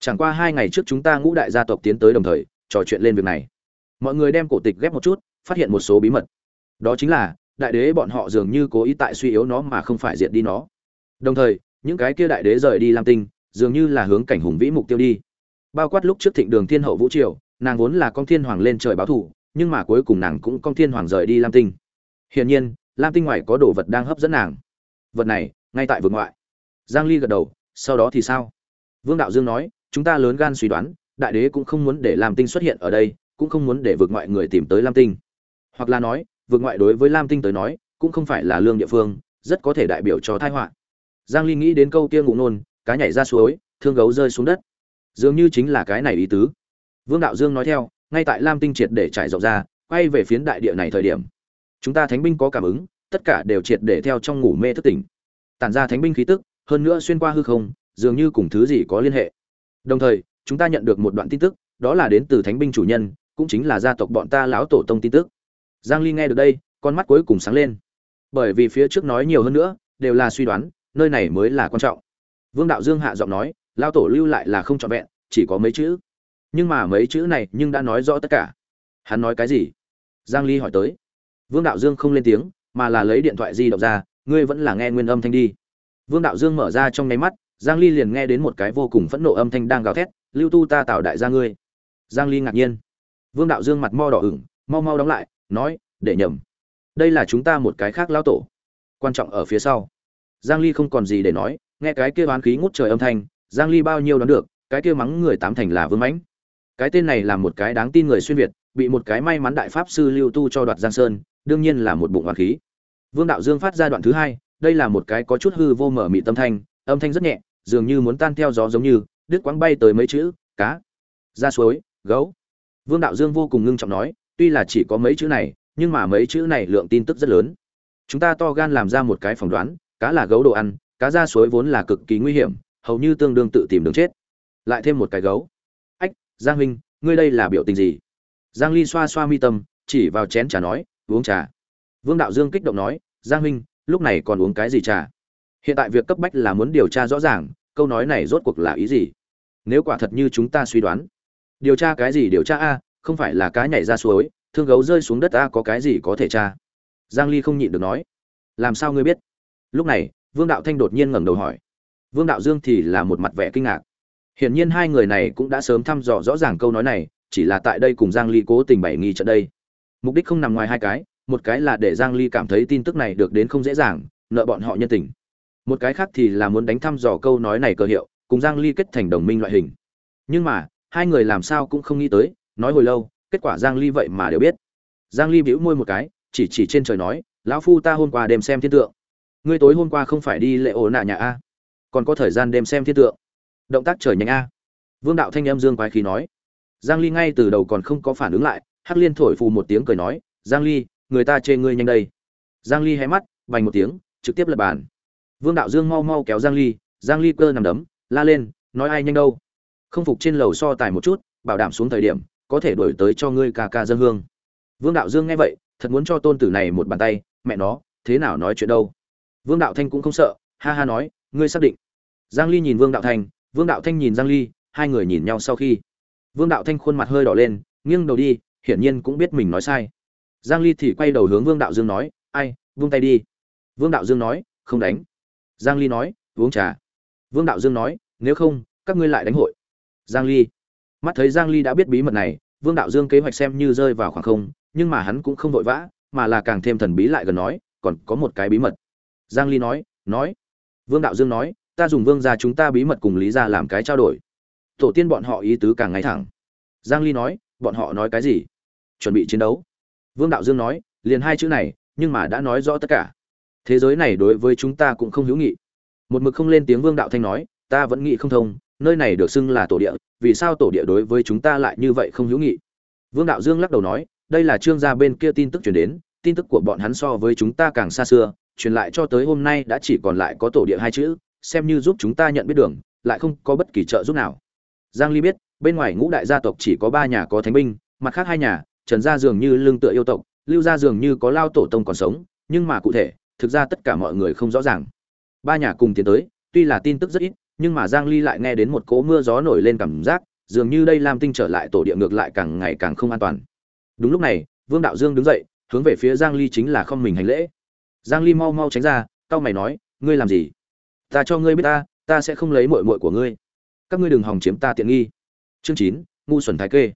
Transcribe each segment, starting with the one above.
chẳng qua hai ngày trước chúng ta ngũ đại gia tộc tiến tới đồng thời, trò chuyện lên việc này. Mọi người đem cổ tịch ghép một chút, phát hiện một số bí mật. Đó chính là, đại đế bọn họ dường như cố ý tại suy yếu nó mà không phải diệt đi nó. Đồng thời, những cái kia đại đế rời đi lam tinh, dường như là hướng cảnh hùng vĩ mục tiêu đi. Bao quát lúc trước thịnh đường thiên hậu vũ triều, nàng vốn là con thiên hoàng lên trời báo thủ nhưng mà cuối cùng nàng cũng con thiên hoàng rời đi lam tinh. Hiển nhiên, lam tinh ngoài có đồ vật đang hấp dẫn nàng. Vật này, ngay tại vực ngoại. Giang ly gật đầu, sau đó thì sao? Vương đạo dương nói chúng ta lớn gan suy đoán, đại đế cũng không muốn để lam tinh xuất hiện ở đây, cũng không muốn để vượt ngoại người tìm tới lam tinh. Hoặc là nói vượt ngoại đối với lam tinh tới nói, cũng không phải là lương địa phương, rất có thể đại biểu cho tai họa. Giang ly nghĩ đến câu kia ngụ nôn cá nhảy ra suối, thương gấu rơi xuống đất. Dường như chính là cái này ý tứ. Vương đạo dương nói theo, ngay tại lam tinh triệt để trải rộng ra, quay về phiến đại địa này thời điểm. Chúng ta thánh binh có cảm ứng, tất cả đều triệt để theo trong ngủ mê thức tỉnh. Tản ra thánh binh khí tức, hơn nữa xuyên qua hư không, dường như cùng thứ gì có liên hệ đồng thời, chúng ta nhận được một đoạn tin tức, đó là đến từ thánh binh chủ nhân, cũng chính là gia tộc bọn ta lão tổ tông tin tức. Giang ly nghe được đây, con mắt cuối cùng sáng lên. Bởi vì phía trước nói nhiều hơn nữa, đều là suy đoán, nơi này mới là quan trọng. Vương đạo dương hạ giọng nói, lão tổ lưu lại là không trọn vẹn, chỉ có mấy chữ. Nhưng mà mấy chữ này nhưng đã nói rõ tất cả. Hắn nói cái gì? Giang ly hỏi tới. Vương đạo dương không lên tiếng, mà là lấy điện thoại di động ra, ngươi vẫn là nghe nguyên âm thanh đi. Vương đạo dương mở ra trong nháy mắt giang ly liền nghe đến một cái vô cùng phẫn nộ âm thanh đang gào thét, lưu tu, ta tạo đại gia ngươi. Giang ly ngạc nhiên. Vương đạo dương mặt mo đỏ ửng, mau mau đóng lại, nói, để nhầm. Đây là chúng ta một cái khác lão tổ. Quan trọng ở phía sau. Giang ly không còn gì để nói, nghe cái kia bán khí ngút trời âm thanh, giang ly bao nhiêu đoán được, cái kia mắng người tám thành là vương mãnh. Cái tên này là một cái đáng tin người xuyên việt, bị một cái may mắn đại pháp sư lưu tu cho đoạt giang sơn, đương nhiên là một bụng oán khí. Vương đạo dương phát ra đoạn thứ hai, đây là một cái có chút hư vô mở mị tâm thanh, âm thanh rất nhẹ dường như muốn tan theo gió giống như, đứt quãng bay tới mấy chữ, cá ra suối, gấu. Vương đạo dương vô cùng ngưng trọng nói, tuy là chỉ có mấy chữ này, nhưng mà mấy chữ này lượng tin tức rất lớn. Chúng ta to gan làm ra một cái phỏng đoán, cá là gấu đồ ăn, cá ra suối vốn là cực kỳ nguy hiểm, hầu như tương đương tự tìm đường chết. Lại thêm một cái gấu. Ách, giang huynh ngươi đây là biểu tình gì? Giang ly xoa xoa mi tâm, chỉ vào chén trà nói, uống trà. Vương đạo dương kích động nói, giang huynh lúc này còn uống cái gì trà? Hiện tại việc cấp bách là muốn điều tra rõ ràng câu nói này rốt cuộc là ý gì? Nếu quả thật như chúng ta suy đoán, điều tra cái gì điều tra a, không phải là cá nhảy ra suối, thương gấu rơi xuống đất a có cái gì có thể tra? Giang ly không nhịn được nói. Làm sao ngươi biết? Lúc này, vương đạo thanh đột nhiên ngẩng đầu hỏi. Vương đạo dương thì là một mặt vẻ kinh ngạc. Hiển nhiên hai người này cũng đã sớm thăm dò rõ ràng câu nói này, chỉ là tại đây cùng giang ly cố tình bày nghi trận đây. Mục đích không nằm ngoài hai cái, một cái là để giang ly cảm thấy tin tức này được đến không dễ dàng, nợ bọn họ nhân tình một cái khác thì là muốn đánh thăm dò câu nói này cơ hiệu, cùng giang ly kết thành đồng minh loại hình. Nhưng mà, hai người làm sao cũng không nghĩ tới, nói hồi lâu, kết quả giang ly vậy mà đều biết. Giang ly bĩu môi một cái, chỉ chỉ trên trời nói, lão phu ta hôm qua đêm xem thiên tượng. Ngươi tối hôm qua không phải đi lễ ổ nạ nhà a? Còn có thời gian đêm xem thiên tượng. Động tác trời nhanh a. Vương đạo thanh âm dương quái khí nói. Giang ly ngay từ đầu còn không có phản ứng lại, hắc liên thổi phù một tiếng cười nói, giang ly, người ta chê ngươi nhanh đây. Giang ly hé mắt vành một tiếng, trực tiếp lật bàn vương đạo dương mau mau kéo giang ly giang ly cơ nằm đấm, la lên, nói ai nhanh đâu. Không phục trên lầu so tài một chút, bảo đảm xuống thời điểm, có thể đổi tới cho ngươi ca ca dân hương. Vương đạo dương nghe vậy, thật muốn cho tôn tử này một bàn tay, mẹ nó, thế nào nói chuyện đâu. Vương đạo thanh cũng không sợ, ha ha nói, ngươi xác định. Giang ly nhìn vương đạo thanh, vương đạo thanh nhìn giang ly, hai người nhìn nhau sau khi. Vương đạo thanh khuôn mặt hơi đỏ lên, nghiêng đầu đi, hiển nhiên cũng biết mình nói sai. Giang ly thì quay đầu hướng vương đạo dương nói, ai, buông tay đi. Vương đạo dương nói, không đánh giang ly nói, uống trà. Vương đạo dương nói, nếu không, các ngươi lại đánh hội. Giang ly. Mắt thấy giang ly đã biết bí mật này, vương đạo dương kế hoạch xem như rơi vào khoảng không, nhưng mà hắn cũng không vội vã, mà là càng thêm thần bí lại gần nói, còn có một cái bí mật. Giang ly nói nói. Vương đạo dương nói, ta dùng vương gia chúng ta bí mật cùng lý gia làm cái trao đổi. Tổ tiên bọn họ ý tứ càng ngay thẳng. Giang ly nói, bọn họ nói cái gì? Chuẩn bị chiến đấu. Vương đạo dương nói, liền hai chữ này, nhưng mà đã nói rõ tất cả thế giới này đối với chúng ta cũng không hữu nghị. Một mực không lên tiếng vương đạo thanh nói, ta vẫn nghĩ không thông, nơi này được xưng là tổ địa, vì sao tổ địa đối với chúng ta lại như vậy không hữu nghị? Vương đạo dương lắc đầu nói, đây là trương gia bên kia tin tức chuyển đến, tin tức của bọn hắn so với chúng ta càng xa xưa, truyền lại cho tới hôm nay đã chỉ còn lại có tổ địa hai chữ, xem như giúp chúng ta nhận biết đường, lại không có bất kỳ trợ giúp nào. Giang ly biết, bên ngoài ngũ đại gia tộc chỉ có ba nhà có thánh binh, mặt khác hai nhà, trần gia dường như lương tựa yêu tộc, lưu gia dường như có lao tổ tông còn sống, nhưng mà cụ thể thực ra tất cả mọi người không rõ ràng. Ba nhà cùng tiến tới tuy là tin tức rất ít nhưng mà giang ly lại nghe đến một cỗ mưa gió nổi lên cảm giác dường như đây lam tinh trở lại tổ địa ngược lại càng ngày càng không an toàn. Đúng lúc này vương đạo dương đứng dậy hướng về phía giang ly chính là không mình hành lễ. Giang ly mau mau tránh ra cao mày nói ngươi làm gì? Ta cho ngươi biết ta ta sẽ không lấy muội muội của ngươi. Các ngươi đừng hòng chiếm ta tiện nghi. Chương 9, ngu xuẩn thái kê.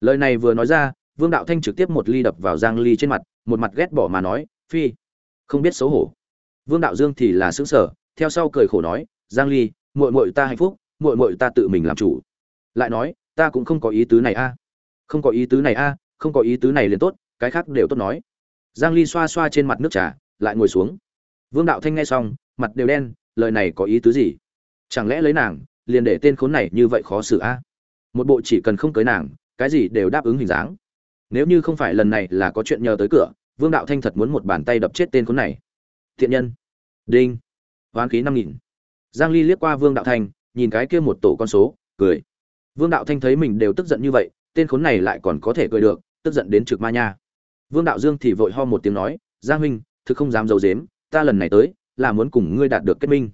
Lời này vừa nói ra vương đạo thanh trực tiếp một ly đập vào giang ly trên mặt một mặt ghét bỏ mà nói phi không biết xấu hổ. Vương đạo dương thì là xứng sở theo sau cười khổ nói, giang ly, muội muội ta hạnh phúc, muội muội ta tự mình làm chủ. Lại nói, ta cũng không có ý tứ này a. Không có ý tứ này a, không có ý tứ này liền tốt, cái khác đều tốt nói. Giang ly xoa xoa trên mặt nước trà, lại ngồi xuống. Vương đạo thanh nghe xong, mặt đều đen, lời này có ý tứ gì? Chẳng lẽ lấy nàng, liền để tên khốn này như vậy khó xử a? Một bộ chỉ cần không cưới nàng, cái gì đều đáp ứng hình dáng. Nếu như không phải lần này là có chuyện nhờ tới cửa vương đạo thanh thật muốn một bàn tay đập chết tên khốn này. Thiện nhân. Đinh. Hoán khí năm nghìn. Giang ly liếc qua vương đạo thanh, nhìn cái kia một tổ con số, cười. Vương đạo thanh thấy mình đều tức giận như vậy, tên khốn này lại còn có thể cười được, tức giận đến trực ma nha. Vương đạo dương thì vội ho một tiếng nói, giang huynh, thực không dám dầu dếm ta lần này tới, là muốn cùng ngươi đạt được kết minh.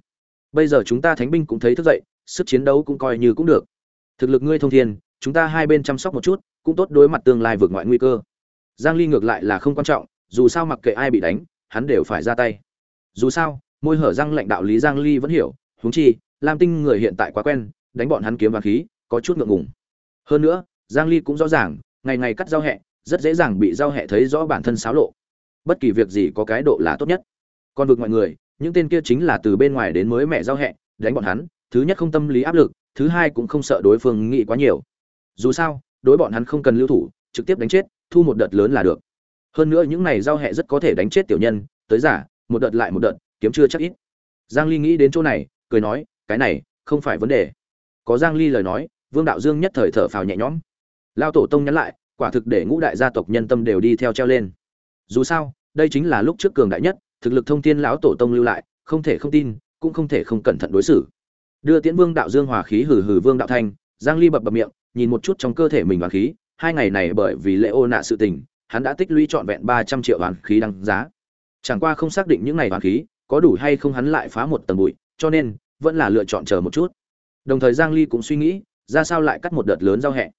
Bây giờ chúng ta thánh binh cũng thấy thức dậy, sức chiến đấu cũng coi như cũng được. Thực lực ngươi thông thiên, chúng ta hai bên chăm sóc một chút, cũng tốt đối mặt tương lai vượt ngoại nguy cơ giang ly ngược lại là không quan trọng, dù sao mặc kệ ai bị đánh, hắn đều phải ra tay. Dù sao, môi hở răng lãnh đạo lý giang ly vẫn hiểu, huống chi, lam tinh người hiện tại quá quen, đánh bọn hắn kiếm và khí, có chút ngượng ngùng. Hơn nữa, giang ly cũng rõ ràng, ngày ngày cắt giao hẹ, rất dễ dàng bị giao hẹ thấy rõ bản thân xáo lộ. Bất kỳ việc gì có cái độ là tốt nhất. Còn vượt mọi người, những tên kia chính là từ bên ngoài đến mới mẹ giao hẹ, đánh bọn hắn, thứ nhất không tâm lý áp lực, thứ hai cũng không sợ đối phương nghĩ quá nhiều. Dù sao, đối bọn hắn không cần lưu thủ, trực tiếp đánh chết thu một đợt lớn là được. Hơn nữa những này giao hẹ rất có thể đánh chết tiểu nhân, tới giả, một đợt lại một đợt, kiếm chưa chắc ít. Giang ly nghĩ đến chỗ này, cười nói, cái này, không phải vấn đề. Có giang ly lời nói, vương đạo dương nhất thời thở phào nhẹ nhõm. Lao tổ tông nhắn lại, quả thực để ngũ đại gia tộc nhân tâm đều đi theo treo lên. Dù sao, đây chính là lúc trước cường đại nhất, thực lực thông thiên lão tổ tông lưu lại, không thể không tin, cũng không thể không cẩn thận đối xử. Đưa tiễn vương đạo dương hòa khí hừ hừ vương đạo thanh, giang ly bập bập miệng, nhìn một chút trong cơ thể mình hòa khí hai ngày này bởi vì lễ ô nạ sự tình, hắn đã tích lũy trọn vẹn 300 triệu hoàn khí đăng giá. Chẳng qua không xác định những ngày hoàn khí có đủ hay không hắn lại phá một tầng bụi, cho nên vẫn là lựa chọn chờ một chút. Đồng thời giang ly cũng suy nghĩ, ra sao lại cắt một đợt lớn giao hẹ.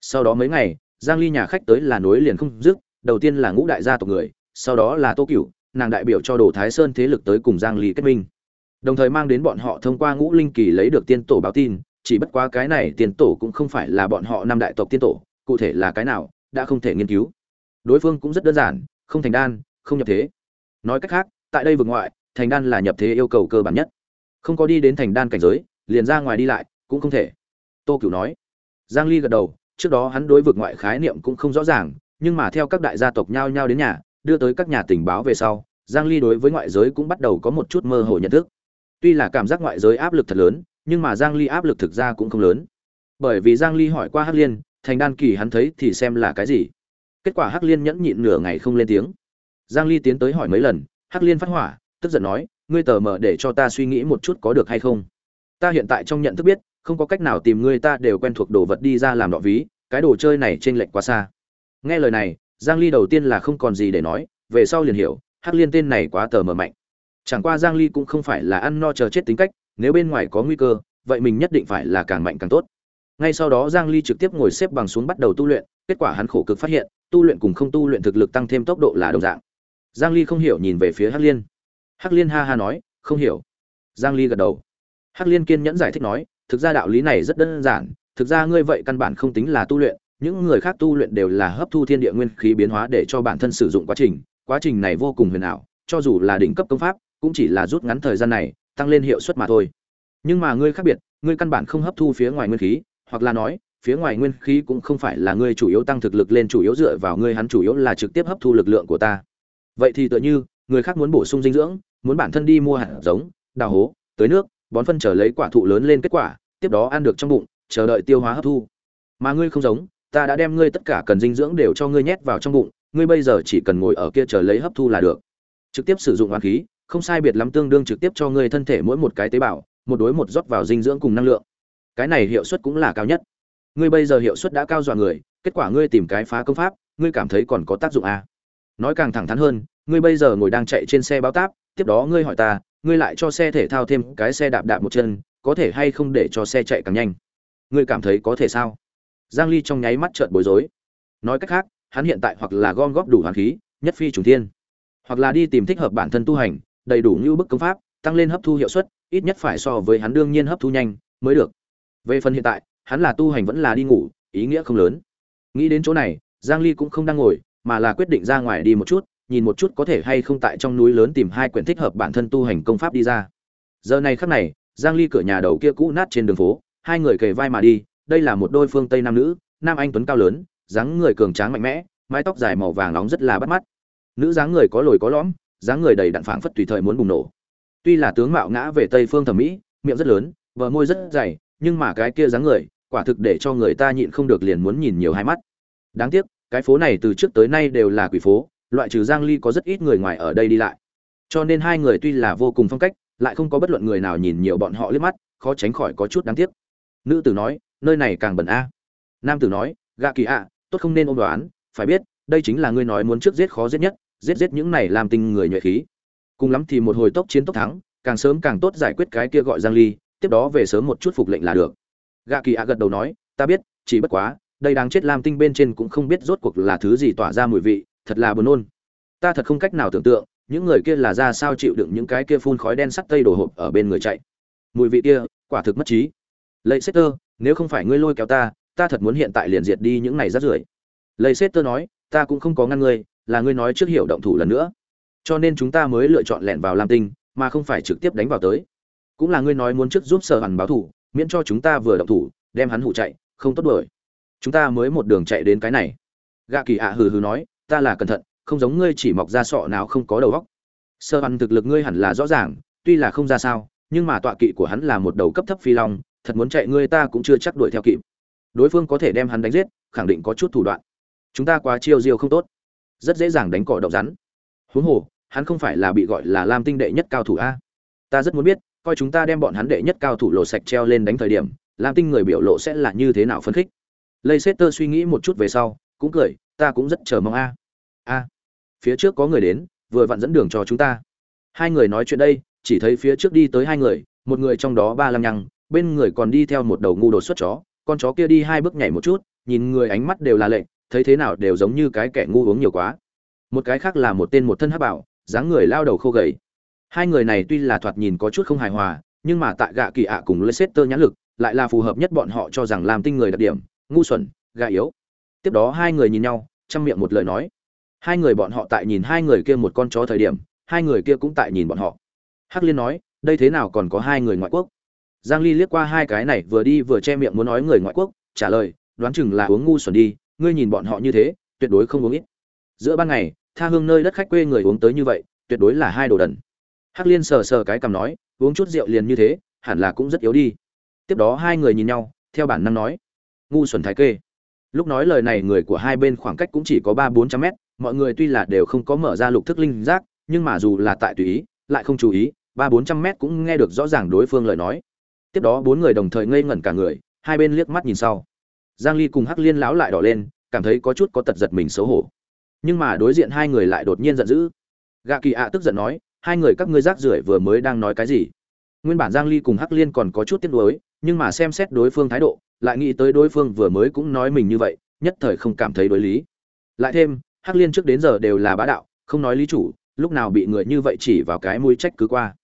Sau đó mấy ngày, giang ly nhà khách tới là nối liền không dứt, đầu tiên là ngũ đại gia tộc người, sau đó là tô cửu, nàng đại biểu cho đồ thái sơn thế lực tới cùng giang ly kết minh. Đồng thời mang đến bọn họ thông qua ngũ linh kỳ lấy được tiên tổ báo tin, chỉ bất quá cái này tiên tổ cũng không phải là bọn họ năm đại tộc tiên tổ cụ thể là cái nào, đã không thể nghiên cứu. Đối phương cũng rất đơn giản, không thành đan, không nhập thế. Nói cách khác, tại đây vực ngoại, thành đan là nhập thế yêu cầu cơ bản nhất. Không có đi đến thành đan cảnh giới, liền ra ngoài đi lại, cũng không thể. Tô cửu nói. Giang ly gật đầu, trước đó hắn đối vực ngoại khái niệm cũng không rõ ràng, nhưng mà theo các đại gia tộc nhau nhau đến nhà, đưa tới các nhà tình báo về sau, giang ly đối với ngoại giới cũng bắt đầu có một chút mơ hồ nhận thức. Tuy là cảm giác ngoại giới áp lực thật lớn, nhưng mà giang ly áp lực thực ra cũng không lớn. Bởi vì giang ly hỏi qua hắc liên thành đan kỳ hắn thấy thì xem là cái gì? Kết quả hắc liên nhẫn nhịn nửa ngày không lên tiếng. Giang ly tiến tới hỏi mấy lần, hắc liên phát hỏa, tức giận nói, ngươi tờ mở để cho ta suy nghĩ một chút có được hay không? Ta hiện tại trong nhận thức biết, không có cách nào tìm ngươi ta đều quen thuộc đồ vật đi ra làm đọ ví, cái đồ chơi này trên lệnh quá xa. Nghe lời này, giang ly đầu tiên là không còn gì để nói, về sau liền hiểu, hắc liên tên này quá tờ mở mạnh. Chẳng qua giang ly cũng không phải là ăn no chờ chết tính cách, nếu bên ngoài có nguy cơ, vậy mình nhất định phải là càng mạnh càng tốt ngay sau đó giang ly trực tiếp ngồi xếp bằng xuống bắt đầu tu luyện, kết quả hắn khổ cực phát hiện, tu luyện cùng không tu luyện thực lực tăng thêm tốc độ là đồng dạng. Giang ly không hiểu nhìn về phía hắc liên. Hắc liên ha ha nói, không hiểu. Giang ly gật đầu. Hắc liên kiên nhẫn giải thích nói, thực ra đạo lý này rất đơn giản, thực ra ngươi vậy căn bản không tính là tu luyện, những người khác tu luyện đều là hấp thu thiên địa nguyên khí biến hóa để cho bản thân sử dụng quá trình quá trình này vô cùng huyền ảo, cho dù là đỉnh cấp công pháp, cũng chỉ là rút ngắn thời gian này, tăng lên hiệu suất mà thôi. Nhưng mà ngươi khác biệt, ngươi căn bản không hấp thu phía ngoài nguyên khí hoặc là nói, phía ngoài nguyên khí cũng không phải là ngươi chủ yếu tăng thực lực lên chủ yếu dựa vào ngươi, hắn chủ yếu là trực tiếp hấp thu lực lượng của ta. Vậy thì tựa như, người khác muốn bổ sung dinh dưỡng, muốn bản thân đi mua hạt giống, đào hố tới nước, bón phân trở lấy quả thụ lớn lên kết quả, tiếp đó ăn được trong bụng, chờ đợi tiêu hóa hấp thu. Mà ngươi không giống, ta đã đem ngươi tất cả cần dinh dưỡng đều cho ngươi nhét vào trong bụng, ngươi bây giờ chỉ cần ngồi ở kia chờ lấy hấp thu là được. Trực tiếp sử dụng hoàn khí, không sai biệt lắm tương đương trực tiếp cho ngươi thân thể mỗi một cái tế bào, một đối một rót vào dinh dưỡng cùng năng lượng cái này hiệu suất cũng là cao nhất. Ngươi bây giờ hiệu suất đã cao dọa người, kết quả ngươi tìm cái phá công pháp, ngươi cảm thấy còn có tác dụng à. nói càng thẳng thắn hơn, ngươi bây giờ ngồi đang chạy trên xe báo táp, tiếp đó ngươi hỏi ta, ngươi lại cho xe thể thao thêm cái xe đạp đạp một chân, có thể hay không để cho xe chạy càng nhanh? Ngươi cảm thấy có thể sao? Giang ly trong nháy mắt trợn bối rối. Nói cách khác, hắn hiện tại hoặc là gom góp đủ hoàn khí, nhất phi trùng thiên. Hoặc là đi tìm thích hợp bản thân tu hành, đầy đủ như bức công pháp, tăng lên hấp thu hiệu suất, ít nhất phải so với hắn đương nhiên hấp thu nhanh mới được về phần hiện tại, hắn là tu hành vẫn là đi ngủ, ý nghĩa không lớn. Nghĩ đến chỗ này, giang ly cũng không đang ngồi, mà là quyết định ra ngoài đi một chút, nhìn một chút có thể hay không tại trong núi lớn tìm hai quyển thích hợp bản thân tu hành công pháp đi ra. Giờ này khắc này, giang ly cửa nhà đầu kia cũ nát trên đường phố, hai người kề vai mà đi, đây là một đôi phương tây nam nữ, nam anh tuấn cao lớn, dáng người cường tráng mạnh mẽ, mái tóc dài màu vàng nóng rất là bắt mắt. Nữ dáng người có lồi có lõm, dáng người đầy đặn phảng phất tùy thời muốn bùng nổ. Tuy là tướng mạo ngã về tây phương thẩm mỹ, miệng rất lớn vợ môi rất dày nhưng mà cái kia dáng người, quả thực để cho người ta nhịn không được liền muốn nhìn nhiều hai mắt. Đáng tiếc, cái phố này từ trước tới nay đều là quỷ phố, loại trừ giang ly có rất ít người ngoài ở đây đi lại. Cho nên hai người tuy là vô cùng phong cách, lại không có bất luận người nào nhìn nhiều bọn họ liếc mắt, khó tránh khỏi có chút đáng tiếc. Nữ tử nói, nơi này càng bẩn a. Nam tử nói, gạ kỳ ạ, tốt không nên ôm đoán, phải biết, đây chính là ngươi nói muốn trước giết khó giết nhất, giết giết những này làm tình người nhuệ khí. Cùng lắm thì một hồi tốc chiến tốc thắng, càng sớm càng tốt giải quyết cái kia gọi giang ly tiếp đó về sớm một chút phục lệnh là được. Gạ kỳ ạ gật đầu nói, ta biết, chỉ bất quá, đây đáng chết lam tinh bên trên cũng không biết rốt cuộc là thứ gì tỏa ra mùi vị, thật là buồn nôn. Ta thật không cách nào tưởng tượng, những người kia là ra sao chịu đựng những cái kia phun khói đen sắt tây đổ hộp ở bên người chạy. Mùi vị kia, quả thực mất trí. Lệ xét tơ, nếu không phải ngươi lôi kéo ta ta thật muốn hiện tại liền diệt đi những này rắt rưởi. Lệ xét tơ nói, ta cũng không có ngăn ngươi, là ngươi nói trước hiểu động thủ lần nữa. Cho nên chúng ta mới lựa chọn lẻn vào lam tinh, mà không phải trực tiếp đánh vào tới cũng là ngươi nói muốn trước giúp sở hẳn báo thủ, miễn cho chúng ta vừa động thủ, đem hắn hụ chạy, không tốt đuổi. Chúng ta mới một đường chạy đến cái này. Gạ kỳ ạ hừ hừ nói, ta là cẩn thận, không giống ngươi chỉ mọc ra sọ nào không có đầu óc. Sơ hẳn thực lực ngươi hẳn là rõ ràng, tuy là không ra sao, nhưng mà tọa kỵ của hắn là một đầu cấp thấp phi long, thật muốn chạy ngươi ta cũng chưa chắc đuổi theo kịp. Đối phương có thể đem hắn đánh giết, khẳng định có chút thủ đoạn. Chúng ta quá chiêu diêu không tốt. Rất dễ dàng đánh cỏ độc rắn. Huống hồ, hắn không phải là bị gọi là lam tinh đệ nhất cao thủ a. Ta rất muốn biết coi chúng ta đem bọn hắn đệ nhất cao thủ lộ sạch treo lên đánh thời điểm, lam tinh người biểu lộ sẽ là như thế nào phấn khích? Leicester suy nghĩ một chút về sau, cũng cười, ta cũng rất chờ mong a. A, phía trước có người đến, vừa vặn dẫn đường cho chúng ta. Hai người nói chuyện đây, chỉ thấy phía trước đi tới hai người, một người trong đó ba lăng nhăng, bên người còn đi theo một đầu ngu đột xuất chó, con chó kia đi hai bước nhảy một chút, nhìn người ánh mắt đều là lệnh thấy thế nào đều giống như cái kẻ ngu uống nhiều quá. Một cái khác là một tên một thân hát bảo, dáng người lao đầu khô gầy hai người này tuy là thoạt nhìn có chút không hài hòa, nhưng mà tại gạ kỳ ạ cùng leicester nhãn lực, lại là phù hợp nhất bọn họ cho rằng làm tinh người đặc điểm, ngu xuẩn, gà yếu. Tiếp đó hai người nhìn nhau, chăm miệng một lời nói. Hai người bọn họ tại nhìn hai người kia một con chó thời điểm, hai người kia cũng tại nhìn bọn họ. Hắc liên nói, đây thế nào còn có hai người ngoại quốc? Giang ly liếc qua hai cái này, vừa đi vừa che miệng muốn nói người ngoại quốc, trả lời, đoán chừng là uống ngu xuẩn đi, ngươi nhìn bọn họ như thế, tuyệt đối không uống ít. Giữa ban ngày, tha hương nơi đất khách quê người uống tới như vậy, tuyệt đối là hai đồ đần hắc liên sờ sờ cái cằm nói, uống chút rượu liền như thế, hẳn là cũng rất yếu đi. Tiếp đó hai người nhìn nhau, theo bản năng nói, ngu xuẩn thái kê. Lúc nói lời này người của hai bên khoảng cách cũng chỉ có ba bốn trăm mét, mọi người tuy là đều không có mở ra lục thức linh giác, nhưng mà dù là tại tùy ý, lại không chú ý, ba bốn trăm mét cũng nghe được rõ ràng đối phương lời nói. Tiếp đó bốn người đồng thời ngây ngẩn cả người, hai bên liếc mắt nhìn sau. Giang ly cùng hắc liên lão lại đỏ lên, cảm thấy có chút có tật giật mình xấu hổ. Nhưng mà đối diện hai người lại đột nhiên giận dữ. Gạ kỳ ạ tức giận nói hai người các ngươi rác rưởi vừa mới đang nói cái gì? Nguyên bản giang ly cùng hắc liên còn có chút tiếc nuối, nhưng mà xem xét đối phương thái độ, lại nghĩ tới đối phương vừa mới cũng nói mình như vậy, nhất thời không cảm thấy đối lý. Lại thêm, hắc liên trước đến giờ đều là bá đạo, không nói lý chủ, lúc nào bị người như vậy chỉ vào cái mũi trách cứ qua.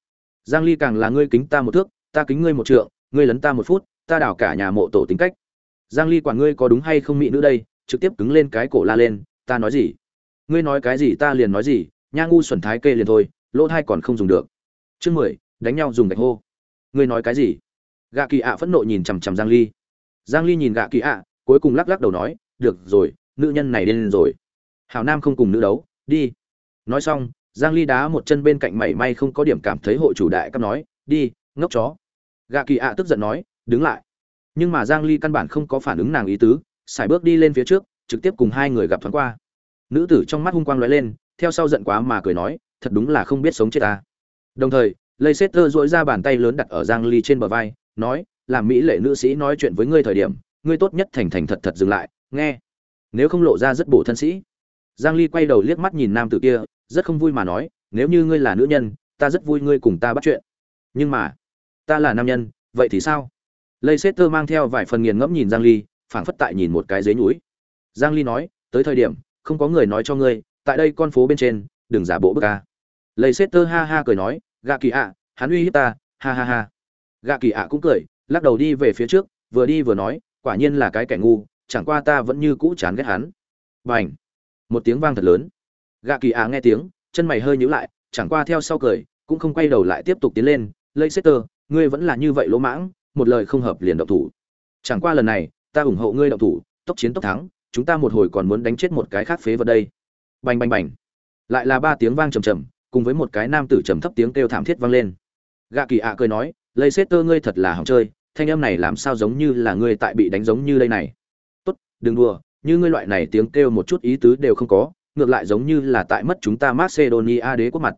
Giang ly càng là ngươi kính ta một thước, ta kính ngươi một trượng, ngươi lấn ta một phút, ta đảo cả nhà mộ tổ tính cách. Giang ly quản ngươi có đúng hay không mỹ nữ đây, trực tiếp cứng lên cái cổ la lên, ta nói gì? Ngươi nói cái gì ta liền nói gì, nha ngu xuẩn thái kê liền thôi lỗ thai còn không dùng được. Chương mười, đánh nhau dùng gạch hô. Ngươi nói cái gì? Gạ kỳ ạ phẫn nộ nhìn chằm chằm giang ly. Giang ly nhìn gạ kỳ ạ, cuối cùng lắc lắc đầu nói, được rồi, nữ nhân này điên rồi. Hảo nam không cùng nữ đấu, đi. Nói xong, giang ly đá một chân bên cạnh mảy may không có điểm cảm thấy hội chủ đại cấp nói, đi, ngốc chó. Gạ kỳ ạ tức giận nói, đứng lại. Nhưng mà giang ly căn bản không có phản ứng nàng ý tứ, xài bước đi lên phía trước, trực tiếp cùng hai người gặp thoáng qua. Nữ tử trong mắt hung quang lóe lên theo sau giận quá mà cười nói thật đúng là không biết sống chết ta đồng thời Leicester duỗi ra bàn tay lớn đặt ở Giang Ly trên bờ vai, nói, làm mỹ lệ nữ sĩ nói chuyện với ngươi thời điểm, ngươi tốt nhất thành thành thật thật dừng lại, nghe. Nếu không lộ ra rất bổ thân sĩ. Giang Ly quay đầu liếc mắt nhìn nam tử kia, rất không vui mà nói, nếu như ngươi là nữ nhân, ta rất vui ngươi cùng ta bắt chuyện. Nhưng mà, ta là nam nhân, vậy thì sao leicester mang theo vài phần nghiền ngẫm nhìn giang ly phảng phất tại nhìn một cái dế núi giang ly nói tới thời điểm không có người nói cho ngươi tại đây con phố bên trên, đừng giả bộ bức ca leicester ha ha cười nói, gạ kỳ ạ, hắn uy hiếp ta, ha ha ha. Gạ kỳ ạ cũng cười, lắc đầu đi về phía trước, vừa đi vừa nói, quả nhiên là cái kẻ ngu, chẳng qua ta vẫn như cũ chán ghét hắn. Bành! Một tiếng vang thật lớn. Gạ kỳ ạ nghe tiếng, chân mày hơi nhíu lại, chẳng qua theo sau cười, cũng không quay đầu lại tiếp tục tiến lên, leicester, ngươi vẫn là như vậy lỗ mãng, một lời không hợp liền động thủ. Chẳng qua lần này, ta ủng hộ ngươi động thủ, tốc chiến tốc thắng, chúng ta một hồi còn muốn đánh chết một cái khác phế vật đây bành bành bành. Lại là ba tiếng vang trầm trầm, cùng với một cái nam tử trầm thấp tiếng kêu thảm thiết vang lên. Gạ kỳ ạ cười nói lấy xét tơ ngươi thật là hỏng chơi, thanh âm này làm sao giống như là ngươi tại bị đánh giống như đây này? Tốt, đừng đùa, như ngươi loại này tiếng kêu một chút ý tứ đều không có, ngược lại giống như là tại mất chúng ta macedonia đế quốc mặt.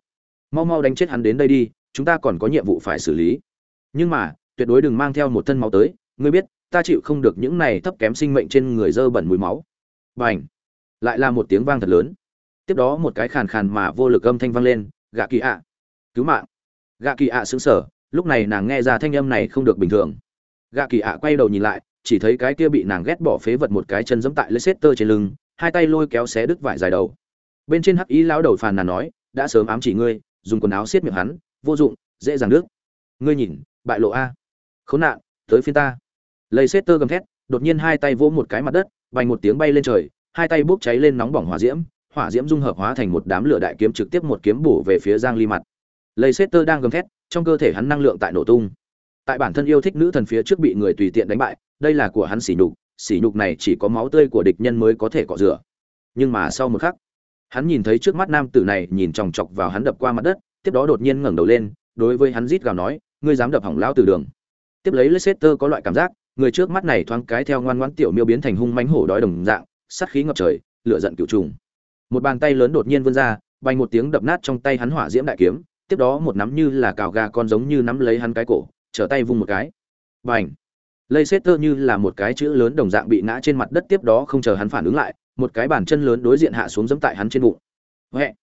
Mau mau đánh chết hắn đến đây đi, chúng ta còn có nhiệm vụ phải xử lý. Nhưng mà, tuyệt đối đừng mang theo một thân máu tới, ngươi biết, ta chịu không được những này thấp kém sinh mệnh trên người dơ bẩn mùi máu. Bành! Lại là một tiếng vang thật lớn tiếp đó một cái khàn khàn mà vô lực âm thanh vang lên, gạ kỳ ạ, cứu mạng. Gạ kỳ ạ à xứng sở lúc này nàng nghe ra thanh âm này không được bình thường. Gạ kỳ ạ quay đầu nhìn lại, chỉ thấy cái kia bị nàng ghét bỏ phế vật một cái chân giẫm tại Leicester trên lưng, hai tay lôi kéo xé đứt vải dài đầu. Bên trên hắc ý lão đầu phàn nàn nói, đã sớm ám chỉ ngươi, dùng quần áo xiết miệng hắn, vô dụng, dễ dàng đứt. Ngươi nhìn, bại lộ a. Khốn nạn, tới phiên ta. Leicester gầm thét, đột nhiên hai tay vỗ một cái mặt đất, vành một tiếng bay lên trời, hai tay bốc cháy lên nóng bỏng hỏa diễm hỏa diễm dung hợp hóa thành một đám lửa đại kiếm trực tiếp một kiếm bổ về phía Giang Ly mặt. Leicester đang gầm thét, trong cơ thể hắn năng lượng tại nổ tung. Tại bản thân yêu thích nữ thần phía trước bị người tùy tiện đánh bại, đây là của hắn sỉ nhục, sỉ nhục này chỉ có máu tươi của địch nhân mới có thể cọ rửa. Nhưng mà sau một khắc, hắn nhìn thấy trước mắt nam tử này nhìn chòng chọc vào hắn đập qua mặt đất, tiếp đó đột nhiên ngẩng đầu lên, đối với hắn rít gào nói, ngươi dám đập hỏng lão tử đường. Tiếp lấy Leicester có loại cảm giác, người trước mắt này thoáng cái theo ngoan ngoãn tiểu miêu biến thành hung mãnh hổ đói đồng dạng, sát khí ngập trời, lửa giận cửu trùng một bàn tay lớn đột nhiên vươn ra, bay một tiếng đập nát trong tay hắn hỏa diễm đại kiếm, tiếp đó một nắm như là cào gà con giống như nắm lấy hắn cái cổ, trở tay vung một cái. Bành! Lây xét tơ như là một cái chữ lớn đồng dạng bị ngã trên mặt đất tiếp đó không chờ hắn phản ứng lại, một cái bàn chân lớn đối diện hạ xuống giẫm tại hắn trên bụng. Huệ!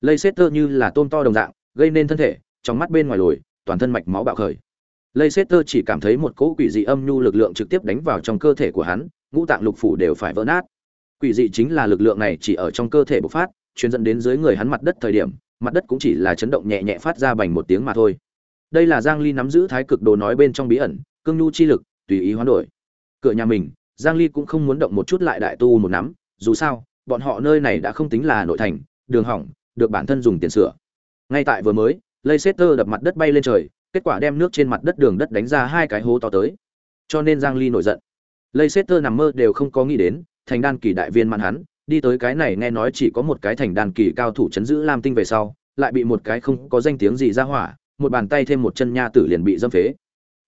Lây xét tơ như là tôm to đồng dạng, gây nên thân thể, trong mắt bên ngoài lồi, toàn thân mạch máu bạo khởi. Lây xét tơ chỉ cảm thấy một cỗ quỷ dị âm nhu lực lượng trực tiếp đánh vào trong cơ thể của hắn, ngũ tạng lục phủ đều phải vỡ nát. Quỷ dị chính là lực lượng này chỉ ở trong cơ thể bộc phát, truyền dẫn đến dưới người hắn mặt đất thời điểm, mặt đất cũng chỉ là chấn động nhẹ nhẹ phát ra bành một tiếng mà thôi. Đây là Giang Ly nắm giữ thái cực đồ nói bên trong bí ẩn, cương nhu chi lực, tùy ý hoán đổi. Cửa nhà mình, Giang Ly cũng không muốn động một chút lại đại tu một nắm, dù sao, bọn họ nơi này đã không tính là nội thành, đường hỏng, được bản thân dùng tiền sửa. Ngay tại vừa mới, Leicester đập mặt đất bay lên trời, kết quả đem nước trên mặt đất đường đất đánh ra hai cái hố to tới. Cho nên Giang Ly nổi giận. Leicester nằm mơ đều không có nghĩ đến, thành đan kỳ đại viên mãn hắn, đi tới cái này nghe nói chỉ có một cái thành đan kỳ cao thủ chấn giữ Lam Tinh về sau, lại bị một cái không có danh tiếng gì ra hỏa, một bàn tay thêm một chân nha tử liền bị dâm phế.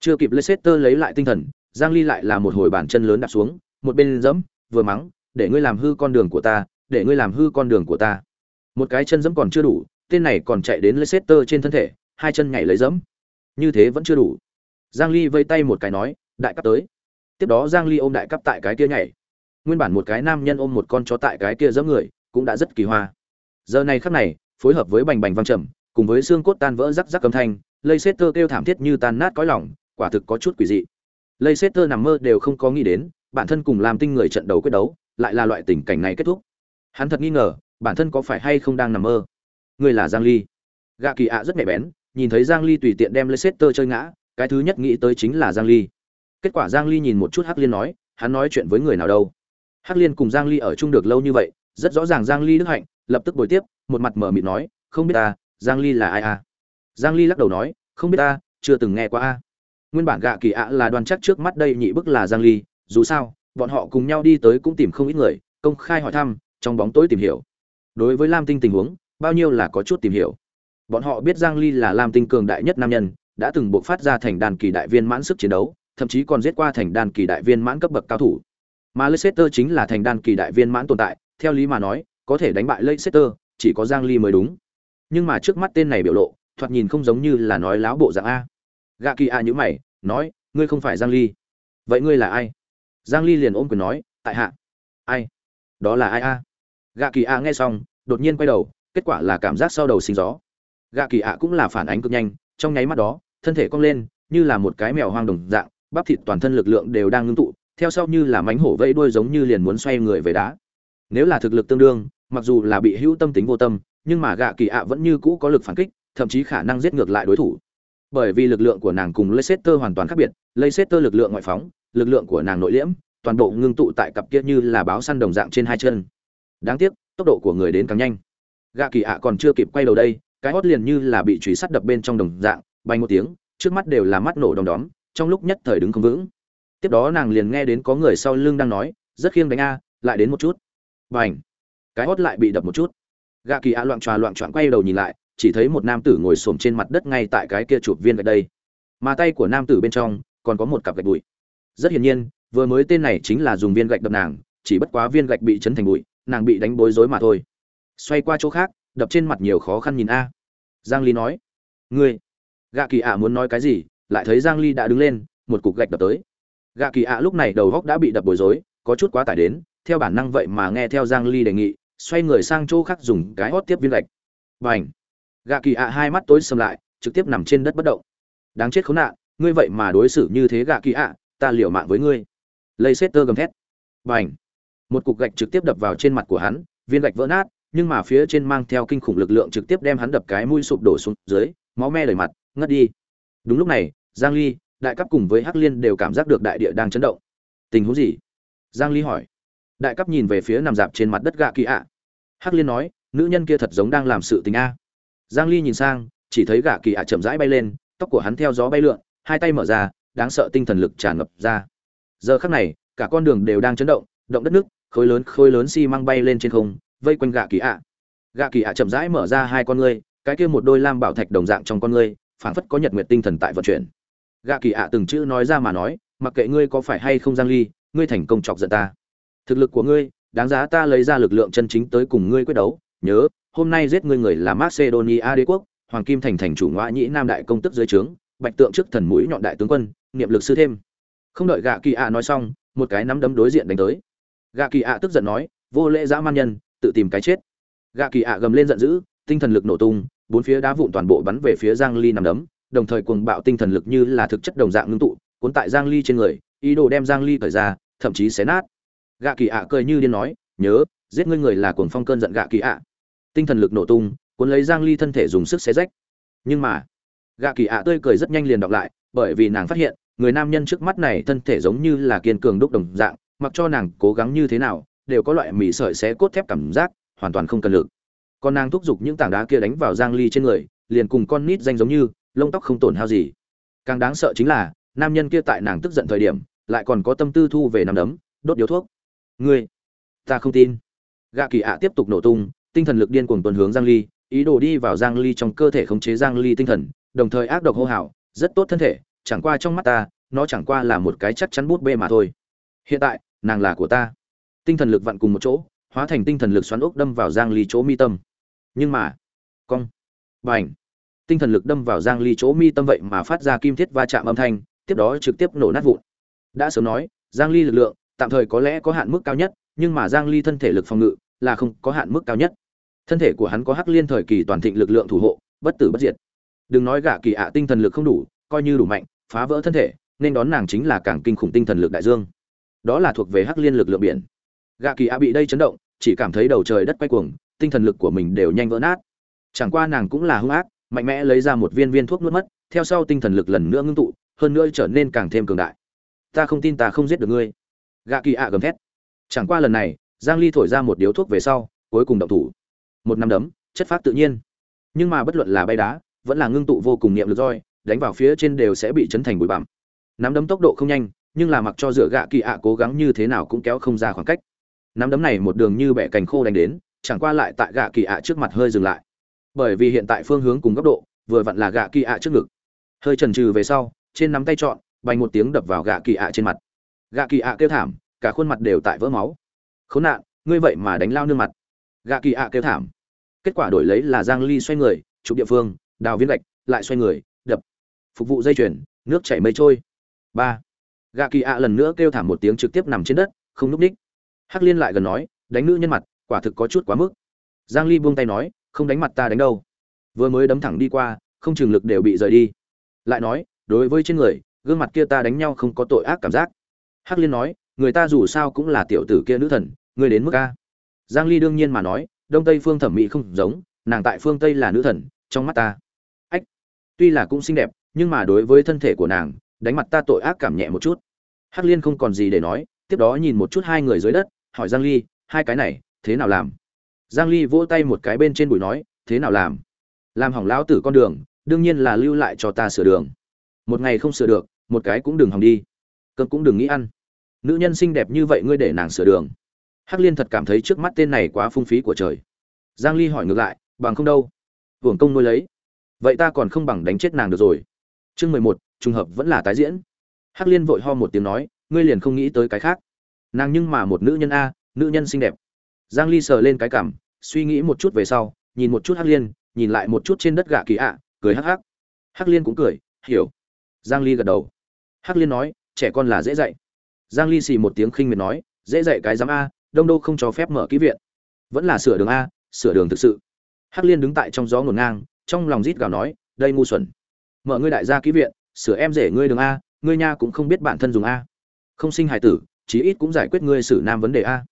Chưa kịp Leicester lấy lại tinh thần, Giang Ly lại là một hồi bàn chân lớn đạp xuống, một bên dẫm, vừa mắng, để ngươi làm hư con đường của ta, để ngươi làm hư con đường của ta. Một cái chân dẫm còn chưa đủ, tên này còn chạy đến Leicester trên thân thể, hai chân nhảy lấy dẫm. Như thế vẫn chưa đủ. Giang Ly vây tay một cái nói, đại cấp tới. Tiếp đó Giang Ly ôm đại cấp tại cái kia nhảy nguyên bản một cái nam nhân ôm một con chó tại cái kia giẫm người cũng đã rất kỳ hoa. Giờ này khắc này phối hợp với bành bành vang trầm cùng với xương cốt tan vỡ rắc rắc âm thanh Leicester kêu thảm thiết như tan nát cõi lòng, quả thực có chút quỷ dị. Leicester nằm mơ đều không có nghĩ đến bản thân cùng làm tinh người trận đấu quyết đấu lại là loại tình cảnh này kết thúc. Hắn thật nghi ngờ bản thân có phải hay không đang nằm mơ? Người là giang ly. Gạ kỳ ạ rất nhạy bén nhìn thấy giang ly tùy tiện đem Leicester chơi ngã cái thứ nhất nghĩ tới chính là giang ly. Kết quả giang ly nhìn một chút hắc liên nói hắn nói chuyện với người nào đâu? Hắc liên cùng giang ly ở chung được lâu như vậy, rất rõ ràng giang ly đức hạnh, lập tức bồi tiếp, một mặt mở mịt nói, không biết ta, giang ly là ai à? Giang ly lắc đầu nói, không biết ta, chưa từng nghe qua a. Nguyên bản gạ kỳ ạ là đoàn chắc trước mắt đây nhị bức là giang ly, dù sao, bọn họ cùng nhau đi tới cũng tìm không ít người, công khai hỏi thăm, trong bóng tối tìm hiểu. Đối với lam tinh tình huống, bao nhiêu là có chút tìm hiểu. Bọn họ biết giang ly là lam tinh cường đại nhất nam nhân, đã từng buộc phát ra thành đàn kỳ đại viên mãn sức chiến đấu, thậm chí còn giết qua thành đàn kỳ đại viên mãn cấp bậc cao thủ mà Leicester chính là thành đan kỳ đại viên mãn tồn tại, theo lý mà nói, có thể đánh bại Leicester, chỉ có Giang Ly mới đúng. Nhưng mà trước mắt tên này biểu lộ, thoạt nhìn không giống như là nói láo bộ dạng a. Gạ Kỳ a nhíu mày, nói, ngươi không phải Giang Ly. Vậy ngươi là ai? Giang Ly liền ôm quyền nói, tại hạ. Ai? Đó là ai a? Gạ Kỳ a nghe xong, đột nhiên quay đầu, kết quả là cảm giác sau đầu sinh gió. Gạ Kỳ a cũng là phản ánh cực nhanh, trong nháy mắt đó, thân thể cong lên, như là một cái mèo hoang đồng dạng bắp thịt toàn thân lực lượng đều đang ngưng tụ theo sau như là mánh hổ vẫy đuôi giống như liền muốn xoay người về đá. Nếu là thực lực tương đương, mặc dù là bị hữu tâm tính vô tâm, nhưng mà gạ kỳ ạ vẫn như cũ có lực phản kích, thậm chí khả năng giết ngược lại đối thủ. Bởi vì lực lượng của nàng cùng Leicester hoàn toàn khác biệt, Leicester lực lượng ngoại phóng, lực lượng của nàng nội liễm, toàn bộ ngưng tụ tại cặp kia như là báo săn đồng dạng trên hai chân. Đáng tiếc, tốc độ của người đến càng nhanh. Gạ kỳ ạ còn chưa kịp quay đầu đây, cái hót liền như là bị truy sắt đập bên trong đồng dạng, bay một tiếng, trước mắt đều là mắt nổ đom đóm, trong lúc nhất thời đứng không vững tiếp đó nàng liền nghe đến có người sau lưng đang nói, rất khiêng đánh a, lại đến một chút. Bành! Cái hót lại bị đập một chút. Gạ kỳ ạ loạn tròa loạn trọn quay đầu nhìn lại, chỉ thấy một nam tử ngồi xổm trên mặt đất ngay tại cái kia chụp viên gạch đây. Mà tay của nam tử bên trong, còn có một cặp gạch bụi. Rất hiển nhiên, vừa mới tên này chính là dùng viên gạch đập nàng, chỉ bất quá viên gạch bị chấn thành bụi, nàng bị đánh bối rối mà thôi. Xoay qua chỗ khác, đập trên mặt nhiều khó khăn nhìn a. Giang ly nói, ngươi, gạ kỳ ạ muốn nói cái gì, lại thấy giang ly đã đứng lên, một cục gạch đập tới gạ kỳ ạ lúc này đầu góc đã bị đập bối rối, có chút quá tải đến, theo bản năng vậy mà nghe theo giang ly đề nghị, xoay người sang chỗ khác dùng cái hót tiếp viên gạch. Bành! Gạ kỳ ạ hai mắt tối sầm lại, trực tiếp nằm trên đất bất động. Đáng chết khốn nạn, ngươi vậy mà đối xử như thế gạ kỳ ạ, ta liều mạng với ngươi. Lây xét tơ gầm thét. Bành! Một cục gạch trực tiếp đập vào trên mặt của hắn, viên gạch vỡ nát, nhưng mà phía trên mang theo kinh khủng lực lượng trực tiếp đem hắn đập cái mũi sụp đổ xuống dưới, máu me đầy mặt, ngất đi. Đúng lúc này, giang ly đại cấp cùng với hắc liên đều cảm giác được đại địa đang chấn động. Tình huống gì? Giang ly hỏi. Đại cấp nhìn về phía nằm dạp trên mặt đất gạ kỳ ạ. Hắc liên nói, nữ nhân kia thật giống đang làm sự tình a. Giang ly nhìn sang, chỉ thấy gạ kỳ ạ chậm rãi bay lên, tóc của hắn theo gió bay lượn, hai tay mở ra, đáng sợ tinh thần lực tràn ngập ra. Giờ khắc này, cả con đường đều đang chấn động động đất nước, khối lớn khối lớn xi măng bay lên trên không, vây quanh gạ kỳ ạ. Gạ kỳ ạ chậm rãi mở ra hai con ngươi, cái kia một đôi lam bảo thạch đồng dạng trong con ngươi, phảng phất có nhật nguyệt tinh thần tại vận chuyển gạ kỳ ạ từng chữ nói ra mà nói, mặc kệ ngươi có phải hay không giang ly, ngươi thành công chọc giận ta. Thực lực của ngươi, đáng giá ta lấy ra lực lượng chân chính tới cùng ngươi quyết đấu. Nhớ, hôm nay giết ngươi người là macedonia đế quốc, hoàng kim thành thành chủ ngoại nhĩ nam đại công tức dưới trướng, bạch tượng trước thần mũi nhọn đại tướng quân, niệm lực sư thêm. Không đợi gạ kỳ ạ nói xong, một cái nắm đấm đối diện đánh tới. Gạ kỳ ạ tức giận nói, vô lễ dã man nhân, tự tìm cái chết. Gạ kỳ ạ gầm lên giận dữ, tinh thần lực nổ tung, bốn phía đá vụn toàn bộ bắn về phía giang ly nằm đấm đồng thời cuồng bạo tinh thần lực như là thực chất đồng dạng ngưng tụ, cuốn tại giang ly trên người, ý đồ đem giang ly cởi ra, thậm chí xé nát. Gạ kỳ ạ cười như điên nói, nhớ, giết ngươi người là cuồng phong cơn giận gạ kỳ ạ. Tinh thần lực nổ tung, cuốn lấy giang ly thân thể dùng sức xé rách. Nhưng mà, gạ kỳ ạ tươi cười rất nhanh liền đọc lại, bởi vì nàng phát hiện, người nam nhân trước mắt này thân thể giống như là kiên cường đúc đồng dạng, mặc cho nàng cố gắng như thế nào, đều có loại mỉ sợi xé cốt thép cảm giác, hoàn toàn không cần lực. Còn nàng thúc giục những tảng đá kia đánh vào giang ly trên người, liền cùng con nít danh giống như lông tóc không tổn hao gì. Càng đáng sợ chính là, nam nhân kia tại nàng tức giận thời điểm, lại còn có tâm tư thu về nằm đấm, đốt điếu thuốc. Ngươi, ta không tin. Gạ kỳ ạ tiếp tục nổ tung, tinh thần lực điên cuồng tuần hướng giang ly, ý đồ đi vào giang ly trong cơ thể khống chế giang ly tinh thần, đồng thời ác độc hô hào, rất tốt thân thể, chẳng qua trong mắt ta, nó chẳng qua là một cái chắc chắn bút bê mà thôi. Hiện tại, nàng là của ta. Tinh thần lực vặn cùng một chỗ, hóa thành tinh thần lực xoắn ốc đâm vào giang ly chỗ mi tâm. Nhưng mà, cong. Bành tinh thần lực đâm vào giang ly chỗ mi tâm vậy mà phát ra kim thiết va chạm âm thanh, tiếp đó trực tiếp nổ nát vụn. Đã sớm nói, giang ly lực lượng tạm thời có lẽ có hạn mức cao nhất, nhưng mà giang ly thân thể lực phòng ngự là không có hạn mức cao nhất. Thân thể của hắn có hắc liên thời kỳ toàn thịnh lực lượng thủ hộ, bất tử bất diệt. Đừng nói gạ kỳ ạ, tinh thần lực không đủ, coi như đủ mạnh, phá vỡ thân thể, nên đón nàng chính là càng kinh khủng tinh thần lực đại dương. Đó là thuộc về hắc liên lực lượng biển. Gạ kỳ ạ bị đây chấn động, chỉ cảm thấy đầu trời đất quay cuồng, tinh thần lực của mình đều nhanh vỡ nát. Chẳng qua nàng cũng là hung ác mạnh mẽ lấy ra một viên viên thuốc nuốt mất, theo sau tinh thần lực lần nữa ngưng tụ, hơn nữa trở nên càng thêm cường đại. Ta không tin ta không giết được ngươi. Gạ kỳ ạ gầm thét. Chẳng qua lần này, giang ly thổi ra một điếu thuốc về sau, cuối cùng động thủ. Một năm đấm, chất phát tự nhiên. Nhưng mà bất luận là bay đá, vẫn là ngưng tụ vô cùng niệm lực roi, đánh vào phía trên đều sẽ bị chấn thành bụi bặm. Nắm đấm tốc độ không nhanh, nhưng là mặc cho dựa gạ kỳ ạ cố gắng như thế nào cũng kéo không ra khoảng cách. Nắm đấm này một đường như bẻ cành khô đánh đến, chẳng qua lại tại gạ kỳ ạ trước mặt hơi dừng lại bởi vì hiện tại phương hướng cùng góc độ vừa vặn là gạ kỳ ạ trước ngực. Hơi chần trừ về sau, trên nắm tay trọn bành một tiếng đập vào gạ kỳ ạ trên mặt. Gạ kỳ ạ kêu thảm, cả khuôn mặt đều tại vỡ máu. Khốn nạn, ngươi vậy mà đánh lao nương mặt. Gạ kỳ ạ kêu thảm. Kết quả đổi lấy là giang ly xoay người, chụp địa phương, đào viên gạch, lại xoay người, đập. Phục vụ dây chuyền, nước chảy mây trôi. Ba. Gạ kỳ ạ lần nữa kêu thảm một tiếng trực tiếp nằm trên đất, không núp ních. Hắc liên lại gần nói, đánh nữ nhân mặt, quả thực có chút quá mức. Giang ly buông tay nói không đánh mặt ta đánh đâu. Vừa mới đấm thẳng đi qua, không chừng lực đều bị rời đi. Lại nói, đối với trên người, gương mặt kia ta đánh nhau không có tội ác cảm giác. Hắc liên nói, người ta dù sao cũng là tiểu tử kia nữ thần người đến mức a? Giang ly đương nhiên mà nói, đông tây phương thẩm mỹ không giống, nàng tại phương tây là nữ thần, trong mắt ta. Ách, tuy là cũng xinh đẹp, nhưng mà đối với thân thể của nàng, đánh mặt ta tội ác cảm nhẹ một chút. Hắc liên không còn gì để nói, tiếp đó nhìn một chút hai người dưới đất, hỏi giang ly, hai cái này, thế nào làm? Giang ly vỗ tay một cái bên trên bụi nói thế nào làm? Làm hỏng lão tử con đường đương nhiên là lưu lại cho ta sửa đường. Một ngày không sửa được một cái cũng đừng hỏng đi. Cơm cũng đừng nghĩ ăn. Nữ nhân xinh đẹp như vậy ngươi để nàng sửa đường. Hắc liên thật cảm thấy trước mắt tên này quá phung phí của trời. Giang ly hỏi ngược lại bằng không đâu. Hưởng công nuôi lấy. Vậy ta còn không bằng đánh chết nàng được rồi. Chương 11, trùng hợp vẫn là tái diễn. Hắc liên vội ho một tiếng nói ngươi liền không nghĩ tới cái khác. Nàng nhưng mà một nữ nhân a nữ nhân xinh đẹp giang ly sờ lên cái cằm suy nghĩ một chút về sau, nhìn một chút hắc liên, nhìn lại một chút trên đất gạ kỳ ạ, cười hắc hắc. Hắc liên cũng cười, hiểu. Giang ly gật đầu. Hắc liên nói, trẻ con là dễ dạy. Giang ly xì một tiếng khinh miệt nói, dễ dạy cái giám a, đông đô không cho phép mở ký viện. Vẫn là sửa đường a, sửa đường thực sự. Hắc liên đứng tại trong gió ngổn ngang, trong lòng rít gào nói, đây ngu xuẩn. Mở ngươi đại gia ký viện, sửa em rể ngươi đường a, ngươi nha cũng không biết bản thân dùng a. Không sinh hài tử, chí ít cũng giải quyết ngươi xử nam vấn đề a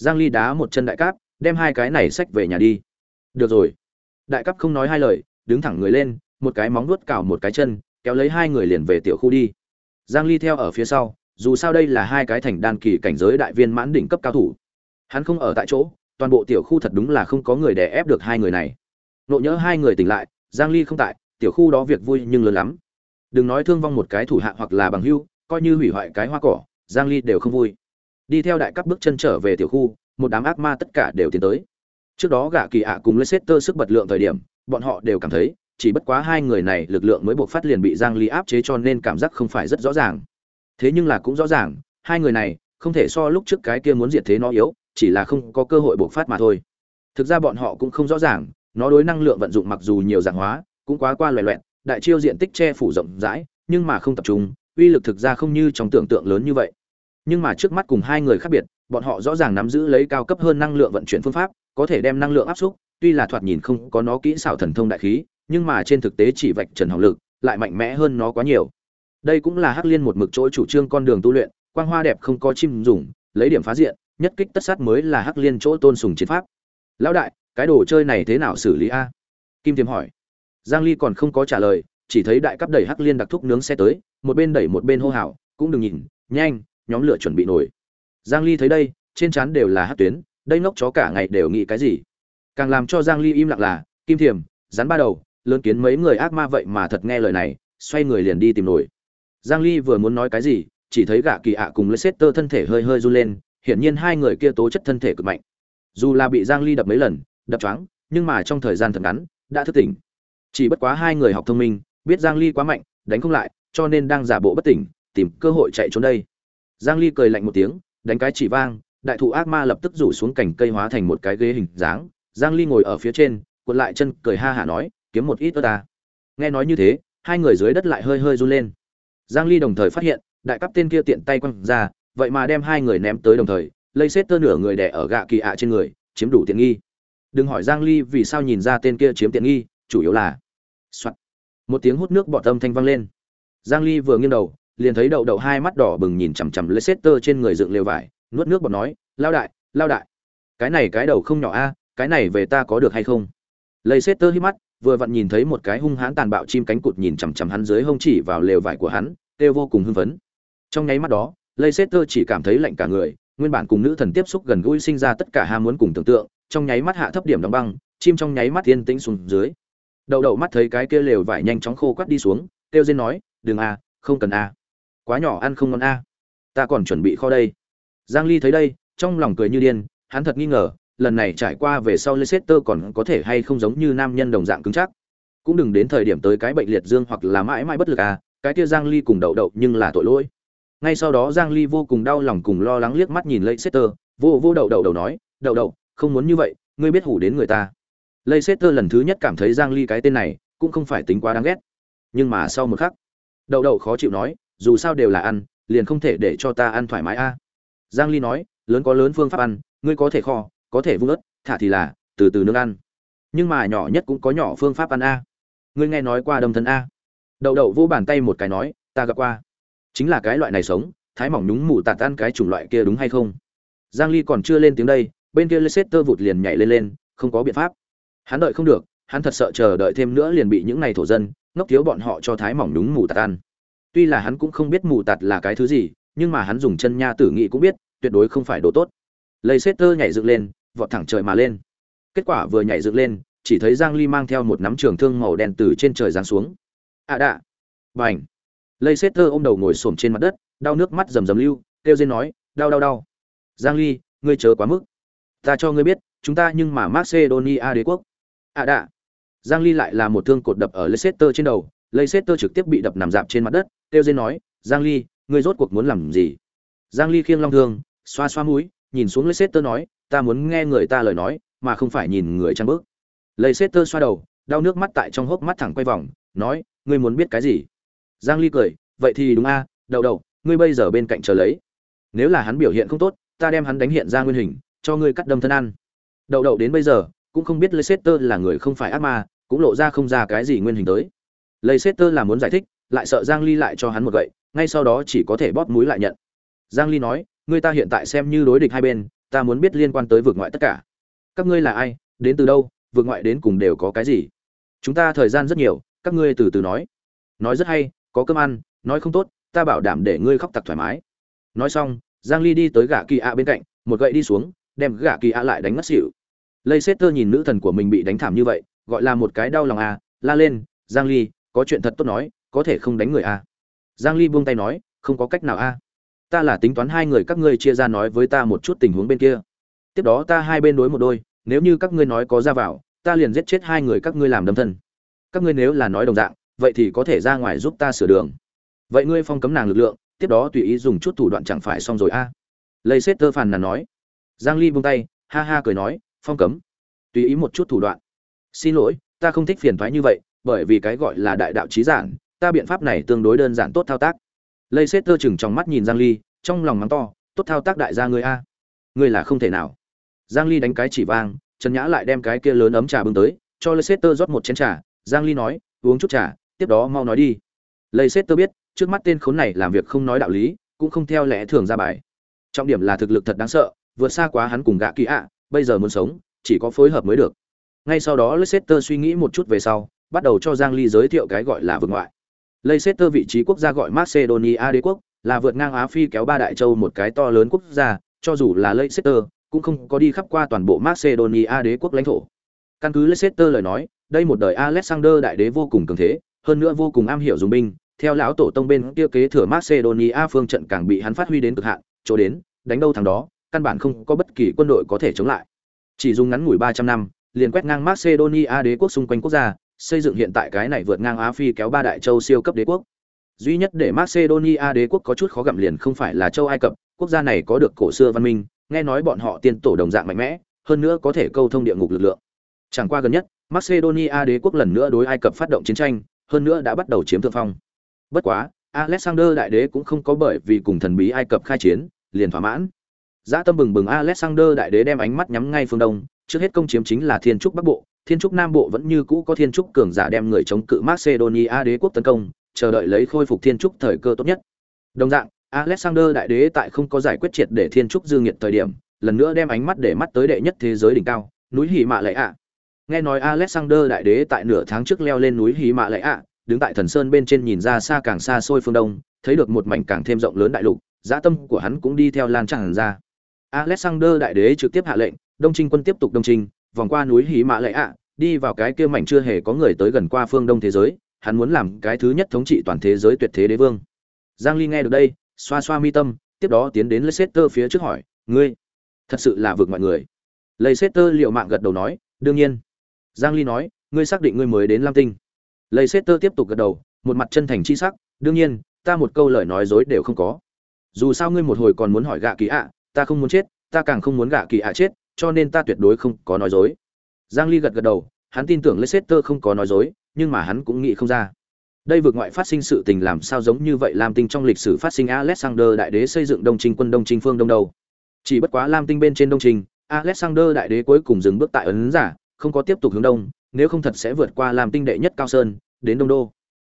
giang ly đá một chân đại cáp, đem hai cái này xách về nhà đi. Được rồi. Đại cấp không nói hai lời, đứng thẳng người lên, một cái móng nuốt cào một cái chân, kéo lấy hai người liền về tiểu khu đi. Giang ly theo ở phía sau, dù sao đây là hai cái thành đan kỳ cảnh giới đại viên mãn đỉnh cấp cao thủ. Hắn không ở tại chỗ, toàn bộ tiểu khu thật đúng là không có người đè ép được hai người này. Nộ nhớ hai người tỉnh lại, giang ly không tại, tiểu khu đó việc vui nhưng lớn lắm. Đừng nói thương vong một cái thủ hạ hoặc là bằng hưu, coi như hủy hoại cái hoa cỏ, giang ly đều không vui đi theo đại cấp bước chân trở về tiểu khu một đám ác ma tất cả đều tiến tới. Trước đó gạ kỳ ạ cùng leicester sức bật lượng thời điểm bọn họ đều cảm thấy chỉ bất quá hai người này lực lượng mới buộc phát liền bị giang ly áp chế cho nên cảm giác không phải rất rõ ràng. Thế nhưng là cũng rõ ràng hai người này không thể so lúc trước cái kia muốn diệt thế nó yếu chỉ là không có cơ hội buộc phát mà thôi. Thực ra bọn họ cũng không rõ ràng nó đối năng lượng vận dụng mặc dù nhiều dạng hóa cũng quá qua loẹ loẹt, đại chiêu diện tích che phủ rộng rãi nhưng mà không tập trung uy lực thực ra không như trong tưởng tượng lớn như vậy nhưng mà trước mắt cùng hai người khác biệt, bọn họ rõ ràng nắm giữ lấy cao cấp hơn năng lượng vận chuyển phương pháp, có thể đem năng lượng áp xúc tuy là thoạt nhìn không có nó kỹ xảo thần thông đại khí, nhưng mà trên thực tế chỉ vạch trần hỏng lực, lại mạnh mẽ hơn nó quá nhiều. Đây cũng là hắc liên một mực chỗ chủ trương con đường tu luyện, quang hoa đẹp không có chim dùng, lấy điểm phá diện, nhất kích tất sát mới là hắc liên chỗ tôn sùng chiến pháp. Lão đại, cái đồ chơi này thế nào xử lý a? Kim tiêm hỏi. Giang ly còn không có trả lời, chỉ thấy đại cấp đẩy hắc liên đặc thúc nướng xe tới, một bên đẩy một bên hô hào, cũng đừng nhìn, nhanh nhóm lửa chuẩn bị nổi. Giang ly thấy đây, trên trán đều là hắc tuyến, đây ngốc chó cả ngày đều nghĩ cái gì. Càng làm cho giang ly im lặng là, kim thiềm rắn ba đầu, lớn kiến mấy người ác ma vậy mà thật nghe lời này, xoay người liền đi tìm nổi. Giang ly vừa muốn nói cái gì, chỉ thấy gã kỳ ạ cùng Leicester thân thể hơi hơi run lên, hiển nhiên hai người kia tố chất thân thể cực mạnh. Dù là bị giang ly đập mấy lần, đập choáng, nhưng mà trong thời gian thật ngắn, đã thức tỉnh. Chỉ bất quá hai người học thông minh, biết giang ly quá mạnh, đánh không lại, cho nên đang giả bộ bất tỉnh, tìm cơ hội chạy trốn đây giang ly cười lạnh một tiếng, đánh cái chỉ vang, đại thụ ác ma lập tức rủ xuống cành cây hóa thành một cái ghế hình dáng. Giang ly ngồi ở phía trên, cuộn lại chân, cười ha hả nói, kiếm một ít ớt ta. Nghe nói như thế, hai người dưới đất lại hơi hơi run lên. Giang ly đồng thời phát hiện, đại cấp tên kia tiện tay quăng ra, vậy mà đem hai người ném tới đồng thời, lây xét tơ nửa người đè ở gạ kỳ ạ trên người, chiếm đủ tiện nghi. Đừng hỏi giang ly vì sao nhìn ra tên kia chiếm tiện nghi, chủ yếu là Soạn. một tiếng hút nước bọt âm thanh vang lên. Giang ly vừa nghiêng đầu liền thấy đậu đậu hai mắt đỏ bừng nhìn chằm chằm Leicester trên người dựng lều vải, nuốt nước bọt nói, "Lao đại, lao đại, cái này cái đầu không nhỏ a, cái này về ta có được hay không?" Leicester hít mắt, vừa vặn nhìn thấy một cái hung hãn tàn bạo chim cánh cụt nhìn chằm chằm hắn dưới hông chỉ vào lều vải của hắn, kêu vô cùng hưng phấn. Trong nháy mắt đó, Leicester chỉ cảm thấy lạnh cả người, nguyên bản cùng nữ thần tiếp xúc gần gũi sinh ra tất cả ham muốn cùng tưởng tượng, trong nháy mắt hạ thấp điểm đóng băng, chim trong nháy mắt yên tĩnh xuống dưới. Đầu đầu mắt thấy cái kia lều vải nhanh chóng khô quắt đi xuống, kêu rên nói, "Đừng a, không cần a." quá nhỏ ăn không ngon a. Ta còn chuẩn bị kho đây. Giang ly thấy đây, trong lòng cười như điên, hắn thật nghi ngờ, lần này trải qua về sau Leicester còn có thể hay không giống như nam nhân đồng dạng cứng chắc. Cũng đừng đến thời điểm tới cái bệnh liệt dương hoặc là mãi mãi bất lực à cái kia giang ly cùng đậu đậu nhưng là tội lỗi. Ngay sau đó giang ly vô cùng đau lòng cùng lo lắng liếc mắt nhìn Leicester vô vô đậu đậu đầu nói, đậu đậu, không muốn như vậy, ngươi biết hủ đến người ta. Leicester lần thứ nhất cảm thấy giang ly cái tên này cũng không phải tính quá đáng ghét. Nhưng mà sau một khắc, đậu đậu khó chịu nói dù sao đều là ăn, liền không thể để cho ta ăn thoải mái a. Giang ly nói, lớn có lớn phương pháp ăn, ngươi có thể kho, có thể vung ớt, thả thì là, từ từ nướng ăn. Nhưng mà nhỏ nhất cũng có nhỏ phương pháp ăn a. Ngươi nghe nói qua đâm thân a? Đậu đậu vô bàn tay một cái nói, ta gặp qua. Chính là cái loại này sống, thái mỏng nhúng mù tạt tan cái chủng loại kia đúng hay không? Giang ly còn chưa lên tiếng đây, bên kia leicester vụt liền nhảy lên lên, không có biện pháp. Hắn đợi không được, hắn thật sợ chờ đợi thêm nữa liền bị những này thổ dân, ngốc thiếu bọn họ cho thái mỏng nhúng mù tạt ăn tuy là hắn cũng không biết mù tạt là cái thứ gì, nhưng mà hắn dùng chân nha tử nghị cũng biết, tuyệt đối không phải đồ tốt. Leicester nhảy dựng lên, vọt thẳng trời mà lên. Kết quả vừa nhảy dựng lên, chỉ thấy giang ly mang theo một nắm trường thương màu đen từ trên trời giáng xuống. À đạ! Bành! Leicester ôm đầu ngồi xổm trên mặt đất, đau nước mắt rầm rầm lưu, kêu dên nói, đau đau đau. Giang ly, ngươi chớ quá mức. Ta cho ngươi biết, chúng ta nhưng mà macedonia đế quốc. À đạ! Giang ly lại là một thương cột đập ở leicester trên đầu. Leicester trực tiếp bị đập nằm dạp trên mặt đất kêu dên nói, giang ly, ngươi rốt cuộc muốn làm gì? Giang ly khiêng long thương, xoa xoa mũi, nhìn xuống leicester nói, ta muốn nghe người ta lời nói, mà không phải nhìn người trang bước leicester xoa đầu, đau nước mắt tại trong hốc mắt thẳng quay vòng, nói, ngươi muốn biết cái gì? Giang ly cười, vậy thì đúng a, đậu đậu, ngươi bây giờ bên cạnh chờ lấy. Nếu là hắn biểu hiện không tốt, ta đem hắn đánh hiện ra nguyên hình, cho ngươi cắt đâm thân ăn. Đậu đậu đến bây giờ, cũng không biết leicester là người không phải ác ma, cũng lộ ra không ra cái gì nguyên hình tới. Leicester là muốn giải thích lại sợ giang ly lại cho hắn một gậy, ngay sau đó chỉ có thể bóp mũi lại nhận. Giang ly nói người ta hiện tại xem như đối địch hai bên, ta muốn biết liên quan tới vực ngoại tất cả. Các ngươi là ai, đến từ đâu, vực ngoại đến cùng đều có cái gì? Chúng ta thời gian rất nhiều, các ngươi từ từ nói. Nói rất hay, có cơm ăn, nói không tốt, ta bảo đảm để ngươi khóc tặc thoải mái. Nói xong, giang ly đi tới gã kỳ ạ bên cạnh, một gậy đi xuống, đem gã kỳ ạ lại đánh ngất xỉu. Lây tơ nhìn nữ thần của mình bị đánh thảm như vậy, gọi là một cái đau lòng à la lên, giang ly, có chuyện thật tốt nói có thể không đánh người à? Giang ly buông tay nói, không có cách nào a à. ta là tính toán hai người các ngươi chia ra nói với ta một chút tình huống bên kia. Tiếp đó ta hai bên đối một đôi, nếu như các ngươi nói có ra vào, ta liền giết chết hai người các ngươi làm đâm thân. Các ngươi nếu là nói đồng dạng, vậy thì có thể ra ngoài giúp ta sửa đường. Vậy ngươi phong cấm nàng lực lượng, tiếp đó tùy ý dùng chút thủ đoạn chẳng phải xong rồi a à. lây xét tơ phàn nàn nói. Giang ly buông tay, ha ha cười nói, phong cấm. Tùy ý một chút thủ đoạn. Xin lỗi, ta không thích phiền thoái như vậy, bởi vì cái gọi là đại đạo trí giản ta biện pháp này tương đối đơn giản tốt thao tác. Lây xét tơ chừng trong mắt nhìn giang ly, trong lòng mắng to, tốt thao tác đại gia ngươi a. Ngươi là không thể nào. Giang ly đánh cái chỉ vang, trần nhã lại đem cái kia lớn ấm trà bưng tới, cho lây xét tơ rót một chén trà. Giang ly nói, uống chút trà, tiếp đó mau nói đi. Lây xét tơ biết, trước mắt tên khốn này làm việc không nói đạo lý, cũng không theo lẽ thường ra bài. Trọng điểm là thực lực thật đáng sợ, vượt xa quá hắn cùng gạ kỳ ạ, bây giờ muốn sống, chỉ có phối hợp mới được. Ngay sau đó leicester suy nghĩ một chút về sau, bắt đầu cho giang ly giới thiệu cái gọi là vương ngoại leicester vị trí quốc gia gọi macedonia đế quốc, là vượt ngang á phi kéo ba đại châu một cái to lớn quốc gia, cho dù là leicester, cũng không có đi khắp qua toàn bộ macedonia đế quốc lãnh thổ. Căn cứ leicester lời nói, đây một đời alexander đại đế vô cùng cường thế, hơn nữa vô cùng am hiểu dùng binh, theo lão tổ tông bên kia kế thừa macedonia phương trận càng bị hắn phát huy đến cực hạn, chỗ đến, đánh đâu thằng đó, căn bản không có bất kỳ quân đội có thể chống lại. Chỉ dùng ngắn ngủi ba trăm năm, liền quét ngang macedonia đế quốc xung quanh quốc gia xây dựng hiện tại cái này vượt ngang á phi kéo ba đại châu siêu cấp đế quốc. Duy nhất để macedonia đế quốc có chút khó gặm liền không phải là châu ai cập quốc gia này có được cổ xưa văn minh nghe nói bọn họ tiên tổ đồng dạng mạnh mẽ hơn nữa có thể câu thông địa ngục lực lượng. Chẳng qua gần nhất macedonia đế quốc lần nữa đối ai cập phát động chiến tranh hơn nữa đã bắt đầu chiếm thượng phong. Bất quá alexander đại đế cũng không có bởi vì cùng thần bí ai cập khai chiến liền thỏa mãn. Dã tâm bừng bừng Alexander đại đế đem ánh mắt nhắm ngay phương đông, trước hết công chiếm chính là Thiên trúc Bắc Bộ, Thiên trúc Nam Bộ vẫn như cũ có Thiên trúc cường giả đem người chống cự Macedonia đế quốc tấn công, chờ đợi lấy khôi phục Thiên trúc thời cơ tốt nhất. Đồng dạng, Alexander đại đế tại không có giải quyết triệt để Thiên trúc dương nghiệt thời điểm, lần nữa đem ánh mắt để mắt tới đệ nhất thế giới đỉnh cao, núi Hỉ Mạ Lệ ạ. Nghe nói Alexander đại đế tại nửa tháng trước leo lên núi Hỉ Mạ Lệ ạ, đứng tại thần sơn bên trên nhìn ra xa càng xa xôi phương đông, thấy được một mảnh càng thêm rộng lớn đại lục, dã tâm của hắn cũng đi theo lan tràn ra. Alexander đại đế trực tiếp hạ lệnh, Đông Trinh quân tiếp tục đông trinh, vòng qua núi Hí Mã Lệ ạ, đi vào cái kia mảnh chưa hề có người tới gần qua phương Đông thế giới, hắn muốn làm cái thứ nhất thống trị toàn thế giới tuyệt thế đế vương. Giang Ly nghe được đây, xoa xoa mi tâm, tiếp đó tiến đến Leicester phía trước hỏi, "Ngươi, thật sự là vượt mọi người?" Leicester liệu mạng gật đầu nói, "Đương nhiên." Giang Ly nói, "Ngươi xác định ngươi mới đến Lam Tinh?" Leicester tiếp tục gật đầu, một mặt chân thành chi sắc, "Đương nhiên, ta một câu lời nói dối đều không có." Dù sao ngươi một hồi còn muốn hỏi gạ kỳ ạ, ta không muốn chết ta càng không muốn gạ kỳ ạ chết cho nên ta tuyệt đối không có nói dối. Giang ly gật gật đầu, hắn tin tưởng leicester không có nói dối, nhưng mà hắn cũng nghĩ không ra. Đây vượt ngoại phát sinh sự tình làm sao giống như vậy lam tinh trong lịch sử phát sinh alexander đại đế xây dựng đông trinh quân đông trinh phương đông đầu. chỉ bất quá lam tinh bên trên đông trinh alexander đại đế cuối cùng dừng bước tại ấn giả, không có tiếp tục hướng đông, nếu không thật sẽ vượt qua lam tinh đệ nhất cao sơn, đến đông đô.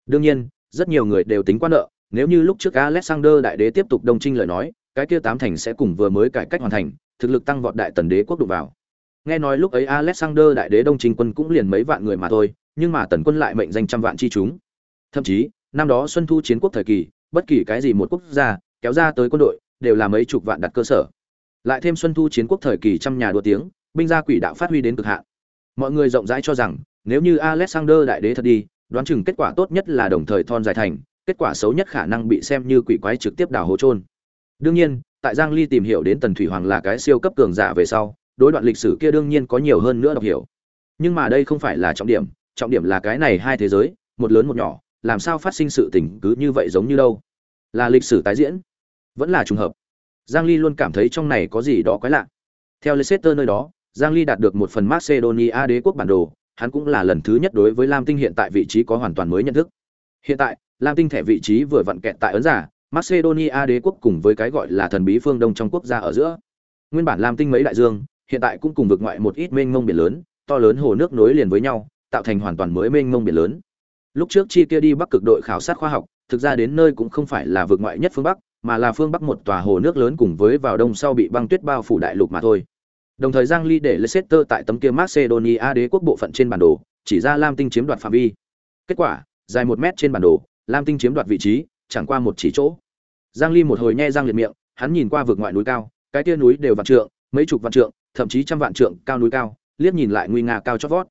Đương nhiên, rất nhiều người đều tính quan nợ, nếu như lúc trước alexander đại đế tiếp tục đông trinh lời nói, cái kia tám thành sẽ cùng vừa mới cải cách hoàn thành thực lực tăng vọt đại tần đế quốc đụng vào. Nghe nói lúc ấy alexander đại đế đông trình quân cũng liền mấy vạn người mà thôi, nhưng mà tần quân lại mệnh danh trăm vạn chi chúng. Thậm chí, năm đó xuân thu chiến quốc thời kỳ, bất kỳ cái gì một quốc gia kéo ra tới quân đội đều là mấy chục vạn đặt cơ sở. Lại thêm xuân thu chiến quốc thời kỳ trăm nhà đua tiếng, binh gia quỷ đạo phát huy đến cực hạn. Mọi người rộng rãi cho rằng, nếu như alexander đại đế thật đi, đoán chừng kết quả tốt nhất là đồng thời thon dài thành, kết quả xấu nhất khả năng bị xem như quỷ quái trực tiếp đào hố trôn đương nhiên tại giang ly tìm hiểu đến tần thủy hoàng là cái siêu cấp cường giả về sau, đối đoạn lịch sử kia đương nhiên có nhiều hơn nữa đọc hiểu. Nhưng mà đây không phải là trọng điểm trọng điểm là cái này hai thế giới, một lớn một nhỏ, làm sao phát sinh sự tình cứ như vậy giống như đâu? Là lịch sử tái diễn, vẫn là trùng hợp. Giang ly luôn cảm thấy trong này có gì đó quái lạ. Theo leicester nơi đó, giang ly đạt được một phần macedonia đế quốc bản đồ, hắn cũng là lần thứ nhất đối với lam tinh hiện tại vị trí có hoàn toàn mới nhận thức. Hiện tại, lam tinh thẻ vị trí vừa vặn kẹt tại ấn giả macedonia đế quốc cùng với cái gọi là thần bí phương đông trong quốc gia ở giữa. Nguyên bản lam tinh mấy đại dương, hiện tại cũng cùng vực ngoại một ít mênh mông biển lớn, to lớn hồ nước nối liền với nhau, tạo thành hoàn toàn mới mênh mông biển lớn. Lúc trước chi kia đi bắc cực đội khảo sát khoa học, thực ra đến nơi cũng không phải là vực ngoại nhất phương bắc, mà là phương bắc một tòa hồ nước lớn cùng với vào đông sau bị băng tuyết bao phủ đại lục mà thôi. Đồng thời giang ly để leicester tại tấm kia macedonia đế quốc bộ phận trên bản đồ, chỉ ra lam tinh chiếm đoạt phạm vi. Kết quả, dài một mét trên bản đồ, lam tinh chiếm đoạt vị trí, chẳng qua một chỉ chỗ giang ly một hồi nhe răng liệt miệng, hắn nhìn qua vực ngoại núi cao, cái kia núi đều vạn trượng, mấy chục vạn trượng, thậm chí trăm vạn trượng cao núi cao, liếc nhìn lại nguy nga cao chót vót.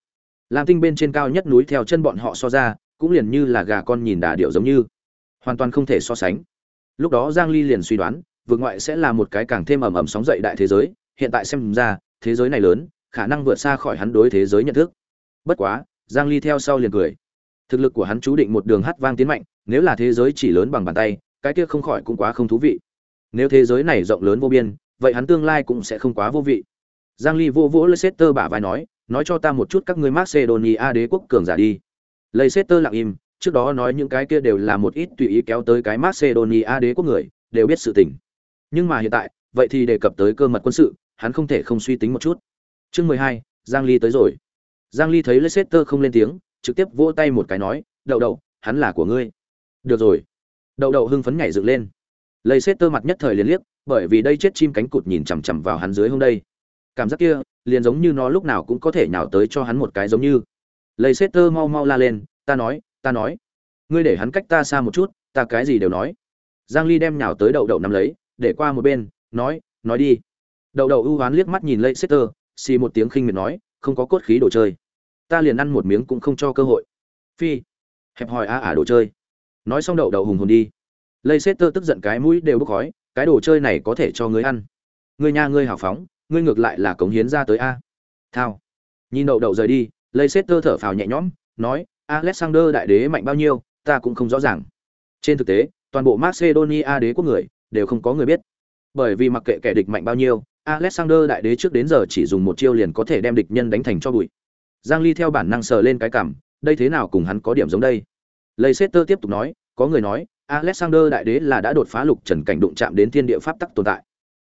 Lam tinh bên trên cao nhất núi theo chân bọn họ so ra, cũng liền như là gà con nhìn đà điểu giống như. Hoàn toàn không thể so sánh. Lúc đó giang ly liền suy đoán, vực ngoại sẽ là một cái càng thêm ầm ầm sóng dậy đại thế giới, hiện tại xem ra, thế giới này lớn, khả năng vượt xa khỏi hắn đối thế giới nhận thức. Bất quá, giang ly theo sau liền cười. Thực lực của hắn chú định một đường hát vang tiến mạnh, nếu là thế giới chỉ lớn bằng bàn tay cái kia không khỏi cũng quá không thú vị nếu thế giới này rộng lớn vô biên vậy hắn tương lai cũng sẽ không quá vô vị giang ly vô vỗ leicester bả vai nói nói cho ta một chút các ngươi macedonia đế quốc cường giả đi leicester lặng im trước đó nói những cái kia đều là một ít tùy ý kéo tới cái Macedonia đế quốc người, đều biết sự tình. Nhưng mà hiện tại, vậy thì đề cập tới cơ mật quân sự, hắn không thể không suy tính một chút. Chương mười hai, Giang Ly tới rồi. Giang Ly thấy Leicester không lên tiếng, trực tiếp vỗ tay một cái nói, "Đậu đậu, hắn là của ngươi." "Được rồi." Đậu đậu hưng phấn nhảy dựng lên. Leicester mặt nhất thời liền liếc, bởi vì đây chết chim cánh cụt nhìn chằm chằm vào hắn dưới hôm đây. Cảm giác kia, liền giống như nó lúc nào cũng có thể nhào tới cho hắn một cái giống như. Leicester mau mau la lên, "Ta nói, ta nói. Ngươi để hắn cách ta xa một chút ta cái gì đều nói. Giang ly đem nhào tới đậu đậu nắm lấy để qua một bên nói nói đi. Đậu đậu ưu hoán liếc mắt nhìn lây tơ xì một tiếng khinh miệt nói không có cốt khí đồ chơi. Ta liền ăn một miếng cũng không cho cơ hội. Phi. Hẹp hòi a ả đồ chơi nói xong đậu đậu hùng hồn đi lây setter tức giận cái mũi đều bốc khói cái đồ chơi này có thể cho ngươi ăn ngươi nha ngươi hào phóng ngươi ngược lại là cống hiến ra tới a thao nhìn đậu đậu rời đi lây setter thở phào nhẹ nhõm nói Alexander đại đế mạnh bao nhiêu, ta cũng không rõ ràng. Trên thực tế, toàn bộ Macedonia đế quốc người đều không có người biết. Bởi vì mặc kệ kẻ địch mạnh bao nhiêu, Alexander đại đế trước đến giờ chỉ dùng một chiêu liền có thể đem địch nhân đánh thành cho bụi. Giang Ly theo bản năng sờ lên cái cảm, đây thế nào cùng hắn có điểm giống đây. Leicester tiếp tục nói, có người nói, Alexander đại đế là đã đột phá lục trần cảnh đụng chạm đến thiên địa pháp tắc tồn tại.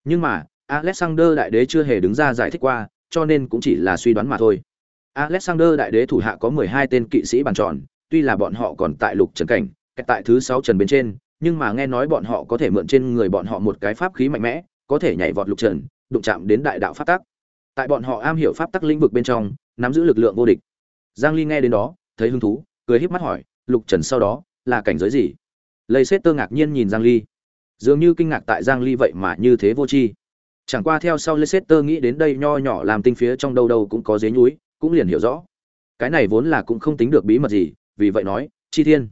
Nhưng mà, Alexander đại đế chưa hề đứng ra giải thích qua, cho nên cũng chỉ là suy đoán mà thôi. Alexander đại đế thủ hạ có 12 tên kỵ sĩ bàn tròn, tuy là bọn họ còn tại lục trần cảnh, tại thứ 6 trần bên trên, nhưng mà nghe nói bọn họ có thể mượn trên người bọn họ một cái pháp khí mạnh mẽ, có thể nhảy vọt lục trần, đụng chạm đến đại đạo pháp tắc. Tại bọn họ am hiểu pháp tắc lĩnh vực bên trong, nắm giữ lực lượng vô địch. Giang Ly nghe đến đó, thấy hứng thú, cười híp mắt hỏi, lục trần sau đó là cảnh giới gì? Leicester ngạc nhiên nhìn Giang Ly, dường như kinh ngạc tại Giang Ly vậy mà như thế vô tri. Chẳng qua theo sau Leicester nghĩ đến đây nho nhỏ làm tinh phía trong đâu đâu cũng có dế núi, cũng liền hiểu rõ. Cái này vốn là cũng không tính được bí mật gì vì vậy nói chi thiên.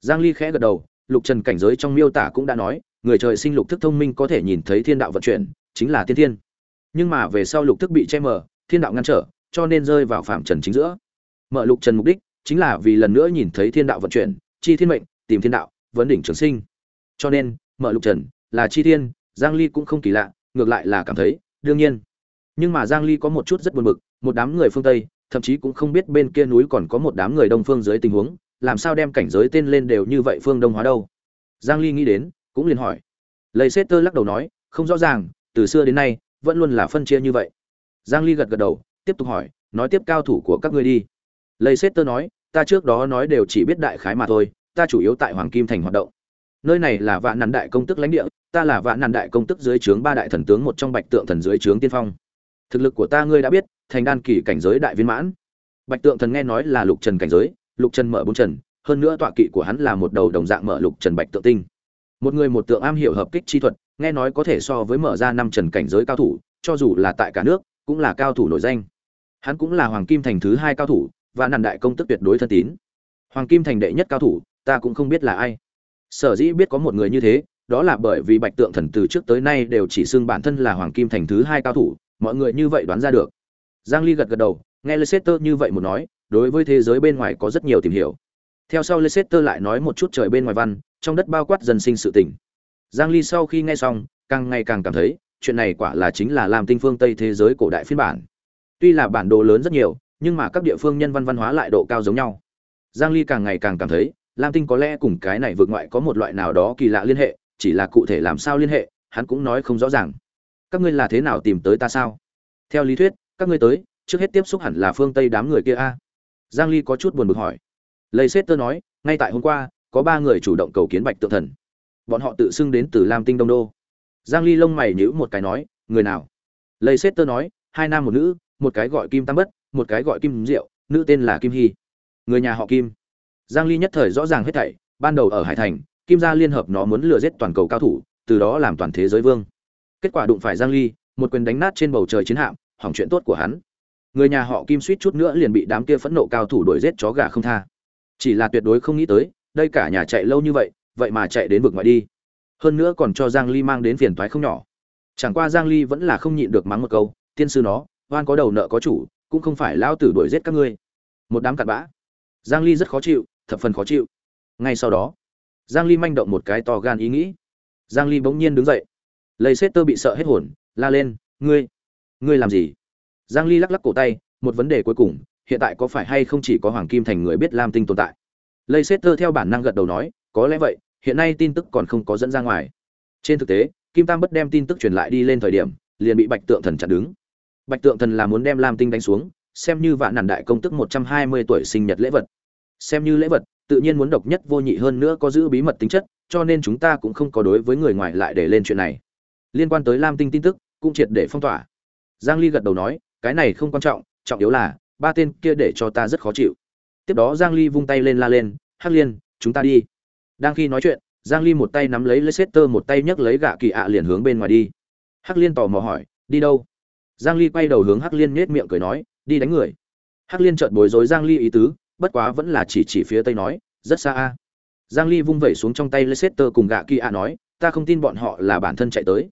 Giang ly khẽ gật đầu lục trần cảnh giới trong miêu tả cũng đã nói người trời sinh lục thức thông minh có thể nhìn thấy thiên đạo vận chuyển chính là tiên thiên. Nhưng mà về sau lục thức bị che mờ thiên đạo ngăn trở cho nên rơi vào phạm trần chính giữa. Mở lục trần mục đích chính là vì lần nữa nhìn thấy thiên đạo vận chuyển, chi thiên mệnh, tìm thiên đạo, vấn đỉnh trường sinh. Cho nên, mở lục trần là chi thiên, giang ly cũng không kỳ lạ, ngược lại là cảm thấy, đương nhiên. Nhưng mà giang ly có một chút rất buồn bực, một đám người phương tây, thậm chí cũng không biết bên kia núi còn có một đám người đông phương dưới tình huống, làm sao đem cảnh giới tên lên đều như vậy phương đông hóa đâu? Giang ly nghĩ đến, cũng liền hỏi. Lầy xét tơ lắc đầu nói, không rõ ràng, từ xưa đến nay, vẫn luôn là phân chia như vậy. Giang ly gật gật đầu, tiếp tục hỏi, nói tiếp cao thủ của các ngươi đi. Lầy xét tơ nói ta trước đó nói đều chỉ biết đại khái mà thôi, ta chủ yếu tại hoàng kim thành hoạt động. Nơi này là vạn nàn đại công tức lãnh địa, ta là vạn nàn đại công tức dưới trướng ba đại thần tướng một trong bạch tượng thần dưới trướng tiên phong. Thực lực của ta ngươi đã biết, thành đan kỳ cảnh giới đại viên mãn. Bạch tượng thần nghe nói là lục trần cảnh giới, lục trần mở bốn trần, hơn nữa tọa kỵ của hắn là một đầu đồng dạng mở lục trần bạch tượng tinh. Một người một tượng am hiểu hợp kích chi thuật, nghe nói có thể so với mở ra năm trần cảnh giới cao thủ, cho dù là tại cả nước, cũng là cao thủ nổi danh. Hắn cũng là hoàng kim thành thứ hai cao thủ và nàn đại công tức tuyệt đối thân tín. Hoàng kim thành đệ nhất cao thủ, ta cũng không biết là ai. Sở dĩ biết có một người như thế, đó là bởi vì bạch tượng thần từ trước tới nay đều chỉ xưng bản thân là hoàng kim thành thứ hai cao thủ, mọi người như vậy đoán ra được. Giang ly gật gật đầu, nghe leicester như vậy một nói, đối với thế giới bên ngoài có rất nhiều tìm hiểu. Theo sau leicester lại nói một chút trời bên ngoài văn, trong đất bao quát dân sinh sự tình. Giang ly sau khi nghe xong, càng ngày càng cảm thấy, chuyện này quả là chính là làm tinh phương tây thế giới cổ đại phiên bản. Tuy là bản đồ lớn rất nhiều nhưng mà các địa phương nhân văn văn hóa lại độ cao giống nhau. Giang ly càng ngày càng cảm thấy, lam tinh có lẽ cùng cái này vượt ngoại có một loại nào đó kỳ lạ liên hệ, chỉ là cụ thể làm sao liên hệ, hắn cũng nói không rõ ràng. Các ngươi là thế nào tìm tới ta sao? Theo lý thuyết, các ngươi tới, trước hết tiếp xúc hẳn là phương tây đám người kia a. Giang ly có chút buồn bực hỏi. Lây xét tơ nói, ngay tại hôm qua, có ba người chủ động cầu kiến bạch tượng thần. Bọn họ tự xưng đến từ lam tinh đông đô. Giang ly lông mày nhíu một cái nói, người nào? Lây xét tơ nói, hai nam một nữ, một cái gọi kim tam bất một cái gọi kim diệu, nữ tên là kim hy. Người nhà họ kim. Giang ly nhất thời rõ ràng hết thảy, ban đầu ở hải thành, kim gia liên hợp nó muốn lừa giết toàn cầu cao thủ, từ đó làm toàn thế giới vương. Kết quả đụng phải giang ly, một quyền đánh nát trên bầu trời chiến hạm, hỏng chuyện tốt của hắn. Người nhà họ kim suýt chút nữa liền bị đám kia phẫn nộ cao thủ đuổi giết chó gà không tha. Chỉ là tuyệt đối không nghĩ tới, đây cả nhà chạy lâu như vậy vậy mà chạy đến vực ngoại đi. Hơn nữa còn cho giang ly mang đến phiền toái không nhỏ. Chẳng qua giang ly vẫn là không nhịn được mắng một câu, tiên sư nó, oan có đầu nợ có chủ cũng không phải lao tử đuổi giết các ngươi. Một đám cặn bã. Giang ly rất khó chịu, thập phần khó chịu. Ngay sau đó, giang ly manh động một cái to gan ý nghĩ. Giang ly bỗng nhiên đứng dậy. Lấy xét tơ bị sợ hết hồn, la lên, ngươi ngươi làm gì? Giang ly lắc lắc cổ tay, một vấn đề cuối cùng, hiện tại có phải hay không chỉ có hoàng kim thành người biết lam tinh tồn tại? Lây xét tơ theo bản năng gật đầu nói, có lẽ vậy, hiện nay tin tức còn không có dẫn ra ngoài. Trên thực tế, kim tam bất đem tin tức truyền lại đi lên thời điểm, liền bị bạch tượng thần chặn đứng bạch tượng thần là muốn đem lam tinh đánh xuống, xem như vạn nàn đại công tức 120 tuổi sinh nhật lễ vật. Xem như lễ vật, tự nhiên muốn độc nhất vô nhị hơn nữa có giữ bí mật tính chất, cho nên chúng ta cũng không có đối với người ngoài lại để lên chuyện này. Liên quan tới lam tinh tin tức, cũng triệt để phong tỏa. Giang ly gật đầu nói, cái này không quan trọng trọng yếu là, ba tên kia để cho ta rất khó chịu. Tiếp đó giang ly vung tay lên la lên, hắc liên, chúng ta đi. Đang khi nói chuyện, giang ly một tay nắm lấy leicester, một tay nhấc lấy gạ kỳ ạ liền hướng bên ngoài đi. Hắc liên tò mò hỏi, đi đâu? Giang ly quay đầu hướng hắc liên nhếch miệng cười nói, đi đánh người. Hắc liên chợt bối rối giang ly ý tứ, bất quá vẫn là chỉ chỉ phía tây nói, rất xa a. Giang ly vung vẩy xuống trong tay leicester cùng gạ Kia nói, ta không tin bọn họ là bản thân chạy tới.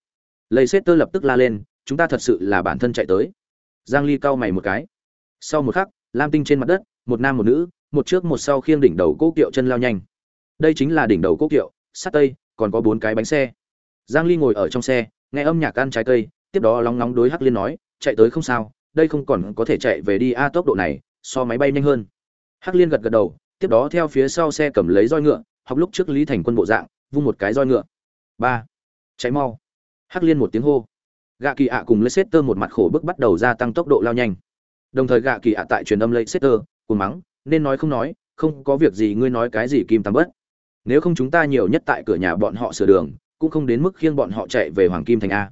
Leicester lập tức la lên, chúng ta thật sự là bản thân chạy tới. Giang ly cau mày một cái. Sau một khắc, lam tinh trên mặt đất, một nam một nữ, một trước một sau khiêng đỉnh đầu cố kiệu chân lao nhanh. Đây chính là đỉnh đầu cố kiệu, sát tây, còn có bốn cái bánh xe. Giang ly ngồi ở trong xe, nghe âm nhạc ăn trái cây tiếp đó lóng nóng đối hắc liên nói, chạy tới không sao, đây không còn có thể chạy về đi a, tốc độ này, so máy bay nhanh hơn. Hắc liên gật gật đầu, tiếp đó theo phía sau xe cầm lấy roi ngựa, học lúc trước lý thành quân bộ dạng, vung một cái roi ngựa. Ba cháy mau. Hắc liên một tiếng hô. Gạ kỳ ạ cùng leicester một mặt khổ bức bắt đầu gia tăng tốc độ lao nhanh. Đồng thời gạ kỳ ạ tại truyền âm leicester cùng mắng, nên nói không nói, không có việc gì, ngươi nói cái gì kim tam bất. Nếu không chúng ta nhiều nhất tại cửa nhà bọn họ sửa đường, cũng không đến mức khiêng bọn họ chạy về hoàng kim thành a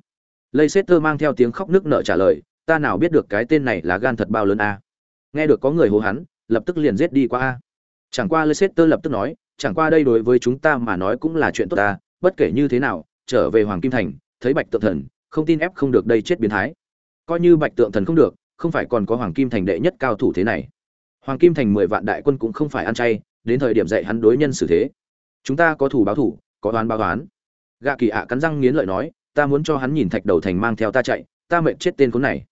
leicester mang theo tiếng khóc nước nợ trả lời, ta nào biết được cái tên này là gan thật bao lớn a? Nghe được có người hô hắn, lập tức liền giết đi qua a. Chẳng qua leicester lập tức nói, chẳng qua đây đối với chúng ta mà nói cũng là chuyện tốt ta, bất kể như thế nào, trở về hoàng kim thành, thấy bạch Tượng thần, không tin ép không được đây chết biến thái. Coi như bạch tượng thần không được, không phải còn có hoàng kim thành đệ nhất cao thủ thế này. Hoàng kim thành mười vạn đại quân cũng không phải ăn chay, đến thời điểm dạy hắn đối nhân xử thế. Chúng ta có thủ báo thủ, có đoán báo đoán gạ kỳ ạ cắn răng nghiến lợi nói ta muốn cho hắn nhìn thạch đầu thành mang theo ta chạy, ta mệnh chết tên khốn này.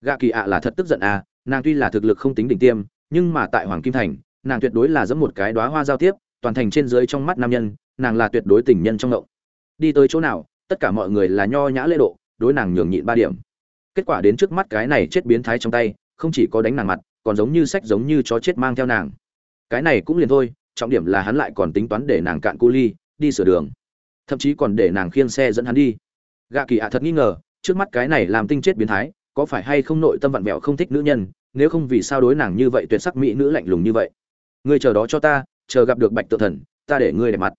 Gạ kỳ ạ là thật tức giận à nàng tuy là thực lực không tính đỉnh tiêm, nhưng mà tại hoàng kim thành, nàng tuyệt đối là giống một cái đóa hoa giao tiếp, toàn thành trên dưới trong mắt nam nhân, nàng là tuyệt đối tình nhân trong động đi tới chỗ nào, tất cả mọi người là nho nhã lễ độ, đối nàng nhường nhịn ba điểm. Kết quả đến trước mắt cái này chết biến thái trong tay, không chỉ có đánh nàng mặt, còn giống như sách giống như chó chết mang theo nàng. Cái này cũng liền thôi, trọng điểm là hắn lại còn tính toán để nàng cạn cu ly, đi sửa đường. Thậm chí còn để nàng khiêng xe dẫn hắn đi gạ kỳ ạ thật nghi ngờ, trước mắt cái này làm tinh chết biến thái, có phải hay không nội tâm vặn vẹo không thích nữ nhân, nếu không vì sao đối nàng như vậy tuyệt sắc mỹ nữ lạnh lùng như vậy? Ngươi chờ đó cho ta, chờ gặp được bạch tự thần, ta để ngươi đẹp mặt.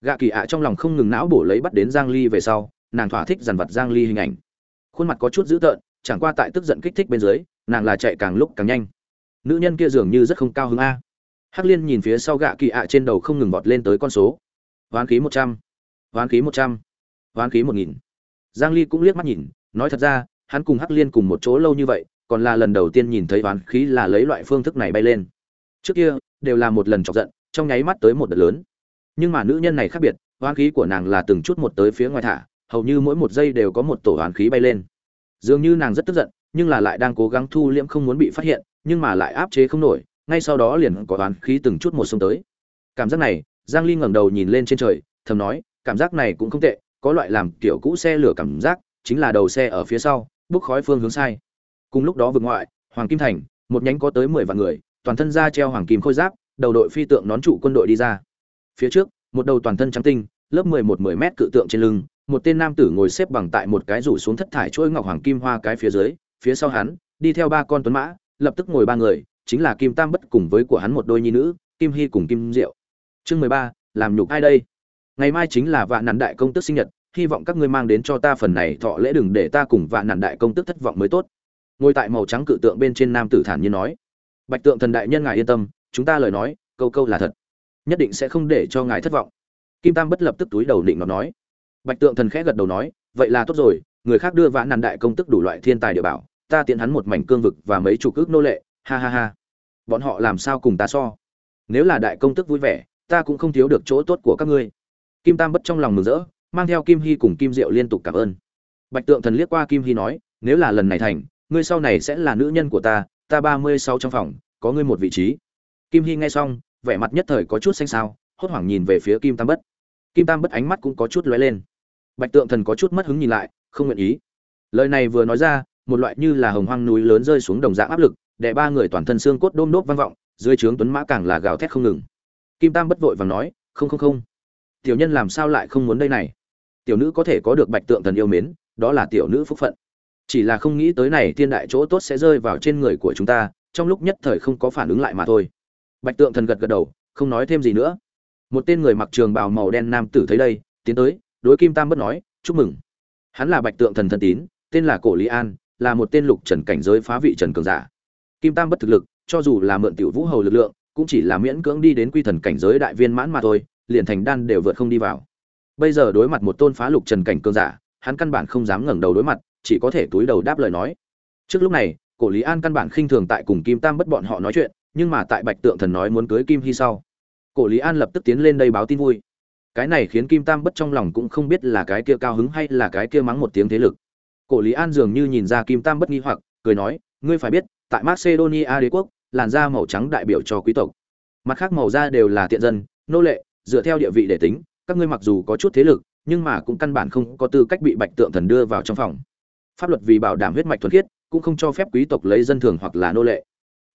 Gạ kỳ ạ trong lòng không ngừng não bổ lấy bắt đến giang ly về sau, nàng thỏa thích dằn vặt giang ly hình ảnh. Khuôn mặt có chút dữ tợn, chẳng qua tại tức giận kích thích bên dưới, nàng là chạy càng lúc càng nhanh. Nữ nhân kia dường như rất không cao hứng a. Hắc liên nhìn phía sau gạ kỳ ạ trên đầu không ngừng vọt lên tới con số. Hoán khí một trăm, hoán khí một trăm, hoán khí một nghìn giang ly cũng liếc mắt nhìn, nói thật ra, hắn cùng hắc liên cùng một chỗ lâu như vậy, còn là lần đầu tiên nhìn thấy oán khí là lấy loại phương thức này bay lên. Trước kia, đều là một lần chọc giận, trong nháy mắt tới một đợt lớn. Nhưng mà nữ nhân này khác biệt, oán khí của nàng là từng chút một tới phía ngoài thả, hầu như mỗi một giây đều có một tổ oán khí bay lên. Dường như nàng rất tức giận, nhưng là lại đang cố gắng thu liễm không muốn bị phát hiện, nhưng mà lại áp chế không nổi, ngay sau đó liền có oán khí từng chút một xông tới. Cảm giác này, giang ly ngẩng đầu nhìn lên trên trời, thầm nói, cảm giác này cũng không tệ có loại làm kiểu cũ xe lửa cảm giác, chính là đầu xe ở phía sau, bốc khói phương hướng sai. Cùng lúc đó vượt ngoại, hoàng kim thành, một nhánh có tới 10 vạn người, toàn thân da treo hoàng kim khôi giáp, đầu đội phi tượng nón trụ quân đội đi ra. Phía trước, một đầu toàn thân trắng tinh, lớp 11 10 mét cự tượng trên lưng, một tên nam tử ngồi xếp bằng tại một cái rủ xuống thất thải chuỗi ngọc hoàng kim hoa cái phía dưới, phía sau hắn, đi theo ba con tuấn mã, lập tức ngồi ba người, chính là kim tam bất cùng với của hắn một đôi nhi nữ, kim hy cùng kim diệu. Chương mười ba, làm nhục ai đây? Ngày mai chính là vạn nạn đại công tức sinh nhật, hy vọng các ngươi mang đến cho ta phần này thọ lễ đừng để ta cùng vạn nạn đại công tức thất vọng mới tốt. Ngồi tại màu trắng cự tượng bên trên nam tử thản nhiên nói. Bạch tượng thần đại nhân ngài yên tâm, chúng ta lời nói, câu câu là thật. Nhất định sẽ không để cho ngài thất vọng. Kim tam bất lập tức túi đầu định nó nói. Bạch tượng thần khẽ gật đầu nói, vậy là tốt rồi, người khác đưa vạn nạn đại công tức đủ loại thiên tài địa bảo, ta tiện hắn một mảnh cương vực và mấy chục ước nô lệ, ha ha ha. Bọn họ làm sao cùng ta so? Nếu là đại công tức vui vẻ, ta cũng không thiếu được chỗ tốt của các ngươi kim tam bất trong lòng mừng rỡ, mang theo kim hy cùng kim diệu liên tục cảm ơn. Bạch tượng thần liếc qua kim hy nói, nếu là lần này thành, ngươi sau này sẽ là nữ nhân của ta ta ba mươi sáu trong phòng, có ngươi một vị trí. Kim hy nghe xong, vẻ mặt nhất thời có chút xanh xao, hốt hoảng nhìn về phía kim tam bất. Kim tam bất ánh mắt cũng có chút lóe lên. Bạch tượng thần có chút mất hứng nhìn lại, không nguyện ý. Lời này vừa nói ra, một loại như là hồng hoang núi lớn rơi xuống đồng dạng áp lực, đè ba người toàn thân xương cốt đôm đốp vang vọng, dưới trướng tuấn mã càng là gào thét không ngừng. Kim tam bất vội vàng nói, không không không tiểu nhân làm sao lại không muốn đây này? Tiểu nữ có thể có được bạch tượng thần yêu mến, đó là tiểu nữ phúc phận. Chỉ là không nghĩ tới này thiên đại chỗ tốt sẽ rơi vào trên người của chúng ta, trong lúc nhất thời không có phản ứng lại mà thôi. Bạch tượng thần gật gật đầu, không nói thêm gì nữa. Một tên người mặc trường bào màu đen nam tử thấy đây, tiến tới, đối kim tam bất nói, chúc mừng. Hắn là bạch tượng thần thần tín, tên là cổ lý an, là một tên lục trần cảnh giới phá vị trần cường giả. Kim tam bất thực lực, cho dù là mượn tiểu vũ hầu lực lượng, cũng chỉ là miễn cưỡng đi đến quy thần cảnh giới đại viên mãn mà thôi liền thành đan đều vượt không đi vào. Bây giờ đối mặt một tôn phá lục trần cảnh cường giả, hắn căn bản không dám ngẩng đầu đối mặt, chỉ có thể túi đầu đáp lời nói. Trước lúc này, cổ lý an căn bản khinh thường tại cùng kim tam bất bọn họ nói chuyện, nhưng mà tại bạch tượng thần nói muốn cưới kim hy sau, cổ lý an lập tức tiến lên đây báo tin vui. Cái này khiến kim tam bất trong lòng cũng không biết là cái kia cao hứng hay là cái kia mắng một tiếng thế lực. Cổ lý an dường như nhìn ra kim tam bất nghi hoặc, cười nói, ngươi phải biết, tại macedonia đế quốc, làn da màu trắng đại biểu cho quý tộc. Mặt khác màu da đều là tiện dân, nô lệ dựa theo địa vị để tính các ngươi mặc dù có chút thế lực nhưng mà cũng căn bản không có tư cách bị bạch tượng thần đưa vào trong phòng. Pháp luật vì bảo đảm huyết mạch thuần khiết cũng không cho phép quý tộc lấy dân thường hoặc là nô lệ.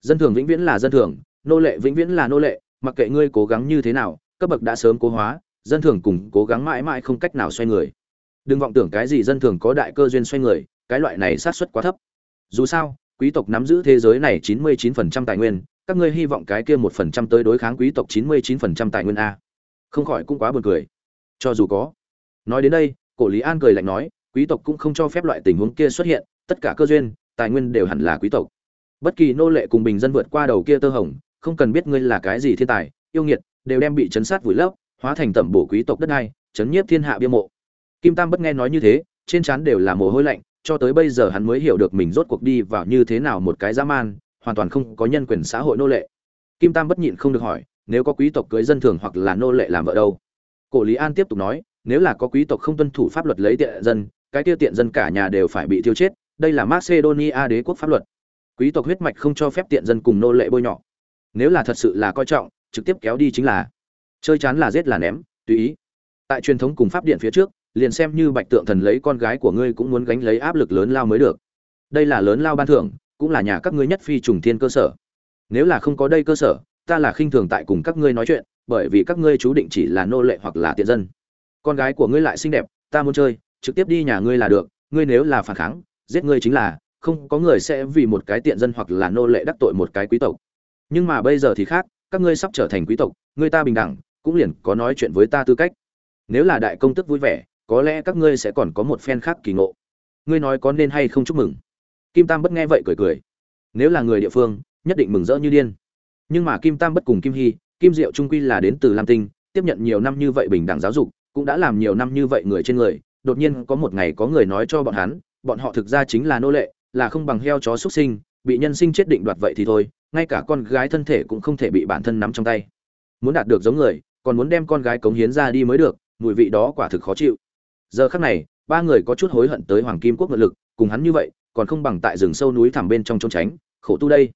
Dân thường vĩnh viễn là dân thường nô lệ vĩnh viễn là nô lệ mặc kệ ngươi cố gắng như thế nào cấp bậc đã sớm cố hóa dân thường cùng cố gắng mãi mãi không cách nào xoay người. Đừng vọng tưởng cái gì dân thường có đại cơ duyên xoay người cái loại này sát suất quá thấp. Dù sao quý tộc nắm giữ thế giới này 99% tài nguyên, các ngươi hy vọng cái kia 1% tới đối kháng quý tộc 99% tài nguyên a. Không khỏi cũng quá buồn cười. Cho dù có. Nói đến đây, Cổ Lý An cười lạnh nói, quý tộc cũng không cho phép loại tình huống kia xuất hiện, tất cả cơ duyên, tài nguyên đều hẳn là quý tộc. Bất kỳ nô lệ cùng bình dân vượt qua đầu kia tơ hồng, không cần biết ngươi là cái gì thiên tài, yêu nghiệt, đều đem bị chấn sát vùi lấp, hóa thành tẩm bổ quý tộc đất đai chấn nhiếp thiên hạ bia mộ. Kim Tam bất nghe nói như thế, trên trán đều là mồ hôi lạnh, cho tới bây giờ hắn mới hiểu được mình rốt cuộc đi vào như thế nào một cái dã man, hoàn toàn không có nhân quyền xã hội nô lệ. Kim Tam bất nhịn không được hỏi, nếu có quý tộc cưới dân thường hoặc là nô lệ làm vợ đâu? Cổ Lý An tiếp tục nói, nếu là có quý tộc không tuân thủ pháp luật lấy tiện dân, cái tiêu tiện dân cả nhà đều phải bị tiêu chết, đây là Macedonia đế quốc pháp luật. Quý tộc huyết mạch không cho phép tiện dân cùng nô lệ bôi nhọ. Nếu là thật sự là coi trọng, trực tiếp kéo đi chính là. Chơi chán là giết là ném, tùy ý. Tại truyền thống cùng pháp điện phía trước, liền xem như bạch tượng thần lấy con gái của ngươi cũng muốn gánh lấy áp lực lớn lao mới được đây là lớn lao ban thưởng cũng là nhà các ngươi nhất phi trùng thiên cơ sở nếu là không có đây cơ sở ta là khinh thường tại cùng các ngươi nói chuyện, bởi vì các ngươi chú định chỉ là nô lệ hoặc là tiện dân. Con gái của ngươi lại xinh đẹp, ta muốn chơi, trực tiếp đi nhà ngươi là được, ngươi nếu là phản kháng, giết ngươi chính là, không có người sẽ vì một cái tiện dân hoặc là nô lệ đắc tội một cái quý tộc. Nhưng mà bây giờ thì khác, các ngươi sắp trở thành quý tộc người ta bình đẳng, cũng liền có nói chuyện với ta tư cách. Nếu là đại công tức vui vẻ, có lẽ các ngươi sẽ còn có một phen khác kỳ ngộ. Ngươi nói có nên hay không chúc mừng? Kim tam bất nghe vậy cười cười. Nếu là người địa phương, nhất định mừng rỡ như điên nhưng mà kim tam bất cùng kim hy, kim diệu trung quy là đến từ lam tinh, tiếp nhận nhiều năm như vậy bình đẳng giáo dục, cũng đã làm nhiều năm như vậy người trên người, đột nhiên có một ngày có người nói cho bọn hắn, bọn họ thực ra chính là nô lệ, là không bằng heo chó xuất sinh, bị nhân sinh chết định đoạt vậy thì thôi, ngay cả con gái thân thể cũng không thể bị bản thân nắm trong tay. Muốn đạt được giống người, còn muốn đem con gái cống hiến ra đi mới được, mùi vị đó quả thực khó chịu. Giờ khắc này, ba người có chút hối hận tới hoàng kim quốc ngự lực, cùng hắn như vậy, còn không bằng tại rừng sâu núi thẳm bên trong trốn tránh, khổ tu đây.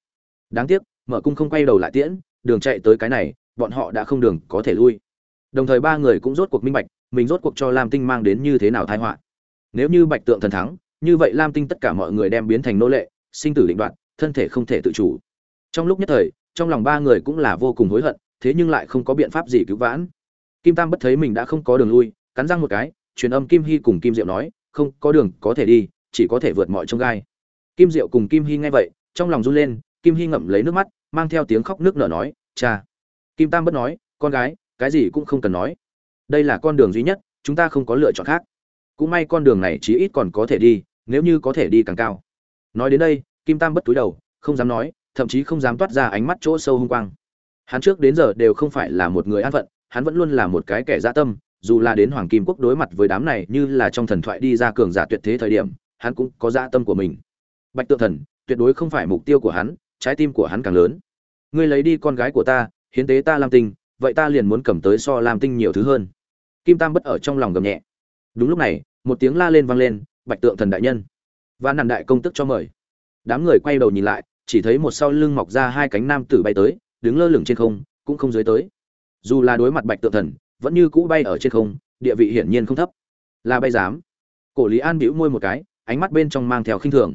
Đáng tiếc mở cung không quay đầu lại tiễn, đường chạy tới cái này, bọn họ đã không đường có thể lui. Đồng thời ba người cũng rốt cuộc minh bạch, mình rốt cuộc cho lam tinh mang đến như thế nào tai họa. Nếu như bạch tượng thần thắng, như vậy lam tinh tất cả mọi người đem biến thành nô lệ, sinh tử định đoạn thân thể không thể tự chủ. Trong lúc nhất thời, trong lòng ba người cũng là vô cùng hối hận, thế nhưng lại không có biện pháp gì cứu vãn. Kim tam bất thấy mình đã không có đường lui, cắn răng một cái, truyền âm kim hy cùng kim diệu nói, không, có đường, có thể đi, chỉ có thể vượt mọi trông gai. Kim diệu cùng kim hy nghe vậy, trong lòng run lên, kim hy ngậm lấy nước mắt mang theo tiếng khóc nước nở nói, cha. Kim tam bất nói, con gái, cái gì cũng không cần nói. Đây là con đường duy nhất, chúng ta không có lựa chọn khác. Cũng may con đường này chí ít còn có thể đi, nếu như có thể đi càng cao. Nói đến đây, kim tam bất túi đầu, không dám nói, thậm chí không dám toát ra ánh mắt chỗ sâu hung quang. Hắn trước đến giờ đều không phải là một người an phận, hắn vẫn luôn là một cái kẻ dã tâm, dù là đến hoàng kim quốc đối mặt với đám này như là trong thần thoại đi ra cường giả tuyệt thế thời điểm, hắn cũng có dã tâm của mình. Bạch tượng thần, tuyệt đối không phải mục tiêu của hắn trái tim của hắn càng lớn. Ngươi lấy đi con gái của ta, hiến tế ta lam tinh, vậy ta liền muốn cầm tới so lam tinh nhiều thứ hơn. Kim tam bất ở trong lòng gầm nhẹ. Đúng lúc này, một tiếng la lên vang lên, bạch tượng thần đại nhân. Và nằm đại công tức cho mời. Đám người quay đầu nhìn lại, chỉ thấy một sau lưng mọc ra hai cánh nam tử bay tới, đứng lơ lửng trên không, cũng không dưới tới. Dù là đối mặt bạch tượng thần, vẫn như cũ bay ở trên không, địa vị hiển nhiên không thấp. Là bay dám. Cổ lý an bĩu môi một cái, ánh mắt bên trong mang theo khinh thường.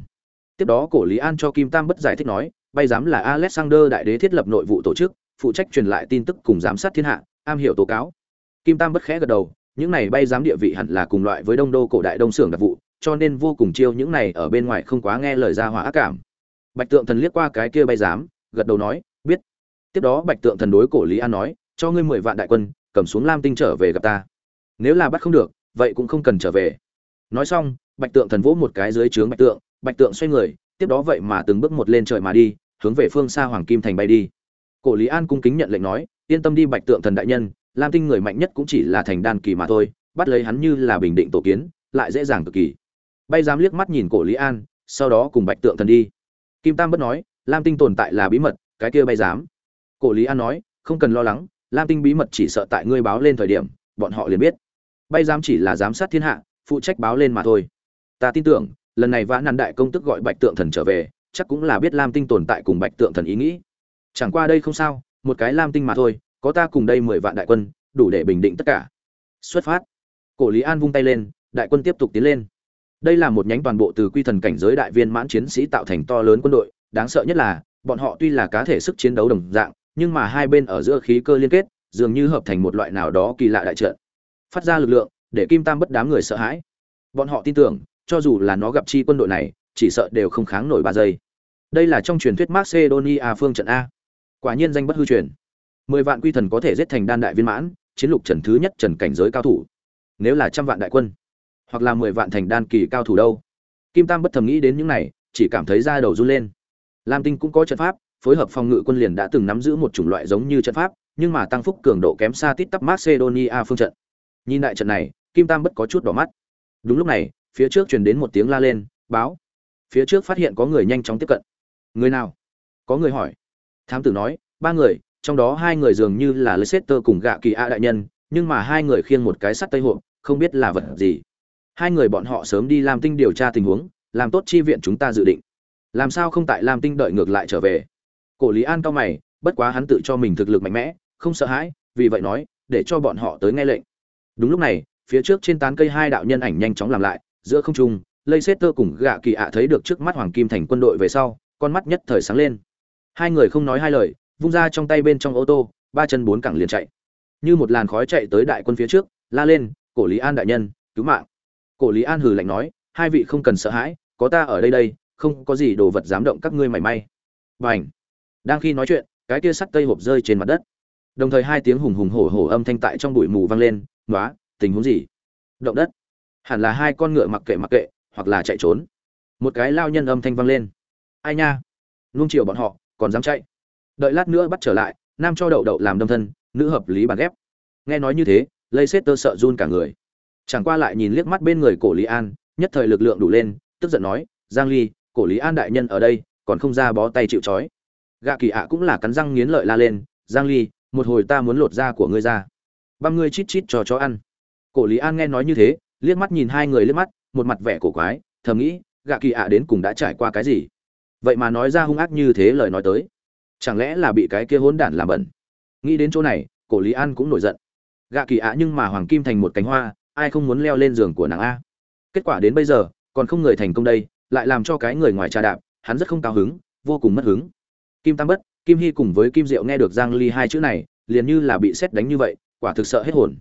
Tiếp đó cổ lý an cho kim tam bất giải thích nói bay giám là alexander đại đế thiết lập nội vụ tổ chức phụ trách truyền lại tin tức cùng giám sát thiên hạ am hiểu tố cáo. Kim tam bất khẽ gật đầu những này bay giám địa vị hẳn là cùng loại với đông đô cổ đại đông xưởng đặc vụ cho nên vô cùng chiêu những này ở bên ngoài không quá nghe lời ra hỏa ác cảm. Bạch tượng thần liếc qua cái kia bay giám, gật đầu nói biết. Tiếp đó bạch tượng thần đối cổ lý an nói cho ngươi mười vạn đại quân cầm xuống lam tinh trở về gặp ta. Nếu là bắt không được vậy cũng không cần trở về. Nói xong bạch tượng thần vỗ một cái dưới trướng bạch tượng bạch tượng xoay người tiếp đó vậy mà từng bước một lên trời mà đi hướng về phương xa hoàng kim thành bay đi. Cổ lý an cung kính nhận lệnh nói, yên tâm đi, bạch tượng thần đại nhân, lam tinh người mạnh nhất cũng chỉ là thành đan kỳ mà thôi, bắt lấy hắn như là bình định tổ kiến, lại dễ dàng cực kỳ. Bay dám liếc mắt nhìn cổ lý an, sau đó cùng bạch tượng thần đi. Kim tam bất nói, lam tinh tồn tại là bí mật, cái kia bay dám cổ lý an nói, không cần lo lắng, lam tinh bí mật chỉ sợ tại ngươi báo lên thời điểm, bọn họ liền biết. Bay dám chỉ là giám sát thiên hạ, phụ trách báo lên mà thôi. Ta tin tưởng, lần này vã nàn đại công tức gọi bạch tượng thần trở về chắc cũng là biết lam tinh tồn tại cùng bạch tượng thần ý nghĩ. Chẳng qua đây không sao, một cái lam tinh mà thôi, có ta cùng đây mười vạn đại quân, đủ để bình định tất cả. Xuất phát. Cổ lý an vung tay lên, đại quân tiếp tục tiến lên. Đây là một nhánh toàn bộ từ quy thần cảnh giới đại viên mãn chiến sĩ tạo thành to lớn quân đội, đáng sợ nhất là, bọn họ tuy là cá thể sức chiến đấu đồng dạng, nhưng mà hai bên ở giữa khí cơ liên kết, dường như hợp thành một loại nào đó kỳ lạ đại trận. Phát ra lực lượng, để kim tam bất đám người sợ hãi. Bọn họ tin tưởng, cho dù là nó gặp chi quân đội này, chỉ sợ đều không kháng nổi ba giây đây là trong truyền thuyết macedonia phương trận a. Quả nhiên danh bất hư truyền. Mười vạn quy thần có thể giết thành đan đại viên mãn, chiến lục trần thứ nhất trần cảnh giới cao thủ. Nếu là trăm vạn đại quân, hoặc là mười vạn thành đan kỳ cao thủ đâu. Kim tam bất thầm nghĩ đến những này, chỉ cảm thấy da đầu run lên. Lam tinh cũng có trận pháp, phối hợp phòng ngự quân liền đã từng nắm giữ một chủng loại giống như trận pháp, nhưng mà tăng phúc cường độ kém xa tít tắp macedonia phương trận. Nhìn đại trận này, kim tam bất có chút đỏ mắt. Đúng lúc này, phía trước truyền đến một tiếng la lên, báo. Phía trước phát hiện có người nhanh chóng tiếp cận người nào? Có người hỏi. Thám tử nói, ba người, trong đó hai người dường như là leicester cùng gạ kỳ a đại nhân, nhưng mà hai người khiêng một cái sắt tây hộp, không biết là vật gì. Hai người bọn họ sớm đi làm tinh điều tra tình huống, làm tốt chi viện chúng ta dự định. Làm sao không tại làm tinh đợi ngược lại trở về? Cổ lý an cao mày, bất quá hắn tự cho mình thực lực mạnh mẽ, không sợ hãi, vì vậy nói, để cho bọn họ tới nghe lệnh. Đúng lúc này, phía trước trên tán cây hai đạo nhân ảnh nhanh chóng làm lại, giữa không trung lây xét tơ cùng gạ kỳ ạ thấy được trước mắt hoàng kim thành quân đội về sau con mắt nhất thời sáng lên. Hai người không nói hai lời, vung ra trong tay bên trong ô tô, ba chân bốn cẳng liền chạy. Như một làn khói chạy tới đại quân phía trước, la lên, cổ lý an đại nhân, cứu mạng. Cổ lý an hừ lạnh nói, hai vị không cần sợ hãi, có ta ở đây đây, không có gì đồ vật dám động các ngươi mảy may. Và ảnh đang khi nói chuyện, cái kia sắt cây hộp rơi trên mặt đất. Đồng thời hai tiếng hùng hùng hổ hổ âm thanh tại trong bụi mù vang lên nói tình huống gì? Động đất. Hẳn là hai con ngựa mặc kệ mặc kệ, hoặc là chạy trốn. Một cái lao nhân âm thanh vang lên ai nha? Nung chiều bọn họ, còn dám chạy. Đợi lát nữa bắt trở lại, nam cho đậu đậu làm đâm thân, nữ hợp lý bàn ghép. Nghe nói như thế lây xét tơ sợ run cả người. Chẳng qua lại nhìn liếc mắt bên người cổ lý an, nhất thời lực lượng đủ lên, tức giận nói, giang ly, cổ lý an đại nhân ở đây, còn không ra bó tay chịu trói. Gạ kỳ ạ cũng là cắn răng nghiến lợi la lên, giang ly, một hồi ta muốn lột da của ngươi ra. Băm ngươi chít chít cho chó ăn. Cổ lý an nghe nói như thế, liếc mắt nhìn hai người liếc mắt, một mặt vẻ cổ quái, thầm nghĩ, gạ kỳ ạ đến cùng đã trải qua cái gì? Vậy mà nói ra hung ác như thế lời nói tới. Chẳng lẽ là bị cái kia hỗn đản làm bẩn? Nghĩ đến chỗ này, cổ lý an cũng nổi giận. Gạ kỳ ạ nhưng mà hoàng kim thành một cánh hoa, ai không muốn leo lên giường của nàng a? Kết quả đến bây giờ, còn không người thành công đây, lại làm cho cái người ngoài trà đạp, hắn rất không cao hứng, vô cùng mất hứng. Kim tam bất, kim hy cùng với kim diệu nghe được giang ly hai chữ này, liền như là bị xét đánh như vậy, quả thực sợ hết hồn.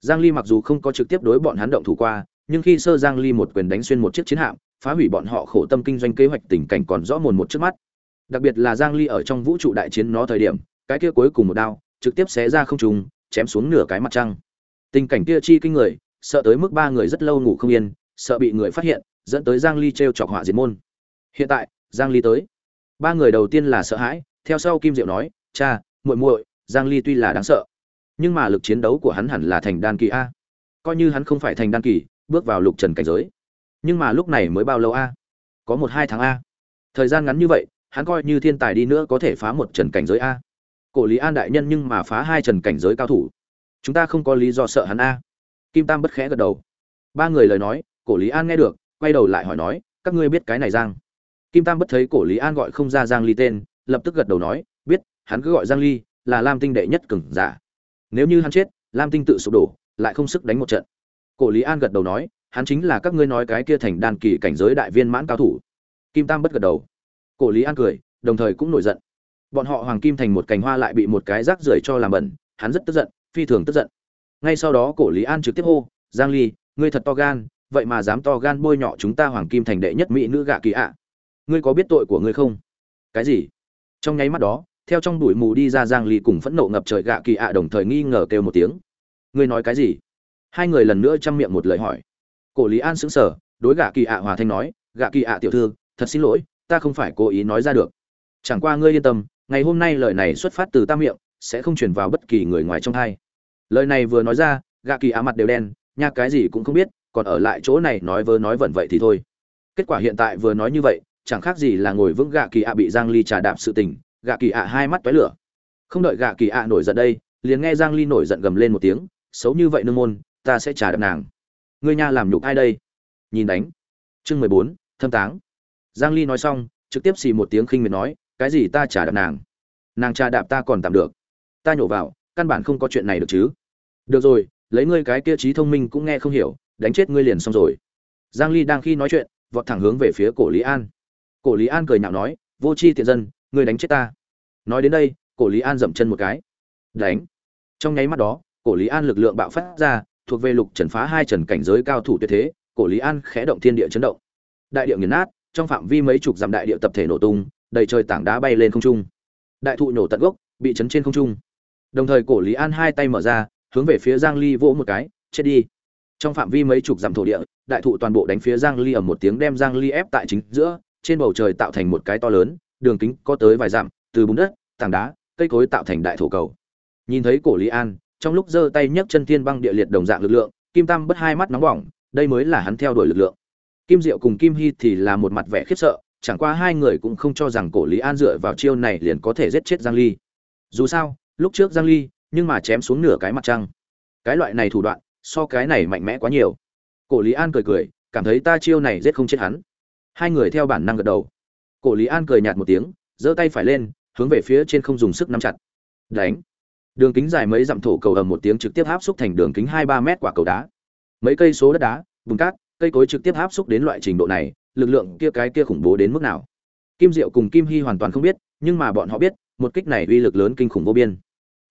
Giang ly mặc dù không có trực tiếp đối bọn hắn động thủ qua, nhưng khi sơ giang ly một quyền đánh xuyên một chiếc chiến hạm phá hủy bọn họ khổ tâm kinh doanh kế hoạch tình cảnh còn rõ mồn một trước mắt. Đặc biệt là giang ly ở trong vũ trụ đại chiến nó thời điểm, cái kia cuối cùng một đao, trực tiếp xé ra không trung, chém xuống nửa cái mặt trăng. Tình cảnh kia chi kinh người, sợ tới mức ba người rất lâu ngủ không yên, sợ bị người phát hiện, dẫn tới giang ly treo chọc họa diệt môn. Hiện tại, giang ly tới. Ba người đầu tiên là sợ hãi, theo sau kim diệu nói, cha, muội muội, giang ly tuy là đáng sợ, nhưng mà lực chiến đấu của hắn hẳn là thành đan kỳ a. Coi như hắn không phải thành đan kỳ, bước vào lục trần cảnh giới nhưng mà lúc này mới bao lâu a? Có một hai tháng a. Thời gian ngắn như vậy, hắn coi như thiên tài đi nữa có thể phá một trần cảnh giới a. Cổ lý an đại nhân nhưng mà phá hai trần cảnh giới cao thủ. Chúng ta không có lý do sợ hắn a. Kim tam bất khẽ gật đầu. Ba người lời nói, cổ lý an nghe được, quay đầu lại hỏi nói, các ngươi biết cái này giang? Kim tam bất thấy cổ lý an gọi không ra giang ly tên, lập tức gật đầu nói, biết, hắn cứ gọi giang ly, là lam tinh đệ nhất cường giả. Nếu như hắn chết, lam tinh tự sụp đổ, lại không sức đánh một trận. Cổ lý an gật đầu nói hắn chính là các ngươi nói cái kia thành đan kỳ cảnh giới đại viên mãn cao thủ. Kim tam bất gật đầu. Cổ lý an cười, đồng thời cũng nổi giận. Bọn họ hoàng kim thành một cành hoa lại bị một cái rác rưởi cho làm bẩn, hắn rất tức giận, phi thường tức giận. Ngay sau đó cổ lý an trực tiếp hô, giang ly, ngươi thật to gan, vậy mà dám to gan bôi nhọ chúng ta hoàng kim thành đệ nhất mỹ nữ gạ kỳ ạ. Ngươi có biết tội của ngươi không? Cái gì? Trong nháy mắt đó, theo trong bụi mù đi ra giang ly cùng phẫn nộ ngập trời gạ kỳ ạ đồng thời nghi ngờ kêu một tiếng. Ngươi nói cái gì? Hai người lần nữa chăm miệng một lời hỏi cổ lý an sững sờ, đối gạ kỳ ạ hòa thanh nói, gạ kỳ ạ tiểu thư, thật xin lỗi, ta không phải cố ý nói ra được. Chẳng qua ngươi yên tâm, ngày hôm nay lời này xuất phát từ ta miệng, sẽ không truyền vào bất kỳ người ngoài trong hai lời này vừa nói ra, gạ kỳ ạ mặt đều đen, nha, cái gì cũng không biết, còn ở lại chỗ này nói vớ nói vẩn vậy thì thôi. Kết quả hiện tại vừa nói như vậy, chẳng khác gì là ngồi vững gạ kỳ ạ bị giang ly trà đạp sự tình, gạ kỳ ạ hai mắt tóe lửa. Không đợi gạ kỳ ạ nổi giận đây, liền nghe giang ly nổi giận gầm lên một tiếng, xấu như vậy nương môn, ta sẽ trà đạp nàng ngươi nha làm nhục ai đây? Nhìn đánh. Chương 14, thâm táng. Giang ly nói xong trực tiếp xì một tiếng khinh miệt nói cái gì ta trả đạp nàng? Nàng trả đạp ta còn tạm được. Ta nhổ vào căn bản không có chuyện này được chứ. Được rồi lấy ngươi cái kia trí thông minh cũng nghe không hiểu đánh chết ngươi liền xong rồi. Giang ly đang khi nói chuyện vọt thẳng hướng về phía cổ lý an. Cổ lý an cười nhạo nói vô chi tiện dân ngươi đánh chết ta. Nói đến đây cổ lý an dậm chân một cái. Đánh. Trong nháy mắt đó cổ lý an lực lượng bạo phát ra thuộc về lục trần phá hai trần cảnh giới cao thủ tuyệt thế, cổ lý an khẽ động thiên địa chấn động. Đại địa nghiền nát, trong phạm vi mấy chục dặm đại địa tập thể nổ tung, đầy trời tảng đá bay lên không trung. Đại thụ nổ tận gốc, bị chấn trên không trung. Đồng thời cổ lý an hai tay mở ra, hướng về phía giang ly vỗ một cái, chết đi. Trong phạm vi mấy chục dặm thổ địa, đại thụ toàn bộ đánh phía giang ly ở một tiếng đem giang ly ép tại chính giữa, trên bầu trời tạo thành một cái to lớn, đường kính có tới vài dặm, từ bùn đất, tảng đá, cây cối tạo thành đại thổ cầu. Nhìn thấy cổ lý an trong lúc giơ tay nhấc chân thiên băng địa liệt đồng dạng lực lượng, kim tam bất hai mắt nóng bỏng, đây mới là hắn theo đuổi lực lượng. Kim diệu cùng kim hy thì là một mặt vẻ khiếp sợ, chẳng qua hai người cũng không cho rằng cổ lý an dựa vào chiêu này liền có thể giết chết giang ly. Dù sao, lúc trước giang ly, nhưng mà chém xuống nửa cái mặt trăng. Cái loại này thủ đoạn, so cái này mạnh mẽ quá nhiều. Cổ lý an cười cười, cảm thấy ta chiêu này giết không chết hắn. Hai người theo bản năng gật đầu. Cổ lý an cười nhạt một tiếng, giơ tay phải lên, hướng về phía trên không dùng sức nắm chặt. Đánh đường kính dài mấy dặm thổ cầu ầm một tiếng trực tiếp áp xúc thành đường kính hai ba mét quả cầu đá. Mấy cây số đất đá, vùng cát, cây cối trực tiếp áp xúc đến loại trình độ này, lực lượng kia cái kia khủng bố đến mức nào? Kim diệu cùng kim hy hoàn toàn không biết, nhưng mà bọn họ biết, một kích này uy lực lớn kinh khủng vô biên.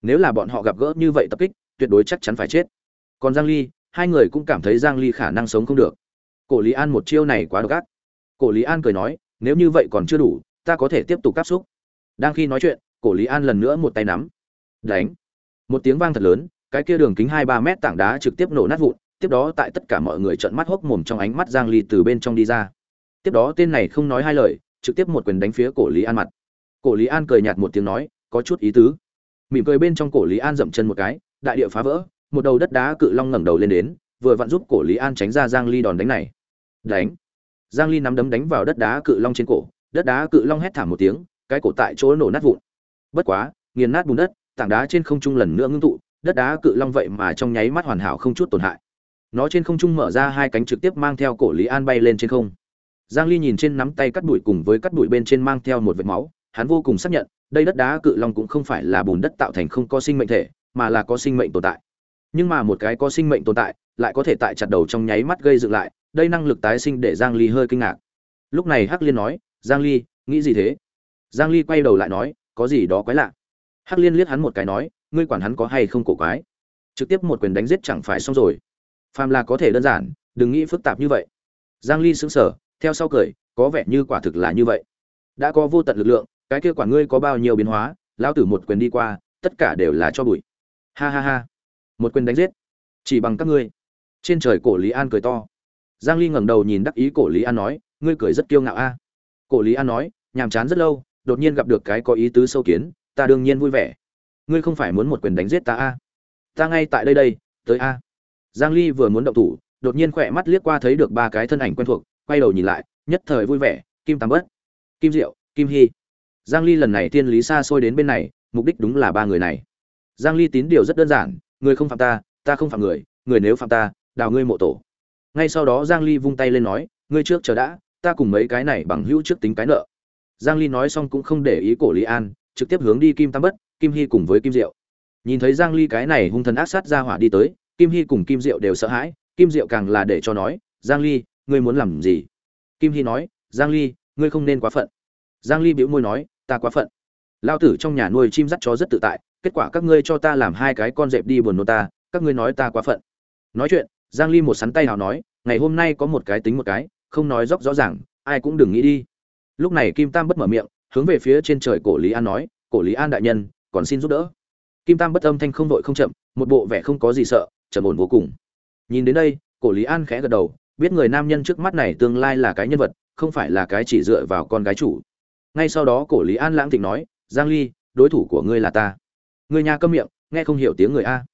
Nếu là bọn họ gặp gỡ như vậy tập kích, tuyệt đối chắc chắn phải chết. Còn giang ly, hai người cũng cảm thấy giang ly khả năng sống không được. Cổ lý an một chiêu này quá độc ác. Cổ lý an cười nói, nếu như vậy còn chưa đủ, ta có thể tiếp tục áp xúc. Đang khi nói chuyện, cổ lý an lần nữa một tay nắm đánh. Một tiếng vang thật lớn, cái kia đường kính hai ba mét tảng đá trực tiếp nổ nát vụn, tiếp đó tại tất cả mọi người trợn mắt hốc mồm trong ánh mắt giang ly từ bên trong đi ra. Tiếp đó tên này không nói hai lời, trực tiếp một quyền đánh phía cổ lý an mặt. Cổ lý an cười nhạt một tiếng nói, có chút ý tứ. Mỉm cười bên trong cổ lý an dậm chân một cái, đại địa phá vỡ, một đầu đất đá cự long ngẩng đầu lên đến, vừa vặn giúp cổ lý an tránh ra giang ly đòn đánh này. Đánh. Giang ly nắm đấm đánh vào đất đá cự long trên cổ, đất đá cự long hét thảm một tiếng, cái cổ tại chỗ nổ nát vụn. Bất quá, nghiền nát bùn đất tảng đá trên không trung lần nữa ngưng tụ, đất đá cự long vậy mà trong nháy mắt hoàn hảo không chút tổn hại. Nó trên không trung mở ra hai cánh trực tiếp mang theo cổ lý an bay lên trên không. Giang ly nhìn trên nắm tay cắt bụi cùng với cắt bụi bên trên mang theo một vệt máu, hắn vô cùng xác nhận, đây đất đá cự long cũng không phải là bùn đất tạo thành không có sinh mệnh thể, mà là có sinh mệnh tồn tại. Nhưng mà một cái có sinh mệnh tồn tại, lại có thể tại chặt đầu trong nháy mắt gây dựng lại, đây năng lực tái sinh để giang ly hơi kinh ngạc. Lúc này hắc liên nói, giang ly, nghĩ gì thế? Giang ly quay đầu lại nói, có gì đó quái lạ hắc liên liếc hắn một cái nói, ngươi quản hắn có hay không cổ quái? Trực tiếp một quyền đánh giết chẳng phải xong rồi. Phàm là có thể đơn giản, đừng nghĩ phức tạp như vậy. Giang ly sững sờ, theo sau cười, có vẻ như quả thực là như vậy. Đã có vô tận lực lượng, cái kia quản ngươi có bao nhiêu biến hóa, lão tử một quyền đi qua, tất cả đều là cho bụi. Ha ha ha. Một quyền đánh giết. Chỉ bằng các ngươi. Trên trời cổ lý an cười to. Giang ly ngẩng đầu nhìn đắc ý cổ lý an nói, ngươi cười rất kiêu ngạo a. Cổ lý an nói, nhàm chán rất lâu, đột nhiên gặp được cái có ý tứ sâu kiến ta đương nhiên vui vẻ. Ngươi không phải muốn một quyền đánh giết ta a? Ta ngay tại đây đây, tới a. Giang ly vừa muốn động thủ, đột nhiên khỏe mắt liếc qua thấy được ba cái thân ảnh quen thuộc, quay đầu nhìn lại, nhất thời vui vẻ, kim tam bất, kim diệu, kim hy. Giang ly lần này tiên lý xa xôi đến bên này, mục đích đúng là ba người này. Giang ly tín điều rất đơn giản, người không phạm ta ta không phạm người người nếu phạm ta, đào ngươi mộ tổ. Ngay sau đó giang ly vung tay lên nói, ngươi trước chờ đã, ta cùng mấy cái này bằng hữu trước tính cái nợ. Giang ly nói xong cũng không để ý cổ lý an trực tiếp hướng đi kim tam bất, kim hy cùng với kim diệu. Nhìn thấy giang ly cái này hung thần ác sát ra hỏa đi tới, kim hy cùng kim diệu đều sợ hãi, kim diệu càng là để cho nói, giang ly, ngươi muốn làm gì? Kim hy nói, giang ly, ngươi không nên quá phận. Giang ly bĩu môi nói, ta quá phận. Lao tử trong nhà nuôi chim dắt chó rất tự tại, kết quả các ngươi cho ta làm hai cái con dẹp đi buồn nô ta, các ngươi nói ta quá phận. Nói chuyện, giang ly một sắn tay hào nói, ngày hôm nay có một cái tính một cái, không nói rõ rõ ràng, ai cũng đừng nghĩ đi. Lúc này kim tam bất mở miệng hướng về phía trên trời cổ lý an nói, cổ lý an đại nhân, còn xin giúp đỡ. Kim tam bất âm thanh không vội không chậm, một bộ vẻ không có gì sợ, trầm ổn vô cùng. Nhìn đến đây, cổ lý an khẽ gật đầu, biết người nam nhân trước mắt này tương lai là cái nhân vật, không phải là cái chỉ dựa vào con gái chủ. Ngay sau đó cổ lý an lãng thịnh nói, giang ly, đối thủ của ngươi là ta. Ngươi nhà câm miệng, nghe không hiểu tiếng người a.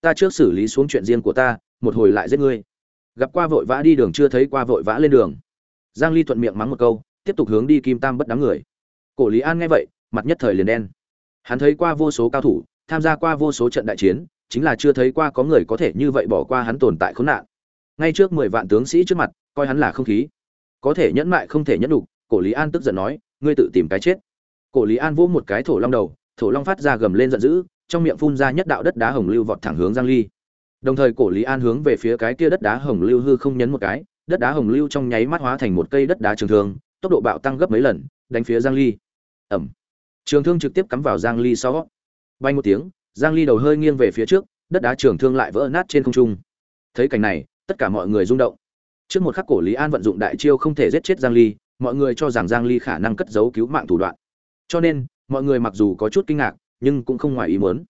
Ta trước xử lý xuống chuyện riêng của ta, một hồi lại giết ngươi. Gặp qua vội vã đi đường chưa thấy qua vội vã lên đường. Giang ly thuận miệng mắng một câu, tiếp tục hướng đi kim tam bất đám người cổ lý an nghe vậy, mặt nhất thời liền đen. Hắn thấy qua vô số cao thủ, tham gia qua vô số trận đại chiến, chính là chưa thấy qua có người có thể như vậy bỏ qua hắn tồn tại khốn nạn. Ngay trước mười vạn tướng sĩ trước mặt, coi hắn là không khí. Có thể nhẫn mại không thể nhẫn đủ cổ lý an tức giận nói, ngươi tự tìm cái chết. Cổ lý an vỗ một cái thổ long đầu, thổ long phát ra gầm lên giận dữ, trong miệng phun ra nhất đạo đất đá hồng lưu vọt thẳng hướng giang ly. Đồng thời cổ lý an hướng về phía cái kia đất đá hồng lưu hư không nhấn một cái, đất đá hồng lưu trong nháy mắt hóa thành một cây đất đá trường thương, tốc độ bạo tăng gấp mấy lần, đánh phía giang ly ẩm. Trường thương trực tiếp cắm vào giang ly sau. Bay một tiếng, giang ly đầu hơi nghiêng về phía trước, đất đá trường thương lại vỡ nát trên không trung. Thấy cảnh này, tất cả mọi người rung động. Trước một khắc cổ lý an vận dụng đại chiêu không thể giết chết giang ly, mọi người cho rằng giang ly khả năng cất giấu cứu mạng thủ đoạn. Cho nên, mọi người mặc dù có chút kinh ngạc, nhưng cũng không ngoài ý muốn.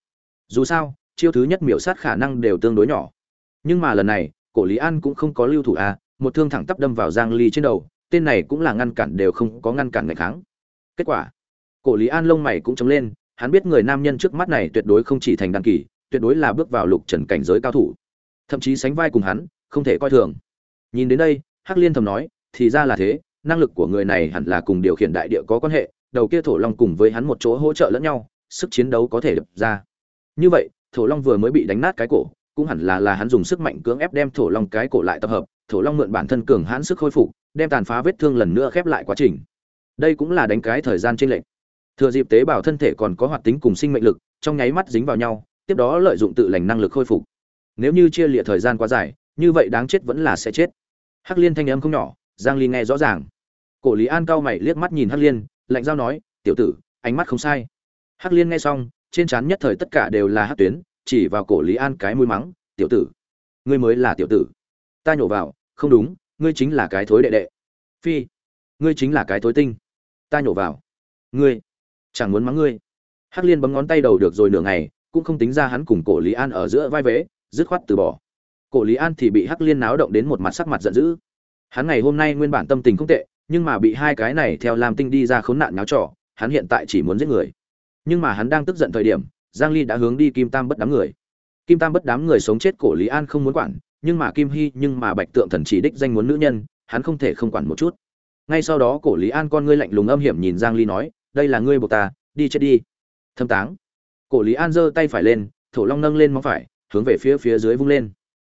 Dù sao, chiêu thứ nhất miểu sát khả năng đều tương đối nhỏ. Nhưng mà lần này, cổ lý an cũng không có lưu thủ à một thương thẳng tắp đâm vào giang ly trên đầu, tên này cũng là ngăn cản đều không có ngăn cản ngày kháng. Kết quả cổ lý an lông mày cũng chống lên, hắn biết người nam nhân trước mắt này tuyệt đối không chỉ thành đăng kỳ, tuyệt đối là bước vào lục trần cảnh giới cao thủ. Thậm chí sánh vai cùng hắn, không thể coi thường. Nhìn đến đây, hắc liên thầm nói, thì ra là thế, năng lực của người này hẳn là cùng điều khiển đại địa có quan hệ, đầu kia thổ long cùng với hắn một chỗ hỗ trợ lẫn nhau, sức chiến đấu có thể đập ra. Như vậy, thổ long vừa mới bị đánh nát cái cổ, cũng hẳn là là hắn dùng sức mạnh cưỡng ép đem thổ long cái cổ lại tập hợp, thổ long mượn bản thân cường hãn sức khôi phục, đem tàn phá vết thương lần nữa khép lại quá trình. Đây cũng là đánh cái thời gian trên lệnh thừa dịp tế bào thân thể còn có hoạt tính cùng sinh mệnh lực, trong nháy mắt dính vào nhau, tiếp đó lợi dụng tự lành năng lực khôi phục. Nếu như chia lịa thời gian quá dài, như vậy đáng chết vẫn là sẽ chết. Hắc liên thanh âm không nhỏ, giang ly nghe rõ ràng. Cổ lý an cao mày liếc mắt nhìn hắc liên, lạnh giao nói, tiểu tử, ánh mắt không sai. Hắc liên nghe xong, trên trán nhất thời tất cả đều là hắc tuyến, chỉ vào cổ lý an cái mũi mắng, tiểu tử, ngươi mới là tiểu tử. Ta nhổ vào, không đúng, ngươi chính là cái thối đệ đệ. Phi, ngươi chính là cái thối tinh. Ta nhổ vào. Ngươi chẳng muốn mắng ngươi. Hắc liên bấm ngón tay đầu được rồi nửa ngày, cũng không tính ra hắn cùng cổ lý an ở giữa vai vế, dứt khoát từ bỏ. Cổ lý an thì bị hắc liên náo động đến một mặt sắc mặt giận dữ. Hắn ngày hôm nay nguyên bản tâm tình không tệ, nhưng mà bị hai cái này theo làm tinh đi ra khốn nạn náo trò, hắn hiện tại chỉ muốn giết người. Nhưng mà hắn đang tức giận thời điểm, giang ly đã hướng đi kim tam bất đám người. Kim tam bất đám người sống chết cổ lý an không muốn quản, nhưng mà kim hy, nhưng mà bạch tượng thần chỉ đích danh muốn nữ nhân, hắn không thể không quản một chút. Ngay sau đó cổ lý an con ngươi lạnh lùng âm hiểm nhìn giang ly nói đây là ngươi buộc ta, đi chết đi. Thâm táng. Cổ lý an giơ tay phải lên, thổ long nâng lên móng phải, hướng về phía phía dưới vung lên.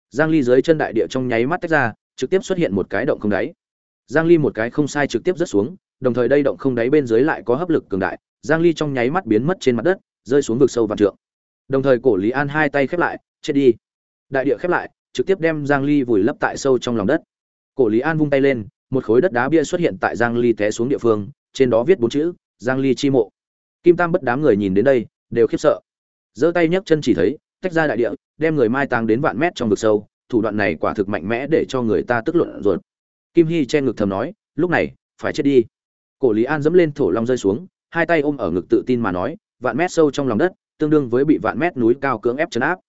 Giang ly dưới chân đại địa trong nháy mắt tách ra, trực tiếp xuất hiện một cái động không đáy. Giang ly một cái không sai trực tiếp rớt xuống, đồng thời đây động không đáy bên dưới lại có hấp lực cường đại, giang ly trong nháy mắt biến mất trên mặt đất, rơi xuống vực sâu vạn trượng. Đồng thời cổ lý an hai tay khép lại, chết đi. Đại địa khép lại, trực tiếp đem giang ly vùi lấp tại sâu trong lòng đất. Cổ lý an vung tay lên, một khối đất đá bia xuất hiện tại giang ly té xuống địa phương, trên đó viết bốn chữ giang ly chi mộ. Kim tam bất đám người nhìn đến đây, đều khiếp sợ. Giơ tay nhấc chân chỉ thấy, tách ra đại địa, đem người mai táng đến vạn mét trong vực sâu, thủ đoạn này quả thực mạnh mẽ để cho người ta tức luận ruột. Kim hy che ngực thầm nói, lúc này, phải chết đi. Cổ lý an dẫm lên thổ long rơi xuống, hai tay ôm ở ngực tự tin mà nói, vạn mét sâu trong lòng đất, tương đương với bị vạn mét núi cao cưỡng ép chấn áp.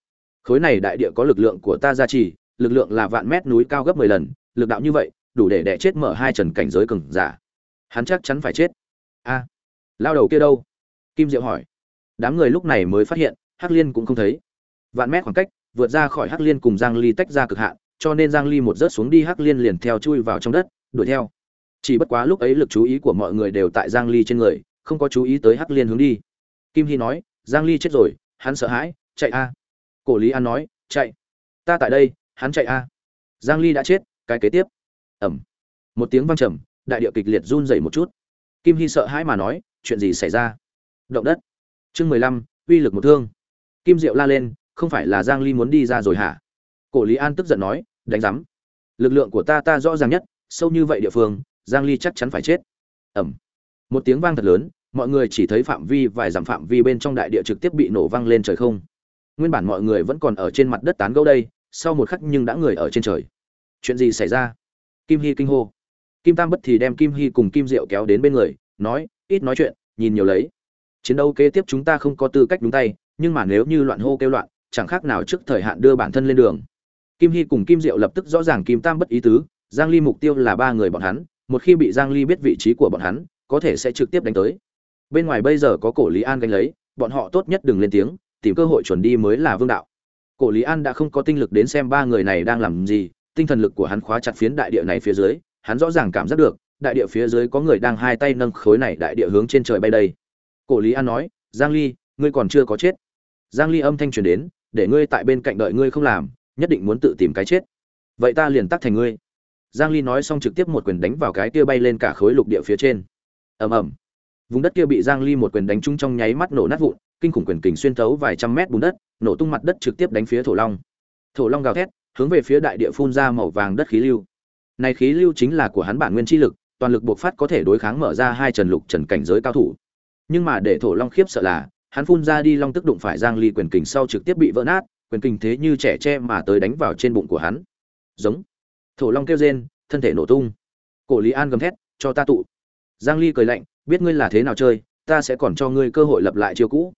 Khối này đại địa có lực lượng của ta gia trì, lực lượng là vạn mét núi cao gấp 10 lần, lực đạo như vậy, đủ để đẻ chết mở hai trần cảnh giới cường giả. Hắn chắc chắn phải chết. A lao đầu kia đâu? Kim diệu hỏi. Đám người lúc này mới phát hiện, hắc liên cũng không thấy. Vạn mét khoảng cách, vượt ra khỏi hắc liên cùng giang ly tách ra cực hạn, cho nên giang ly một rớt xuống đi, hắc liên liền theo chui vào trong đất, đuổi theo. Chỉ bất quá lúc ấy lực chú ý của mọi người đều tại giang ly trên người, không có chú ý tới hắc liên hướng đi. Kim hy nói, giang ly chết rồi, hắn sợ hãi, chạy a. Cổ lý an nói, chạy. Ta tại đây, hắn chạy a. Giang ly đã chết, cái kế tiếp. Ẩm. Một tiếng vang trầm, đại địa kịch liệt run rẩy một chút. Kim hy sợ hãi mà nói chuyện gì xảy ra? Động đất. Chương mười lăm, uy lực một thương. Kim diệu la lên, không phải là giang ly muốn đi ra rồi hả? Cổ lý an tức giận nói, đánh rắm lực lượng của ta ta rõ ràng nhất, sâu như vậy địa phương, giang ly chắc chắn phải chết. Ẩm một tiếng vang thật lớn, mọi người chỉ thấy phạm vi, vài dặm phạm vi bên trong đại địa trực tiếp bị nổ vang lên trời không. Nguyên bản mọi người vẫn còn ở trên mặt đất tán gẫu đây, sau một khắc nhưng đã người ở trên trời. Chuyện gì xảy ra? Kim hy kinh hô. Kim tam bất thì đem kim hy cùng kim diệu kéo đến bên người, nói ít nói chuyện, nhìn nhiều lấy. Chiến đấu kế tiếp chúng ta không có tư cách đúng tay, nhưng mà nếu như loạn hô kêu loạn, chẳng khác nào trước thời hạn đưa bản thân lên đường. Kim hy cùng kim diệu lập tức rõ ràng kim tam bất ý tứ, giang ly mục tiêu là ba người bọn hắn, một khi bị giang ly biết vị trí của bọn hắn, có thể sẽ trực tiếp đánh tới. Bên ngoài bây giờ có cổ lý an gánh lấy, bọn họ tốt nhất đừng lên tiếng, tìm cơ hội chuẩn đi mới là vương đạo. Cổ lý an đã không có tinh lực đến xem ba người này đang làm gì, tinh thần lực của hắn khóa chặt phiến đại địa này phía dưới, hắn rõ ràng cảm giác được đại địa phía dưới có người đang hai tay nâng khối này đại địa hướng trên trời bay đây. Cổ lý an nói, giang ly, ngươi còn chưa có chết. Giang ly âm thanh truyền đến, để ngươi tại bên cạnh đợi ngươi không làm, nhất định muốn tự tìm cái chết. Vậy ta liền tắt thành ngươi. Giang ly nói xong trực tiếp một quyền đánh vào cái kia bay lên cả khối lục địa phía trên. Ầm ầm. Vùng đất kia bị giang ly một quyền đánh trúng trong nháy mắt nổ nát vụn, kinh khủng quyền kình xuyên thấu vài trăm mét bùn đất, nổ tung mặt đất trực tiếp đánh phía thổ long. Thổ long gào thét, hướng về phía đại địa phun ra màu vàng đất khí lưu. Này khí lưu chính là của hắn bản nguyên chi lực toàn lực buộc phát có thể đối kháng mở ra hai trần lục trần cảnh giới cao thủ. Nhưng mà để thổ long khiếp sợ là, hắn phun ra đi long tức đụng phải giang ly quyền kình sau trực tiếp bị vỡ nát, quyền kình thế như trẻ tre mà tới đánh vào trên bụng của hắn. Giống. Thổ long kêu rên, thân thể nổ tung. Cổ lý an gầm thét, cho ta tụ. Giang ly cười lạnh, biết ngươi là thế nào chơi, ta sẽ còn cho ngươi cơ hội lập lại chiêu cũ.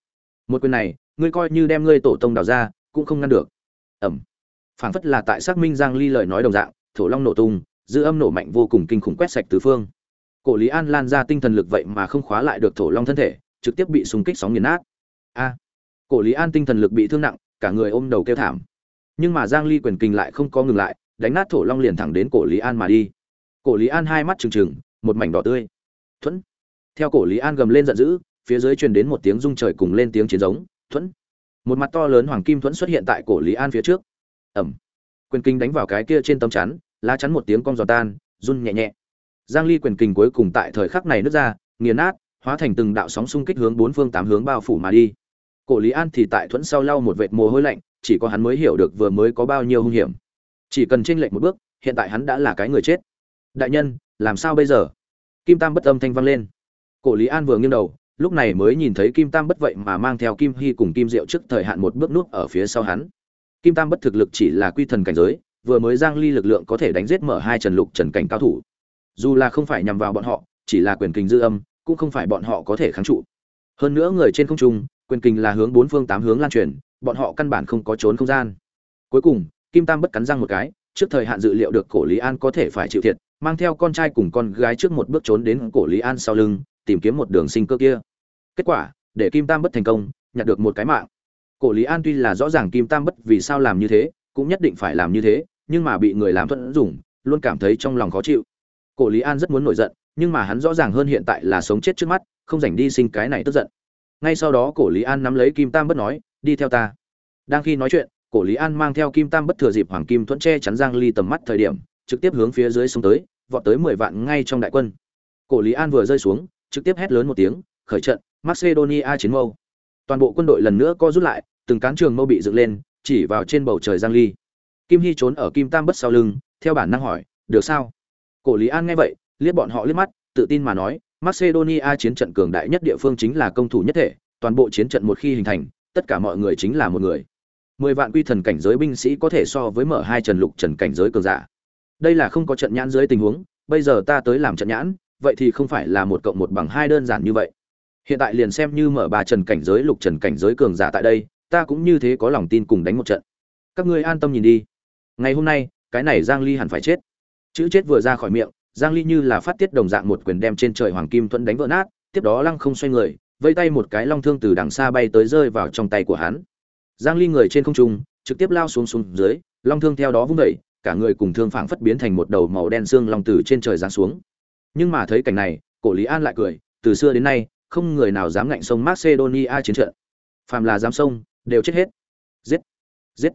Một quyền này, ngươi coi như đem ngươi tổ tông đào ra, cũng không ngăn được. Ẩm. Phảng phất là tại xác minh giang ly lời nói đồng dạng, thổ long nổ tung dư âm nổ mạnh vô cùng kinh khủng quét sạch tứ phương. Cổ lý an lan ra tinh thần lực vậy mà không khóa lại được thổ long thân thể, trực tiếp bị xung kích sóng nghiền nát. A! Cổ lý an tinh thần lực bị thương nặng, cả người ôm đầu kêu thảm. Nhưng mà giang ly quyền kinh lại không có ngừng lại, đánh nát thổ long liền thẳng đến cổ lý an mà đi. Cổ lý an hai mắt trừng trừng, một mảnh đỏ tươi. Thuẫn! Theo cổ lý an gầm lên giận dữ, phía dưới truyền đến một tiếng rung trời cùng lên tiếng chiến giống. Thuẫn! Một mặt to lớn hoàng kim thuẫn xuất hiện tại cổ lý an phía trước. Ẩm! Quyền kinh đánh vào cái kia trên tấm chắn lá chắn một tiếng cong giò tan, run nhẹ nhẹ. Giang ly quyền kình cuối cùng tại thời khắc này nứt ra, nghiền nát, hóa thành từng đạo sóng xung kích hướng bốn phương tám hướng bao phủ mà đi. Cổ lý an thì tại thuẫn sau lau một vệt mồ hôi lạnh, chỉ có hắn mới hiểu được vừa mới có bao nhiêu hung hiểm. Chỉ cần chênh lệch một bước, hiện tại hắn đã là cái người chết. Đại nhân, làm sao bây giờ? Kim tam bất âm thanh vang lên. Cổ lý an vừa nghiêng đầu, lúc này mới nhìn thấy kim tam bất vậy mà mang theo kim hy cùng kim diệu trước thời hạn một bước nút ở phía sau hắn. Kim tam bất thực lực chỉ là quy thần cảnh giới vừa mới giang ly lực lượng có thể đánh giết mở hai trần lục trần cảnh cao thủ. Dù là không phải nhằm vào bọn họ, chỉ là quyền kình dư âm, cũng không phải bọn họ có thể kháng trụ. Hơn nữa người trên không trung, quyền kình là hướng bốn phương tám hướng lan truyền, bọn họ căn bản không có trốn không gian. Cuối cùng, kim tam bất cắn răng một cái, trước thời hạn dự liệu được cổ lý an có thể phải chịu thiệt, mang theo con trai cùng con gái trước một bước trốn đến cổ lý an sau lưng, tìm kiếm một đường sinh cơ kia. Kết quả, để kim tam bất thành công, nhặt được một cái mạng. Cổ lý an tuy là rõ ràng kim tam bất vì sao làm như thế, cũng nhất định phải làm như thế nhưng mà bị người làm thuận dùng, luôn cảm thấy trong lòng khó chịu. Cổ lý an rất muốn nổi giận, nhưng mà hắn rõ ràng hơn hiện tại là sống chết trước mắt, không dành đi sinh cái này tức giận. Ngay sau đó cổ lý an nắm lấy kim tam bất nói, đi theo ta. Đang khi nói chuyện, cổ lý an mang theo kim tam bất thừa dịp hoàng kim thuẫn che chắn giang ly tầm mắt thời điểm, trực tiếp hướng phía dưới xuống tới, vọt tới 10 vạn ngay trong đại quân. Cổ lý an vừa rơi xuống, trực tiếp hét lớn một tiếng, khởi trận, macedonia chiến mâu. Toàn bộ quân đội lần nữa co rút lại, từng cán trường mâu bị dựng lên, chỉ vào trên bầu trời giang ly kim hy trốn ở kim tam bất sau lưng, theo bản năng hỏi, được sao? Cổ lý an nghe vậy, liếc bọn họ liếc mắt, tự tin mà nói, macedonia chiến trận cường đại nhất địa phương chính là công thủ nhất thể, toàn bộ chiến trận một khi hình thành, tất cả mọi người chính là một người. Mười vạn quy thần cảnh giới binh sĩ có thể so với mở hai trần lục trần cảnh giới cường giả. Đây là không có trận nhãn dưới tình huống, bây giờ ta tới làm trận nhãn, vậy thì không phải là một cộng một bằng hai đơn giản như vậy. Hiện tại liền xem như mở ba trần cảnh giới lục trần cảnh giới cường giả tại đây, ta cũng như thế có lòng tin cùng đánh một trận. Các ngươi an tâm nhìn đi ngày hôm nay, cái này giang ly hẳn phải chết. Chữ chết vừa ra khỏi miệng, giang ly như là phát tiết đồng dạng một quyền đem trên trời hoàng kim thuẫn đánh vỡ nát, tiếp đó lăng không xoay người, vây tay một cái long thương từ đằng xa bay tới rơi vào trong tay của hắn. Giang ly người trên không trung, trực tiếp lao xuống xuống dưới, long thương theo đó vung dậy, cả người cùng thương phảng phất biến thành một đầu màu đen xương long từ trên trời giáng xuống. Nhưng mà thấy cảnh này, cổ lý an lại cười, từ xưa đến nay, không người nào dám ngạnh sông macedonia chiến trận. Phàm là dám sông, đều chết hết. Giết giết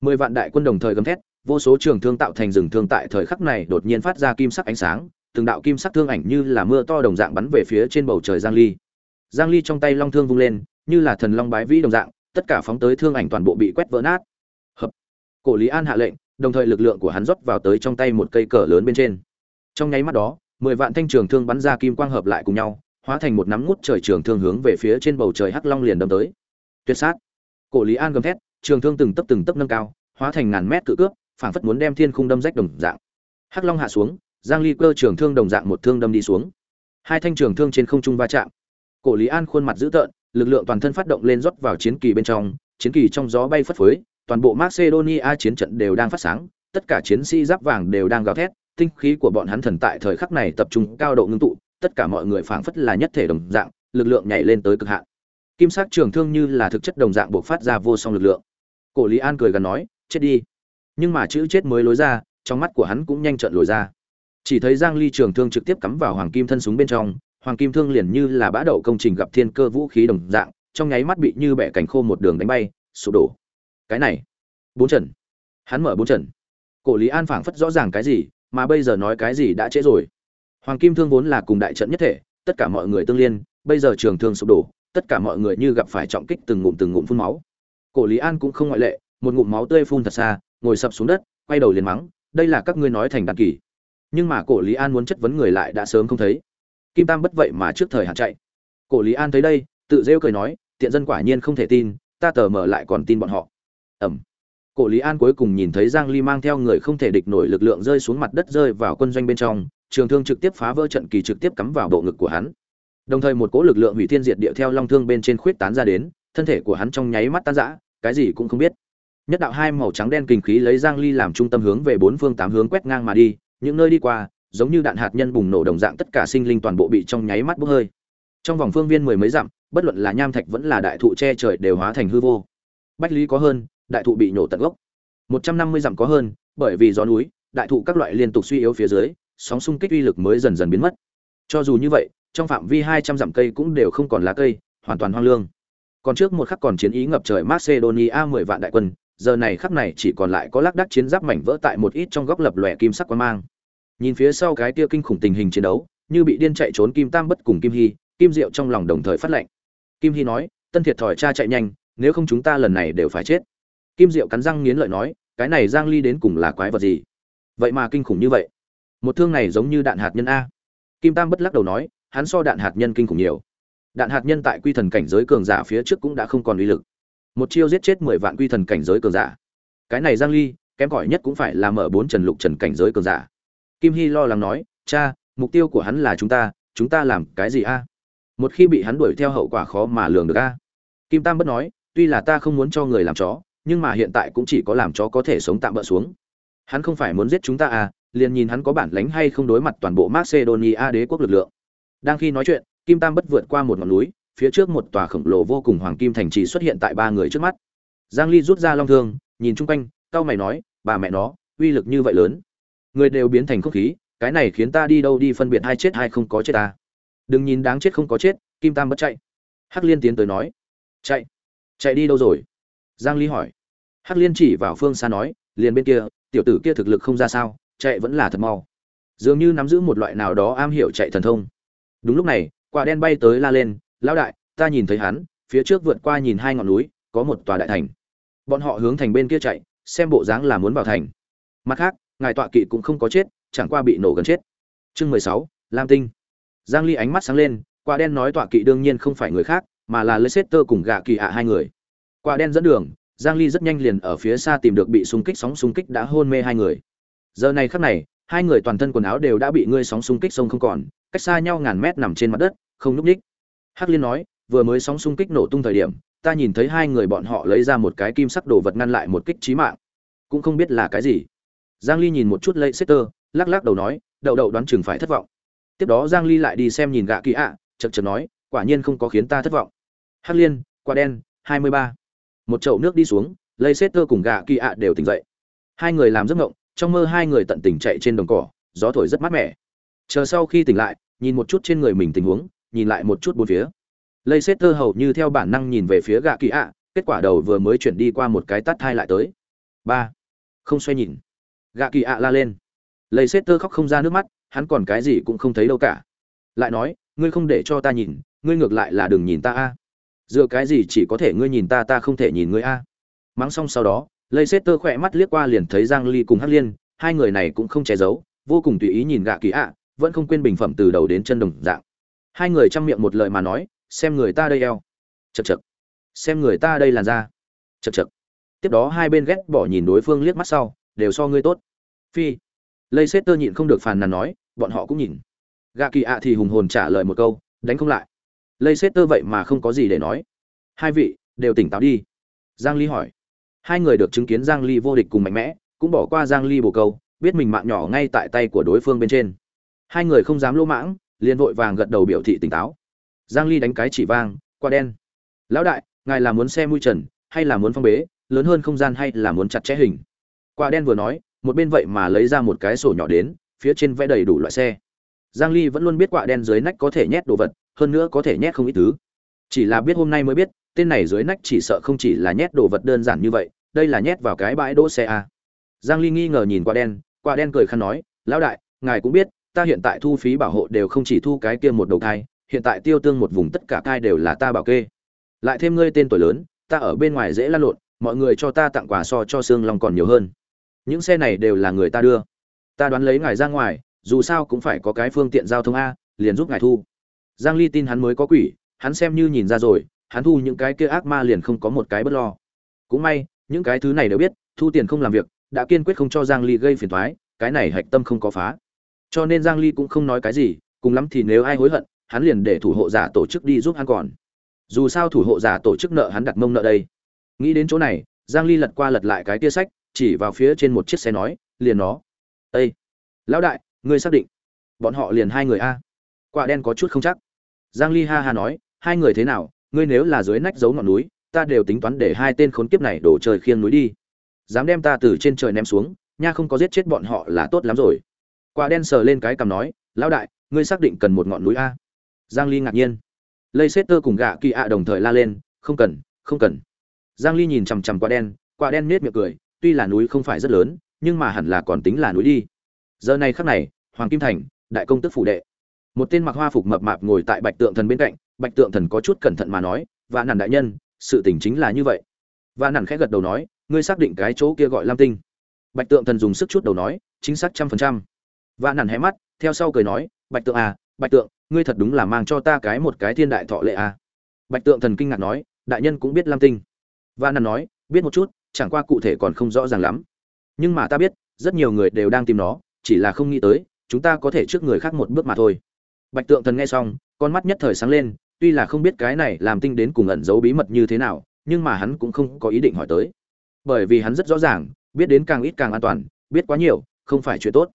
mười vạn đại quân đồng thời gầm thét, vô số trường thương tạo thành rừng thương tại thời khắc này đột nhiên phát ra kim sắc ánh sáng, từng đạo kim sắc thương ảnh như là mưa to đồng dạng bắn về phía trên bầu trời giang ly. Giang ly trong tay long thương vung lên, như là thần long bái vĩ đồng dạng, tất cả phóng tới thương ảnh toàn bộ bị quét vỡ nát. Hợp. Cổ lý an hạ lệnh, đồng thời lực lượng của hắn rót vào tới trong tay một cây cờ lớn bên trên. Trong nháy mắt đó, mười vạn thanh trường thương bắn ra kim quang hợp lại cùng nhau, hóa thành một nắm ngút trời trường thương hướng về phía trên bầu trời hắc long liền đâm tới. Tuyệt sát. Cổ lý an gầm thét trường thương từng tấp từng tấp nâng cao, hóa thành ngàn mét cự cướp phảng phất muốn đem thiên khung đâm rách đồng dạng. Hắc long hạ xuống, giang ly cơ trường thương đồng dạng một thương đâm đi xuống. Hai thanh trường thương trên không trung va chạm. Cổ lý an khuôn mặt dữ tợn, lực lượng toàn thân phát động lên rót vào chiến kỳ bên trong, chiến kỳ trong gió bay phất phới, toàn bộ macedonia chiến trận đều đang phát sáng, tất cả chiến sĩ giáp vàng đều đang gào thét, tinh khí của bọn hắn thần tại thời khắc này tập trung cao độ ngưng tụ, tất cả mọi người phảng phất là nhất thể đồng dạng, lực lượng nhảy lên tới cực hạn. Kim sắc trường thương như là thực chất đồng dạng buộc phát ra vô song lực lượng cổ lý an cười gần nói, chết đi. Nhưng mà chữ chết mới lối ra, trong mắt của hắn cũng nhanh trợn lồi ra. Chỉ thấy giang ly trường thương trực tiếp cắm vào hoàng kim thân súng bên trong, hoàng kim thương liền như là bã đậu công trình gặp thiên cơ vũ khí đồng dạng, trong nháy mắt bị như bẻ cánh khô một đường đánh bay, sụp đổ. Cái này, bốn trận. Hắn mở bốn trận. Cổ lý an phảng phất rõ ràng cái gì, mà bây giờ nói cái gì đã trễ rồi. Hoàng kim thương vốn là cùng đại trận nhất thể, tất cả mọi người tương liên, bây giờ trường thương sụp đổ, tất cả mọi người như gặp phải trọng kích từng ngụm từng ngụm phun máu cổ lý an cũng không ngoại lệ, một ngụm máu tươi phun thật xa, ngồi sập xuống đất, quay đầu liền mắng, đây là các ngươi nói thành đàn kỳ. Nhưng mà cổ lý an muốn chất vấn người lại đã sớm không thấy. Kim tam bất vậy mà trước thời hạn chạy. Cổ lý an thấy đây, tự rêu cười nói, tiện dân quả nhiên không thể tin, ta tờ mở lại còn tin bọn họ. Ẩm. Cổ lý an cuối cùng nhìn thấy giang ly mang theo người không thể địch nổi lực lượng rơi xuống mặt đất rơi vào quân doanh bên trong, trường thương trực tiếp phá vỡ trận kỳ trực tiếp cắm vào bộ ngực của hắn. Đồng thời một cỗ lực lượng hủy thiên diệt địa theo long thương bên trên khuyết tán ra đến, thân thể của hắn trong nháy mắt tan rã cái gì cũng không biết. Nhất đạo hai màu trắng đen kinh khí lấy giang ly làm trung tâm hướng về bốn phương tám hướng quét ngang mà đi, những nơi đi qua, giống như đạn hạt nhân bùng nổ đồng dạng tất cả sinh linh toàn bộ bị trong nháy mắt bốc hơi. Trong vòng phương viên mười mấy dặm, bất luận là nham thạch vẫn là đại thụ che trời đều hóa thành hư vô. Bách lý có hơn, đại thụ bị nổ tận gốc. Một trăm năm mươi dặm có hơn, bởi vì gió núi, đại thụ các loại liên tục suy yếu phía dưới, sóng xung kích uy lực mới dần dần biến mất. Cho dù như vậy, trong phạm vi hai trăm dặm cây cũng đều không còn lá cây, hoàn toàn hoang lương còn trước một khắc còn chiến ý ngập trời macedonia mười vạn đại quân, giờ này khắc này chỉ còn lại có lác đác chiến giáp mảnh vỡ tại một ít trong góc lập lòe kim sắc quan mang. Nhìn phía sau cái kia kinh khủng tình hình chiến đấu, như bị điên chạy trốn kim tam bất cùng kim hy, kim diệu trong lòng đồng thời phát lệnh. Kim hy nói, tân thiệt Thỏi cha chạy nhanh, nếu không chúng ta lần này đều phải chết. Kim diệu cắn răng nghiến lợi nói, cái này giang ly đến cùng là quái vật gì? Vậy mà kinh khủng như vậy. Một thương này giống như đạn hạt nhân a. Kim tam bất lắc đầu nói, hắn so đạn hạt nhân kinh khủng nhiều đạn hạt nhân tại quy thần cảnh giới cường giả phía trước cũng đã không còn uy lực. Một chiêu giết chết mười vạn quy thần cảnh giới cường giả. Cái này giang ly, kém cỏi nhất cũng phải là mở bốn trần lục trần cảnh giới cường giả. Kim hy lo lắng nói, cha, mục tiêu của hắn là chúng ta chúng ta làm cái gì a? Một khi bị hắn đuổi theo hậu quả khó mà lường được a. Kim tam bất nói, tuy là ta không muốn cho người làm chó, nhưng mà hiện tại cũng chỉ có làm chó có thể sống tạm bỡ xuống. Hắn không phải muốn giết chúng ta à liền nhìn hắn có bản lánh hay không đối mặt toàn bộ macedonia đế quốc lực lượng. Đang khi nói chuyện kim tam bất vượt qua một ngọn núi, phía trước một tòa khổng lồ vô cùng hoàng kim thành trì xuất hiện tại ba người trước mắt. Giang ly rút ra long thương, nhìn chung quanh cao mày nói, bà mẹ nó, uy lực như vậy lớn. Người đều biến thành không khí, cái này khiến ta đi đâu đi phân biệt hai chết hay không có chết ta. Đừng nhìn đáng chết không có chết, kim tam bất chạy. Hắc liên tiến tới nói, chạy chạy đi đâu rồi? Giang ly hỏi. Hắc liên chỉ vào phương xa nói, liền bên kia, tiểu tử kia thực lực không ra sao, chạy vẫn là thật mau. Dường như nắm giữ một loại nào đó am hiểu chạy thần thông. Đúng lúc này quả đen bay tới la lên, lão đại, ta nhìn thấy hắn, phía trước vượt qua nhìn hai ngọn núi, có một tòa đại thành. Bọn họ hướng thành bên kia chạy, xem bộ dáng là muốn vào thành. Mặt khác, ngài tọa kỵ cũng không có chết, chẳng qua bị nổ gần chết. Chương mười sáu, lam tinh. Giang ly ánh mắt sáng lên, quả đen nói tọa kỵ đương nhiên không phải người khác, mà là leicester cùng gạ kỳ ạ hai người. Quả đen dẫn đường, giang ly rất nhanh liền ở phía xa tìm được bị xung kích sóng xung kích đã hôn mê hai người. Giờ này khắc này hai người toàn thân quần áo đều đã bị ngươi sóng xung kích sông không còn, cách xa nhau ngàn mét nằm trên mặt đất, không núp ních hắc liên nói, vừa mới sóng xung kích nổ tung thời điểm, ta nhìn thấy hai người bọn họ lấy ra một cái kim sắc đồ vật ngăn lại một kích chí mạng. Cũng không biết là cái gì. Giang ly nhìn một chút lây sester lắc lắc đầu nói, đậu đậu đoán chừng phải thất vọng. Tiếp đó giang ly lại đi xem nhìn gạ kỳ ạ, chật chật nói, quả nhiên không có khiến ta thất vọng. Hắc liên, quả đen 23. một chậu nước đi xuống, lây setter cùng gạ kỳ ạ đều tỉnh dậy. Hai người làm giấc mộng trong mơ hai người tận tình chạy trên đồng cỏ, gió thổi rất mát mẻ. Chờ sau khi tỉnh lại, nhìn một chút trên người mình tình huống, nhìn lại một chút bốn phía. Lây xét tơ hầu như theo bản năng nhìn về phía gạ kỳ ạ, kết quả đầu vừa mới chuyển đi qua một cái tắt thai lại tới. Ba. Không xoay nhìn. Gạ kỳ ạ la lên. Lây xét tơ khóc không ra nước mắt, hắn còn cái gì cũng không thấy đâu cả. Lại nói, ngươi không để cho ta nhìn, ngươi ngược lại là đừng nhìn ta a. Dựa cái gì chỉ có thể ngươi nhìn ta ta không thể nhìn ngươi a. Mắng xong sau đó lây xét tơ khỏe mắt liếc qua liền thấy giang ly cùng hắc liên, hai người này cũng không che giấu, vô cùng tùy ý nhìn gạ kỳ ạ, vẫn không quên bình phẩm từ đầu đến chân đồng dạng. Hai người chăm miệng một lời mà nói, xem người ta đây eo. Chật chật xem người ta đây làn da. Chật chật tiếp đó hai bên ghét bỏ nhìn đối phương liếc mắt sau, đều so ngươi tốt. Phi. Lây xét tơ nhịn không được phàn nàn nói, bọn họ cũng nhìn. Gạ kỳ ạ thì hùng hồn trả lời một câu, đánh không lại. Lây xét tơ vậy mà không có gì để nói. Hai vị, đều tỉnh táo đi. Giang ly hỏi hai người được chứng kiến giang ly vô địch cùng mạnh mẽ, cũng bỏ qua giang ly bồ câu, biết mình mạng nhỏ ngay tại tay của đối phương bên trên. Hai người không dám lỗ mãng, liền vội vàng gật đầu biểu thị tỉnh táo. Giang ly đánh cái chỉ vang qua đen. Lão đại, ngài là muốn xe mui trần, hay là muốn phong bế, lớn hơn không gian hay là muốn chặt chẽ hình? Qua đen vừa nói, một bên vậy mà lấy ra một cái sổ nhỏ đến, phía trên vẽ đầy đủ loại xe. Giang ly vẫn luôn biết quạ đen dưới nách có thể nhét đồ vật, hơn nữa có thể nhét không ít thứ. Chỉ là biết hôm nay mới biết, tên này dưới nách chỉ sợ không chỉ là nhét đồ vật đơn giản như vậy đây là nhét vào cái bãi đỗ xe à? giang ly nghi ngờ nhìn qua đen qua đen cười khăn nói, lão đại, ngài cũng biết, ta hiện tại thu phí bảo hộ đều không chỉ thu cái kia một đầu thai, hiện tại tiêu tương một vùng tất cả cai đều là ta bảo kê. Lại thêm ngươi tên tuổi lớn, ta ở bên ngoài dễ lăn lộn, mọi người cho ta tặng quà so cho xương long còn nhiều hơn. Những xe này đều là người ta đưa. Ta đoán lấy ngài ra ngoài, dù sao cũng phải có cái phương tiện giao thông a, liền giúp ngài thu. Giang ly tin hắn mới có quỷ, hắn xem như nhìn ra rồi, hắn thu những cái kia ác ma liền không có một cái bất lo. Cũng may những cái thứ này đều biết, thu tiền không làm việc, đã kiên quyết không cho giang ly gây phiền toái, cái này hạch tâm không có phá. Cho nên giang ly cũng không nói cái gì, cùng lắm thì nếu ai hối hận, hắn liền để thủ hộ giả tổ chức đi giúp hắn còn. Dù sao thủ hộ giả tổ chức nợ hắn đặt mông nợ đây. Nghĩ đến chỗ này, giang ly lật qua lật lại cái tia sách, chỉ vào phía trên một chiếc xe nói, liền nó. Ây lão đại, ngươi xác định bọn họ liền hai người a? Quả đen có chút không chắc. Giang ly ha ha nói, hai người thế nào? Ngươi nếu là dưới nách giấu ngọn núi ta đều tính toán để hai tên khốn kiếp này đổ trời khiêng núi đi. Dám đem ta từ trên trời ném xuống, nha không có giết chết bọn họ là tốt lắm rồi. Quả đen sờ lên cái cằm nói, lão đại, ngươi xác định cần một ngọn núi a. Giang ly ngạc nhiên. Lây xét tơ cùng gạ kỳ ạ đồng thời la lên, không cần không cần. Giang ly nhìn chằm chằm quả đen quả đen nết miệng cười, tuy là núi không phải rất lớn, nhưng mà hẳn là còn tính là núi đi. Giờ này khắc này, hoàng kim thành, đại công tức phủ đệ. Một tên mặc hoa phục mập mạp ngồi tại bạch tượng thần bên cạnh, bạch tượng thần có chút cẩn thận mà nói và nản đại nhân sự tình chính là như vậy. Và nản khẽ gật đầu nói, ngươi xác định cái chỗ kia gọi lam tinh. Bạch tượng thần dùng sức chút đầu nói, chính xác trăm phần trăm. Và nản hé mắt, theo sau cười nói, bạch tượng à bạch tượng, ngươi thật đúng là mang cho ta cái một cái thiên đại thọ lệ à. Bạch tượng thần kinh ngạc nói, đại nhân cũng biết lam tinh. Và nản nói, biết một chút, chẳng qua cụ thể còn không rõ ràng lắm. Nhưng mà ta biết, rất nhiều người đều đang tìm nó, chỉ là không nghĩ tới, chúng ta có thể trước người khác một bước mà thôi. Bạch tượng thần nghe xong, con mắt nhất thời sáng lên tuy là không biết cái này làm tinh đến cùng ẩn giấu bí mật như thế nào, nhưng mà hắn cũng không có ý định hỏi tới. Bởi vì hắn rất rõ ràng, biết đến càng ít càng an toàn, biết quá nhiều, không phải chuyện tốt.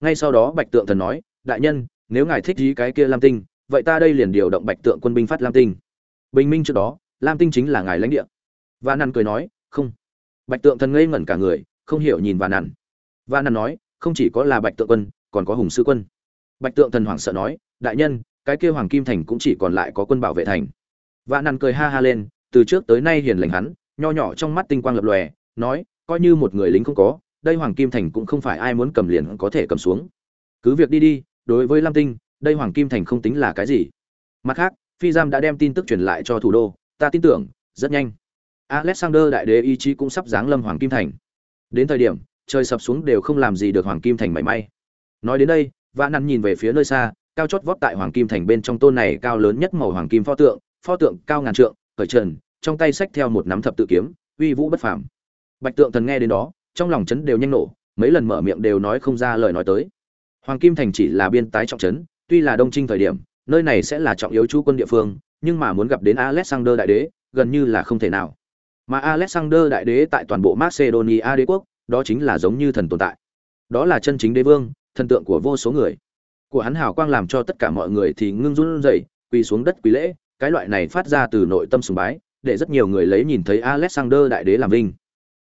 Ngay sau đó bạch tượng thần nói, đại nhân, nếu ngài thích gì cái kia lam tinh, vậy ta đây liền điều động bạch tượng quân binh phát lam tinh. Bình minh trước đó, lam tinh chính là ngài lãnh địa. Và năn cười nói, không. Bạch tượng thần ngây ngẩn cả người, không hiểu nhìn và năn. Và năn nói, không chỉ có là bạch tượng quân, còn có hùng sư quân. Bạch tượng thần hoảng sợ nói, đại nhân cái kia hoàng kim thành cũng chỉ còn lại có quân bảo vệ thành. Vạn năn cười ha ha lên, từ trước tới nay hiền lành hắn, nho nhỏ trong mắt tinh quang lập lòe, nói, coi như một người lính không có, đây hoàng kim thành cũng không phải ai muốn cầm liền có thể cầm xuống. Cứ việc đi đi, đối với lam tinh, đây hoàng kim thành không tính là cái gì. Mặt khác, phi giam đã đem tin tức truyền lại cho thủ đô, ta tin tưởng, rất nhanh. Alexander đại đế ý chí cũng sắp giáng lâm hoàng kim thành. Đến thời điểm, trời sập xuống đều không làm gì được hoàng kim thành mảy may. Nói đến đây vã năn nhìn về phía nơi xa cao chót vót tại hoàng kim thành bên trong tôn này cao lớn nhất màu hoàng kim pho tượng pho tượng cao ngàn trượng, khởi trần, trong tay xách theo một nắm thập tự kiếm, uy vũ bất phàm. Bạch tượng thần nghe đến đó, trong lòng chấn đều nhanh nổ, mấy lần mở miệng đều nói không ra lời nói tới. Hoàng kim thành chỉ là biên tái trọng trấn tuy là đông trinh thời điểm, nơi này sẽ là trọng yếu chú quân địa phương, nhưng mà muốn gặp đến alexander đại đế, gần như là không thể nào. Mà alexander đại đế tại toàn bộ macedonia đế quốc, đó chính là giống như thần tồn tại. Đó là chân chính đế vương, thần tượng của vô số người của hắn hào quang làm cho tất cả mọi người thì ngưng run rẩy, quỳ xuống đất quỳ lễ, cái loại này phát ra từ nội tâm sùng bái, để rất nhiều người lấy nhìn thấy alexander đại đế làm vinh.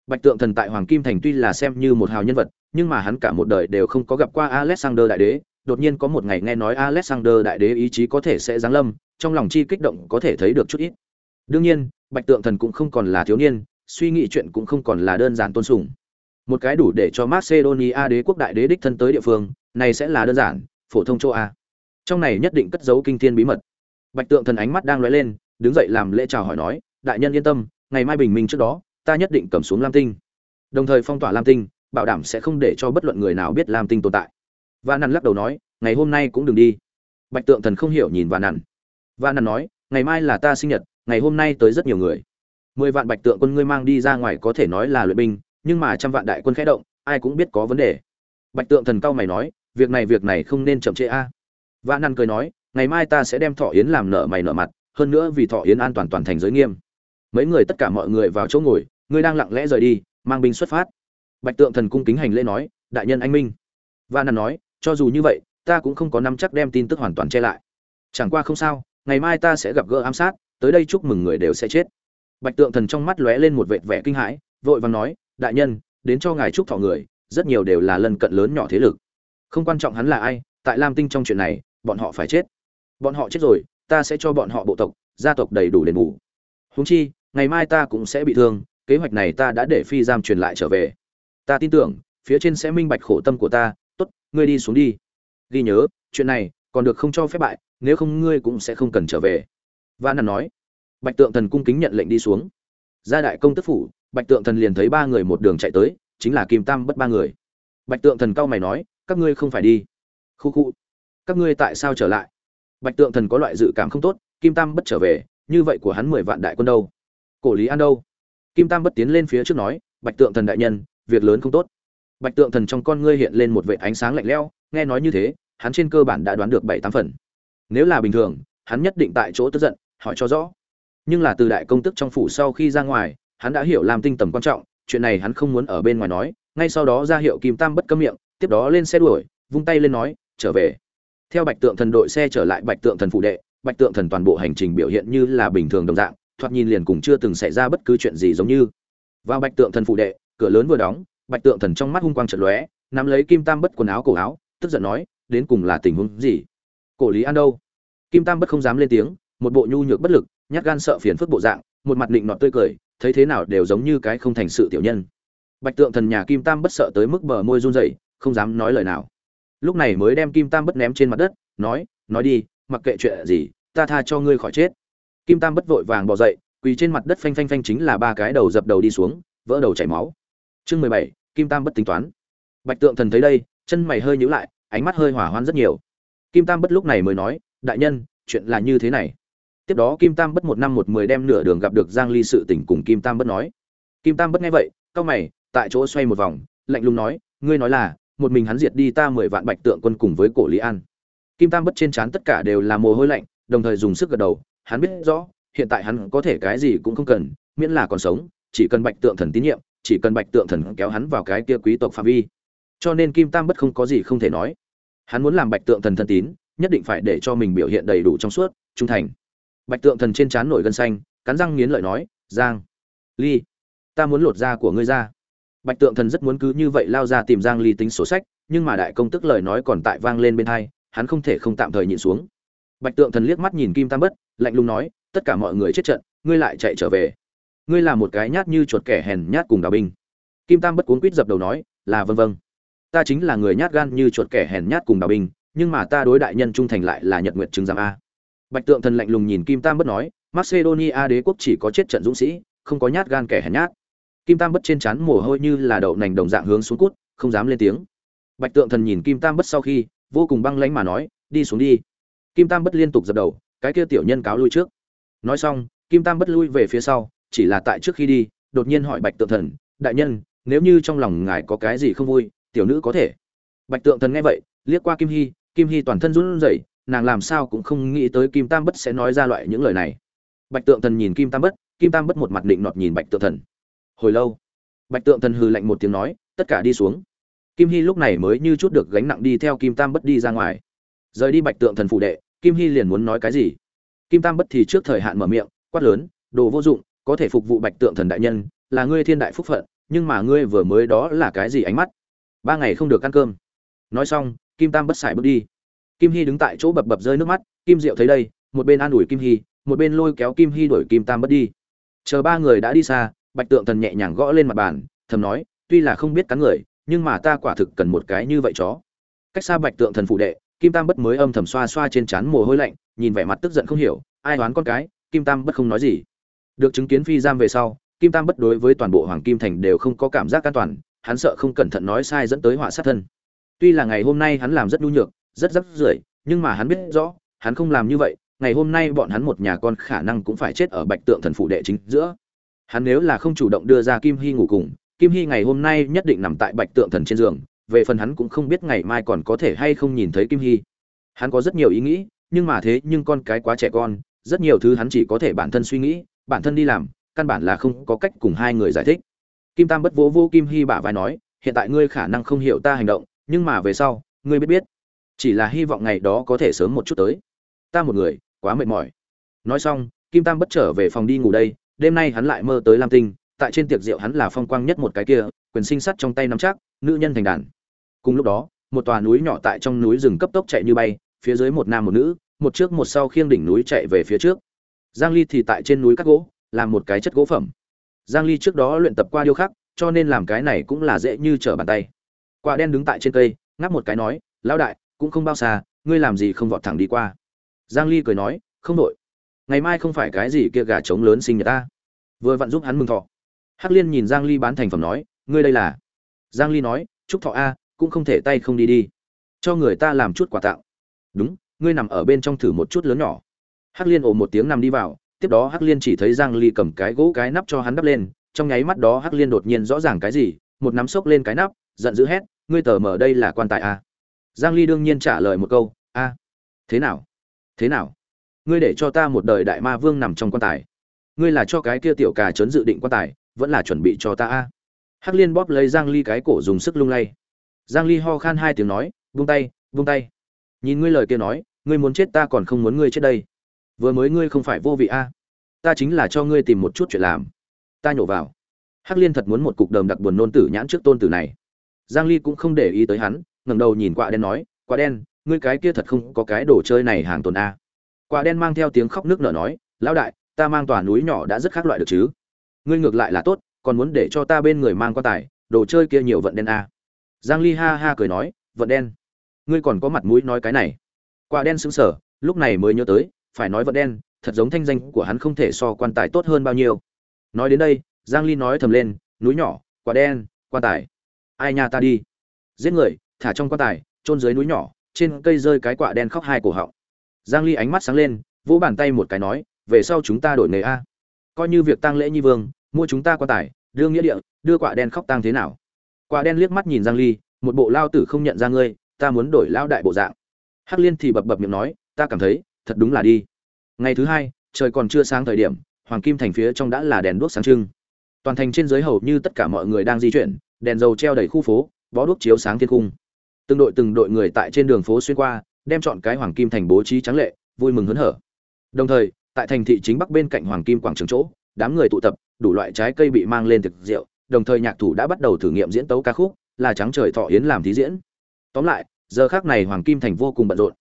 Bạch tượng thần tại hoàng kim thành tuy là xem như một hào nhân vật, nhưng mà hắn cả một đời đều không có gặp qua alexander đại đế. Đột nhiên có một ngày nghe nói alexander đại đế ý chí có thể sẽ giáng lâm, trong lòng chi kích động có thể thấy được chút ít. Đương nhiên, bạch tượng thần cũng không còn là thiếu niên, suy nghĩ chuyện cũng không còn là đơn giản tôn sùng. Một cái đủ để cho macedonia đế quốc đại đế đích thân tới địa phương, này sẽ là đơn giản phổ thông châu a trong này nhất định cất giấu kinh thiên bí mật. Bạch tượng thần ánh mắt đang lóe lên, đứng dậy làm lễ chào hỏi nói, đại nhân yên tâm, ngày mai bình minh trước đó, ta nhất định cầm xuống lam tinh. Đồng thời phong tỏa lam tinh, bảo đảm sẽ không để cho bất luận người nào biết lam tinh tồn tại. Và nằn lắc đầu nói, ngày hôm nay cũng đừng đi. Bạch tượng thần không hiểu nhìn và nằn và nằn nói, ngày mai là ta sinh nhật, ngày hôm nay tới rất nhiều người. Mười vạn bạch tượng quân ngươi mang đi ra ngoài có thể nói là luyện binh, nhưng mà trăm vạn đại quân khẽ động, ai cũng biết có vấn đề. Bạch tượng thần cao mày nói việc này việc này không nên chậm trễ a. À. năn cười nói, ngày mai ta sẽ đem thọ yến làm nợ mày nợ mặt, hơn nữa vì thọ yến an toàn toàn thành giới nghiêm. Mấy người tất cả mọi người vào chỗ ngồi ngươi đang lặng lẽ rời đi, mang binh xuất phát. Bạch tượng thần cung kính hành lễ nói, đại nhân anh minh. Vạn năn nói, cho dù như vậy, ta cũng không có nắm chắc đem tin tức hoàn toàn che lại. Chẳng qua không sao, ngày mai ta sẽ gặp gỡ ám sát, tới đây chúc mừng người đều sẽ chết. Bạch tượng thần trong mắt lóe lên một vệt vẻ kinh hãi, vội vàng nói, đại nhân, đến cho ngài chúc thọ người, rất nhiều đều là lần cận lớn nhỏ thế lực không quan trọng hắn là ai, tại lam tinh trong chuyện này, bọn họ phải chết. Bọn họ chết rồi, ta sẽ cho bọn họ bộ tộc, gia tộc đầy đủ đền bù. Húng chi, ngày mai ta cũng sẽ bị thương, kế hoạch này ta đã để phi giam truyền lại trở về. Ta tin tưởng, phía trên sẽ minh bạch khổ tâm của ta, tốt, ngươi đi xuống đi. Ghi nhớ, chuyện này còn được không cho phép bại, nếu không ngươi cũng sẽ không cần trở về. Và nằm nói. Bạch tượng thần cung kính nhận lệnh đi xuống. Ra đại công tức phủ, bạch tượng thần liền thấy ba người một đường chạy tới, chính là kim tam bất ba người. Bạch tượng thần cao mày nói các ngươi không phải đi. Khu khu. Các ngươi tại sao trở lại? Bạch tượng thần có loại dự cảm không tốt, kim tam bất trở về, như vậy của hắn mười vạn đại quân đâu? Cổ lý an đâu? Kim tam bất tiến lên phía trước nói, bạch tượng thần đại nhân, việc lớn không tốt. Bạch tượng thần trong con ngươi hiện lên một vệ ánh sáng lạnh lẽo, nghe nói như thế, hắn trên cơ bản đã đoán được bảy tám phần. Nếu là bình thường, hắn nhất định tại chỗ tức giận, hỏi cho rõ. Nhưng là từ đại công tức trong phủ sau khi ra ngoài, hắn đã hiểu làm tinh tầm quan trọng, chuyện này hắn không muốn ở bên ngoài nói, ngay sau đó ra hiệu kim tam bất cấm miệng tiếp đó lên xe đuổi, vung tay lên nói, trở về. Theo bạch tượng thần đội xe trở lại bạch tượng thần phụ đệ, bạch tượng thần toàn bộ hành trình biểu hiện như là bình thường đồng dạng, thoạt nhìn liền cùng chưa từng xảy ra bất cứ chuyện gì giống như. Vào bạch tượng thần phụ đệ, cửa lớn vừa đóng, bạch tượng thần trong mắt hung quang trận lóe, nắm lấy kim tam bất quần áo cổ áo, tức giận nói, đến cùng là tình huống gì? Cổ lý an đâu? Kim tam bất không dám lên tiếng, một bộ nhu nhược bất lực, nhát gan sợ phiền phức bộ dạng, một mặt định nọt tươi cười, thấy thế nào đều giống như cái không thành sự tiểu nhân. Bạch tượng thần nhà kim tam bất sợ tới mức bờ môi run rẩy không dám nói lời nào. Lúc này mới đem kim tam bất ném trên mặt đất, nói nói đi, mặc kệ chuyện gì, ta tha cho ngươi khỏi chết. Kim tam bất vội vàng bỏ dậy, quỳ trên mặt đất phanh phanh phanh chính là ba cái đầu dập đầu đi xuống, vỡ đầu chảy máu. Chương mười bảy, kim tam bất tính toán. Bạch tượng thần thấy đây, chân mày hơi nhíu lại, ánh mắt hơi hỏa hoan rất nhiều. Kim tam bất lúc này mới nói, đại nhân, chuyện là như thế này. Tiếp đó kim tam bất một năm một mười đem nửa đường gặp được giang ly sự tình cùng kim tam bất nói. Kim tam bất nghe vậy cao mày, tại chỗ xoay một vòng, lạnh lùng nói, ngươi nói là một mình hắn diệt đi ta mười vạn bạch tượng quân cùng với cổ lý an. Kim tam bất trên trán tất cả đều là mồ hôi lạnh, đồng thời dùng sức gật đầu, hắn biết rõ, hiện tại hắn có thể cái gì cũng không cần, miễn là còn sống, chỉ cần bạch tượng thần tín nhiệm, chỉ cần bạch tượng thần kéo hắn vào cái kia quý tộc phạm vi. Cho nên kim tam bất không có gì không thể nói. Hắn muốn làm bạch tượng thần thân tín, nhất định phải để cho mình biểu hiện đầy đủ trong suốt, trung thành. Bạch tượng thần trên trán nổi gân xanh, cắn răng nghiến lợi nói, giang, ly, ta muốn lột da của ngươi ra bạch tượng thần rất muốn cứ như vậy lao ra tìm giang ly tính sổ sách nhưng mà đại công tức lời nói còn tại vang lên bên tai, hắn không thể không tạm thời nhịn xuống. Bạch tượng thần liếc mắt nhìn kim tam bất lạnh lùng nói tất cả mọi người chết trận ngươi lại chạy trở về. Ngươi là một cái nhát như chuột kẻ hèn nhát cùng đào binh. Kim tam bất cuốn quýt dập đầu nói là vâng vâng ta chính là người nhát gan như chuột kẻ hèn nhát cùng đào binh nhưng mà ta đối đại nhân trung thành lại là nhật nguyện chứng giám a. Bạch tượng thần lạnh lùng nhìn kim tam bất nói macedonia đế quốc chỉ có chết trận dũng sĩ không có nhát gan kẻ hèn nhát kim tam bất trên trán mồ hôi như là đậu nành đồng dạng hướng xuống cút, không dám lên tiếng. Bạch tượng thần nhìn kim tam bất sau khi, vô cùng băng lãnh mà nói, đi xuống đi. Kim tam bất liên tục dập đầu, cái kia tiểu nhân cáo lui trước. Nói xong, kim tam bất lui về phía sau, chỉ là tại trước khi đi, đột nhiên hỏi bạch tượng thần, đại nhân, nếu như trong lòng ngài có cái gì không vui, tiểu nữ có thể? Bạch tượng thần nghe vậy, liếc qua kim hy kim hy toàn thân run rẩy, nàng làm sao cũng không nghĩ tới kim tam bất sẽ nói ra loại những lời này. Bạch tượng thần nhìn kim tam bất, kim tam bất một mặt định nọt nhìn bạch tượng thần hồi lâu. Bạch tượng thần hừ lạnh một tiếng nói, tất cả đi xuống. Kim hy lúc này mới như chút được gánh nặng đi theo kim tam bất đi ra ngoài. Rời đi bạch tượng thần phụ đệ, kim hy liền muốn nói cái gì? Kim tam bất thì trước thời hạn mở miệng, quát lớn, đồ vô dụng, có thể phục vụ bạch tượng thần đại nhân, là ngươi thiên đại phúc phận, nhưng mà ngươi vừa mới đó là cái gì ánh mắt? Ba ngày không được ăn cơm. Nói xong, kim tam bất xài bước đi. Kim hy đứng tại chỗ bập bập rơi nước mắt, kim diệu thấy đây, một bên an ủi kim hy, một bên lôi kéo kim hy đuổi kim tam bất đi. Chờ ba người đã đi xa bạch tượng thần nhẹ nhàng gõ lên mặt bàn, thầm nói, tuy là không biết cắn người, nhưng mà ta quả thực cần một cái như vậy chó. Cách xa bạch tượng thần phụ đệ, kim tam bất mới âm thầm xoa xoa trên trán mồ hôi lạnh, nhìn vẻ mặt tức giận không hiểu, ai đoán con cái, kim tam bất không nói gì. Được chứng kiến phi giam về sau, kim tam bất đối với toàn bộ hoàng kim thành đều không có cảm giác an toàn, hắn sợ không cẩn thận nói sai dẫn tới họa sát thân. Tuy là ngày hôm nay hắn làm rất nhu nhược, rất rắc rưởi, nhưng mà hắn biết rõ, hắn không làm như vậy, ngày hôm nay bọn hắn một nhà con khả năng cũng phải chết ở bạch tượng thần phụ đệ chính giữa hắn nếu là không chủ động đưa ra kim hy ngủ cùng, kim hy ngày hôm nay nhất định nằm tại bạch tượng thần trên giường, về phần hắn cũng không biết ngày mai còn có thể hay không nhìn thấy kim hy. Hắn có rất nhiều ý nghĩ, nhưng mà thế nhưng con cái quá trẻ con, rất nhiều thứ hắn chỉ có thể bản thân suy nghĩ, bản thân đi làm, căn bản là không có cách cùng hai người giải thích. Kim tam bất vỗ vô kim hy bả vai nói, hiện tại ngươi khả năng không hiểu ta hành động, nhưng mà về sau, ngươi biết biết. Chỉ là hy vọng ngày đó có thể sớm một chút tới. Ta một người, quá mệt mỏi. Nói xong, kim tam bất trở về phòng đi ngủ đây đêm nay hắn lại mơ tới lam tinh, tại trên tiệc rượu hắn là phong quang nhất một cái kia, quyền sinh sắt trong tay nắm chắc, nữ nhân thành đàn. Cùng lúc đó, một tòa núi nhỏ tại trong núi rừng cấp tốc chạy như bay, phía dưới một nam một nữ, một trước một sau khiêng đỉnh núi chạy về phía trước. Giang ly thì tại trên núi cắt gỗ, làm một cái chất gỗ phẩm. Giang ly trước đó luyện tập qua điêu khắc, cho nên làm cái này cũng là dễ như trở bàn tay. Quả đen đứng tại trên cây, ngáp một cái nói, lão đại, cũng không bao xa, ngươi làm gì không vọt thẳng đi qua? Giang ly cười nói, không đội. Ngày mai không phải cái gì kia gà trống lớn sinh nhật ta vừa vặn giúp hắn mừng thọ. Hắc liên nhìn giang ly bán thành phẩm nói, ngươi đây là? Giang ly nói, chúc thọ a, cũng không thể tay không đi đi. Cho người ta làm chút quà tặng. Đúng, ngươi nằm ở bên trong thử một chút lớn nhỏ. Hắc liên ồ một tiếng nằm đi vào, tiếp đó hắc liên chỉ thấy giang ly cầm cái gỗ cái nắp cho hắn đắp lên. Trong nháy mắt đó hắc liên đột nhiên rõ ràng cái gì, một nắm sốc lên cái nắp, giận dữ hét, ngươi tờ mở đây là quan tài a. Giang ly đương nhiên trả lời một câu, a, thế nào thế nào? Ngươi để cho ta một đời đại ma vương nằm trong quan tài ngươi là cho cái kia tiểu cà trấn dự định quan tài, vẫn là chuẩn bị cho ta a. Hắc liên bóp lấy giang ly cái cổ dùng sức lung lay. Giang ly ho khan hai tiếng nói, vung tay vung tay. Nhìn ngươi lời kia nói, ngươi muốn chết ta còn không muốn ngươi chết đây. Vừa mới ngươi không phải vô vị a. Ta chính là cho ngươi tìm một chút chuyện làm. Ta nhổ vào. Hắc liên thật muốn một cục đờm đặc buồn nôn tử nhãn trước tôn tử này. Giang ly cũng không để ý tới hắn, ngẩng đầu nhìn quạ đen nói quạ đen, ngươi cái kia thật không có cái đồ chơi này hàng tồn a. Quạ đen mang theo tiếng khóc nước nở nói, lão đại ta mang tòa núi nhỏ đã rất khác loại được chứ. Ngươi ngược lại là tốt, còn muốn để cho ta bên người mang quan tài, đồ chơi kia nhiều vận đen a giang ly ha ha cười nói, vận đen. Ngươi còn có mặt mũi nói cái này. Quả đen sững sờ, lúc này mới nhớ tới, phải nói vận đen, thật giống thanh danh của hắn không thể so quan tài tốt hơn bao nhiêu. Nói đến đây, giang ly nói thầm lên, núi nhỏ, quả đen, quan tài. Ai nha ta đi. Giết người, thả trong quan tài, chôn dưới núi nhỏ, trên cây rơi cái quả đen khóc hai cổ họng. Giang ly ánh mắt sáng lên, vỗ bàn tay một cái nói về sau chúng ta đổi nghề a. Coi như việc tăng lễ nhi vương, mua chúng ta quan tài, đưa nghĩa địa, đưa quả đen khóc tang thế nào? Quả đen liếc mắt nhìn giang ly, một bộ lao tử không nhận ra ngươi, ta muốn đổi lao đại bộ dạng. Hắc liên thì bập bập miệng nói, ta cảm thấy, thật đúng là đi. Ngày thứ hai, trời còn chưa sáng thời điểm, hoàng kim thành phía trong đã là đèn đuốc sáng trưng. Toàn thành trên dưới hầu như tất cả mọi người đang di chuyển, đèn dầu treo đầy khu phố, bó đuốc chiếu sáng thiên cung. Từng đội từng đội người tại trên đường phố xuyên qua, đem chọn cái hoàng kim thành bố trí trắng lệ, vui mừng hớn hở. Đồng thời tại thành thị chính bắc bên cạnh hoàng kim quảng trường chỗ, đám người tụ tập, đủ loại trái cây bị mang lên thực rượu, đồng thời nhạc thủ đã bắt đầu thử nghiệm diễn tấu ca khúc, là trắng trời thọ yến làm thí diễn. Tóm lại, giờ khác này hoàng kim thành vô cùng bận rộn.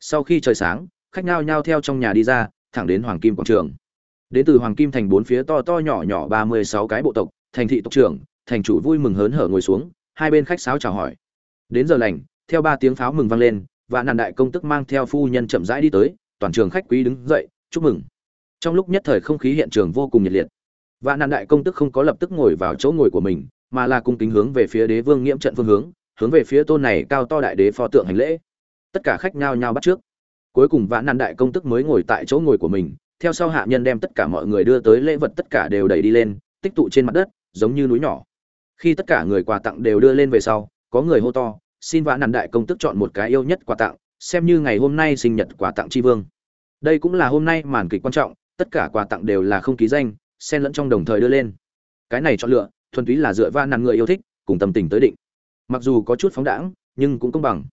Sau khi trời sáng, khách nhao nhao theo trong nhà đi ra, thẳng đến hoàng kim quảng trường. Đến từ hoàng kim thành bốn phía to to nhỏ nhỏ ba mươi sáu cái bộ tộc, thành thị tộc trưởng, thành chủ vui mừng hớn hở ngồi xuống, hai bên khách sáo chào hỏi. Đến giờ lành, theo ba tiếng pháo mừng vang lên và nàn đại công tức mang theo phu nhân chậm rãi đi tới, toàn trường khách quý đứng dậy chúc mừng. Trong lúc nhất thời không khí hiện trường vô cùng nhiệt liệt. Và nàn đại công tức không có lập tức ngồi vào chỗ ngồi của mình, mà là cung kính hướng về phía đế vương nghiễm trận phương hướng hướng về phía tôn này cao to đại đế pho tượng hành lễ. Tất cả khách nhao nhao bắt trước. Cuối cùng vạn nạn đại công tức mới ngồi tại chỗ ngồi của mình, theo sau hạ nhân đem tất cả mọi người đưa tới lễ vật tất cả đều đẩy đi lên, tích tụ trên mặt đất, giống như núi nhỏ. Khi tất cả người quà tặng đều đưa lên về sau, có người hô to, xin vạn nạn đại công tức chọn một cái yêu nhất quà tặng, xem như ngày hôm nay sinh nhật quà tặng tri vương đây cũng là hôm nay màn kịch quan trọng, tất cả quà tặng đều là không ký danh, xen lẫn trong đồng thời đưa lên. Cái này chọn lựa, thuần túy là dựa va nàn người yêu thích, cùng tâm tình tới định. Mặc dù có chút phóng đãng, nhưng cũng công bằng.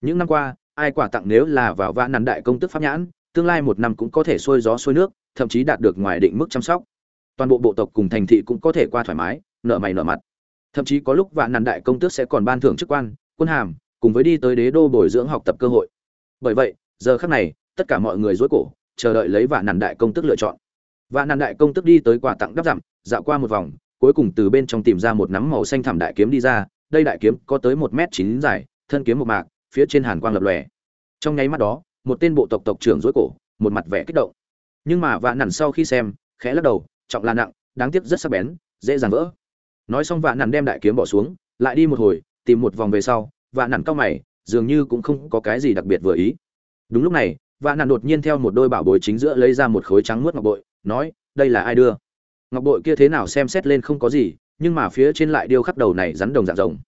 Những năm qua, ai quà tặng nếu là vào va nàn đại công tức pháp nhãn, tương lai một năm cũng có thể xuôi gió xuôi nước, thậm chí đạt được ngoài định mức chăm sóc. Toàn bộ bộ tộc cùng thành thị cũng có thể qua thoải mái nợ mày nợ mặt. Thậm chí có lúc vạn nàn đại công tước sẽ còn ban thưởng chức quan, quân hàm, cùng với đi tới đế đô bồi dưỡng học tập cơ hội. Bởi vậy, giờ khắc này tất cả mọi người dối cổ, chờ đợi lấy vạn nàn đại công tức lựa chọn. Vạn nàn đại công tức đi tới quà tặng đắp dặm, dạo qua một vòng, cuối cùng từ bên trong tìm ra một nắm màu xanh thảm đại kiếm đi ra, đây đại kiếm có tới một m chín dài, thân kiếm một mạc, phía trên hàn quang lập lòe. Trong nháy mắt đó, một tên bộ tộc tộc trưởng dối cổ, một mặt vẻ kích động. Nhưng mà vạn nàn sau khi xem, khẽ lắc đầu, trọng là nặng, đáng tiếc rất sắc bén, dễ dàng vỡ. Nói xong vạn nàn đem đại kiếm bỏ xuống, lại đi một hồi, tìm một vòng về sau, vạn nàn cao mày, dường như cũng không có cái gì đặc biệt vừa ý. Đúng lúc này và nàng đột nhiên theo một đôi bảo bối chính giữa lấy ra một khối trắng muốt ngọc bội, nói, đây là ai đưa? Ngọc bội kia thế nào xem xét lên không có gì, nhưng mà phía trên lại điêu khắc đầu này rắn đồng dạng rồng.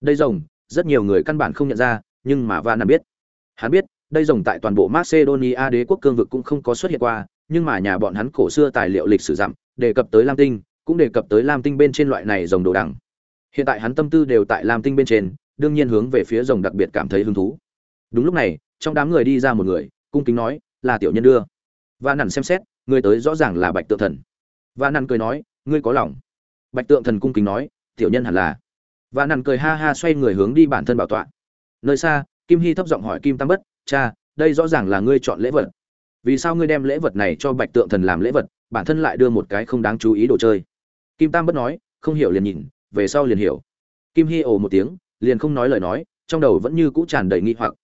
Đây rồng, rất nhiều người căn bản không nhận ra, nhưng mà và nàng biết. Hắn biết, đây rồng tại toàn bộ macedonia đế quốc cương vực cũng không có xuất hiện qua, nhưng mà nhà bọn hắn cổ xưa tài liệu lịch sử dặm, đề cập tới lam tinh, cũng đề cập tới lam tinh bên trên loại này rồng đồ đằng. Hiện tại hắn tâm tư đều tại lam tinh bên trên, đương nhiên hướng về phía rồng đặc biệt cảm thấy hứng thú. Đúng lúc này, trong đám người đi ra một người cung kính nói, là tiểu nhân đưa. Và nằn xem xét người tới rõ ràng là bạch tượng thần. Và nằn cười nói, ngươi có lòng. Bạch tượng thần cung kính nói, tiểu nhân hẳn là. Và nằn cười ha ha xoay người hướng đi bản thân bảo tọa. Nơi xa, kim hy thấp giọng hỏi kim tam bất, cha, đây rõ ràng là ngươi chọn lễ vật. Vì sao ngươi đem lễ vật này cho bạch tượng thần làm lễ vật, bản thân lại đưa một cái không đáng chú ý đồ chơi? Kim tam bất nói, không hiểu liền nhìn, về sau liền hiểu. Kim hy ồ một tiếng, liền không nói lời nói, trong đầu vẫn như cũ tràn đầy nghi hoặc.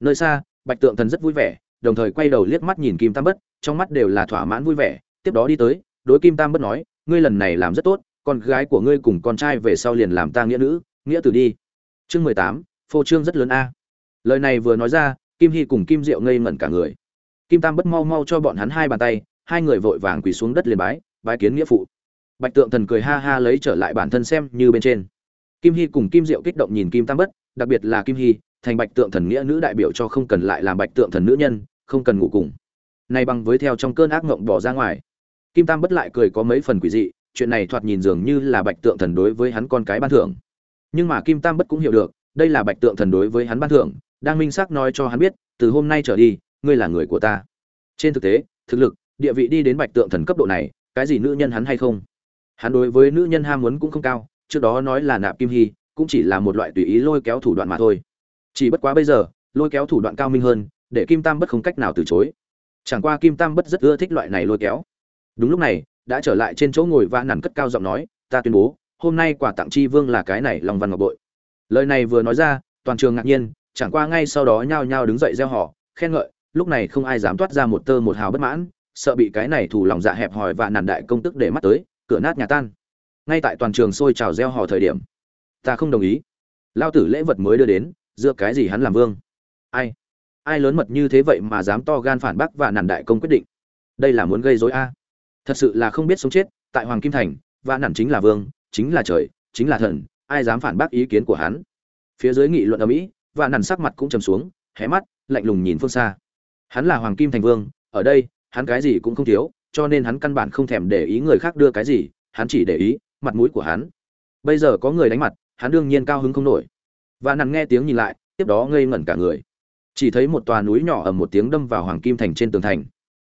Nơi xa, bạch tượng thần rất vui vẻ đồng thời quay đầu liếc mắt nhìn kim tam bất, trong mắt đều là thỏa mãn vui vẻ, tiếp đó đi tới, đối kim tam bất nói, ngươi lần này làm rất tốt, con gái của ngươi cùng con trai về sau liền làm ta nghĩa nữ, nghĩa tử đi. Chương mười tám, phô trương rất lớn a. Lời này vừa nói ra, kim hy cùng kim diệu ngây ngẩn cả người. Kim tam bất mau mau cho bọn hắn hai bàn tay, hai người vội vàng quỳ xuống đất liền bái bái kiến nghĩa phụ. Bạch tượng thần cười ha ha lấy trở lại bản thân xem như bên trên. Kim hy cùng kim diệu kích động nhìn kim tam bất, đặc biệt là kim hy, thành bạch tượng thần nghĩa nữ đại biểu cho không cần lại làm bạch tượng thần nữ nhân không cần ngủ cùng. Nay bằng với theo trong cơn ác ngộng bỏ ra ngoài. Kim tam bất lại cười có mấy phần quỷ dị, chuyện này thoạt nhìn dường như là bạch tượng thần đối với hắn con cái ban thưởng. Nhưng mà kim tam bất cũng hiểu được, đây là bạch tượng thần đối với hắn ban thưởng, đang minh xác nói cho hắn biết, từ hôm nay trở đi, ngươi là người của ta. Trên thực tế, thực lực, địa vị đi đến bạch tượng thần cấp độ này, cái gì nữ nhân hắn hay không? Hắn đối với nữ nhân ham muốn cũng không cao, trước đó nói là nạp kim hy, cũng chỉ là một loại tùy ý lôi kéo thủ đoạn mà thôi. Chỉ bất quá bây giờ, lôi kéo thủ đoạn cao minh hơn để kim tam bất không cách nào từ chối. Chẳng qua kim tam bất rất ưa thích loại này lôi kéo. Đúng lúc này, đã trở lại trên chỗ ngồi và nằn cất cao giọng nói, ta tuyên bố, hôm nay quà tặng chi vương là cái này lòng văn ngọc bội. Lời này vừa nói ra, toàn trường ngạc nhiên, chẳng qua ngay sau đó nhao nhao đứng dậy gieo họ khen ngợi, lúc này không ai dám toát ra một tơ một hào bất mãn, sợ bị cái này thủ lòng dạ hẹp hòi và nản đại công tức để mắt tới, cửa nát nhà tan. Ngay tại toàn trường sôi trào gieo họ thời điểm, ta không đồng ý. Lao tử lễ vật mới đưa đến, dựa cái gì hắn làm vương? Ai? Ai lớn mật như thế vậy mà dám to gan phản bác và nản đại công quyết định? Đây là muốn gây rối a. Thật sự là không biết sống chết, tại hoàng kim thành và nản chính là vương, chính là trời, chính là thần, ai dám phản bác ý kiến của hắn? Phía dưới nghị luận ở mỹ và nản sắc mặt cũng trầm xuống, hé mắt, lạnh lùng nhìn phương xa. Hắn là hoàng kim thành vương, ở đây, hắn cái gì cũng không thiếu, cho nên hắn căn bản không thèm để ý người khác đưa cái gì, hắn chỉ để ý mặt mũi của hắn. Bây giờ có người đánh mặt, hắn đương nhiên cao hứng không nổi. Và nằm nghe tiếng nhìn lại, tiếp đó ngây ngẩn cả người chỉ thấy một tòa núi nhỏ ầm một tiếng đâm vào hoàng kim thành trên tường thành.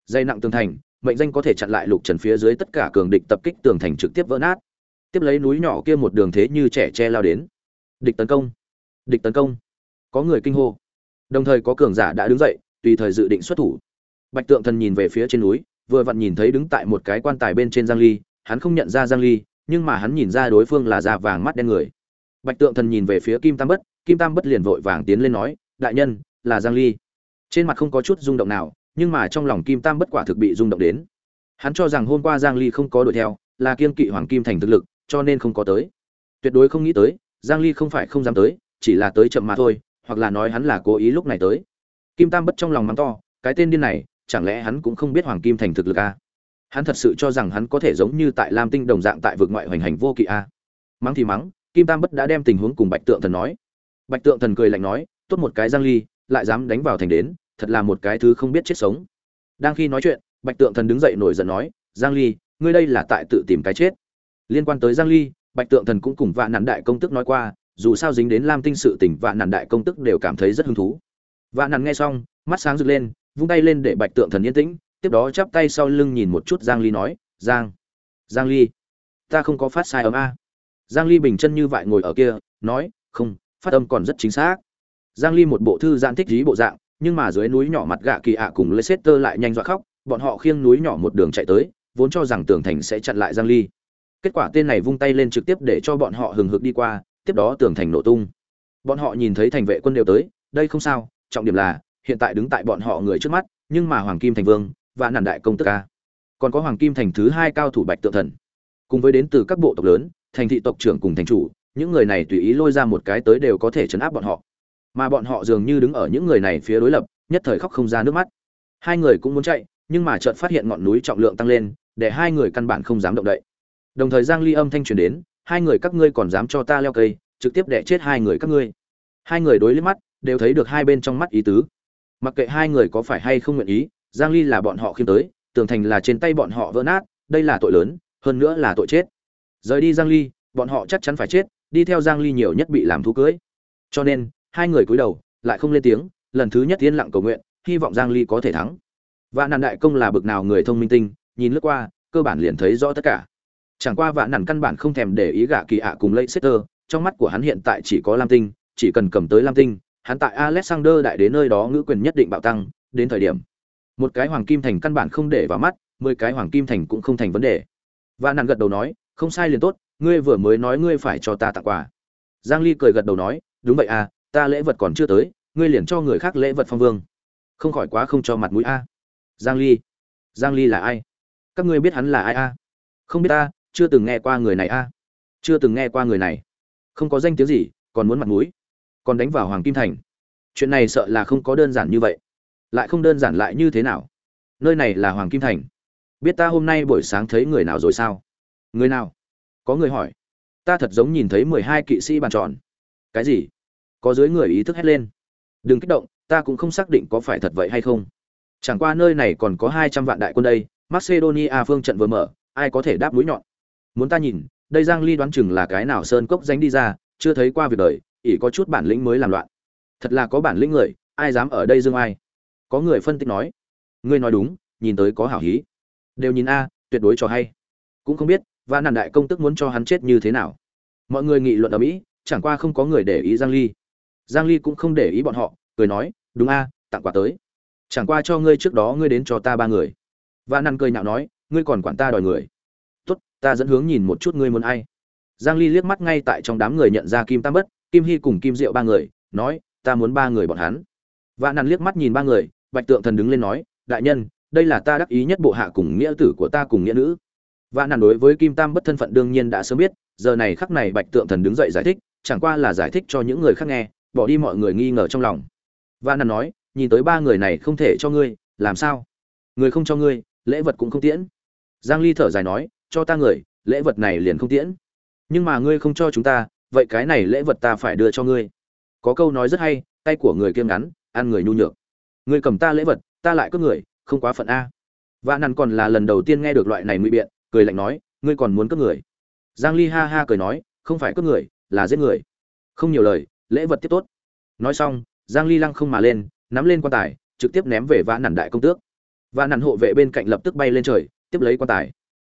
Dây nặng tường thành, mệnh danh có thể chặn lại lục trần phía dưới tất cả cường địch tập kích tường thành trực tiếp vỡ nát. Tiếp lấy núi nhỏ kia một đường thế như trẻ che lao đến. Địch tấn công. Địch tấn công. Có người kinh hô. Đồng thời có cường giả đã đứng dậy, tùy thời dự định xuất thủ. Bạch tượng thần nhìn về phía trên núi, vừa vặn nhìn thấy đứng tại một cái quan tài bên trên giang ly, hắn không nhận ra giang ly, nhưng mà hắn nhìn ra đối phương là da vàng mắt đen người. Bạch tượng thần nhìn về phía kim tam bất, kim tam bất liền vội vàng tiến lên nói, đại nhân là giang ly. Trên mặt không có chút rung động nào, nhưng mà trong lòng kim tam bất quả thực bị rung động đến. Hắn cho rằng hôm qua giang ly không có đuổi theo, là kiên kỵ hoàng kim thành thực lực, cho nên không có tới. Tuyệt đối không nghĩ tới, giang ly không phải không dám tới, chỉ là tới chậm mà thôi, hoặc là nói hắn là cố ý lúc này tới. Kim tam bất trong lòng mắng to, cái tên điên này, chẳng lẽ hắn cũng không biết hoàng kim thành thực lực à? hắn thật sự cho rằng hắn có thể giống như tại lam tinh đồng dạng tại vực ngoại hoành hành vô kỵ à? mắng thì mắng, kim tam bất đã đem tình huống cùng bạch tượng thần nói. Bạch tượng thần cười lạnh nói, tốt một cái giang ly lại dám đánh vào thành đến, thật là một cái thứ không biết chết sống. Đang khi nói chuyện, bạch tượng thần đứng dậy nổi giận nói, giang ly, ngươi đây là tại tự tìm cái chết. Liên quan tới giang ly, bạch tượng thần cũng cùng vạn nạn đại công tức nói qua, dù sao dính đến lam tinh sự tình, vạn nạn đại công tức đều cảm thấy rất hứng thú. Vạn nạn nghe xong, mắt sáng rực lên, vung tay lên để bạch tượng thần yên tĩnh, tiếp đó chắp tay sau lưng nhìn một chút giang ly nói, giang giang ly, ta không có phát sai ấm a. Giang ly bình chân như vậy ngồi ở kia, nói, không, phát âm còn rất chính xác giang ly một bộ thư giãn thích dí bộ dạng, nhưng mà dưới núi nhỏ mặt gạ kỳ ạ cùng leicester lại nhanh dọa khóc, bọn họ khiêng núi nhỏ một đường chạy tới, vốn cho rằng tường thành sẽ chặn lại giang ly. Kết quả tên này vung tay lên trực tiếp để cho bọn họ hừng hực đi qua, tiếp đó tường thành nổ tung. Bọn họ nhìn thấy thành vệ quân đều tới, đây không sao, trọng điểm là, hiện tại đứng tại bọn họ người trước mắt, nhưng mà hoàng kim thành vương và nản đại công tức ca còn có hoàng kim thành thứ hai cao thủ bạch tượng thần. Cùng với đến từ các bộ tộc lớn, thành thị tộc trưởng cùng thành chủ, những người này tùy ý lôi ra một cái tới đều có thể chấn áp bọn họ mà bọn họ dường như đứng ở những người này phía đối lập, nhất thời khóc không ra nước mắt. Hai người cũng muốn chạy, nhưng mà chợt phát hiện ngọn núi trọng lượng tăng lên, để hai người căn bản không dám động đậy. Đồng thời giang ly âm thanh truyền đến, hai người các ngươi còn dám cho ta leo cây, trực tiếp đẻ chết hai người các ngươi. Hai người đối liếc mắt, đều thấy được hai bên trong mắt ý tứ. Mặc kệ hai người có phải hay không nguyện ý, giang ly là bọn họ khiêm tới tường thành là trên tay bọn họ vỡ nát, đây là tội lớn, hơn nữa là tội chết. Rời đi giang ly, bọn họ chắc chắn phải chết, đi theo giang ly nhiều nhất bị làm thú cưới. Cho nên hai người cúi đầu, lại không lên tiếng, lần thứ nhất yên lặng cầu nguyện, hy vọng giang ly có thể thắng. Vạn nạn đại công là bực nào người thông minh tinh, nhìn lướt qua, cơ bản liền thấy rõ tất cả. Chẳng qua vạn nạn căn bản không thèm để ý gạ kỳ ạ cùng lấy setter trong mắt của hắn hiện tại chỉ có lam tinh, chỉ cần cầm tới lam tinh, hắn tại alexander đại đến nơi đó ngữ quyền nhất định bạo tăng, đến thời điểm. Một cái hoàng kim thành căn bản không để vào mắt, mười cái hoàng kim thành cũng không thành vấn đề. Vạn nạn gật đầu nói, không sai liền tốt, ngươi vừa mới nói ngươi phải cho ta tặng quà. Giang ly cười gật đầu nói, đúng vậy à ta lễ vật còn chưa tới, ngươi liền cho người khác lễ vật phong vương. Không khỏi quá không cho mặt mũi a. Giang ly. Giang ly là ai? Các ngươi biết hắn là ai a? Không biết ta, chưa từng nghe qua người này a. Chưa từng nghe qua người này. Không có danh tiếng gì, còn muốn mặt mũi. Còn đánh vào hoàng kim thành. Chuyện này sợ là không có đơn giản như vậy. Lại không đơn giản lại như thế nào? Nơi này là hoàng kim thành. Biết ta hôm nay buổi sáng thấy người nào rồi sao? Người nào? Có người hỏi. Ta thật giống nhìn thấy mười hai kỵ sĩ bàn tròn. Cái gì? Có dưới người ý thức hét lên. Đừng kích động, ta cũng không xác định có phải thật vậy hay không. Chẳng qua nơi này còn có hai trăm vạn đại quân đây, macedonia phương trận vừa mở, ai có thể đáp mũi nhọn? Muốn ta nhìn, đây giang ly đoán chừng là cái nào sơn cốc danh đi ra, chưa thấy qua việc đời, ỷ có chút bản lĩnh mới làm loạn. Thật là có bản lĩnh người, ai dám ở đây dương ai? Có người phân tích nói. Ngươi nói đúng, nhìn tới có hảo hí. Đều nhìn a, tuyệt đối cho hay. Cũng không biết và nàn đại công tức muốn cho hắn chết như thế nào. Mọi người nghị luận ở mỹ, chẳng qua không có người để ý giang ly giang ly cũng không để ý bọn họ, cười nói, đúng a, tặng quà tới. Chẳng qua cho ngươi trước đó ngươi đến cho ta ba người. Và năn cười nhạo nói, ngươi còn quản ta đòi người. Tốt, ta dẫn hướng nhìn một chút ngươi muốn ai. Giang ly liếc mắt ngay tại trong đám người nhận ra kim tam bất, kim hy cùng kim diệu ba người, nói, ta muốn ba người bọn hắn. Và năn liếc mắt nhìn ba người, bạch tượng thần đứng lên nói, đại nhân, đây là ta đắc ý nhất bộ hạ cùng nghĩa tử của ta cùng nghĩa nữ. Và nàn đối với kim tam bất thân phận đương nhiên đã sớm biết, giờ này khắc này bạch tượng thần đứng dậy giải thích, chẳng qua là giải thích cho những người khác nghe bỏ đi mọi người nghi ngờ trong lòng. Và nàn nói, nhìn tới ba người này không thể cho ngươi, làm sao? Người không cho ngươi, lễ vật cũng không tiễn. Giang ly thở dài nói, cho ta người, lễ vật này liền không tiễn. Nhưng mà ngươi không cho chúng ta, vậy cái này lễ vật ta phải đưa cho ngươi. Có câu nói rất hay, tay của người kiêng ngắn, ăn người nhu nhược. Ngươi cầm ta lễ vật, ta lại cướp người, không quá phận a. Vạn nằn còn là lần đầu tiên nghe được loại này ngụy biện, cười lạnh nói, ngươi còn muốn cướp người? Giang ly ha ha cười nói, không phải cướp người, là giết người. Không nhiều lời lễ vật tiếp tốt. Nói xong, giang ly lăng không mà lên, nắm lên quan tài, trực tiếp ném về vạn nản đại công tước. Vạn nản hộ vệ bên cạnh lập tức bay lên trời, tiếp lấy quan tài.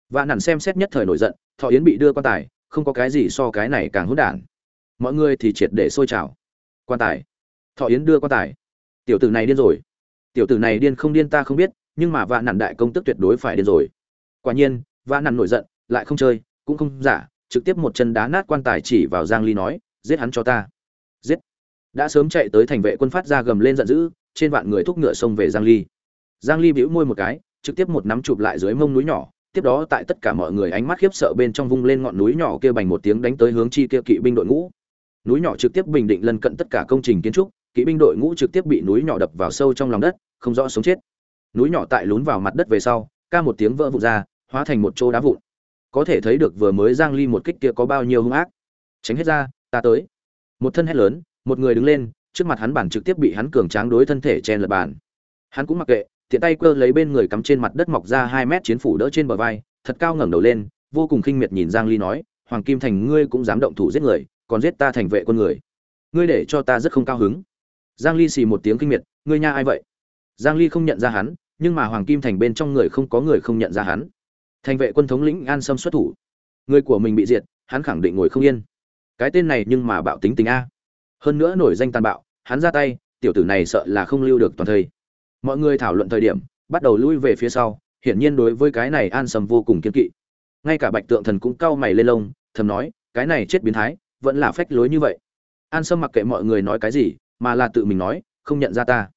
Vạn nản xem xét nhất thời nổi giận, thọ yến bị đưa quan tài, không có cái gì so cái này càng hỗn đản. Mọi người thì triệt để sôi trào. Quan tài. Thọ yến đưa quan tài. Tiểu tử này điên rồi. Tiểu tử này điên không điên ta không biết, nhưng mà vạn nản đại công tức tuyệt đối phải điên rồi. Quả nhiên vạn nản nổi giận, lại không chơi, cũng không giả, trực tiếp một chân đá nát quan tài chỉ vào giang ly nói, giết hắn cho ta giết. Đã sớm chạy tới thành vệ quân phát ra gầm lên giận dữ, trên vạn người thúc ngựa xông về giang ly. Giang ly bĩu môi một cái, trực tiếp một nắm chụp lại dưới mông núi nhỏ, tiếp đó tại tất cả mọi người ánh mắt khiếp sợ bên trong vung lên ngọn núi nhỏ kia bành một tiếng đánh tới hướng chi kia kỵ binh đội ngũ. Núi nhỏ trực tiếp bình định lân cận tất cả công trình kiến trúc, kỵ binh đội ngũ trực tiếp bị núi nhỏ đập vào sâu trong lòng đất, không rõ sống chết. Núi nhỏ tại lún vào mặt đất về sau, ca một tiếng vỡ vụn ra, hóa thành một chỗ đá vụn. Có thể thấy được vừa mới giang ly một kích kia có bao nhiêu hung ác. Tránh hết ra, ta tới một thân hét lớn, một người đứng lên, trước mặt hắn bản trực tiếp bị hắn cường tráng đối thân thể chen lật bàn. Hắn cũng mặc kệ, tiện tay quơ lấy bên người cắm trên mặt đất mọc ra hai mét chiến phủ đỡ trên bờ vai, thật cao ngẩng đầu lên, vô cùng khinh miệt nhìn giang ly nói, hoàng kim thành ngươi cũng dám động thủ giết người, còn giết ta thành vệ quân người. Ngươi để cho ta rất không cao hứng. Giang ly xì một tiếng kinh miệt, ngươi nha ai vậy? Giang ly không nhận ra hắn, nhưng mà hoàng kim thành bên trong người không có người không nhận ra hắn. Thành vệ quân thống lĩnh an sâm xuất thủ. Người của mình bị diệt, hắn khẳng định ngồi không yên cái tên này nhưng mà bạo tính tình a. Hơn nữa nổi danh tàn bạo, hắn ra tay, tiểu tử này sợ là không lưu được toàn thời. Mọi người thảo luận thời điểm, bắt đầu lui về phía sau, hiển nhiên đối với cái này an sâm vô cùng kiên kỵ. Ngay cả bạch tượng thần cũng cau mày lên lông, thầm nói, cái này chết biến thái, vẫn là phách lối như vậy. An sâm mặc kệ mọi người nói cái gì, mà là tự mình nói, không nhận ra ta.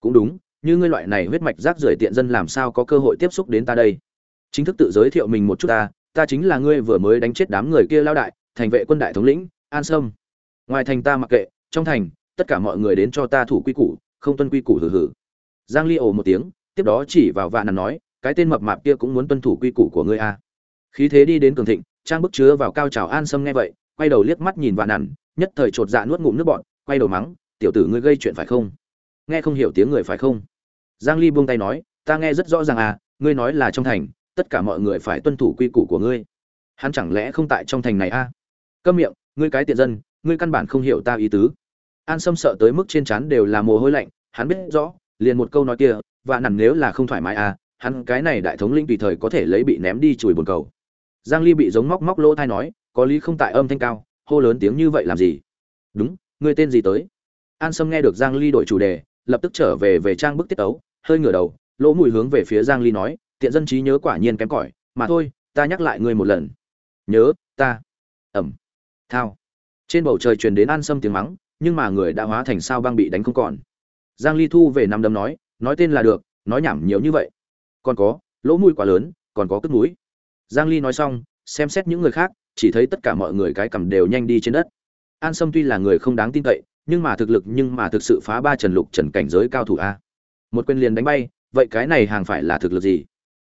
Cũng đúng, như ngươi loại này huyết mạch rác rưởi tiện dân làm sao có cơ hội tiếp xúc đến ta đây? Chính thức tự giới thiệu mình một chút ta ta chính là ngươi vừa mới đánh chết đám người kia lao đại thành vệ quân đại thống lĩnh, an sâm. Ngoài thành ta mặc kệ, trong thành, tất cả mọi người đến cho ta thủ quy củ, không tuân quy củ hử hử giang ly ồ một tiếng, tiếp đó chỉ vào vạn nàn nói, cái tên mập mạp kia cũng muốn tuân thủ quy củ của ngươi a à. khí thế đi đến cường thịnh, trang bức chứa vào cao trào an sâm nghe vậy, quay đầu liếc mắt nhìn vạn nàn, nhất thời trột dạ nuốt ngụm nước bọn quay đầu mắng, tiểu tử ngươi gây chuyện phải không? Nghe không hiểu tiếng người phải không? Giang ly buông tay nói, ta nghe rất rõ ràng à ngươi nói là trong thành, tất cả mọi người phải tuân thủ quy củ của ngươi. Hắn chẳng lẽ không tại trong thành này à? Câm miệng, ngươi cái tiện dân, ngươi căn bản không hiểu ta ý tứ. An sâm sợ tới mức trên trán đều là mồ hôi lạnh, hắn biết rõ, liền một câu nói kia và nằm nếu là không thoải mái à hắn cái này đại thống linh tùy thời có thể lấy bị ném đi chùi bồn cầu. Giang ly bị giống móc móc lỗ thai nói, có lý không tại âm thanh cao, hô lớn tiếng như vậy làm gì? Đúng, ngươi tên gì tới? An sâm nghe được giang ly đổi chủ đề, lập tức trở về về trang bức tiết ấu, hơi ngửa đầu, lỗ mùi hướng về phía giang ly nói, tiện dân trí nhớ quả nhiên kém cỏi, mà thôi, ta nhắc lại ngươi một lần. Nhớ, ta. Ẩm thao. Trên bầu trời truyền đến an sâm tiếng mắng, nhưng mà người đã hóa thành sao băng bị đánh không còn. Giang ly thu về năm đấm nói nói tên là được, nói nhảm nhiều như vậy. Còn có, lỗ mũi quá lớn, còn có cất mũi. Giang ly nói xong, xem xét những người khác, chỉ thấy tất cả mọi người cái cầm đều nhanh đi trên đất. An sâm tuy là người không đáng tin cậy, nhưng mà thực lực, nhưng mà thực sự phá ba trần lục trần cảnh giới cao thủ a. Một quyền liền đánh bay, vậy cái này hàng phải là thực lực gì?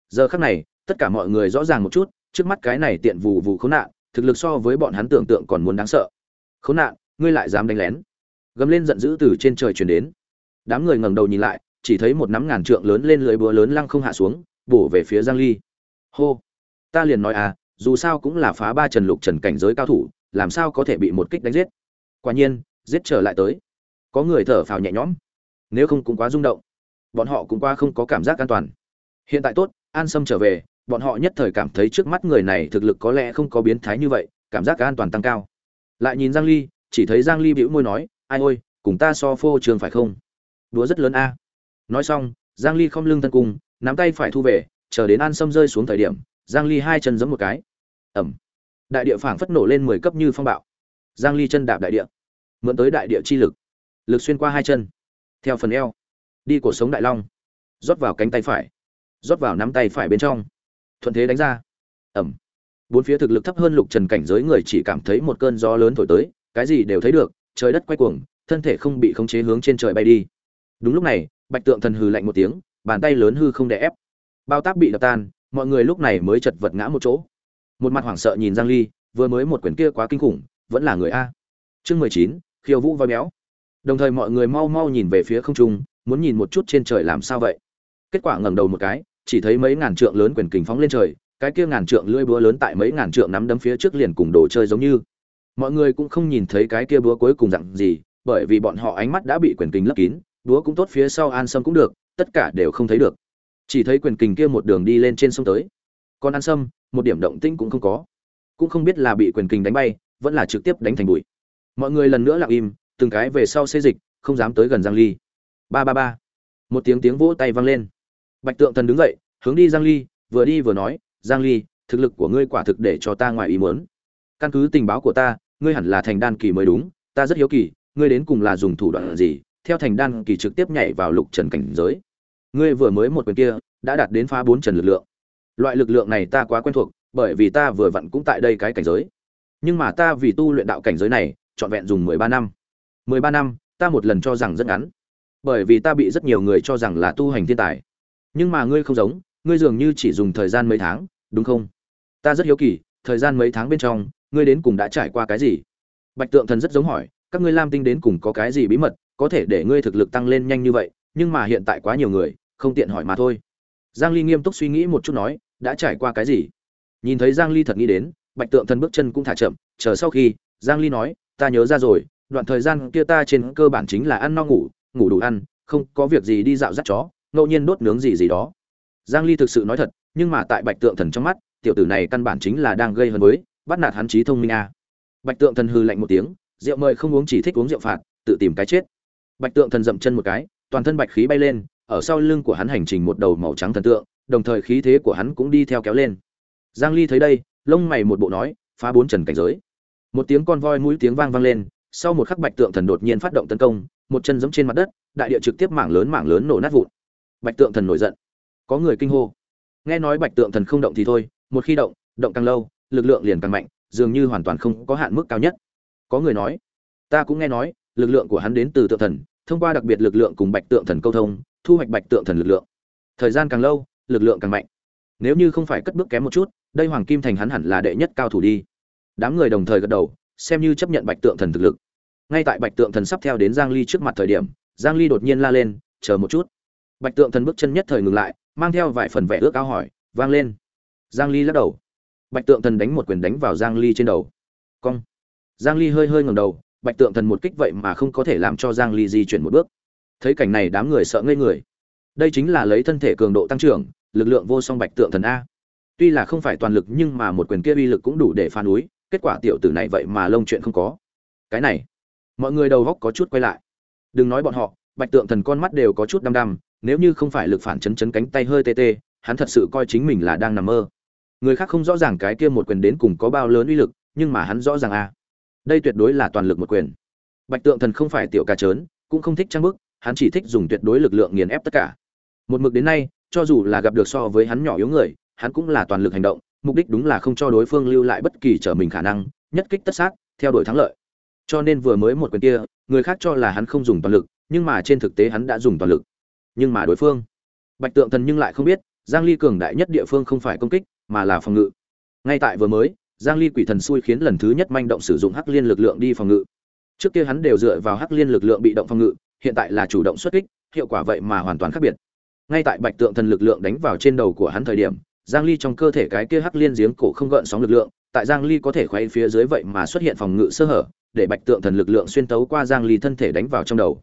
Giờ khắc này, tất cả mọi người rõ ràng một chút, trước mắt cái này tiện vụ vụ khốn nạn thực lực so với bọn hắn tưởng tượng còn muốn đáng sợ. Khốn nạn, ngươi lại dám đánh lén. Gầm lên giận dữ từ trên trời truyền đến. Đám người ngẩng đầu nhìn lại, chỉ thấy một nắm ngàn trượng lớn lên lưới búa lớn lăng không hạ xuống, bổ về phía giang ly. Hô! Ta liền nói à dù sao cũng là phá ba trần lục trần cảnh giới cao thủ, làm sao có thể bị một kích đánh giết? Quả nhiên, giết trở lại tới. Có người thở phào nhẹ nhõm. Nếu không cũng quá rung động. Bọn họ cũng qua không có cảm giác an toàn. Hiện tại tốt, an sâm trở về bọn họ nhất thời cảm thấy trước mắt người này thực lực có lẽ không có biến thái như vậy, cảm giác an toàn tăng cao. Lại nhìn giang ly, chỉ thấy giang ly bĩu môi nói, ai ôi, cùng ta so phô trường phải không? Đúa rất lớn a. Nói xong, giang ly không lưng thân cung nắm tay phải thu về, chờ đến an sâm rơi xuống thời điểm, giang ly hai chân giẫm một cái. Ẩm. Đại địa phảng phất nổ lên 10 cấp như phong bạo. Giang ly chân đạp đại địa, mượn tới đại địa chi lực lực xuyên qua hai chân, theo phần eo, đi cổ sống đại long, rót vào cánh tay phải, rót vào nắm tay phải bên trong thuận thế đánh ra. Ẩm. Bốn phía thực lực thấp hơn lục trần cảnh giới người chỉ cảm thấy một cơn gió lớn thổi tới, cái gì đều thấy được, trời đất quay cuồng, thân thể không bị khống chế hướng trên trời bay đi. Đúng lúc này, bạch tượng thần hừ lạnh một tiếng, bàn tay lớn hư không đè ép. Bao tác bị đập tan, mọi người lúc này mới chật vật ngã một chỗ. Một mặt hoảng sợ nhìn giang ly, vừa mới một quyển kia quá kinh khủng, vẫn là người a. Chương mười chín, khiêu vũ voi béo. Đồng thời mọi người mau mau nhìn về phía không trung, muốn nhìn một chút trên trời làm sao vậy. Kết quả ngẩng đầu một cái chỉ thấy mấy ngàn trượng lớn quyền kình phóng lên trời, cái kia ngàn trượng lưỡi búa lớn tại mấy ngàn trượng nắm đấm phía trước liền cùng đồ chơi giống như. Mọi người cũng không nhìn thấy cái kia búa cuối cùng dạng gì, bởi vì bọn họ ánh mắt đã bị quyền kình lấp kín, búa cũng tốt phía sau an sâm cũng được, tất cả đều không thấy được. Chỉ thấy quyền kình kia một đường đi lên trên sông tới. Còn an sâm, một điểm động tĩnh cũng không có. Cũng không biết là bị quyền kình đánh bay, vẫn là trực tiếp đánh thành bụi. Mọi người lần nữa lặng im, từng cái về sau xê dịch, không dám tới gần giang ly. Ba ba ba. Một tiếng tiếng vỗ tay vang lên bạch tượng thần đứng dậy, hướng đi giang ly, vừa đi vừa nói, giang ly, thực lực của ngươi quả thực để cho ta ngoài ý muốn. Căn cứ tình báo của ta, ngươi hẳn là thành đan kỳ mới đúng, ta rất hiếu kỳ, ngươi đến cùng là dùng thủ đoạn gì, theo thành đan kỳ trực tiếp nhảy vào lục trần cảnh giới. Ngươi vừa mới một quyền kia, đã đạt đến phá bốn trần lực lượng. Loại lực lượng này ta quá quen thuộc, bởi vì ta vừa vặn cũng tại đây cái cảnh giới. Nhưng mà ta vì tu luyện đạo cảnh giới này, trọn vẹn dùng mười ba năm. Mười ba năm, ta một lần cho rằng rất ngắn. Bởi vì ta bị rất nhiều người cho rằng là tu hành thiên tài nhưng mà ngươi không giống, ngươi dường như chỉ dùng thời gian mấy tháng, đúng không? Ta rất hiếu kỳ, thời gian mấy tháng bên trong, ngươi đến cùng đã trải qua cái gì? Bạch tượng thần rất giống hỏi, các ngươi lam tinh đến cùng có cái gì bí mật, có thể để ngươi thực lực tăng lên nhanh như vậy, nhưng mà hiện tại quá nhiều người, không tiện hỏi mà thôi. Giang ly nghiêm túc suy nghĩ một chút nói, đã trải qua cái gì? Nhìn thấy giang ly thật nghĩ đến, bạch tượng thần bước chân cũng thả chậm, chờ sau khi, giang ly nói, ta nhớ ra rồi, đoạn thời gian kia ta trên cơ bản chính là ăn no ngủ ngủ đủ ăn, không có việc gì đi dạo dắt chó ngẫu nhiên đốt nướng gì gì đó. Giang ly thực sự nói thật, nhưng mà tại bạch tượng thần trong mắt, tiểu tử này căn bản chính là đang gây hấn với, bắt nạt hắn trí thông minh a. À. bạch tượng thần hừ lạnh một tiếng, rượu mời không uống chỉ thích uống rượu phạt, tự tìm cái chết. Bạch tượng thần dậm chân một cái, toàn thân bạch khí bay lên, ở sau lưng của hắn hành trình một đầu màu trắng thần tượng, đồng thời khí thế của hắn cũng đi theo kéo lên. Giang ly thấy đây, lông mày một bộ nói, phá bốn trần cảnh giới. Một tiếng con voi mũi tiếng vang vang lên, sau một khắc bạch tượng thần đột nhiên phát động tấn công, một chân giẫm trên mặt đất, đại địa trực tiếp mảng lớn mảng lớn nổ nát vụn bạch tượng thần nổi giận. Có người kinh hô. Nghe nói bạch tượng thần không động thì thôi, một khi động động càng lâu, lực lượng liền càng mạnh, dường như hoàn toàn không có hạn mức cao nhất. Có người nói, ta cũng nghe nói, lực lượng của hắn đến từ tượng thần, thông qua đặc biệt lực lượng cùng bạch tượng thần câu thông, thu hoạch bạch tượng thần lực lượng. Thời gian càng lâu, lực lượng càng mạnh. Nếu như không phải cất bước kém một chút, đây hoàng kim thành hắn hẳn là đệ nhất cao thủ đi. Đám người đồng thời gật đầu, xem như chấp nhận bạch tượng thần thực lực. Ngay tại bạch tượng thần sắp theo đến giang ly trước mặt thời điểm, giang ly đột nhiên la lên, chờ một chút bạch tượng thần bước chân nhất thời ngừng lại, mang theo vài phần vẻ ước ao hỏi, vang lên. Giang ly lắc đầu. Bạch tượng thần đánh một quyền đánh vào giang ly trên đầu. Cong. Giang ly hơi hơi ngẩng đầu, bạch tượng thần một kích vậy mà không có thể làm cho giang ly di chuyển một bước. Thấy cảnh này đám người sợ ngây người. Đây chính là lấy thân thể cường độ tăng trưởng, lực lượng vô song bạch tượng thần a. Tuy là không phải toàn lực nhưng mà một quyền kia uy lực cũng đủ để phá núi, kết quả tiểu tử này vậy mà lông chuyện không có. Cái này, mọi người đầu góc có chút quay lại. Đừng nói bọn họ, bạch tượng thần con mắt đều có chút đăm đăm nếu như không phải lực phản chấn chấn cánh tay hơi tê tê, hắn thật sự coi chính mình là đang nằm mơ. Người khác không rõ ràng cái kia một quyền đến cùng có bao lớn uy lực, nhưng mà hắn rõ ràng a đây tuyệt đối là toàn lực một quyền. Bạch tượng thần không phải tiểu ca trớn, cũng không thích trang bức, hắn chỉ thích dùng tuyệt đối lực lượng nghiền ép tất cả. Một mực đến nay, cho dù là gặp được so với hắn nhỏ yếu người, hắn cũng là toàn lực hành động, mục đích đúng là không cho đối phương lưu lại bất kỳ trở mình khả năng, nhất kích tất sát, theo đuổi thắng lợi. Cho nên vừa mới một quyền kia, người khác cho là hắn không dùng toàn lực, nhưng mà trên thực tế hắn đã dùng toàn lực nhưng mà đối phương. Bạch tượng thần nhưng lại không biết, giang ly cường đại nhất địa phương không phải công kích, mà là phòng ngự. Ngay tại vừa mới, giang ly quỷ thần xui khiến lần thứ nhất manh động sử dụng hắc liên lực lượng đi phòng ngự. Trước kia hắn đều dựa vào hắc liên lực lượng bị động phòng ngự, hiện tại là chủ động xuất kích, hiệu quả vậy mà hoàn toàn khác biệt. Ngay tại bạch tượng thần lực lượng đánh vào trên đầu của hắn thời điểm, giang ly trong cơ thể cái kia hắc liên giếng cổ không gợn sóng lực lượng, tại giang ly có thể khoay phía dưới vậy mà xuất hiện phòng ngự sơ hở, để bạch tượng thần lực lượng xuyên tấu qua giang ly thân thể đánh vào trong đầu.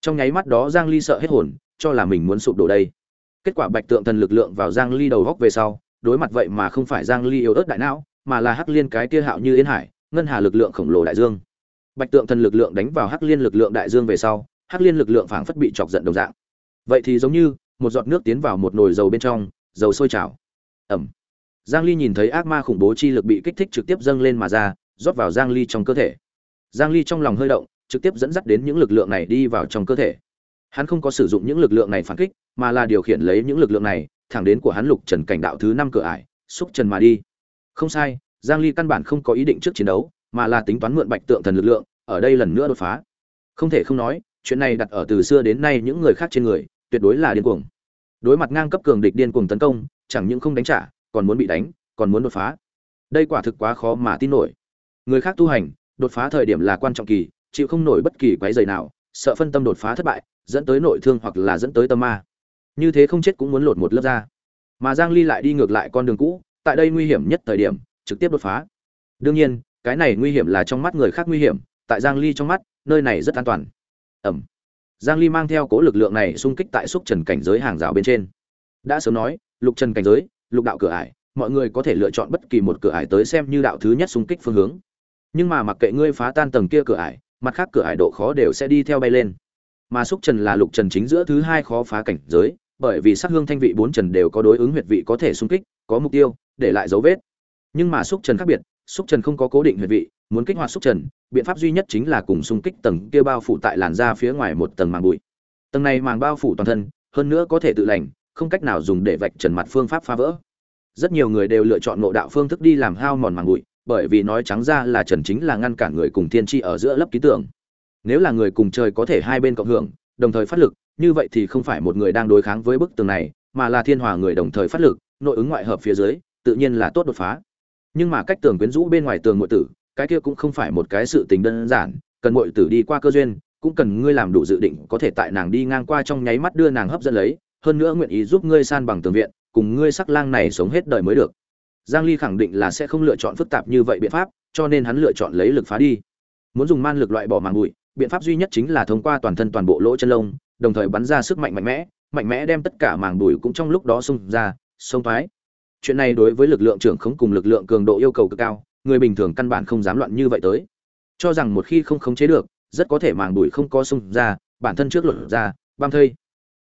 Trong nháy mắt đó giang ly sợ hết hồn cho là mình muốn sụp đổ đây. Kết quả bạch tượng thần lực lượng vào giang ly đầu góc về sau, đối mặt vậy mà không phải giang ly yếu ớt đại não, mà là hắc liên cái kia hạo như yên hải, ngân hà lực lượng khổng lồ đại dương. Bạch tượng thần lực lượng đánh vào hắc liên lực lượng đại dương về sau, hắc liên lực lượng phảng phất bị chọc giận đồng dạng. Vậy thì giống như, một giọt nước tiến vào một nồi dầu bên trong, dầu sôi trào. Ẩm. Giang ly nhìn thấy ác ma khủng bố chi lực bị kích thích trực tiếp dâng lên mà ra, rót vào giang ly trong cơ thể. Giang ly trong lòng hơi động, trực tiếp dẫn dắt đến những lực lượng này đi vào trong cơ thể hắn không có sử dụng những lực lượng này phản kích, mà là điều khiển lấy những lực lượng này, thẳng đến của hắn lục trần cảnh đạo thứ năm cửa ải, xúc trần mà đi. Không sai, giang ly căn bản không có ý định trước chiến đấu, mà là tính toán mượn bạch tượng thần lực lượng, ở đây lần nữa đột phá. Không thể không nói, chuyện này đặt ở từ xưa đến nay những người khác trên người, tuyệt đối là điên cuồng. Đối mặt ngang cấp cường địch điên cuồng tấn công, chẳng những không đánh trả, còn muốn bị đánh, còn muốn đột phá. Đây quả thực quá khó mà tin nổi. Người khác tu hành, đột phá thời điểm là quan trọng kỳ, chịu không nổi bất kỳ quái dày nào sợ phân tâm đột phá thất bại, dẫn tới nội thương hoặc là dẫn tới tâm ma. Như thế không chết cũng muốn lột một lớp da. Mà giang ly lại đi ngược lại con đường cũ, tại đây nguy hiểm nhất thời điểm, trực tiếp đột phá. Đương nhiên, cái này nguy hiểm là trong mắt người khác nguy hiểm, tại giang ly trong mắt, nơi này rất an toàn. Ẩm. Giang ly mang theo cố lực lượng này xung kích tại xúc trần cảnh giới hàng rào bên trên. Đã sớm nói, lục trần cảnh giới, lục đạo cửa ải, mọi người có thể lựa chọn bất kỳ một cửa ải tới xem như đạo thứ nhất xung kích phương hướng. Nhưng mà mặc kệ ngươi phá tan tầng kia cửa ải mặt khác cửa hải độ khó đều sẽ đi theo bay lên. Mà xúc trần là lục trần chính giữa thứ hai khó phá cảnh giới, bởi vì sắc hương thanh vị bốn trần đều có đối ứng huyệt vị có thể xung kích, có mục tiêu, để lại dấu vết. Nhưng mà xúc trần khác biệt, xúc trần không có cố định huyệt vị, muốn kích hoạt xúc trần, biện pháp duy nhất chính là cùng xung kích tầng kia bao phủ tại làn da phía ngoài một tầng màng bụi. Tầng này màng bao phủ toàn thân, hơn nữa có thể tự lành, không cách nào dùng để vạch trần mặt phương pháp phá vỡ. Rất nhiều người đều lựa chọn ngộ đạo phương thức đi làm hao mòn màng bụi bởi vì nói trắng ra là trần chính là ngăn cản người cùng thiên tri ở giữa lớp ký tưởng. Nếu là người cùng trời có thể hai bên cộng hưởng, đồng thời phát lực, như vậy thì không phải một người đang đối kháng với bức tường này, mà là thiên hòa người đồng thời phát lực, nội ứng ngoại hợp phía dưới, tự nhiên là tốt đột phá. Nhưng mà cách tường quyến rũ bên ngoài tường nội tử, cái kia cũng không phải một cái sự tình đơn giản, cần nội tử đi qua cơ duyên, cũng cần ngươi làm đủ dự định, có thể tại nàng đi ngang qua trong nháy mắt đưa nàng hấp dẫn lấy, hơn nữa nguyện ý giúp ngươi san bằng tường viện, cùng ngươi sắc lang này sống hết đời mới được giang ly khẳng định là sẽ không lựa chọn phức tạp như vậy biện pháp, cho nên hắn lựa chọn lấy lực phá đi. Muốn dùng man lực loại bỏ màng bụi, biện pháp duy nhất chính là thông qua toàn thân toàn bộ lỗ chân lông, đồng thời bắn ra sức mạnh mạnh mẽ mạnh mẽ đem tất cả màng bụi cũng trong lúc đó xung ra, xông thoái. Chuyện này đối với lực lượng trưởng khống cùng lực lượng cường độ yêu cầu cực cao, người bình thường căn bản không dám loạn như vậy tới. Cho rằng một khi không khống chế được, rất có thể màng bụi không có xung ra, bản thân trước luật ra, băm thây.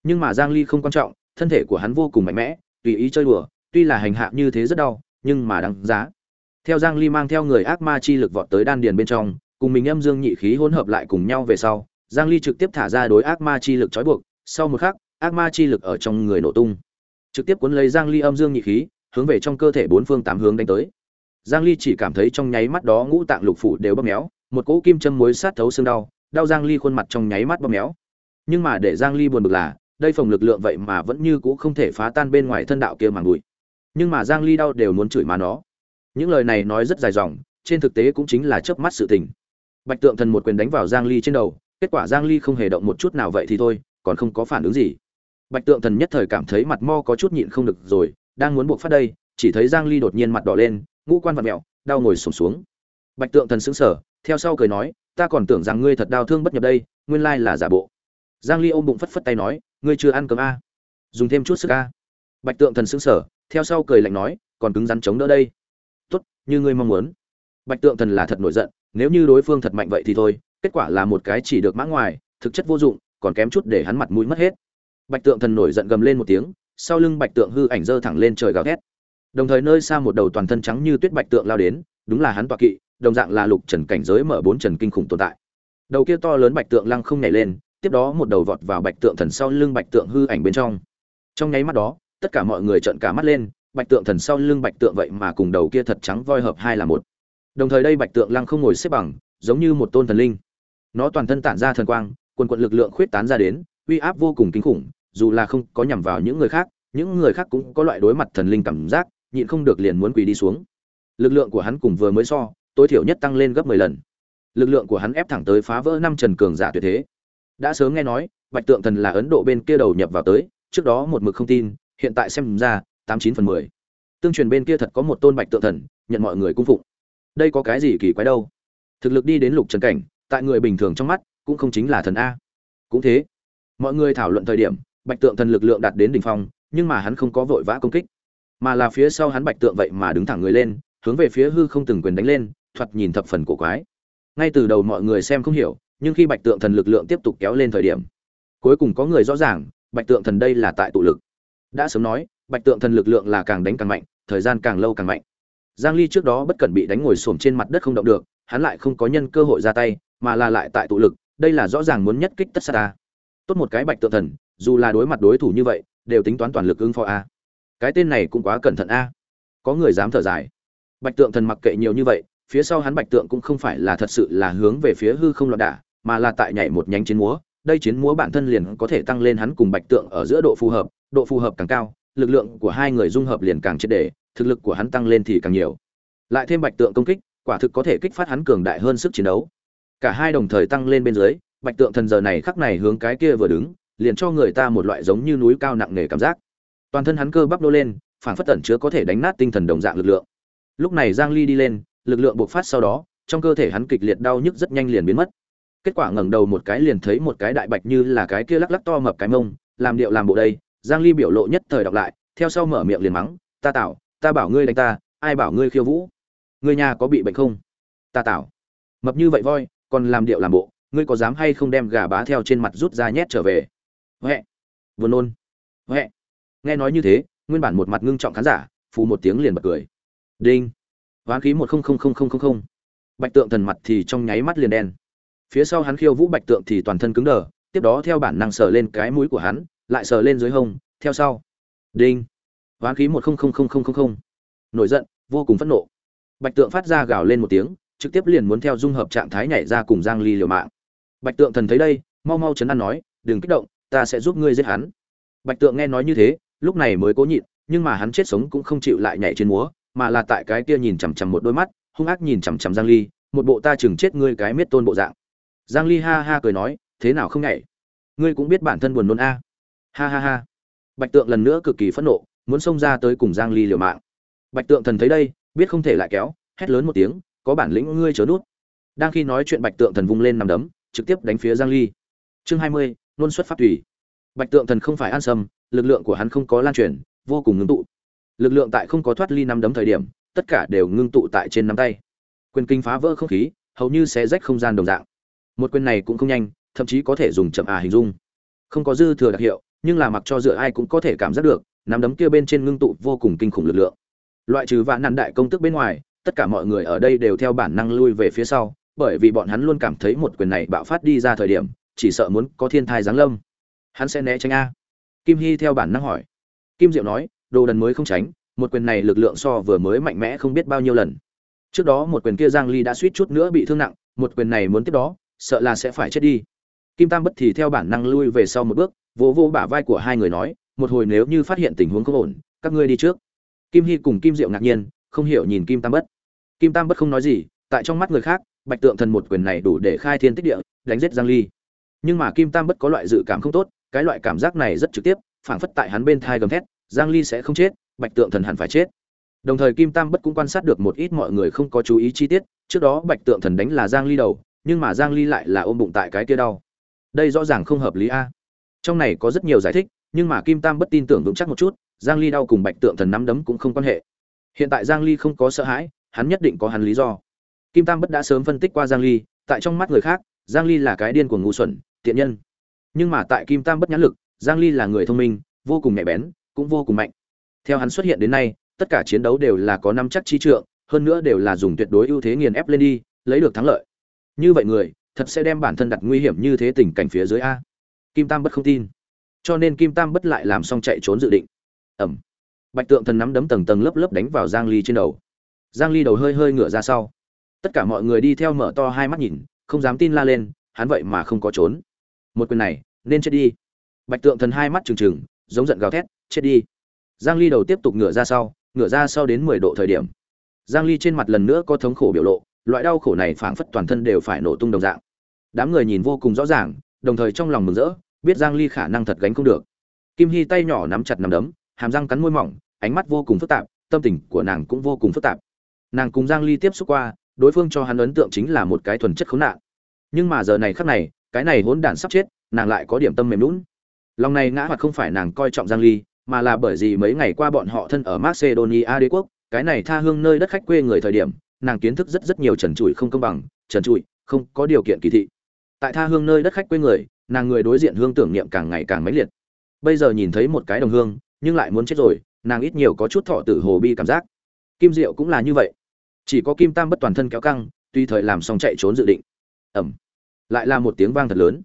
Nhưng mà giang ly không quan trọng, thân thể của hắn vô cùng mạnh mẽ, tùy ý chơi đùa, tuy là hành hạ như thế rất đau nhưng mà đáng giá. Theo giang ly mang theo người ác ma chi lực vọt tới đan điền bên trong, cùng mình âm dương nhị khí hỗn hợp lại cùng nhau về sau, giang ly trực tiếp thả ra đối ác ma chi lực trói buộc, sau một khắc, ác ma chi lực ở trong người nổ tung. Trực tiếp cuốn lấy giang ly âm dương nhị khí, hướng về trong cơ thể bốn phương tám hướng đánh tới. Giang ly chỉ cảm thấy trong nháy mắt đó ngũ tạng lục phủ đều bóp méo, một cỗ kim châm muối sát thấu xương đau đau giang ly khuôn mặt trong nháy mắt bóp méo. Nhưng mà để giang ly buồn bực là, đây phòng lực lượng vậy mà vẫn như cũ không thể phá tan bên ngoài thân đạo kia màng bụi nhưng mà giang ly đau đều muốn chửi má nó. Những lời này nói rất dài dòng trên thực tế cũng chính là chớp mắt sự tình. Bạch tượng thần một quyền đánh vào giang ly trên đầu kết quả giang ly không hề động một chút nào vậy thì thôi còn không có phản ứng gì. Bạch tượng thần nhất thời cảm thấy mặt mo có chút nhịn không được rồi đang muốn buộc phát đây chỉ thấy giang ly đột nhiên mặt đỏ lên ngũ quan vặn mẹo đau ngồi sụp xuống, xuống. Bạch tượng thần sững sờ theo sau cười nói ta còn tưởng rằng ngươi thật đau thương bất nhập đây nguyên lai là giả bộ. Giang ly ôm bụng phất phất tay nói ngươi chưa ăn cơm a? Dùng thêm chút sức a. Bạch tượng thần sững sờ theo sau cười lạnh nói, còn cứng rắn chống đỡ đây. Tốt, như ngươi mong muốn. Bạch tượng thần là thật nổi giận, nếu như đối phương thật mạnh vậy thì thôi, kết quả là một cái chỉ được mã ngoài, thực chất vô dụng, còn kém chút để hắn mặt mũi mất hết. Bạch tượng thần nổi giận gầm lên một tiếng, sau lưng bạch tượng hư ảnh dơ thẳng lên trời gào thét. Đồng thời nơi xa một đầu toàn thân trắng như tuyết bạch tượng lao đến, đúng là hắn tọa kỵ, đồng dạng là lục trần cảnh giới mở bốn trần kinh khủng tồn tại. Đầu kia to lớn bạch tượng lăng không nhảy lên, tiếp đó một đầu vọt vào bạch tượng thần sau lưng bạch tượng hư ảnh bên trong. Trong nháy mắt đó tất cả mọi người trợn cả mắt lên, bạch tượng thần sau lưng bạch tượng vậy mà cùng đầu kia thật trắng voi hợp hai là một. Đồng thời đây bạch tượng lăng không ngồi xếp bằng, giống như một tôn thần linh. Nó toàn thân tản ra thần quang, quần quận lực lượng khuyết tán ra đến, uy áp vô cùng kinh khủng, dù là không có nhằm vào những người khác, những người khác cũng có loại đối mặt thần linh cảm giác, nhịn không được liền muốn quỳ đi xuống. Lực lượng của hắn cùng vừa mới so, tối thiểu nhất tăng lên gấp mười lần. Lực lượng của hắn ép thẳng tới phá vỡ năm trần cường giả tuyệt thế. Đã sớm nghe nói, bạch tượng thần là ấn độ bên kia đầu nhập vào tới, trước đó một mực không tin hiện tại xem ra, tám chín phần mười. Tương truyền bên kia thật có một tôn bạch tượng thần, nhận mọi người cung phụng. Đây có cái gì kỳ quái đâu? Thực lực đi đến lục trần cảnh, tại người bình thường trong mắt, cũng không chính là thần a. Cũng thế. Mọi người thảo luận thời điểm, bạch tượng thần lực lượng đạt đến đỉnh phong, nhưng mà hắn không có vội vã công kích. Mà là phía sau hắn bạch tượng vậy mà đứng thẳng người lên, hướng về phía hư không từng quyền đánh lên, thoạt nhìn thập phần cổ quái. Ngay từ đầu mọi người xem không hiểu, nhưng khi bạch tượng thần lực lượng tiếp tục kéo lên thời điểm, cuối cùng có người rõ ràng, bạch tượng thần đây là tại tụ lực đã sớm nói, bạch tượng thần lực lượng là càng đánh càng mạnh, thời gian càng lâu càng mạnh. Giang ly trước đó bất cẩn bị đánh ngồi xổm trên mặt đất không động được, hắn lại không có nhân cơ hội ra tay, mà là lại tại tụ lực, đây là rõ ràng muốn nhất kích tất sát ta. Tốt một cái bạch tượng thần, dù là đối mặt đối thủ như vậy, đều tính toán toàn lực ứng phó a. Cái tên này cũng quá cẩn thận a. Có người dám thở dài. Bạch tượng thần mặc kệ nhiều như vậy, phía sau hắn bạch tượng cũng không phải là thật sự là hướng về phía hư không loạn đả, mà là tại nhảy một nhánh chiến múa, đây chiến múa bản thân liền có thể tăng lên hắn cùng bạch tượng ở giữa độ phù hợp độ phù hợp càng cao, lực lượng của hai người dung hợp liền càng triệt đề thực lực của hắn tăng lên thì càng nhiều. Lại thêm bạch tượng công kích, quả thực có thể kích phát hắn cường đại hơn sức chiến đấu. Cả hai đồng thời tăng lên bên dưới, bạch tượng thần giờ này khắc này hướng cái kia vừa đứng, liền cho người ta một loại giống như núi cao nặng nề cảm giác. Toàn thân hắn cơ bắp đô lên phản phất tẩn chứa có thể đánh nát tinh thần đồng dạng lực lượng. Lúc này giang ly đi lên, lực lượng bộc phát sau đó, trong cơ thể hắn kịch liệt đau nhức rất nhanh liền biến mất. Kết quả ngẩng đầu một cái liền thấy một cái đại bạch như là cái kia lắc lắc to mập cái mông, làm điệu làm bộ đây giang ly biểu lộ nhất thời đọc lại, theo sau mở miệng liền mắng, ta tạo ta bảo ngươi đánh ta, ai bảo ngươi khiêu vũ? Ngươi nhà có bị bệnh không? Ta tạo mập như vậy voi, còn làm điệu làm bộ, ngươi có dám hay không đem gà bá theo trên mặt rút ra nhét trở về? Huệ. Vừa nôn. Huệ. Nghe nói như thế, nguyên bản một mặt ngưng trọng khán giả, phù một tiếng liền bật cười. Đinh. Ván khí một không không không không không. Bạch tượng thần mặt thì trong nháy mắt liền đen. Phía sau hắn khiêu vũ bạch tượng thì toàn thân cứng đờ, tiếp đó theo bản năng sờ lên cái mũi của hắn lại sờ lên dưới hông, theo sau. Đinh. Hoán khí một không không không không không nổi giận, vô cùng phẫn nộ. Bạch tượng phát ra gào lên một tiếng, trực tiếp liền muốn theo dung hợp trạng thái nhảy ra cùng giang ly liều mạng. Bạch tượng thần thấy đây, mau mau chấn an nói, đừng kích động, ta sẽ giúp ngươi giết hắn. Bạch tượng nghe nói như thế, lúc này mới cố nhịn, nhưng mà hắn chết sống cũng không chịu lại nhảy trên múa, mà là tại cái kia nhìn chằm chằm một đôi mắt, hung ác nhìn chằm chằm giang ly, một bộ ta chừng chết ngươi cái miết tôn bộ dạng. Giang ly ha ha cười nói, thế nào không nhảy? Ngươi cũng biết bản thân buồn nôn a ha ha ha. Bạch tượng lần nữa cực kỳ phẫn nộ muốn xông ra tới cùng giang ly liều mạng. Bạch tượng thần thấy đây biết không thể lại kéo hét lớn một tiếng có bản lĩnh ngươi chớ nút. Đang khi nói chuyện bạch tượng thần vung lên nằm đấm trực tiếp đánh phía giang ly. Chương 20, luân xuất pháp thủy bạch tượng thần không phải an sâm lực lượng của hắn không có lan truyền vô cùng ngưng tụ. Lực lượng tại không có thoát ly nằm đấm thời điểm tất cả đều ngưng tụ tại trên nắm tay. Quyền kinh phá vỡ không khí hầu như sẽ rách không gian đồng dạng. Một quyền này cũng không nhanh thậm chí có thể dùng chậm à hình dung. Không có dư thừa đặc hiệu nhưng là mặc cho dựa ai cũng có thể cảm giác được, nắm đấm kia bên trên ngưng tụ vô cùng kinh khủng lực lượng. Loại trừ vạn nạn đại công tức bên ngoài, tất cả mọi người ở đây đều theo bản năng lui về phía sau, bởi vì bọn hắn luôn cảm thấy một quyền này bạo phát đi ra thời điểm, chỉ sợ muốn có thiên thai giáng lâm. Hắn sẽ né tránh a. Kim hy theo bản năng hỏi. Kim diệu nói, đồ đần mới không tránh, một quyền này lực lượng so vừa mới mạnh mẽ không biết bao nhiêu lần. Trước đó một quyền kia giang ly đã suýt chút nữa bị thương nặng, một quyền này muốn tiếp đó, sợ là sẽ phải chết đi. Kim tam bất thì theo bản năng lui về sau một bước vỗ vỗ bả vai của hai người nói, một hồi nếu như phát hiện tình huống không ổn, các ngươi đi trước. Kim hy cùng kim diệu ngạc nhiên, không hiểu nhìn kim tam bất. Kim tam bất không nói gì, tại trong mắt người khác, bạch tượng thần một quyền này đủ để khai thiên tích địa, đánh giết giang ly. Nhưng mà kim tam bất có loại dự cảm không tốt, cái loại cảm giác này rất trực tiếp, phảng phất tại hắn bên thai gầm thét, giang ly sẽ không chết, bạch tượng thần hẳn phải chết. Đồng thời kim tam bất cũng quan sát được một ít mọi người không có chú ý chi tiết, trước đó bạch tượng thần đánh là giang ly đầu, nhưng mà giang ly lại là ôm bụng tại cái kia đau. Đây rõ ràng không hợp lý a trong này có rất nhiều giải thích, nhưng mà kim tam bất tin tưởng vững chắc một chút, giang ly đau cùng bạch tượng thần nắm đấm cũng không quan hệ. Hiện tại giang ly không có sợ hãi, hắn nhất định có hắn lý do. Kim tam bất đã sớm phân tích qua giang ly, tại trong mắt người khác, giang ly là cái điên của ngu xuẩn, tiện nhân. Nhưng mà tại kim tam bất nhãn lực, giang ly là người thông minh, vô cùng nhạy bén, cũng vô cùng mạnh. Theo hắn xuất hiện đến nay, tất cả chiến đấu đều là có năm chắc chi trượng, hơn nữa đều là dùng tuyệt đối ưu thế nghiền ép lên đi, lấy được thắng lợi. Như vậy người, thật sẽ đem bản thân đặt nguy hiểm như thế tình cảnh phía dưới a kim tam bất không tin. Cho nên kim tam bất lại làm xong chạy trốn dự định. Ẩm. Bạch tượng thần nắm đấm tầng tầng lớp lớp đánh vào giang ly trên đầu. Giang ly đầu hơi hơi ngửa ra sau. Tất cả mọi người đi theo mở to hai mắt nhìn, không dám tin la lên, hắn vậy mà không có trốn. Một quyền này, nên chết đi. Bạch tượng thần hai mắt trừng trừng, giống giận gào thét, chết đi. Giang ly đầu tiếp tục ngửa ra sau, ngửa ra sau đến 10 độ thời điểm. Giang ly trên mặt lần nữa có thống khổ biểu lộ, loại đau khổ này phảng phất toàn thân đều phải nổ tung đồng dạng. Đám người nhìn vô cùng rõ ràng đồng thời trong lòng mừng rỡ, biết giang ly khả năng thật gánh không được. Kim hy tay nhỏ nắm chặt nắm đấm, hàm răng cắn môi mỏng, ánh mắt vô cùng phức tạp, tâm tình của nàng cũng vô cùng phức tạp. Nàng cùng giang ly tiếp xúc qua, đối phương cho hắn ấn tượng chính là một cái thuần chất khốn nạn. Nhưng mà giờ này khắc này, cái này hỗn đản sắp chết, nàng lại có điểm tâm mềm lún lòng này ngã hoặc không phải nàng coi trọng giang ly, mà là bởi vì mấy ngày qua bọn họ thân ở macedonia đế quốc, cái này tha hương nơi đất khách quê người thời điểm, nàng kiến thức rất rất nhiều trần trụi không công bằng, trần trụi, không có điều kiện kỳ thị tại tha hương nơi đất khách quê người, nàng người đối diện hương tưởng niệm càng ngày càng mãnh liệt. Bây giờ nhìn thấy một cái đồng hương, nhưng lại muốn chết rồi, nàng ít nhiều có chút thọ tử hồ bi cảm giác. Kim diệu cũng là như vậy. Chỉ có kim tam bất toàn thân kéo căng, tuy thời làm xong chạy trốn dự định. Ẩm. Lại là một tiếng vang thật lớn.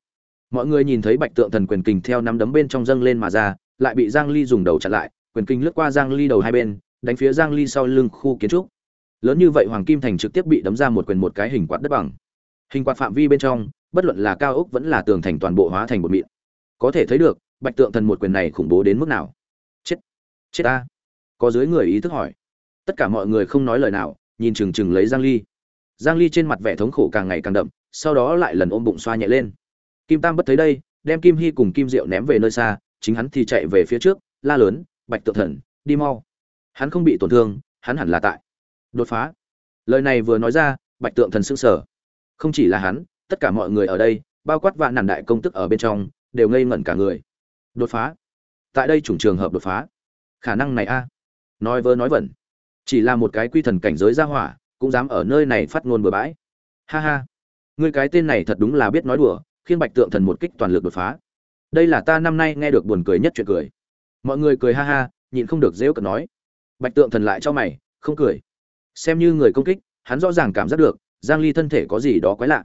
Mọi người nhìn thấy bạch tượng thần quyền kình theo nắm đấm bên trong dâng lên mà ra, lại bị giang ly dùng đầu chặn lại, quyền kình lướt qua giang ly đầu hai bên, đánh phía giang ly sau lưng khu kiến trúc. Lớn như vậy hoàng kim thành trực tiếp bị đấm ra một quyền một cái hình quạt đất bằng. Hình quạt phạm vi bên trong bất luận là cao ốc vẫn là tường thành toàn bộ hóa thành một mịn. Có thể thấy được, bạch tượng thần một quyền này khủng bố đến mức nào. Chết chết ta. Có dưới người ý thức hỏi. Tất cả mọi người không nói lời nào, nhìn chừng chừng lấy giang ly. Giang ly trên mặt vẻ thống khổ càng ngày càng đậm, sau đó lại lần ôm bụng xoa nhẹ lên. Kim tam bất thấy đây, đem kim hy cùng kim diệu ném về nơi xa, chính hắn thì chạy về phía trước, la lớn, bạch tượng thần, đi mau. Hắn không bị tổn thương, hắn hẳn là tại. Đột phá. Lời này vừa nói ra, bạch tượng thần sững sờ. Không chỉ là hắn tất cả mọi người ở đây, bao quát vạn nàn đại công tức ở bên trong, đều ngây ngẩn cả người. Đột phá. Tại đây chủng trường hợp đột phá. Khả năng này a. Nói vơ nói vẩn. Chỉ là một cái quy thần cảnh giới ra hỏa, cũng dám ở nơi này phát ngôn bừa bãi. Ha ha. Ngươi cái tên này thật đúng là biết nói đùa khiến bạch tượng thần một kích toàn lực đột phá. Đây là ta năm nay nghe được buồn cười nhất chuyện cười. Mọi người cười ha ha, nhịn không được dễu cợt nói. Bạch tượng thần lại cho mày, không cười. Xem như người công kích, hắn rõ ràng cảm giác được, giang ly thân thể có gì đó quái lạ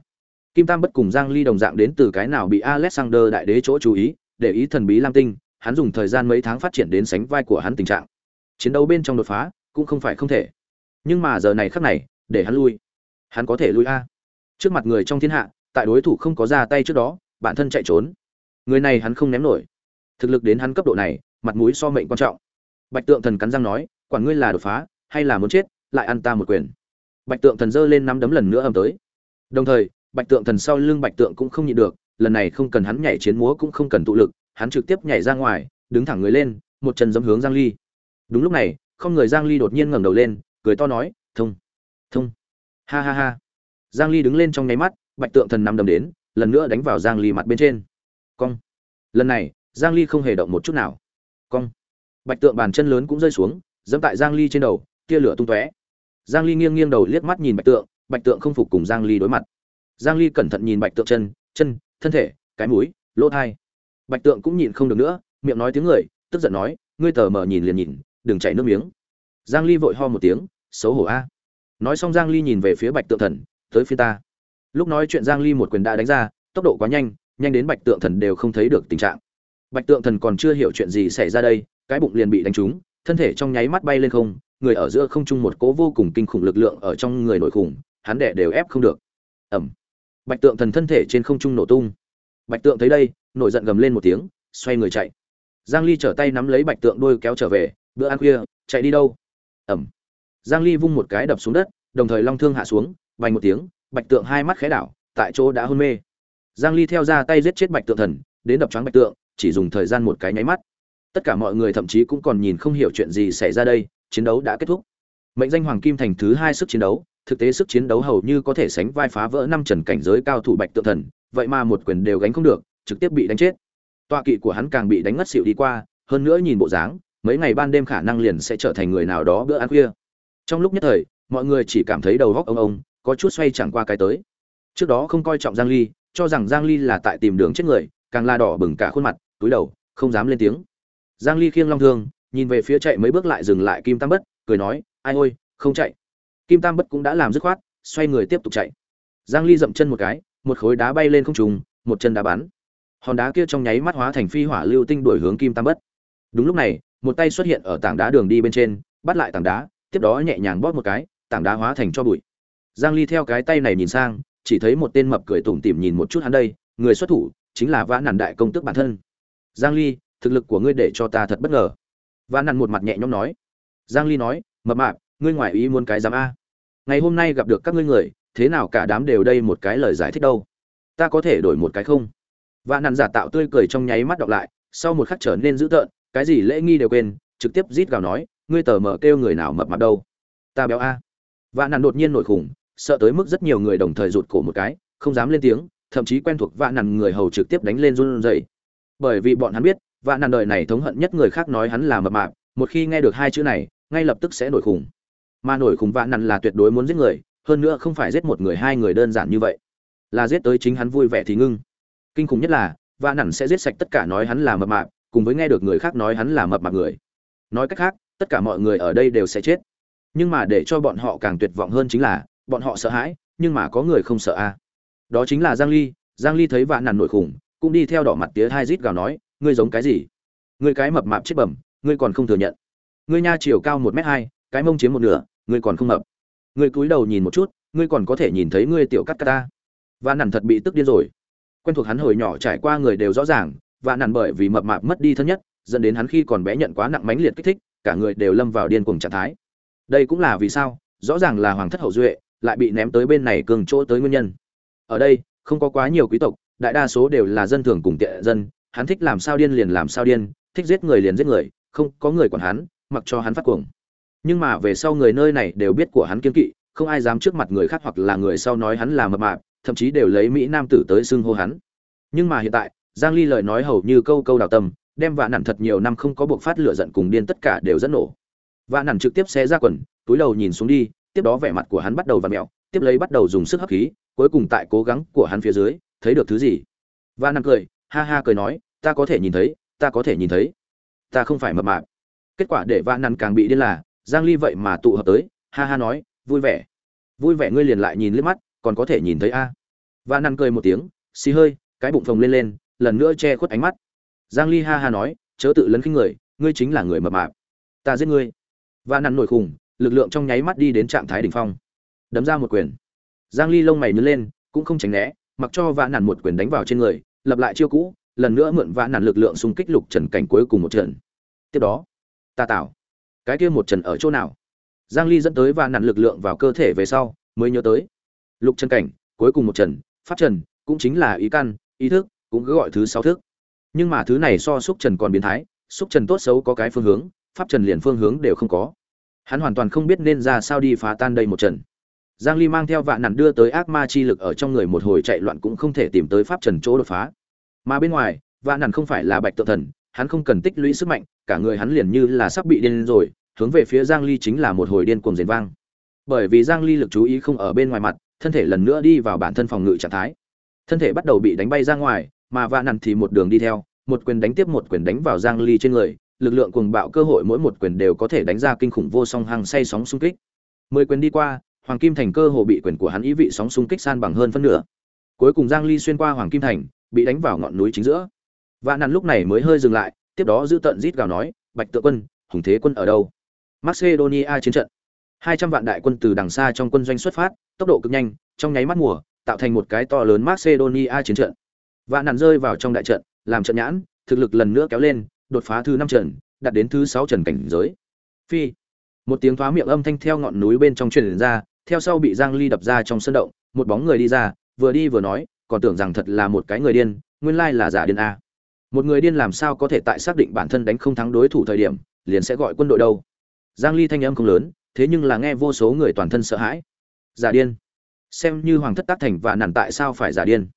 kim tam bất cùng giang ly đồng dạng đến từ cái nào bị alexander đại đế chỗ chú ý, để ý thần bí lam tinh, hắn dùng thời gian mấy tháng phát triển đến sánh vai của hắn tình trạng. Chiến đấu bên trong đột phá, cũng không phải không thể. Nhưng mà giờ này khắc này, để hắn lui. Hắn có thể lui a. Trước mặt người trong thiên hạ, tại đối thủ không có ra tay trước đó, bản thân chạy trốn. Người này hắn không ném nổi. Thực lực đến hắn cấp độ này, mặt mũi so mệnh quan trọng. Bạch tượng thần cắn răng nói, quản ngươi là đột phá, hay là muốn chết, lại ăn ta một quyền. Bạch tượng thần giơ lên nắm đấm lần nữa ầm tới. Đồng thời bạch tượng thần sau lưng bạch tượng cũng không nhịn được, lần này không cần hắn nhảy chiến múa cũng không cần tụ lực, hắn trực tiếp nhảy ra ngoài, đứng thẳng người lên, một chân dẫm hướng giang ly. Đúng lúc này, không người giang ly đột nhiên ngẩng đầu lên, cười to nói, thông thông. Ha ha ha. Giang ly đứng lên trong nháy mắt, bạch tượng thần nằm đầm đến, lần nữa đánh vào giang ly mặt bên trên. Cong. Lần này, giang ly không hề động một chút nào. Cong. Bạch tượng bàn chân lớn cũng rơi xuống dẫm tại giang ly trên đầu, tia lửa tung tóe. Giang ly nghiêng nghiêng đầu liếc mắt nhìn bạch tượng bạch tượng không phục cùng giang ly đối mặt giang ly cẩn thận nhìn bạch tượng chân chân, thân thể, cái mũi, lỗ thai. Bạch tượng cũng nhìn không được nữa, miệng nói tiếng người, tức giận nói, ngươi tờ mờ nhìn liền nhìn, đừng chảy nước miếng. Giang ly vội ho một tiếng, xấu hổ a. Nói xong giang ly nhìn về phía bạch tượng thần, tới phía ta. Lúc nói chuyện giang ly một quyền đã đánh ra, tốc độ quá nhanh nhanh đến bạch tượng thần đều không thấy được tình trạng. Bạch tượng thần còn chưa hiểu chuyện gì xảy ra đây, cái bụng liền bị đánh trúng, thân thể trong nháy mắt bay lên không, người ở giữa không trung một cố vô cùng kinh khủng lực lượng ở trong người nổi khủng, hắn đẻ đều ép không được. Ẩm bạch tượng thần thân thể trên không trung nổ tung. Bạch tượng thấy đây, nổi giận gầm lên một tiếng, xoay người chạy. Giang ly trở tay nắm lấy bạch tượng đôi kéo trở về, bữa ăn khuya, chạy đi đâu? Ẩm. Giang ly vung một cái đập xuống đất, đồng thời long thương hạ xuống vành một tiếng, bạch tượng hai mắt khẽ đảo, tại chỗ đã hôn mê. Giang ly theo ra tay giết chết bạch tượng thần, đến đập choáng bạch tượng, chỉ dùng thời gian một cái nháy mắt. Tất cả mọi người thậm chí cũng còn nhìn không hiểu chuyện gì xảy ra đây, chiến đấu đã kết thúc. Mệnh danh hoàng kim thành thứ hai sức chiến đấu thực tế sức chiến đấu hầu như có thể sánh vai phá vỡ năm trần cảnh giới cao thủ bạch tượng thần, vậy mà một quyền đều gánh không được, trực tiếp bị đánh chết. Tọa kỵ của hắn càng bị đánh ngất xịu đi qua, hơn nữa nhìn bộ dáng, mấy ngày ban đêm khả năng liền sẽ trở thành người nào đó bữa ăn khuya. Trong lúc nhất thời, mọi người chỉ cảm thấy đầu góc ông ông, có chút xoay chẳng qua cái tới. Trước đó không coi trọng giang ly, cho rằng giang ly là tại tìm đường chết người, càng la đỏ bừng cả khuôn mặt, túi đầu, không dám lên tiếng. Giang ly khiêng long thương, nhìn về phía chạy mấy bước lại dừng lại kim tam bất, cười nói, ai ôi, không chạy kim tam bất cũng đã làm dứt khoát, xoay người tiếp tục chạy. Giang ly dậm chân một cái, một khối đá bay lên không trung, một chân đá bắn. Hòn đá kia trong nháy mắt hóa thành phi hỏa lưu tinh đuổi hướng kim tam bất. Đúng lúc này, một tay xuất hiện ở tảng đá đường đi bên trên, bắt lại tảng đá, tiếp đó nhẹ nhàng bóp một cái, tảng đá hóa thành cho bụi. Giang ly theo cái tay này nhìn sang, chỉ thấy một tên mập cười tủm tỉm nhìn một chút hắn đây, người xuất thủ chính là vã nản đại công tước bản thân. Giang ly, thực lực của ngươi để cho ta thật bất ngờ. Vã nản một mặt nhẹ nhõm nói. Giang ly nói, mập mạp ngươi ngoài ý muốn cái dám a. Ngày hôm nay gặp được các ngươi người, thế nào cả đám đều đây một cái lời giải thích đâu? Ta có thể đổi một cái không? Và nạn giả tạo tươi cười trong nháy mắt đọc lại, sau một khắc trở nên dữ tợn, cái gì lễ nghi đều quên, trực tiếp rít gào nói, ngươi tờ mở kêu người nào mập mạp đâu? Ta béo a. Và nạn đột nhiên nổi khủng, sợ tới mức rất nhiều người đồng thời rụt cổ một cái, không dám lên tiếng, thậm chí quen thuộc vạ nằn người hầu trực tiếp đánh lên run rẩy. Bởi vì bọn hắn biết, vạ nằn đời này thống hận nhất người khác nói hắn là mập mạp, một khi nghe được hai chữ này, ngay lập tức sẽ nổi khủng mà nổi khủng vạn nằn là tuyệt đối muốn giết người, hơn nữa không phải giết một người hai người đơn giản như vậy. Là giết tới chính hắn vui vẻ thì ngưng. Kinh khủng nhất là, vạn nằn sẽ giết sạch tất cả nói hắn là mập mạp, cùng với nghe được người khác nói hắn là mập mạp người. Nói cách khác, tất cả mọi người ở đây đều sẽ chết. Nhưng mà để cho bọn họ càng tuyệt vọng hơn chính là, bọn họ sợ hãi, nhưng mà có người không sợ a. Đó chính là giang ly giang ly thấy vạn nàn nổi khủng, cũng đi theo đỏ mặt tía hai rít gào nói, ngươi giống cái gì? Ngươi cái mập mạp chết bẩm, ngươi còn không thừa nhận. Ngươi nha chiều cao một mét hai, cái mông chiếm một nửa ngươi còn không mập. Ngươi cúi đầu nhìn một chút, ngươi còn có thể nhìn thấy ngươi tiểu cắt cắt ta. Và nản thật bị tức điên rồi. Quen thuộc hắn hồi nhỏ trải qua người đều rõ ràng và nản bởi vì mập mạp mất đi thân nhất, dẫn đến hắn khi còn bé nhận quá nặng mãnh liệt kích thích, cả người đều lâm vào điên cuồng trạng thái. Đây cũng là vì sao, rõ ràng là hoàng thất hậu duệ, lại bị ném tới bên này cường chỗ tới nguyên nhân. Ở đây, không có quá nhiều quý tộc, đại đa số đều là dân thường cùng tiện dân, hắn thích làm sao điên liền làm sao điên, thích giết người liền giết người, không có người quản hắn, mặc cho hắn phát cuồng nhưng mà về sau người nơi này đều biết của hắn kiên kỵ, không ai dám trước mặt người khác hoặc là người sau nói hắn là mập mạp, thậm chí đều lấy mỹ nam tử tới xưng hô hắn. Nhưng mà hiện tại, giang ly lời nói hầu như câu câu đào tâm, đem vạ nản thật nhiều năm không có buộc phát lửa giận cùng điên tất cả đều dẫn nổ. Vạ nản trực tiếp xé ra quần, túi đầu nhìn xuống đi, tiếp đó vẻ mặt của hắn bắt đầu vặn mẹo tiếp lấy bắt đầu dùng sức hấp khí, cuối cùng tại cố gắng của hắn phía dưới, thấy được thứ gì? Vạ nản cười, ha ha cười nói, ta có thể nhìn thấy, ta có thể nhìn thấy. Ta không phải mập mạp. Kết quả để vạ nản càng bị điên là giang ly vậy mà tụ hợp tới, ha ha nói, vui vẻ. Vui vẻ ngươi liền lại nhìn liếc mắt, còn có thể nhìn thấy a. Và nản cười một tiếng, xì hơi, cái bụng phồng lên lên, lần nữa che khuất ánh mắt. Giang ly ha ha nói, chớ tự lấn khinh người, ngươi chính là người mập mạp. Ta giết ngươi. Và nằn nổi khủng lực lượng trong nháy mắt đi đến trạng thái đỉnh phong. Đấm ra một quyền. Giang ly lông mày nhướng lên, cũng không tránh né, mặc cho vã nằn một quyền đánh vào trên người, lập lại chiêu cũ, lần nữa mượn vã nằn lực lượng xung kích lục trần cảnh cuối cùng một trận. Tiếp đó, ta tạo cái kia một trận ở chỗ nào? Giang ly dẫn tới và nặn lực lượng vào cơ thể về sau, mới nhớ tới. Lục chân cảnh, cuối cùng một trận pháp trần, cũng chính là ý căn, ý thức, cũng cứ gọi thứ sáu thức. Nhưng mà thứ này so xúc trần còn biến thái, xúc trần tốt xấu có cái phương hướng, pháp trần liền phương hướng đều không có. Hắn hoàn toàn không biết nên ra sao đi phá tan đây một trần. Giang ly mang theo vạn nặn đưa tới ác ma chi lực ở trong người một hồi chạy loạn cũng không thể tìm tới pháp trần chỗ đột phá. Mà bên ngoài, vạn nặn không phải là bạch tự thần hắn không cần tích lũy sức mạnh, cả người hắn liền như là sắp bị điên rồi, hướng về phía giang ly chính là một hồi điên cuồng rền vang. Bởi vì giang ly lực chú ý không ở bên ngoài mặt, thân thể lần nữa đi vào bản thân phòng ngự trạng thái. Thân thể bắt đầu bị đánh bay ra ngoài, mà vạn nặn thì một đường đi theo, một quyền đánh tiếp một quyền đánh vào giang ly trên người, lực lượng cuồng bạo cơ hội mỗi một quyền đều có thể đánh ra kinh khủng vô song hăng say sóng xung kích. Mười quyền đi qua, hoàng kim thành cơ hồ bị quyền của hắn ý vị sóng xung kích san bằng hơn phân nửa. Cuối cùng giang ly xuyên qua hoàng kim thành, bị đánh vào ngọn núi chính giữa vạn nàn lúc này mới hơi dừng lại, tiếp đó giữ tận rít gào nói, bạch tự quân, hùng thế quân ở đâu? Macedonia chiến trận. 200 vạn đại quân từ đằng xa trong quân doanh xuất phát, tốc độ cực nhanh, trong nháy mắt mùa, tạo thành một cái to lớn macedonia chiến trận. Vạn nàn rơi vào trong đại trận, làm trận nhãn, thực lực lần nữa kéo lên, đột phá thứ năm trận, đạt đến thứ sáu trận cảnh giới. Phi. Một tiếng thoá miệng âm thanh theo ngọn núi bên trong truyền ra, theo sau bị giang ly đập ra trong sân động, một bóng người đi ra, vừa đi vừa nói, còn tưởng rằng thật là một cái người điên, nguyên lai là giả điên a một người điên làm sao có thể tại xác định bản thân đánh không thắng đối thủ thời điểm, liền sẽ gọi quân đội đâu? Giang ly thanh âm không lớn, thế nhưng là nghe vô số người toàn thân sợ hãi. Giả điên. Xem như hoàng thất tác thành và nản tại sao phải giả điên?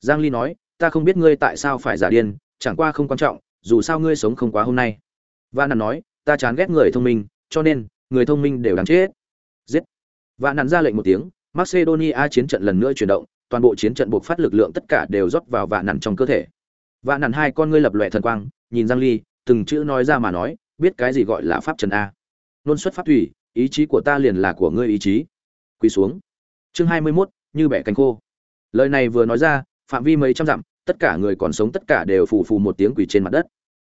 Giang ly nói, ta không biết ngươi tại sao phải giả điên, chẳng qua không quan trọng, dù sao ngươi sống không quá hôm nay. Và nản nói, ta chán ghét người thông minh, cho nên, người thông minh đều đáng chết. Giết. Và nản ra lệnh một tiếng, macedonia chiến trận lần nữa chuyển động, toàn bộ chiến trận buộc phát lực lượng tất cả đều rót vào vạn nản trong cơ thể. Và nản hai con ngươi lập lòe thần quang nhìn giang ly từng chữ nói ra mà nói biết cái gì gọi là pháp trần a. Nôn xuất pháp thủy ý chí của ta liền là của ngươi ý chí. Quỳ xuống. Chương 21, như bẻ cánh khô. Lời này vừa nói ra phạm vi mấy trăm dặm tất cả người còn sống tất cả đều phù phù một tiếng quỳ trên mặt đất.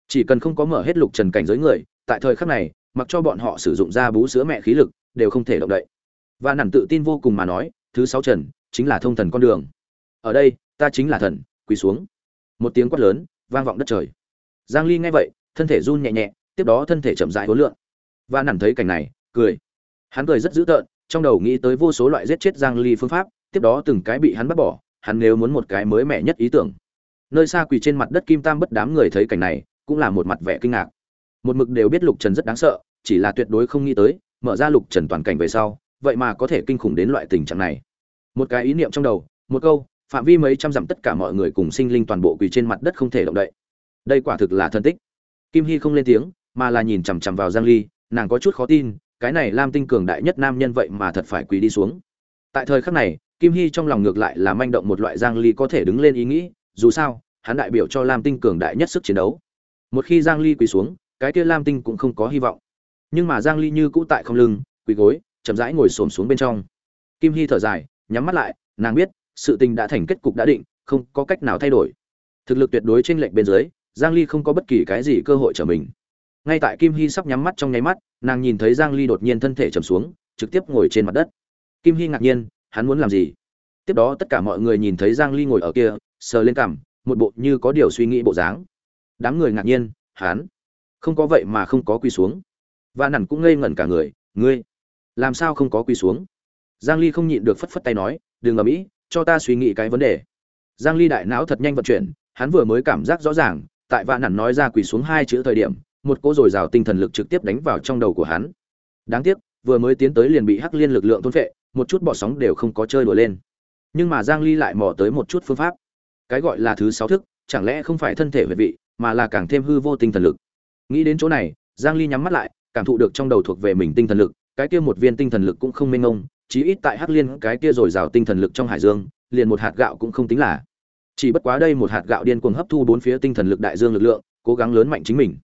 Chỉ cần không có mở hết lục trần cảnh giới người tại thời khắc này mặc cho bọn họ sử dụng ra bú sữa mẹ khí lực đều không thể động đậy. Và nản tự tin vô cùng mà nói thứ sáu trần chính là thông thần con đường. Ở đây ta chính là thần quỳ xuống một tiếng quát lớn, vang vọng đất trời. Giang ly nghe vậy, thân thể run nhẹ nhẹ, tiếp đó thân thể chậm rãi hối lượng và nản thấy cảnh này, cười. Hắn cười rất dữ tợn, trong đầu nghĩ tới vô số loại giết chết giang ly phương pháp, tiếp đó từng cái bị hắn bắt bỏ, hắn nếu muốn một cái mới mẻ nhất ý tưởng. Nơi xa quỳ trên mặt đất kim tam bất đám người thấy cảnh này, cũng là một mặt vẻ kinh ngạc. Một mực đều biết lục trần rất đáng sợ, chỉ là tuyệt đối không nghĩ tới, mở ra lục trần toàn cảnh về sau, vậy mà có thể kinh khủng đến loại tình trạng này. Một cái ý niệm trong đầu, một câu phạm vi mấy trăm dặm tất cả mọi người cùng sinh linh toàn bộ quỳ trên mặt đất không thể động đậy. Đây quả thực là thân tích. Kim hy không lên tiếng, mà là nhìn chằm chằm vào giang ly, nàng có chút khó tin, cái này lam tinh cường đại nhất nam nhân vậy mà thật phải quỳ đi xuống. Tại thời khắc này, kim hy trong lòng ngược lại là manh động một loại giang ly có thể đứng lên ý nghĩ, dù sao, hắn đại biểu cho lam tinh cường đại nhất sức chiến đấu. Một khi giang ly quỳ xuống, cái kia lam tinh cũng không có hy vọng. Nhưng mà giang ly như cũ tại không lưng, quỳ gối, chậm rãi ngồi xổm xuống bên trong. Kim hy thở dài, nhắm mắt lại, nàng biết sự tình đã thành kết cục đã định, không có cách nào thay đổi. Thực lực tuyệt đối trên lệnh bên dưới, giang ly không có bất kỳ cái gì cơ hội trở mình. Ngay tại kim hy sắp nhắm mắt trong nháy mắt, nàng nhìn thấy giang ly đột nhiên thân thể trầm xuống, trực tiếp ngồi trên mặt đất. Kim hy ngạc nhiên, hắn muốn làm gì? Tiếp đó tất cả mọi người nhìn thấy giang ly ngồi ở kia, sờ lên cằm, một bộ như có điều suy nghĩ bộ dáng. Đám người ngạc nhiên, hắn không có vậy mà không có quỳ xuống. Và nản cũng ngây ngẩn cả người, ngươi, làm sao không có quỳ xuống? Giang ly không nhịn được phất phất tay nói, đừng ở mỹ cho ta suy nghĩ cái vấn đề. Giang ly đại não thật nhanh vận chuyển, hắn vừa mới cảm giác rõ ràng, tại vạn nản nói ra quỳ xuống hai chữ thời điểm, một cỗ dồi dào tinh thần lực trực tiếp đánh vào trong đầu của hắn. Đáng tiếc, vừa mới tiến tới liền bị hắc liên lực lượng thôn phệ, một chút bỏ sóng đều không có chơi đùa lên. Nhưng mà giang ly lại mò tới một chút phương pháp. Cái gọi là thứ sáu thức, chẳng lẽ không phải thân thể huyệt vị, mà là càng thêm hư vô tinh thần lực? Nghĩ đến chỗ này, giang ly nhắm mắt lại, cảm thụ được trong đầu thuộc về mình tinh thần lực, cái kia một viên tinh thần lực cũng không mênh ngông chí ít tại hắc liên cái kia rồi rào tinh thần lực trong hải dương, liền một hạt gạo cũng không tính là. Chỉ bất quá đây một hạt gạo điên cuồng hấp thu bốn phía tinh thần lực đại dương lực lượng, cố gắng lớn mạnh chính mình.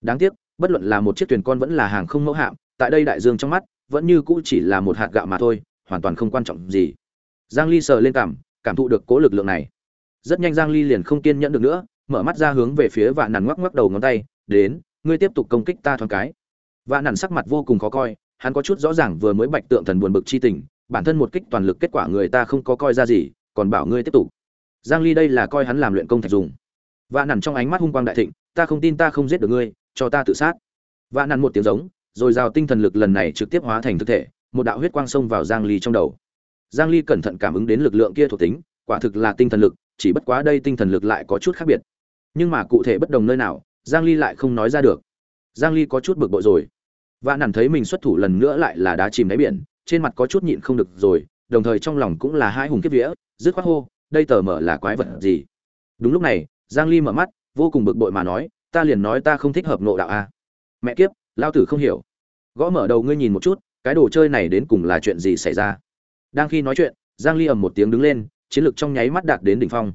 Đáng tiếc, bất luận là một chiếc thuyền con vẫn là hàng không mẫu hạm, tại đây đại dương trong mắt, vẫn như cũ chỉ là một hạt gạo mà thôi, hoàn toàn không quan trọng gì. Giang ly sờ lên cảm cảm thụ được cố lực lượng này. Rất nhanh giang ly liền không kiên nhẫn được nữa, mở mắt ra hướng về phía vạn nản ngoắc ngoắc đầu ngón tay, đến, ngươi tiếp tục công kích ta thoáng cái. Vạn nản sắc mặt vô cùng khó coi hắn có chút rõ ràng vừa mới bạch tượng thần buồn bực chi tình, bản thân một kích toàn lực kết quả người ta không có coi ra gì, còn bảo ngươi tiếp tục. Giang ly đây là coi hắn làm luyện công thạch dùng. Vạn nằm trong ánh mắt hung quang đại thịnh, ta không tin ta không giết được ngươi, cho ta tự sát. Vạn nằm một tiếng giống, rồi giao tinh thần lực lần này trực tiếp hóa thành thực thể, một đạo huyết quang xông vào giang ly trong đầu. Giang ly cẩn thận cảm ứng đến lực lượng kia thuộc tính, quả thực là tinh thần lực, chỉ bất quá đây tinh thần lực lại có chút khác biệt. Nhưng mà cụ thể bất đồng nơi nào, giang ly lại không nói ra được. Giang ly có chút bực bội rồi và nản thấy mình xuất thủ lần nữa lại là đá chìm đáy biển, trên mặt có chút nhịn không được rồi, đồng thời trong lòng cũng là hai hùng kiếp vía, dứt khoát hô, đây tờ mở là quái vật gì? Đúng lúc này, giang ly mở mắt, vô cùng bực bội mà nói, ta liền nói ta không thích hợp nộ đạo a. Mẹ kiếp, lao tử không hiểu. Gõ mở đầu ngươi nhìn một chút, cái đồ chơi này đến cùng là chuyện gì xảy ra? Đang khi nói chuyện, giang ly ầm một tiếng đứng lên, chiến lược trong nháy mắt đạt đến đỉnh phong.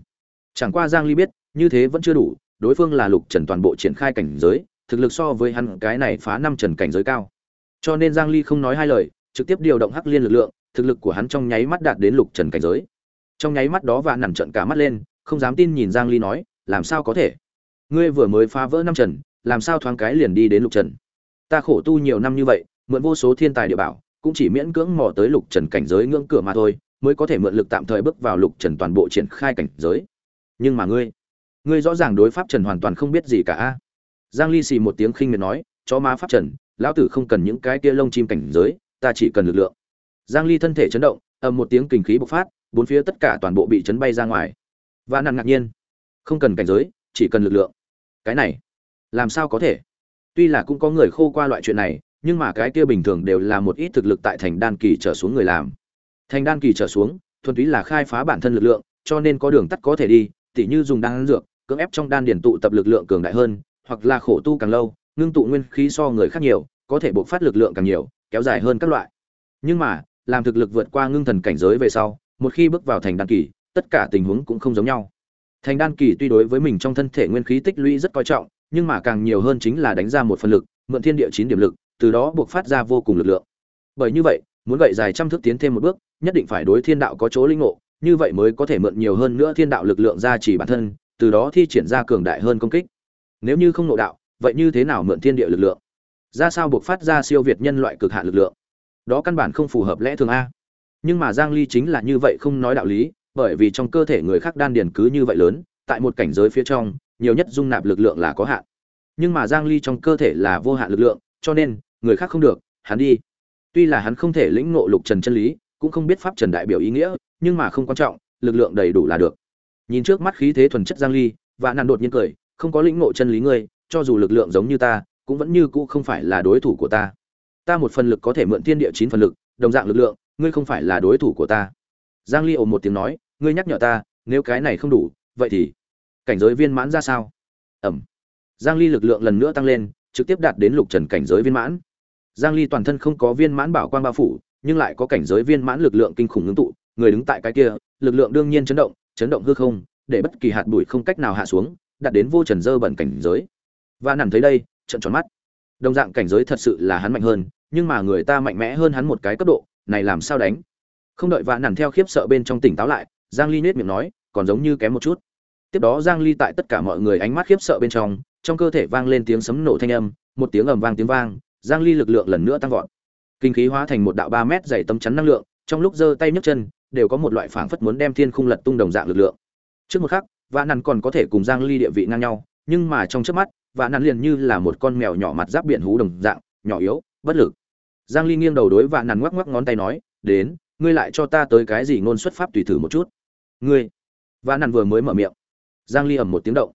Chẳng qua giang ly biết, như thế vẫn chưa đủ, đối phương là lục trần toàn bộ triển khai cảnh giới thực lực so với hắn cái này phá năm trần cảnh giới cao. Cho nên giang ly không nói hai lời, trực tiếp điều động hắc liên lực lượng, thực lực của hắn trong nháy mắt đạt đến lục trần cảnh giới. Trong nháy mắt đó và nằm trận cả mắt lên, không dám tin nhìn giang ly nói, làm sao có thể? Ngươi vừa mới phá vỡ năm trần, làm sao thoáng cái liền đi đến lục trần? Ta khổ tu nhiều năm như vậy, mượn vô số thiên tài địa bảo, cũng chỉ miễn cưỡng mò tới lục trần cảnh giới ngưỡng cửa mà thôi, mới có thể mượn lực tạm thời bước vào lục trần toàn bộ triển khai cảnh giới. Nhưng mà ngươi ngươi rõ ràng đối pháp trần hoàn toàn không biết gì cả giang ly xì một tiếng khinh miệt nói, chó má pháp trần, lão tử không cần những cái kia lông chim cảnh giới, ta chỉ cần lực lượng. Giang ly thân thể chấn động, ầm một tiếng kinh khí bộc phát, bốn phía tất cả toàn bộ bị chấn bay ra ngoài. Và nặng ngạc nhiên, không cần cảnh giới, chỉ cần lực lượng. Cái này, làm sao có thể? Tuy là cũng có người khô qua loại chuyện này, nhưng mà cái kia bình thường đều là một ít thực lực tại thành đan kỳ trở xuống người làm. Thành đan kỳ trở xuống, thuần túy là khai phá bản thân lực lượng, cho nên có đường tắt có thể đi, tỉ như dùng đan dược, cưỡng ép trong đan điển tụ tập lực lượng cường đại hơn hoặc là khổ tu càng lâu, ngưng tụ nguyên khí so người khác nhiều, có thể bộc phát lực lượng càng nhiều, kéo dài hơn các loại. Nhưng mà, làm thực lực vượt qua ngưng thần cảnh giới về sau, một khi bước vào thành đan kỳ, tất cả tình huống cũng không giống nhau. Thành đan kỳ tuy đối với mình trong thân thể nguyên khí tích lũy rất coi trọng, nhưng mà càng nhiều hơn chính là đánh ra một phần lực, mượn thiên địa chín điểm lực, từ đó buộc phát ra vô cùng lực lượng. Bởi như vậy, muốn gậy dài trăm thước tiến thêm một bước, nhất định phải đối thiên đạo có chỗ linh ngộ, như vậy mới có thể mượn nhiều hơn nữa thiên đạo lực lượng ra chỉ bản thân, từ đó thi triển ra cường đại hơn công kích nếu như không nộ đạo, vậy như thế nào mượn thiên địa lực lượng? Ra sao buộc phát ra siêu việt nhân loại cực hạn lực lượng? Đó căn bản không phù hợp lẽ thường a. Nhưng mà giang ly chính là như vậy không nói đạo lý, bởi vì trong cơ thể người khác đan điền cứ như vậy lớn, tại một cảnh giới phía trong, nhiều nhất dung nạp lực lượng là có hạn. Nhưng mà giang ly trong cơ thể là vô hạn lực lượng, cho nên, người khác không được, hắn đi. Tuy là hắn không thể lĩnh ngộ lục trần chân lý, cũng không biết pháp trần đại biểu ý nghĩa, nhưng mà không quan trọng, lực lượng đầy đủ là được. Nhìn trước mắt khí thế thuần chất giang ly và nạn đột nhiên cười không có lĩnh ngộ chân lý ngươi, cho dù lực lượng giống như ta, cũng vẫn như cũ không phải là đối thủ của ta. Ta một phần lực có thể mượn thiên địa chín phần lực, đồng dạng lực lượng, ngươi không phải là đối thủ của ta. Giang ly ồm một tiếng nói, ngươi nhắc nhở ta, nếu cái này không đủ, vậy thì cảnh giới viên mãn ra sao? Ẩm. Giang ly lực lượng lần nữa tăng lên, trực tiếp đạt đến lục trần cảnh giới viên mãn. Giang ly toàn thân không có viên mãn bảo quang bao phủ, nhưng lại có cảnh giới viên mãn lực lượng kinh khủng ngưng tụ, người đứng tại cái kia, lực lượng đương nhiên chấn động chấn động hư không, để bất kỳ hạt bụi không cách nào hạ xuống đạt đến vô trần dơ bẩn cảnh giới. Và nằm thấy đây trận tròn mắt. Đồng dạng cảnh giới thật sự là hắn mạnh hơn, nhưng mà người ta mạnh mẽ hơn hắn một cái cấp độ, này làm sao đánh? Không đợi vạn nằm theo khiếp sợ bên trong tỉnh táo lại, giang ly nết miệng nói, còn giống như kém một chút. Tiếp đó giang ly tại tất cả mọi người ánh mắt khiếp sợ bên trong trong cơ thể vang lên tiếng sấm nổ thanh âm, một tiếng ầm vang tiếng vang, giang ly lực lượng lần nữa tăng vọt. Kinh khí hóa thành một đạo 3 mét dày tấm chắn năng lượng, trong lúc giơ tay nhấc chân, đều có một loại phảng phất muốn đem thiên khung lật tung đồng dạng lực lượng. Trước một khắc và nằn còn có thể cùng giang ly địa vị ngang nhau, nhưng mà trong chớp mắt Và nằn liền như là một con mèo nhỏ mặt giáp biển hú đồng dạng, nhỏ yếu, bất lực. Giang ly nghiêng đầu đối Và nằn ngoắc ngoắc ngón tay nói, đến, ngươi lại cho ta tới cái gì ngôn xuất pháp tùy thử một chút. Ngươi? Và nằn vừa mới mở miệng. Giang ly ầm một tiếng động.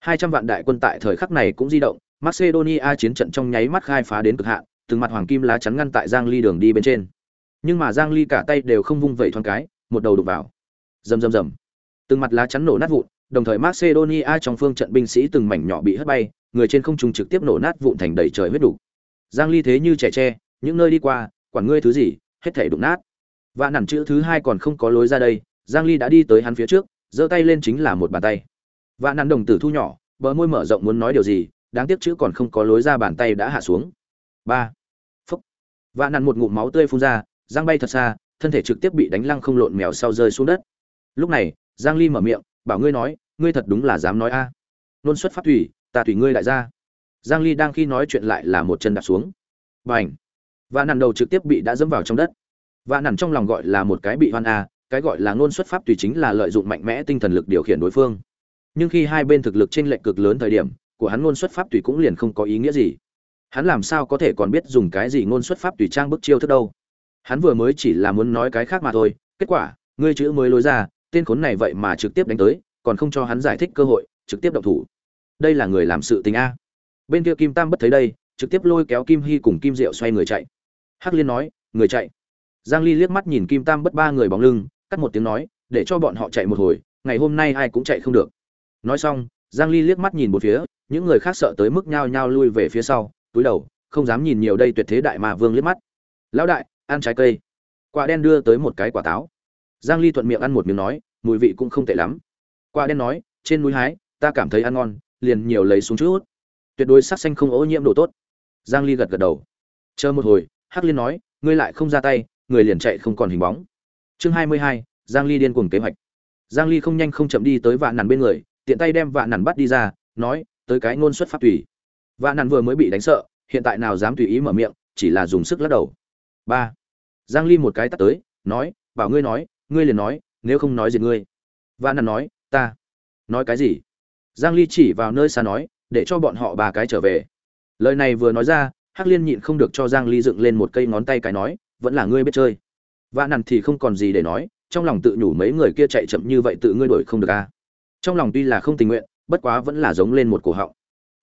Hai trăm vạn đại quân tại thời khắc này cũng di động, macedonia chiến trận trong nháy mắt khai phá đến cực hạn, từng mặt hoàng kim lá chắn ngăn tại giang ly đường đi bên trên. Nhưng mà giang ly cả tay đều không vung vẩy thoáng cái, một đầu đụng vào. Rầm rầm rầm. Từng mặt lá chắn nổ nát vụn đồng thời macedonia trong phương trận binh sĩ từng mảnh nhỏ bị hất bay, người trên không trung trực tiếp nổ nát vụn thành đầy trời huyết đủ. Giang ly thế như trẻ tre, những nơi đi qua, quản ngươi thứ gì, hết thể đụng nát. Và nản chữ thứ hai còn không có lối ra đây, giang ly đã đi tới hắn phía trước, giơ tay lên chính là một bàn tay. Và nản đồng tử thu nhỏ, bờ môi mở rộng muốn nói điều gì, đáng tiếc chữ còn không có lối ra bàn tay đã hạ xuống. Ba. Phúc. Và nản một ngụm máu tươi phun ra, giang bay thật xa, thân thể trực tiếp bị đánh lăng không lộn mèo sau rơi xuống đất. Lúc này, giang ly mở miệng bảo ngươi nói, ngươi thật đúng là dám nói a. Nôn xuất phát thủy, ta thủy ngươi đại gia. giang ly đang khi nói chuyện lại là một chân đạp xuống. Bành! Và nằm đầu trực tiếp bị đã dẫm vào trong đất. Và nằm trong lòng gọi là một cái bị hoan a, cái gọi là ngôn xuất pháp tùy chính là lợi dụng mạnh mẽ tinh thần lực điều khiển đối phương. Nhưng khi hai bên thực lực trên lệnh cực lớn thời điểm, của hắn ngôn xuất pháp tùy cũng liền không có ý nghĩa gì. Hắn làm sao có thể còn biết dùng cái gì ngôn xuất pháp tùy trang bức chiêu thức đâu? Hắn vừa mới chỉ là muốn nói cái khác mà thôi, kết quả, ngươi chữ mới lối ra tên khốn này vậy mà trực tiếp đánh tới, còn không cho hắn giải thích cơ hội, trực tiếp động thủ. Đây là người làm sự tình a. Bên kia kim tam bất thấy đây, trực tiếp lôi kéo kim hy cùng kim diệu xoay người chạy. Hắc liên nói, người chạy. Giang ly liếc mắt nhìn kim tam bất ba người bóng lưng, cắt một tiếng nói, để cho bọn họ chạy một hồi, ngày hôm nay ai cũng chạy không được. Nói xong, giang ly liếc mắt nhìn một phía, những người khác sợ tới mức nhao nhao lui về phía sau, túi đầu, không dám nhìn nhiều đây tuyệt thế đại mà vương liếc mắt. Lão đại, ăn trái cây. Quả đen đưa tới một cái quả táo giang ly thuận miệng ăn một miếng nói mùi vị cũng không tệ lắm. Qua đen nói trên núi hái ta cảm thấy ăn ngon liền nhiều lấy xuống chút. Tuyệt đối sắc xanh không ô nhiễm đồ tốt. Giang ly gật gật đầu. Chờ một hồi hắc liên nói ngươi lại không ra tay người liền chạy không còn hình bóng. Chương 22, giang ly điên cuồng kế hoạch. Giang ly không nhanh không chậm đi tới vạn nàn bên người tiện tay đem vạn nàn bắt đi ra nói tới cái ngôn xuất pháp tùy. Vạn nàn vừa mới bị đánh sợ hiện tại nào dám tùy ý mở miệng chỉ là dùng sức lắc đầu. Ba. Giang ly một cái tắt tới nói bảo ngươi nói ngươi liền nói, nếu không nói gì ngươi. Vạn nàn nói, ta. Nói cái gì? Giang ly chỉ vào nơi xa nói, để cho bọn họ ba cái trở về. Lời này vừa nói ra, hắc liên nhịn không được cho giang ly dựng lên một cây ngón tay cái nói, vẫn là ngươi biết chơi. Vạn nằm thì không còn gì để nói, trong lòng tự nhủ mấy người kia chạy chậm như vậy tự ngươi đổi không được a trong lòng tuy là không tình nguyện, bất quá vẫn là giống lên một cổ họng.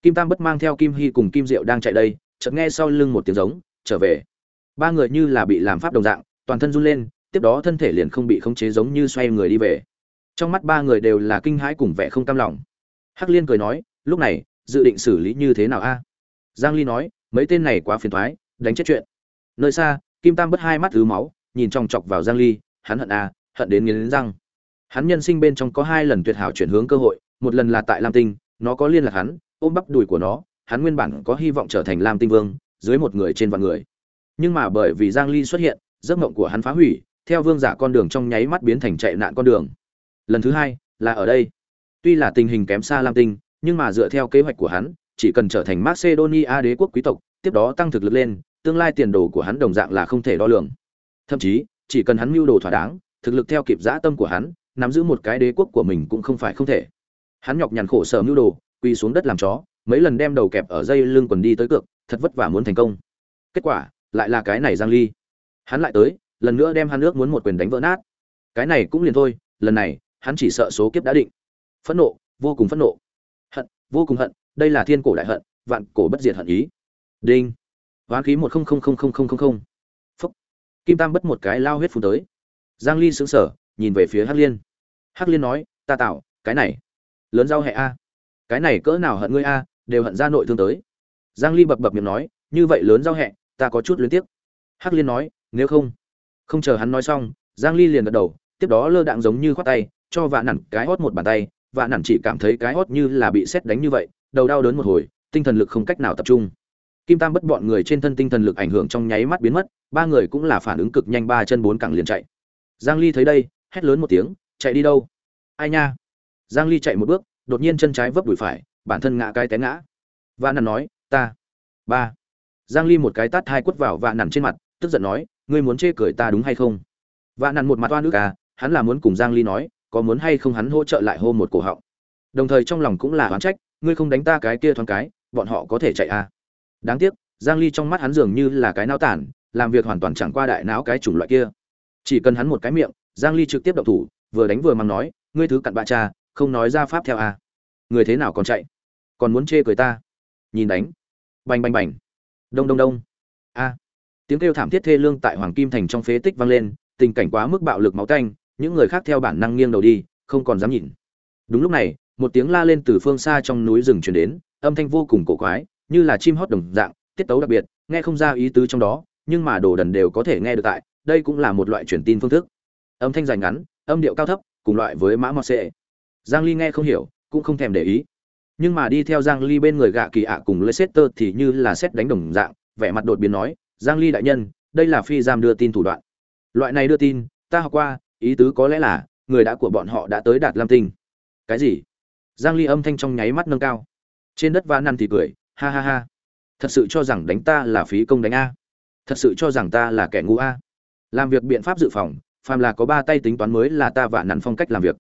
Kim tam bất mang theo kim hy cùng kim diệu đang chạy đây, chợt nghe sau lưng một tiếng giống, trở về. Ba người như là bị làm pháp đồng dạng, toàn thân run lên tiếp đó thân thể liền không bị khống chế giống như xoay người đi về. Trong mắt ba người đều là kinh hãi cùng vẻ không cam lòng. Hắc liên cười nói, lúc này, dự định xử lý như thế nào a? Giang ly nói, mấy tên này quá phiền toái, đánh chết chuyện. Nơi xa, kim tam bất hai mắt thứ máu, nhìn trong chọc vào giang ly, hắn hận a hận đến nghiến răng. Hắn nhân sinh bên trong có hai lần tuyệt hảo chuyển hướng cơ hội, một lần là tại lam tinh, nó có liên lạc hắn, ôm bắp đùi của nó, hắn nguyên bản có hy vọng trở thành lam tinh vương, dưới một người trên vạn người. Nhưng mà bởi vì giang ly xuất hiện, giấc mộng của hắn phá hủy theo vương giả con đường trong nháy mắt biến thành chạy nạn con đường. Lần thứ hai là ở đây. Tuy là tình hình kém xa lam tinh, nhưng mà dựa theo kế hoạch của hắn, chỉ cần trở thành macedonia đế quốc quý tộc, tiếp đó tăng thực lực lên, tương lai tiền đồ của hắn đồng dạng là không thể đo lường. Thậm chí, chỉ cần hắn mưu đồ thỏa đáng, thực lực theo kịp dã tâm của hắn, nắm giữ một cái đế quốc của mình cũng không phải không thể. Hắn nhọc nhằn khổ sở mưu đồ, quỳ xuống đất làm chó, mấy lần đem đầu kẹp ở dây lưng quần đi tới cược, thật vất vả muốn thành công. Kết quả, lại là cái này giang ly. Hắn lại tới lần nữa đem hắn nước muốn một quyền đánh vỡ nát. Cái này cũng liền thôi, lần này, hắn chỉ sợ số kiếp đã định. Phẫn nộ, vô cùng phẫn nộ. Hận, vô cùng hận, đây là thiên cổ đại hận, vạn cổ bất diệt hận ý. Đinh. Hoán khí một không không không không không không không. Phúc. Kim tam bất một cái lao huyết phun tới. Giang ly sững sờ, nhìn về phía hắc liên. Hắc liên nói, ta tạo, cái này, lớn giao hệ a. Cái này cỡ nào hận ngươi a, đều hận ra nội thương tới. Giang ly bập bập miệng nói, như vậy lớn giao hệ ta có chút luyến tiếc. Hắc liên nói, nếu không không chờ hắn nói xong, giang ly liền gật đầu, tiếp đó lơ đạng giống như khoát tay, cho vạn nản cái hót một bàn tay. Vạn nản chỉ cảm thấy cái hót như là bị xét đánh như vậy, đầu đau đớn một hồi, tinh thần lực không cách nào tập trung. Kim tam bất bọn người trên thân tinh thần lực ảnh hưởng trong nháy mắt biến mất, ba người cũng là phản ứng cực nhanh ba chân bốn cẳng liền chạy. Giang ly thấy đây, hét lớn một tiếng, chạy đi đâu? Ai nha. Giang ly chạy một bước, đột nhiên chân trái vấp đùi phải, bản thân ngã cái té ngã. Vạn nản nói, ta. Ba. Giang ly một cái tát hai quất vào vạn nản trên mặt, tức giận nói ngươi muốn chê cười ta đúng hay không? Vạn nặn một mặt oan ức à hắn là muốn cùng giang ly nói, có muốn hay không hắn hỗ trợ lại hô một cổ họng. Đồng thời trong lòng cũng là oán trách, ngươi không đánh ta cái kia thoáng cái, bọn họ có thể chạy à? Đáng tiếc, giang ly trong mắt hắn dường như là cái não tản, làm việc hoàn toàn chẳng qua đại não cái chủng loại kia. Chỉ cần hắn một cái miệng, giang ly trực tiếp động thủ, vừa đánh vừa mắng nói, ngươi thứ cặn bạ cha, không nói ra pháp theo à? Người thế nào còn chạy? Còn muốn chê cười ta? Nhìn đánh. Bành bành bành. Đông đông đông. A tiếng kêu thảm thiết thê lương tại hoàng kim thành trong phế tích vang lên, tình cảnh quá mức bạo lực máu tanh, những người khác theo bản năng nghiêng đầu đi, không còn dám nhìn. Đúng lúc này, một tiếng la lên từ phương xa trong núi rừng truyền đến, âm thanh vô cùng cổ quái, như là chim hót đồng dạng, tiết tấu đặc biệt, nghe không ra ý tứ trong đó, nhưng mà đồ đần đều có thể nghe được tại, đây cũng là một loại truyền tin phương thức. Âm thanh dài ngắn, âm điệu cao thấp, cùng loại với mã mọt xệ. giang ly nghe không hiểu, cũng không thèm để ý. Nhưng mà đi theo giang ly bên người gạ kỳ ạ cùng leicester thì như là xét đánh đồng dạng, vẻ mặt đột biến nói giang ly đại nhân, đây là phi giam đưa tin thủ đoạn. Loại này đưa tin, ta học qua, ý tứ có lẽ là, người đã của bọn họ đã tới đạt lam tinh. Cái gì? Giang ly âm thanh trong nháy mắt nâng cao. Trên đất va năn thì cười, ha ha ha. Thật sự cho rằng đánh ta là phí công đánh a. Thật sự cho rằng ta là kẻ ngu a. Làm việc biện pháp dự phòng, phàm là có ba tay tính toán mới là ta và nặn phong cách làm việc.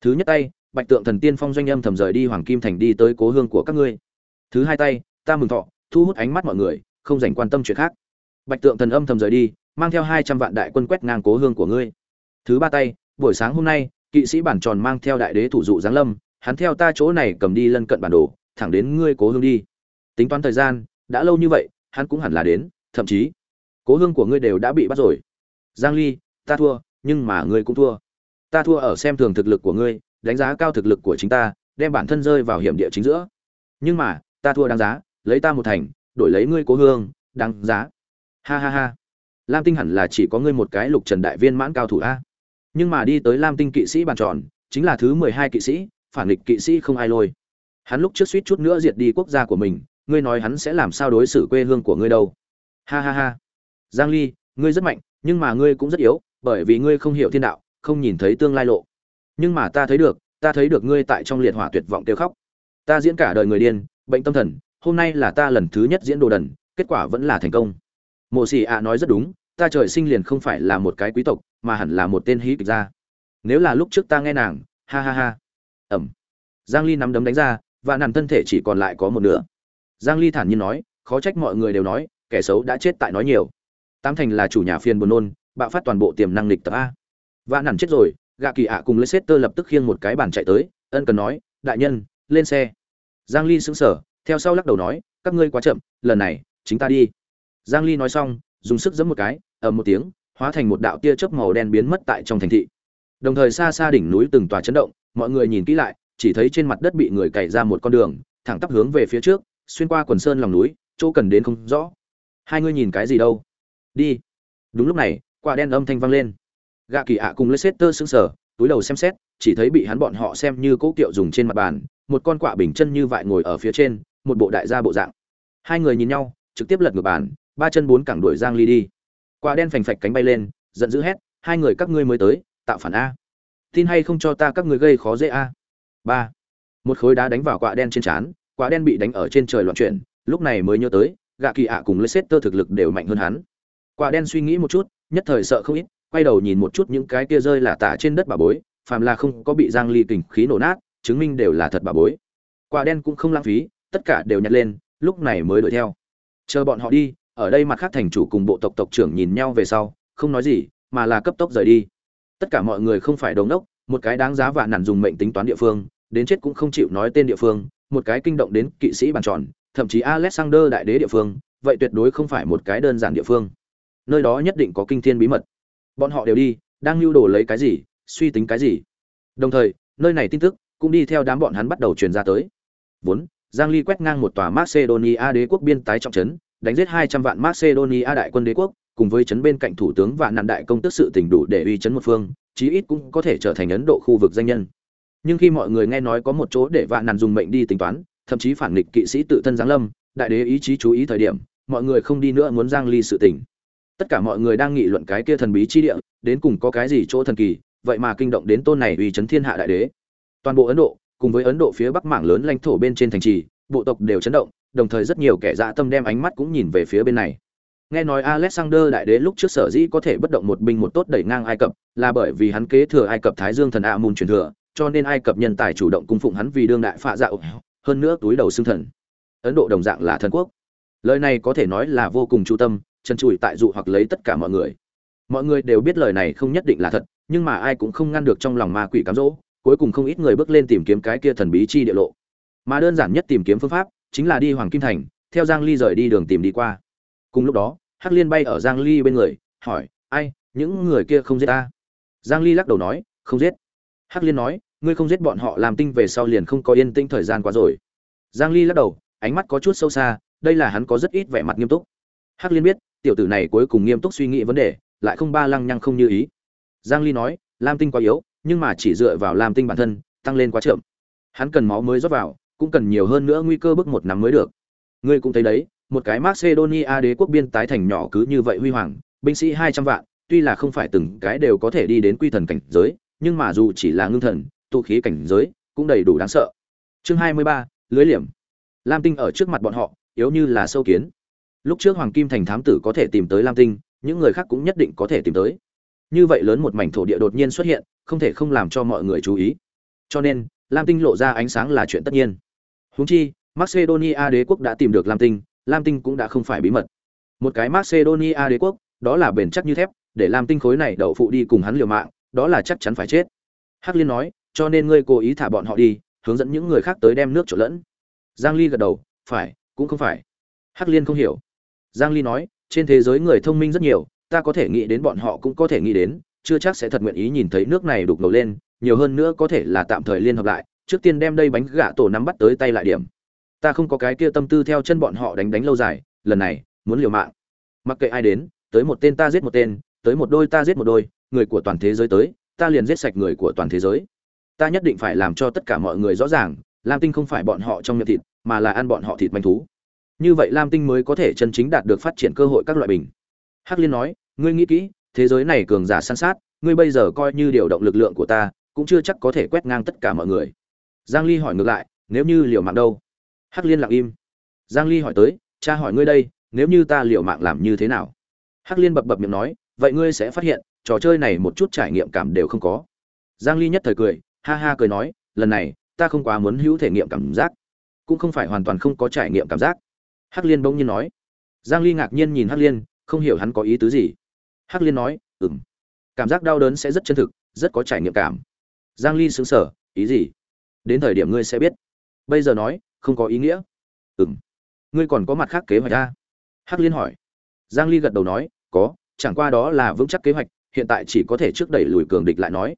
Thứ nhất tay, bạch tượng thần tiên phong doanh âm thầm rời đi hoàng kim thành đi tới cố hương của các ngươi. Thứ hai tay, ta mừng thọ, thu hút ánh mắt mọi người, không dành quan tâm chuyện khác bạch tượng thần âm thầm rời đi, mang theo hai trăm vạn đại quân quét ngang cố hương của ngươi. Thứ ba tay, buổi sáng hôm nay, kỵ sĩ bản tròn mang theo đại đế thủ dụ giáng lâm, hắn theo ta chỗ này cầm đi lân cận bản đồ, thẳng đến ngươi cố hương đi. Tính toán thời gian, đã lâu như vậy, hắn cũng hẳn là đến, thậm chí, cố hương của ngươi đều đã bị bắt rồi. Giang ly, ta thua, nhưng mà ngươi cũng thua. Ta thua ở xem thường thực lực của ngươi, đánh giá cao thực lực của chính ta, đem bản thân rơi vào hiểm địa chính giữa. Nhưng mà, ta thua đáng giá, lấy ta một thành, đổi lấy ngươi cố hương, đáng giá ha ha ha. Lam tinh hẳn là chỉ có ngươi một cái lục trần đại viên mãn cao thủ a. Nhưng mà đi tới lam tinh kỵ sĩ bàn tròn, chính là thứ mười hai kỵ sĩ, phản nghịch kỵ sĩ không ai lôi. Hắn lúc trước suýt chút nữa diệt đi quốc gia của mình, ngươi nói hắn sẽ làm sao đối xử quê hương của ngươi đâu. Ha ha ha. Giang ly, ngươi rất mạnh, nhưng mà ngươi cũng rất yếu, bởi vì ngươi không hiểu thiên đạo, không nhìn thấy tương lai lộ. Nhưng mà ta thấy được, ta thấy được ngươi tại trong liệt hỏa tuyệt vọng kêu khóc. Ta diễn cả đời người điên, bệnh tâm thần, hôm nay là ta lần thứ nhất diễn đồ đần, kết quả vẫn là thành công mộ xì ạ nói rất đúng, ta trời sinh liền không phải là một cái quý tộc, mà hẳn là một tên hí kịch gia. Nếu là lúc trước ta nghe nàng, ha ha ha. Ẩm. Giang ly nắm đấm đánh ra, và nằm thân thể chỉ còn lại có một nửa. Giang ly thản nhiên nói, khó trách mọi người đều nói, kẻ xấu đã chết tại nói nhiều. Tám thành là chủ nhà phiền buồn nôn, bạo phát toàn bộ tiềm năng lịch tập a. Và nằm chết rồi, gạ kỳ ạ cùng leicester lập tức khiêng một cái bàn chạy tới, ân cần nói, đại nhân, lên xe. Giang ly sững sờ, theo sau lắc đầu nói, các ngươi quá chậm, lần này, chính ta đi giang ly nói xong, dùng sức giẫm một cái, ầm một tiếng, hóa thành một đạo tia chớp màu đen biến mất tại trong thành thị. Đồng thời xa xa đỉnh núi từng tòa chấn động, mọi người nhìn kỹ lại, chỉ thấy trên mặt đất bị người cày ra một con đường, thẳng tắp hướng về phía trước, xuyên qua quần sơn lòng núi, chỗ cần đến không rõ. Hai người nhìn cái gì đâu? Đi. Đúng lúc này, quả đen âm thanh vang lên. Gạ kỳ ạ cùng leicester sững sờ, túi đầu xem xét, chỉ thấy bị hắn bọn họ xem như cố kiệu dùng trên mặt bàn, một con quạ bình chân như vại ngồi ở phía trên, một bộ đại gia bộ dạng. Hai người nhìn nhau, trực tiếp lật ngược bàn ba chân bốn cẳng đuổi giang ly đi. Quả đen phành phạch cánh bay lên, giận dữ hét, hai người các ngươi mới tới, tạo phản a. Tin hay không cho ta các ngươi gây khó dễ a. Ba. Một khối đá đánh vào quả đen trên trán, quả đen bị đánh ở trên trời loạn chuyển, lúc này mới nhớ tới, gạ kỳ ạ cùng leicester thực lực đều mạnh hơn hắn. Quả đen suy nghĩ một chút, nhất thời sợ không ít, quay đầu nhìn một chút những cái kia rơi là tả trên đất bà bối, phàm là không có bị giang ly kình khí nổ nát, chứng minh đều là thật bà bối. Quả đen cũng không lãng phí, tất cả đều nhặt lên, lúc này mới đuổi theo. Chờ bọn họ đi ở đây mặt khác thành chủ cùng bộ tộc tộc trưởng nhìn nhau về sau, không nói gì, mà là cấp tốc rời đi. Tất cả mọi người không phải đống đốc, một cái đáng giá vạn nản dùng mệnh tính toán địa phương, đến chết cũng không chịu nói tên địa phương, một cái kinh động đến kỵ sĩ bàn tròn, thậm chí alexander đại đế địa phương, vậy tuyệt đối không phải một cái đơn giản địa phương. Nơi đó nhất định có kinh thiên bí mật. Bọn họ đều đi, đang lưu đồ lấy cái gì, suy tính cái gì. Đồng thời, nơi này tin tức cũng đi theo đám bọn hắn bắt đầu truyền ra tới. Vốn, giang ly quét ngang một tòa macedonia đế quốc biên tái trọng trấn đánh giết 200 vạn macedonia đại quân đế quốc, cùng với chấn bên cạnh thủ tướng và nạn đại công tức sự tình đủ để uy chấn một phương, chí ít cũng có thể trở thành ấn độ khu vực danh nhân. Nhưng khi mọi người nghe nói có một chỗ để vạn nạn dùng mệnh đi tính toán, thậm chí phản nghịch kỵ sĩ tự thân giáng lâm, đại đế ý chí chú ý thời điểm, mọi người không đi nữa muốn giang ly sự tình. Tất cả mọi người đang nghị luận cái kia thần bí chi địa, đến cùng có cái gì chỗ thần kỳ, vậy mà kinh động đến tôn này uy chấn thiên hạ đại đế. Toàn bộ ấn độ, cùng với ấn độ phía bắc mảng lớn lãnh thổ bên trên thành trì, bộ tộc đều chấn động đồng thời rất nhiều kẻ dạ tâm đem ánh mắt cũng nhìn về phía bên này. Nghe nói alexander đại đế lúc trước sở dĩ có thể bất động một binh một tốt đẩy ngang ai cập là bởi vì hắn kế thừa ai cập thái dương thần Amun truyền thừa, cho nên ai cập nhân tài chủ động cung phụng hắn vì đương đại phạ dạo hơn nữa túi đầu xương thần. Ấn độ đồng dạng là thần quốc. Lời này có thể nói là vô cùng chu tâm, chân chùi tại dụ hoặc lấy tất cả mọi người. Mọi người đều biết lời này không nhất định là thật, nhưng mà ai cũng không ngăn được trong lòng ma quỷ cám dỗ, cuối cùng không ít người bước lên tìm kiếm cái kia thần bí chi địa lộ. Mà đơn giản nhất tìm kiếm phương pháp chính là đi hoàng kim thành, theo giang ly rời đi đường tìm đi qua. Cùng lúc đó, hắc liên bay ở giang ly bên người, hỏi, ai, những người kia không giết ta? Giang ly lắc đầu nói, không giết. Hắc liên nói, ngươi không giết bọn họ làm tinh về sau liền không có yên tĩnh thời gian quá rồi. Giang ly lắc đầu, ánh mắt có chút sâu xa, đây là hắn có rất ít vẻ mặt nghiêm túc. Hắc liên biết, tiểu tử này cuối cùng nghiêm túc suy nghĩ vấn đề, lại không ba lăng nhăng không như ý. Giang ly nói, lam tinh quá yếu, nhưng mà chỉ dựa vào lam tinh bản thân, tăng lên quá chậm. Hắn cần máu mới rót vào cũng cần nhiều hơn nữa nguy cơ bước một năm mới được. Ngươi cũng thấy đấy một cái macedonia đế quốc biên tái thành nhỏ cứ như vậy huy hoàng binh sĩ 200 vạn tuy là không phải từng cái đều có thể đi đến quy thần cảnh giới nhưng mà dù chỉ là ngưng thần tu khí cảnh giới cũng đầy đủ đáng sợ. Chương 23, lưới liềm. Lam tinh ở trước mặt bọn họ yếu như là sâu kiến. Lúc trước hoàng kim thành thám tử có thể tìm tới lam tinh những người khác cũng nhất định có thể tìm tới. Như vậy lớn một mảnh thổ địa đột nhiên xuất hiện không thể không làm cho mọi người chú ý. Cho nên lam tinh lộ ra ánh sáng là chuyện tất nhiên. Húng chi, macedonia đế quốc đã tìm được lam tinh lam tinh cũng đã không phải bí mật. Một cái macedonia đế quốc, đó là bền chắc như thép, để lam tinh khối này đậu phụ đi cùng hắn liều mạng, đó là chắc chắn phải chết. Hắc liên nói, cho nên ngươi cố ý thả bọn họ đi, hướng dẫn những người khác tới đem nước trộn lẫn. Giang ly gật đầu, phải, cũng không phải. Hắc liên không hiểu. Giang ly nói, trên thế giới người thông minh rất nhiều, ta có thể nghĩ đến bọn họ cũng có thể nghĩ đến chưa chắc sẽ thật nguyện ý nhìn thấy nước này đục ngầu lên, nhiều hơn nữa có thể là tạm thời liên hợp lại, trước tiên đem đây bánh gạ tổ nắm bắt tới tay lại điểm. Ta không có cái kia tâm tư theo chân bọn họ đánh đánh lâu dài, lần này, muốn liều mạng. Mặc kệ ai đến, tới một tên ta giết một tên, tới một đôi ta giết một đôi, người của toàn thế giới tới, ta liền giết sạch người của toàn thế giới. Ta nhất định phải làm cho tất cả mọi người rõ ràng, lam tinh không phải bọn họ trong miệng thịt, mà là ăn bọn họ thịt manh thú. Như vậy lam tinh mới có thể chân chính đạt được phát triển cơ hội các loại bình. Hắc liên nói, ngươi nghĩ kỹ thế giới này cường giả săn sát, ngươi bây giờ coi như điều động lực lượng của ta, cũng chưa chắc có thể quét ngang tất cả mọi người. Giang ly hỏi ngược lại, nếu như liều mạng đâu? Hắc liên lặng im. Giang ly hỏi tới, cha hỏi ngươi đây, nếu như ta liều mạng làm như thế nào? Hắc liên bập bập miệng nói, vậy ngươi sẽ phát hiện, trò chơi này một chút trải nghiệm cảm đều không có. Giang ly nhất thời cười, ha ha cười nói, lần này, ta không quá muốn hữu thể nghiệm cảm giác, cũng không phải hoàn toàn không có trải nghiệm cảm giác. Hắc liên bỗng nhiên nói. Giang ly ngạc nhiên nhìn hắc liên, không hiểu hắn có ý tứ gì hắc liên nói, ừm. Cảm giác đau đớn sẽ rất chân thực, rất có trải nghiệm cảm. Giang ly sững sờ, ý gì? Đến thời điểm ngươi sẽ biết. Bây giờ nói, không có ý nghĩa. Ừm. Ngươi còn có mặt khác kế hoạch a hắc liên hỏi. Giang ly gật đầu nói, có, chẳng qua đó là vững chắc kế hoạch, hiện tại chỉ có thể trước đẩy lùi cường địch lại nói.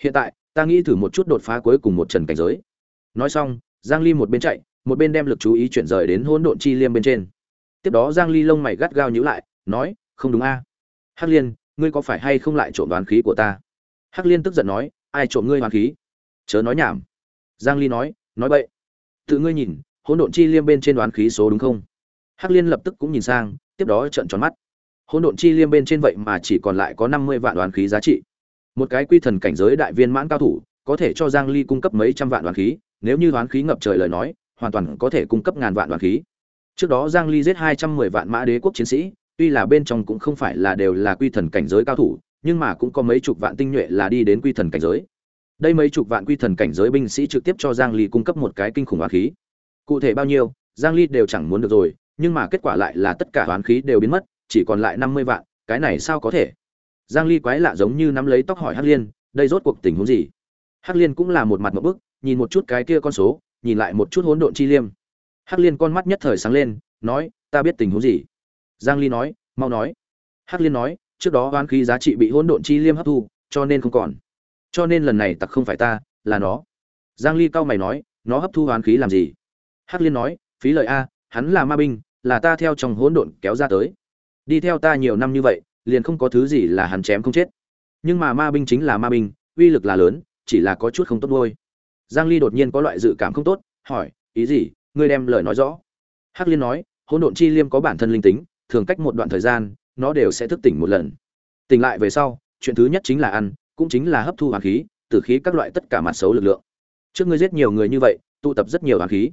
Hiện tại, ta nghĩ thử một chút đột phá cuối cùng một trần cảnh giới. Nói xong, giang ly một bên chạy, một bên đem lực chú ý chuyển rời đến hỗn độn chi liêm bên trên. Tiếp đó giang ly lông mày gắt gao nhíu lại, nói, không đúng a hắc liên, ngươi có phải hay không lại trộm đoán khí của ta? Hắc liên tức giận nói, ai trộm ngươi đoán khí? Chớ nói nhảm. Giang ly nói nói bậy. Tự ngươi nhìn, hỗn độn chi liêm bên trên đoán khí số đúng không? Hắc liên lập tức cũng nhìn sang, tiếp đó trợn tròn mắt. Hỗn độn chi liêm bên trên vậy mà chỉ còn lại có 50 vạn đoán khí giá trị. Một cái quy thần cảnh giới đại viên mãn cao thủ, có thể cho giang ly cung cấp mấy trăm vạn đoán khí, nếu như đoán khí ngập trời lời nói, hoàn toàn có thể cung cấp ngàn vạn đoán khí. Trước đó giang ly giết 210 vạn mã đế quốc chiến sĩ tuy là bên trong cũng không phải là đều là quy thần cảnh giới cao thủ, nhưng mà cũng có mấy chục vạn tinh nhuệ là đi đến quy thần cảnh giới. Đây mấy chục vạn quy thần cảnh giới binh sĩ trực tiếp cho giang ly cung cấp một cái kinh khủng đoán khí. Cụ thể bao nhiêu, giang ly đều chẳng muốn được rồi, nhưng mà kết quả lại là tất cả đoán khí đều biến mất, chỉ còn lại 50 vạn, cái này sao có thể? Giang ly quái lạ giống như nắm lấy tóc hỏi hắc liên, đây rốt cuộc tình huống gì? Hắc liên cũng là một mặt một bức, nhìn một chút cái kia con số, nhìn lại một chút hỗn độn chi liêm. Hắc liên con mắt nhất thời sáng lên, nói, ta biết tình huống gì? Giang ly nói, mau nói. Hắc liên nói, trước đó oán khí giá trị bị hỗn độn chi liêm hấp thu, cho nên không còn. Cho nên lần này tặc không phải ta, là nó. Giang ly cao mày nói, nó hấp thu oán khí làm gì? Hắc liên nói, phí lợi a, hắn là ma binh, là ta theo trong hỗn độn kéo ra tới. Đi theo ta nhiều năm như vậy, liền không có thứ gì là hắn chém không chết. Nhưng mà ma binh chính là ma binh, uy lực là lớn, chỉ là có chút không tốt đôi giang ly đột nhiên có loại dự cảm không tốt, hỏi, ý gì, ngươi đem lời nói rõ. Hắc liên nói, hỗn độn chi liêm có bản thân linh tính thường cách một đoạn thời gian, nó đều sẽ thức tỉnh một lần. Tỉnh lại về sau, chuyện thứ nhất chính là ăn, cũng chính là hấp thu hoàng khí, tử khí các loại tất cả mặt xấu lực lượng. Trước ngươi giết nhiều người như vậy, tụ tập rất nhiều hoàng khí.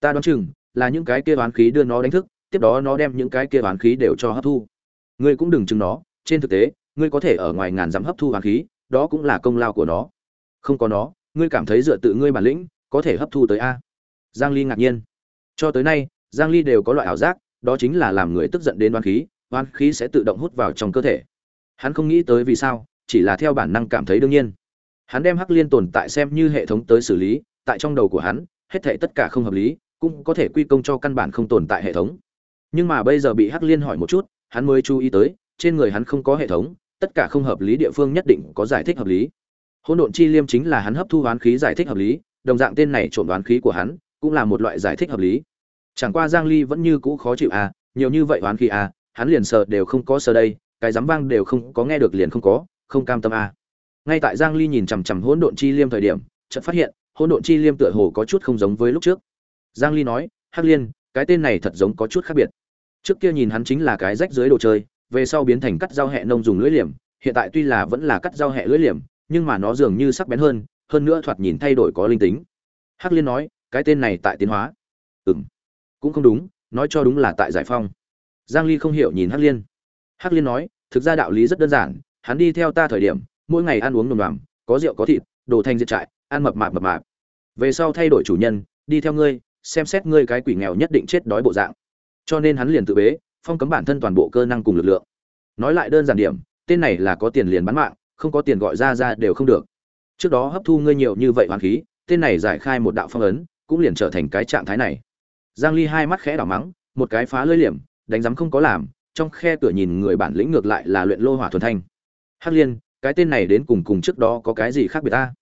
Ta đoán chừng là những cái kia hoàng khí đưa nó đánh thức, tiếp đó nó đem những cái kia hoàng khí đều cho hấp thu. Ngươi cũng đừng chừng nó, trên thực tế, ngươi có thể ở ngoài ngàn dặm hấp thu hoàng khí, đó cũng là công lao của nó. Không có nó, ngươi cảm thấy dựa tự ngươi bản lĩnh, có thể hấp thu tới a. Giang ly ngạc nhiên. Cho tới nay, giang ly đều có loại ảo giác đó chính là làm người tức giận đến oán khí oán khí sẽ tự động hút vào trong cơ thể. Hắn không nghĩ tới vì sao, chỉ là theo bản năng cảm thấy đương nhiên. Hắn đem hắc liên tồn tại xem như hệ thống tới xử lý, tại trong đầu của hắn, hết thảy tất cả không hợp lý, cũng có thể quy công cho căn bản không tồn tại hệ thống. Nhưng mà bây giờ bị hắc liên hỏi một chút, hắn mới chú ý tới, trên người hắn không có hệ thống, tất cả không hợp lý địa phương nhất định có giải thích hợp lý. Hỗn độn chi liêm chính là hắn hấp thu oán khí giải thích hợp lý, đồng dạng tên này trộm đoán khí của hắn, cũng là một loại giải thích hợp lý chẳng qua giang ly vẫn như cũ khó chịu à nhiều như vậy oán khí à hắn liền sợ đều không có sợ đây, cái dám vang đều không có nghe được liền không có, không cam tâm à. Ngay tại giang ly nhìn chằm chằm hỗn độn chi liêm thời điểm, chợt phát hiện, hỗn độn chi liêm tựa hồ có chút không giống với lúc trước. Giang ly nói, hắc liên, cái tên này thật giống có chút khác biệt. Trước kia nhìn hắn chính là cái rách dưới đồ chơi, về sau biến thành cắt dao hẹ nông dùng lưỡi liềm, hiện tại tuy là vẫn là cắt dao hẹ lưỡi liềm, nhưng mà nó dường như sắc bén hơn hơn nữa thoạt nhìn thay đổi có linh tính. Hắc liên nói, cái tên này tại tiến hóa. Ừm cũng không đúng, nói cho đúng là tại giải phong. Giang ly không hiểu nhìn hắc liên. Hắc liên nói, thực ra đạo lý rất đơn giản, hắn đi theo ta thời điểm, mỗi ngày ăn uống nồng nòm, có rượu có thịt, đồ thành diệt trại, ăn mập mạp mập mạp. Về sau thay đổi chủ nhân, đi theo ngươi, xem xét ngươi cái quỷ nghèo nhất định chết đói bộ dạng. Cho nên hắn liền tự bế, phong cấm bản thân toàn bộ cơ năng cùng lực lượng. Nói lại đơn giản điểm, tên này là có tiền liền bán mạng, không có tiền gọi ra ra đều không được. Trước đó hấp thu ngươi nhiều như vậy hoàn khí, tên này giải khai một đạo phong ấn, cũng liền trở thành cái trạng thái này giang ly hai mắt khẽ đảo mắng, một cái phá lưỡi liềm, đánh giấm không có làm, trong khe cửa nhìn người bản lĩnh ngược lại là luyện lô hỏa thuần thanh. Hắc liên, cái tên này đến cùng cùng trước đó có cái gì khác biệt ta?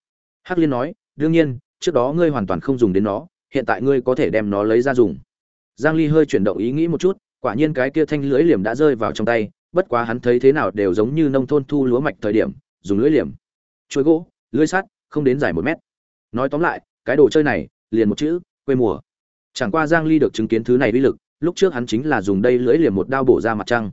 Hắc liên nói, đương nhiên, trước đó ngươi hoàn toàn không dùng đến nó, hiện tại ngươi có thể đem nó lấy ra dùng. Giang ly hơi chuyển động ý nghĩ một chút, quả nhiên cái kia thanh lưỡi liềm đã rơi vào trong tay, bất quá hắn thấy thế nào đều giống như nông thôn thu lúa mạch thời điểm, dùng lưỡi liềm. Chuối gỗ lưỡi sắt, không đến dài một mét. Nói tóm lại, cái đồ chơi này, liền một chữ, quê mùa chẳng qua giang ly được chứng kiến thứ này uy lực, lúc trước hắn chính là dùng đây lưỡi liềm một đao bổ ra mặt trăng.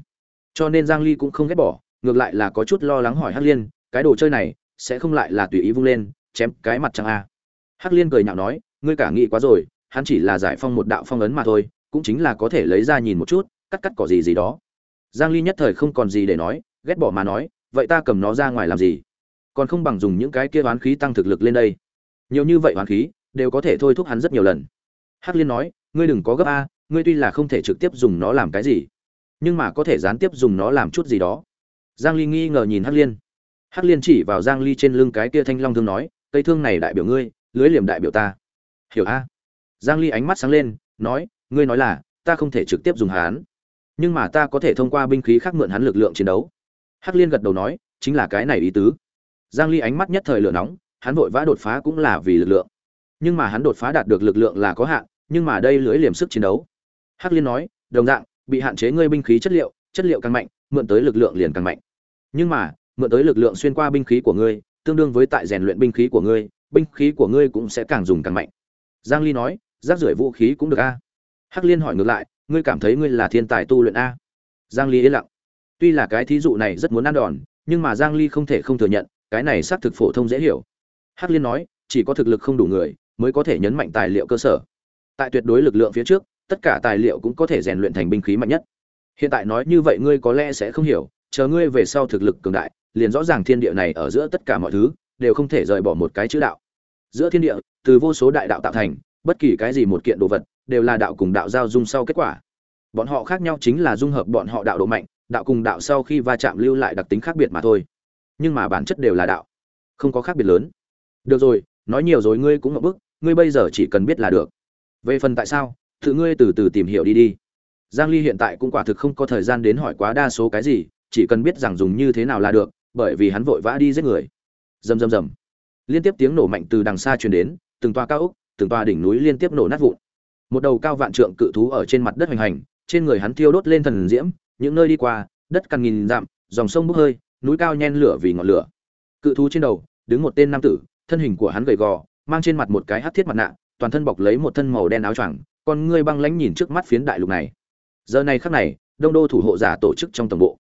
Cho nên giang ly cũng không ghét bỏ, ngược lại là có chút lo lắng hỏi hắc liên, cái đồ chơi này sẽ không lại là tùy ý vung lên, chém cái mặt trăng a. Hắc liên cười nhạo nói, ngươi cả nghĩ quá rồi, hắn chỉ là giải phong một đạo phong ấn mà thôi, cũng chính là có thể lấy ra nhìn một chút, cắt cắt cỏ gì gì đó. Giang ly nhất thời không còn gì để nói, ghét bỏ mà nói, vậy ta cầm nó ra ngoài làm gì? Còn không bằng dùng những cái kia oán khí tăng thực lực lên đây. Nhiều như vậy oán khí, đều có thể thôi thúc hắn rất nhiều lần hắc liên nói, ngươi đừng có gấp a, ngươi tuy là không thể trực tiếp dùng nó làm cái gì, nhưng mà có thể gián tiếp dùng nó làm chút gì đó. Giang ly nghi ngờ nhìn hắc liên. Hắc liên chỉ vào giang ly trên lưng cái kia thanh long thương nói, cây thương này đại biểu ngươi, lưới liềm đại biểu ta. Hiểu a. Giang ly ánh mắt sáng lên, nói, ngươi nói là, ta không thể trực tiếp dùng hắn, nhưng mà ta có thể thông qua binh khí khác mượn hắn lực lượng chiến đấu. Hắc liên gật đầu nói, chính là cái này ý tứ. Giang ly ánh mắt nhất thời lửa nóng, hắn vội vã đột phá cũng là vì lực lượng, nhưng mà hắn đột phá đạt được lực lượng là có hạn nhưng mà đây lưới liềm sức chiến đấu. Hắc liên nói, đồng dạng, bị hạn chế ngươi binh khí chất liệu chất liệu càng mạnh, mượn tới lực lượng liền càng mạnh. Nhưng mà, mượn tới lực lượng xuyên qua binh khí của ngươi, tương đương với tại rèn luyện binh khí của ngươi, binh khí của ngươi cũng sẽ càng dùng càng mạnh. Giang ly nói, rác rưởi vũ khí cũng được a. Hắc liên hỏi ngược lại, ngươi cảm thấy ngươi là thiên tài tu luyện a? Giang ly yên lặng. Tuy là cái thí dụ này rất muốn ăn đòn, nhưng mà giang ly không thể không thừa nhận, cái này xác thực phổ thông dễ hiểu. Hắc liên nói, chỉ có thực lực không đủ người, mới có thể nhấn mạnh tài liệu cơ sở tại tuyệt đối lực lượng phía trước, tất cả tài liệu cũng có thể rèn luyện thành binh khí mạnh nhất. Hiện tại nói như vậy ngươi có lẽ sẽ không hiểu, chờ ngươi về sau thực lực cường đại, liền rõ ràng thiên địa này ở giữa tất cả mọi thứ, đều không thể rời bỏ một cái chữ đạo. Giữa thiên địa, từ vô số đại đạo tạo thành, bất kỳ cái gì một kiện đồ vật, đều là đạo cùng đạo giao dung sau kết quả. Bọn họ khác nhau chính là dung hợp bọn họ đạo độ mạnh, đạo cùng đạo sau khi va chạm lưu lại đặc tính khác biệt mà thôi. Nhưng mà bản chất đều là đạo, không có khác biệt lớn. Được rồi, nói nhiều rồi ngươi cũng ngậm bức, ngươi bây giờ chỉ cần biết là được về phần tại sao, tự ngươi từ từ tìm hiểu đi đi. Giang ly hiện tại cũng quả thực không có thời gian đến hỏi quá đa số cái gì, chỉ cần biết rằng dùng như thế nào là được, bởi vì hắn vội vã đi giết người. Rầm rầm rầm. Liên tiếp tiếng nổ mạnh từ đằng xa truyền đến, từng toa cao ốc, từng toa đỉnh núi liên tiếp nổ nát vụn. Một đầu cao vạn trượng cự thú ở trên mặt đất hoành hành, trên người hắn thiêu đốt lên thần diễm, những nơi đi qua, đất cằn nghìn dặm, dòng sông bốc hơi, núi cao nhen lửa vì ngọn lửa. Cự thú trên đầu, đứng một tên nam tử, thân hình của hắn gầy gò, mang trên mặt một cái hắc thiết mặt nạ toàn thân bọc lấy một thân màu đen áo choàng, con ngươi băng lãnh nhìn trước mắt phiến đại lục này. Giờ này khắc này, đông đô thủ hộ giả tổ chức trong tổng bộ.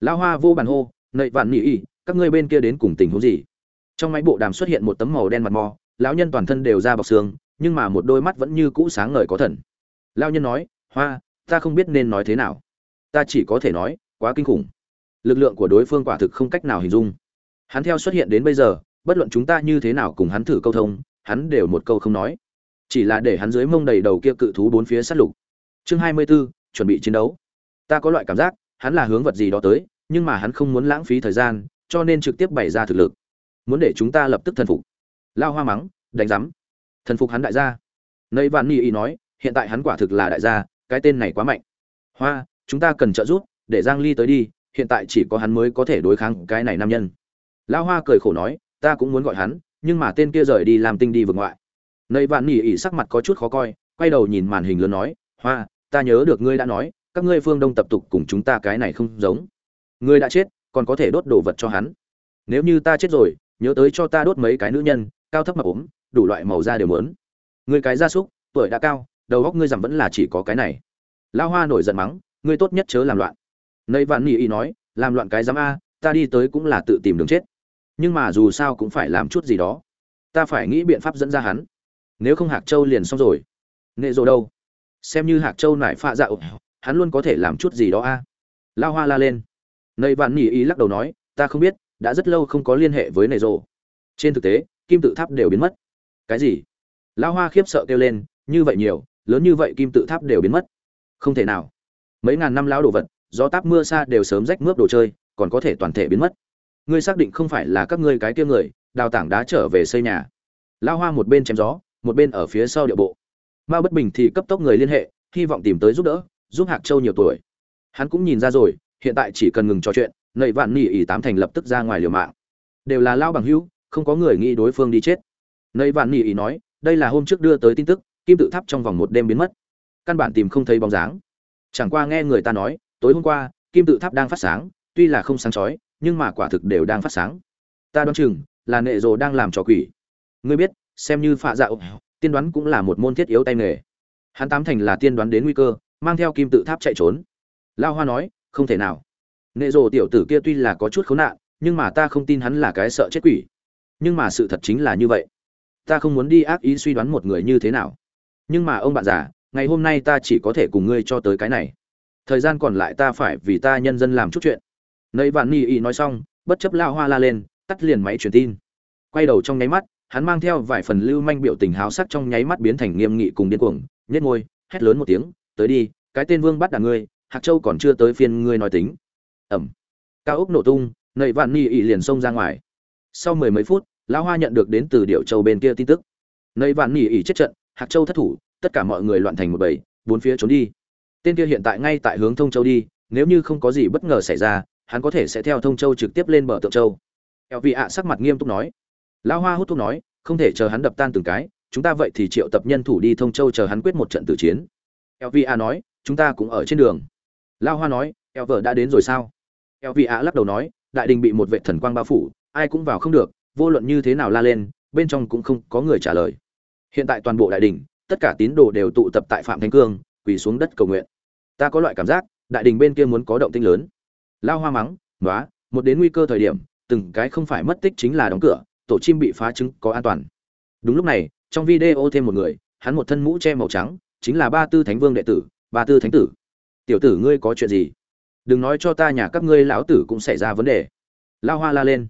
Lao hoa vô bàn hô, nậy vạn nhị y các ngươi bên kia đến cùng tình huống gì? Trong máy bộ đàm xuất hiện một tấm màu đen mặt mò, lão nhân toàn thân đều ra bọc xương, nhưng mà một đôi mắt vẫn như cũ sáng ngời có thần. Lao nhân nói, hoa, ta không biết nên nói thế nào. Ta chỉ có thể nói, quá kinh khủng. Lực lượng của đối phương quả thực không cách nào hình dung. Hắn theo xuất hiện đến bây giờ, bất luận chúng ta như thế nào cùng hắn thử câu thông, hắn đều một câu không nói chỉ là để hắn dưới mông đầy đầu kia cự thú bốn phía sát lục. Chương hai mươi 24, chuẩn bị chiến đấu. Ta có loại cảm giác hắn là hướng vật gì đó tới nhưng mà hắn không muốn lãng phí thời gian cho nên trực tiếp bày ra thực lực. Muốn để chúng ta lập tức thần phục. Lao hoa mắng đánh rắm thần phục hắn đại gia. Nấy vạn ni ý nói hiện tại hắn quả thực là đại gia cái tên này quá mạnh. Hoa chúng ta cần trợ giúp để giang ly tới đi hiện tại chỉ có hắn mới có thể đối kháng cái này nam nhân. Lao hoa cười khổ nói ta cũng muốn gọi hắn nhưng mà tên kia rời đi làm tinh đi vượt ngoại nầy vạn nỉ ỉ sắc mặt có chút khó coi, quay đầu nhìn màn hình lớn nói, hoa, ta nhớ được ngươi đã nói, các ngươi phương đông tập tục cùng chúng ta cái này không giống. Ngươi đã chết, còn có thể đốt đồ vật cho hắn. Nếu như ta chết rồi, nhớ tới cho ta đốt mấy cái nữ nhân, cao thấp mập ốm, đủ loại màu da đều muốn. ngươi cái gia súc, tuổi đã cao, đầu óc ngươi rằm vẫn là chỉ có cái này. Lao hoa nổi giận mắng, ngươi tốt nhất chớ làm loạn. Nầy vạn nỉ ỉ nói, làm loạn cái giám a, ta đi tới cũng là tự tìm đường chết. Nhưng mà dù sao cũng phải làm chút gì đó. Ta phải nghĩ biện pháp dẫn ra hắn nếu không hạc châu liền xong rồi. Nệ rồi đâu? Xem như hạc châu nải pha dạo hắn luôn có thể làm chút gì đó a. Lao hoa la lên. Nầy vạn nỉ ý lắc đầu nói, ta không biết, đã rất lâu không có liên hệ với nệ rộ trên thực tế, kim tự tháp đều biến mất. Cái gì? Lao hoa khiếp sợ kêu lên, như vậy nhiều, lớn như vậy kim tự tháp đều biến mất. Không thể nào. Mấy ngàn năm lão đồ vật do táp mưa xa đều sớm rách mướp đồ chơi, còn có thể toàn thể biến mất. Ngươi xác định không phải là các ngươi cái kia người, đào tảng đá trở về xây nhà. Lao hoa một bên chém gió một bên ở phía sau địa bộ. Mao bất bình thì cấp tốc người liên hệ, hy vọng tìm tới giúp đỡ, giúp hạc châu nhiều tuổi. Hắn cũng nhìn ra rồi, hiện tại chỉ cần ngừng trò chuyện, nầy vạn nỉ ỉ tám thành lập tức ra ngoài liều mạng. Đều là lao bằng hữu, không có người nghĩ đối phương đi chết. Nầy vạn nỉ ỉ nói, đây là hôm trước đưa tới tin tức, kim tự tháp trong vòng một đêm biến mất. Căn bản tìm không thấy bóng dáng. Chẳng qua nghe người ta nói, tối hôm qua, kim tự tháp đang phát sáng, tuy là không sáng chói, nhưng mà quả thực đều đang phát sáng. Ta đoán chừng là nệ rồ đang làm trò quỷ. Ngươi biết xem như phạ dạo tiên đoán cũng là một môn thiết yếu tay nghề. Hắn tám thành là tiên đoán đến nguy cơ, mang theo kim tự tháp chạy trốn. Lao hoa nói, không thể nào. Nệ rồ tiểu tử kia tuy là có chút khốn nạn, nhưng mà ta không tin hắn là cái sợ chết quỷ. Nhưng mà sự thật chính là như vậy. Ta không muốn đi ác ý suy đoán một người như thế nào. Nhưng mà ông bạn già, ngày hôm nay ta chỉ có thể cùng ngươi cho tới cái này. Thời gian còn lại ta phải vì ta nhân dân làm chút chuyện. Nấy vạn ni ý nói xong, bất chấp lao hoa la lên, tắt liền máy truyền tin. Quay đầu trong nháy mắt hắn mang theo vài phần lưu manh biểu tình háo sắc trong nháy mắt biến thành nghiêm nghị cùng điên cuồng, nhếch môi, hét lớn một tiếng, tới đi, cái tên vương bắt đàn ngươi, hạc châu còn chưa tới phiên ngươi nói tính. Ẩm. Cao ốc nổ tung nầy vạn ni ỉ liền xông ra ngoài. Sau mười mấy phút, lão hoa nhận được đến từ điệu châu bên kia tin tức. Nầy vạn ni ỉ chết trận, hạc châu thất thủ, tất cả mọi người loạn thành một bầy, bốn phía trốn đi. Tên kia hiện tại ngay tại hướng thông châu đi, nếu như không có gì bất ngờ xảy ra, hắn có thể sẽ theo thông châu trực tiếp lên bờ tượng châu. Eo vị ạ sắc mặt nghiêm túc nói lão hoa hút thuốc nói, không thể chờ hắn đập tan từng cái, chúng ta vậy thì triệu tập nhân thủ đi thông châu chờ hắn quyết một trận tử chiến. Lva nói, chúng ta cũng ở trên đường. Lão hoa nói eo vợ đã đến rồi sao? Lva lắc đầu nói, đại đình bị một vệ thần quang bao phủ, ai cũng vào không được, vô luận như thế nào la lên, bên trong cũng không có người trả lời. Hiện tại toàn bộ đại đình, tất cả tín đồ đều tụ tập tại phạm thánh cương, quỳ xuống đất cầu nguyện. Ta có loại cảm giác, đại đình bên kia muốn có động tinh lớn. Lao hoa mắng nói một đến nguy cơ thời điểm, từng cái không phải mất tích chính là đóng cửa tổ chim bị phá trứng có an toàn. Đúng lúc này, trong video thêm một người, hắn một thân mũ che màu trắng, chính là ba tư thánh vương đệ tử, ba tư thánh tử. Tiểu tử ngươi có chuyện gì? Đừng nói cho ta nhà các ngươi lão tử cũng xảy ra vấn đề. Lao hoa la lên.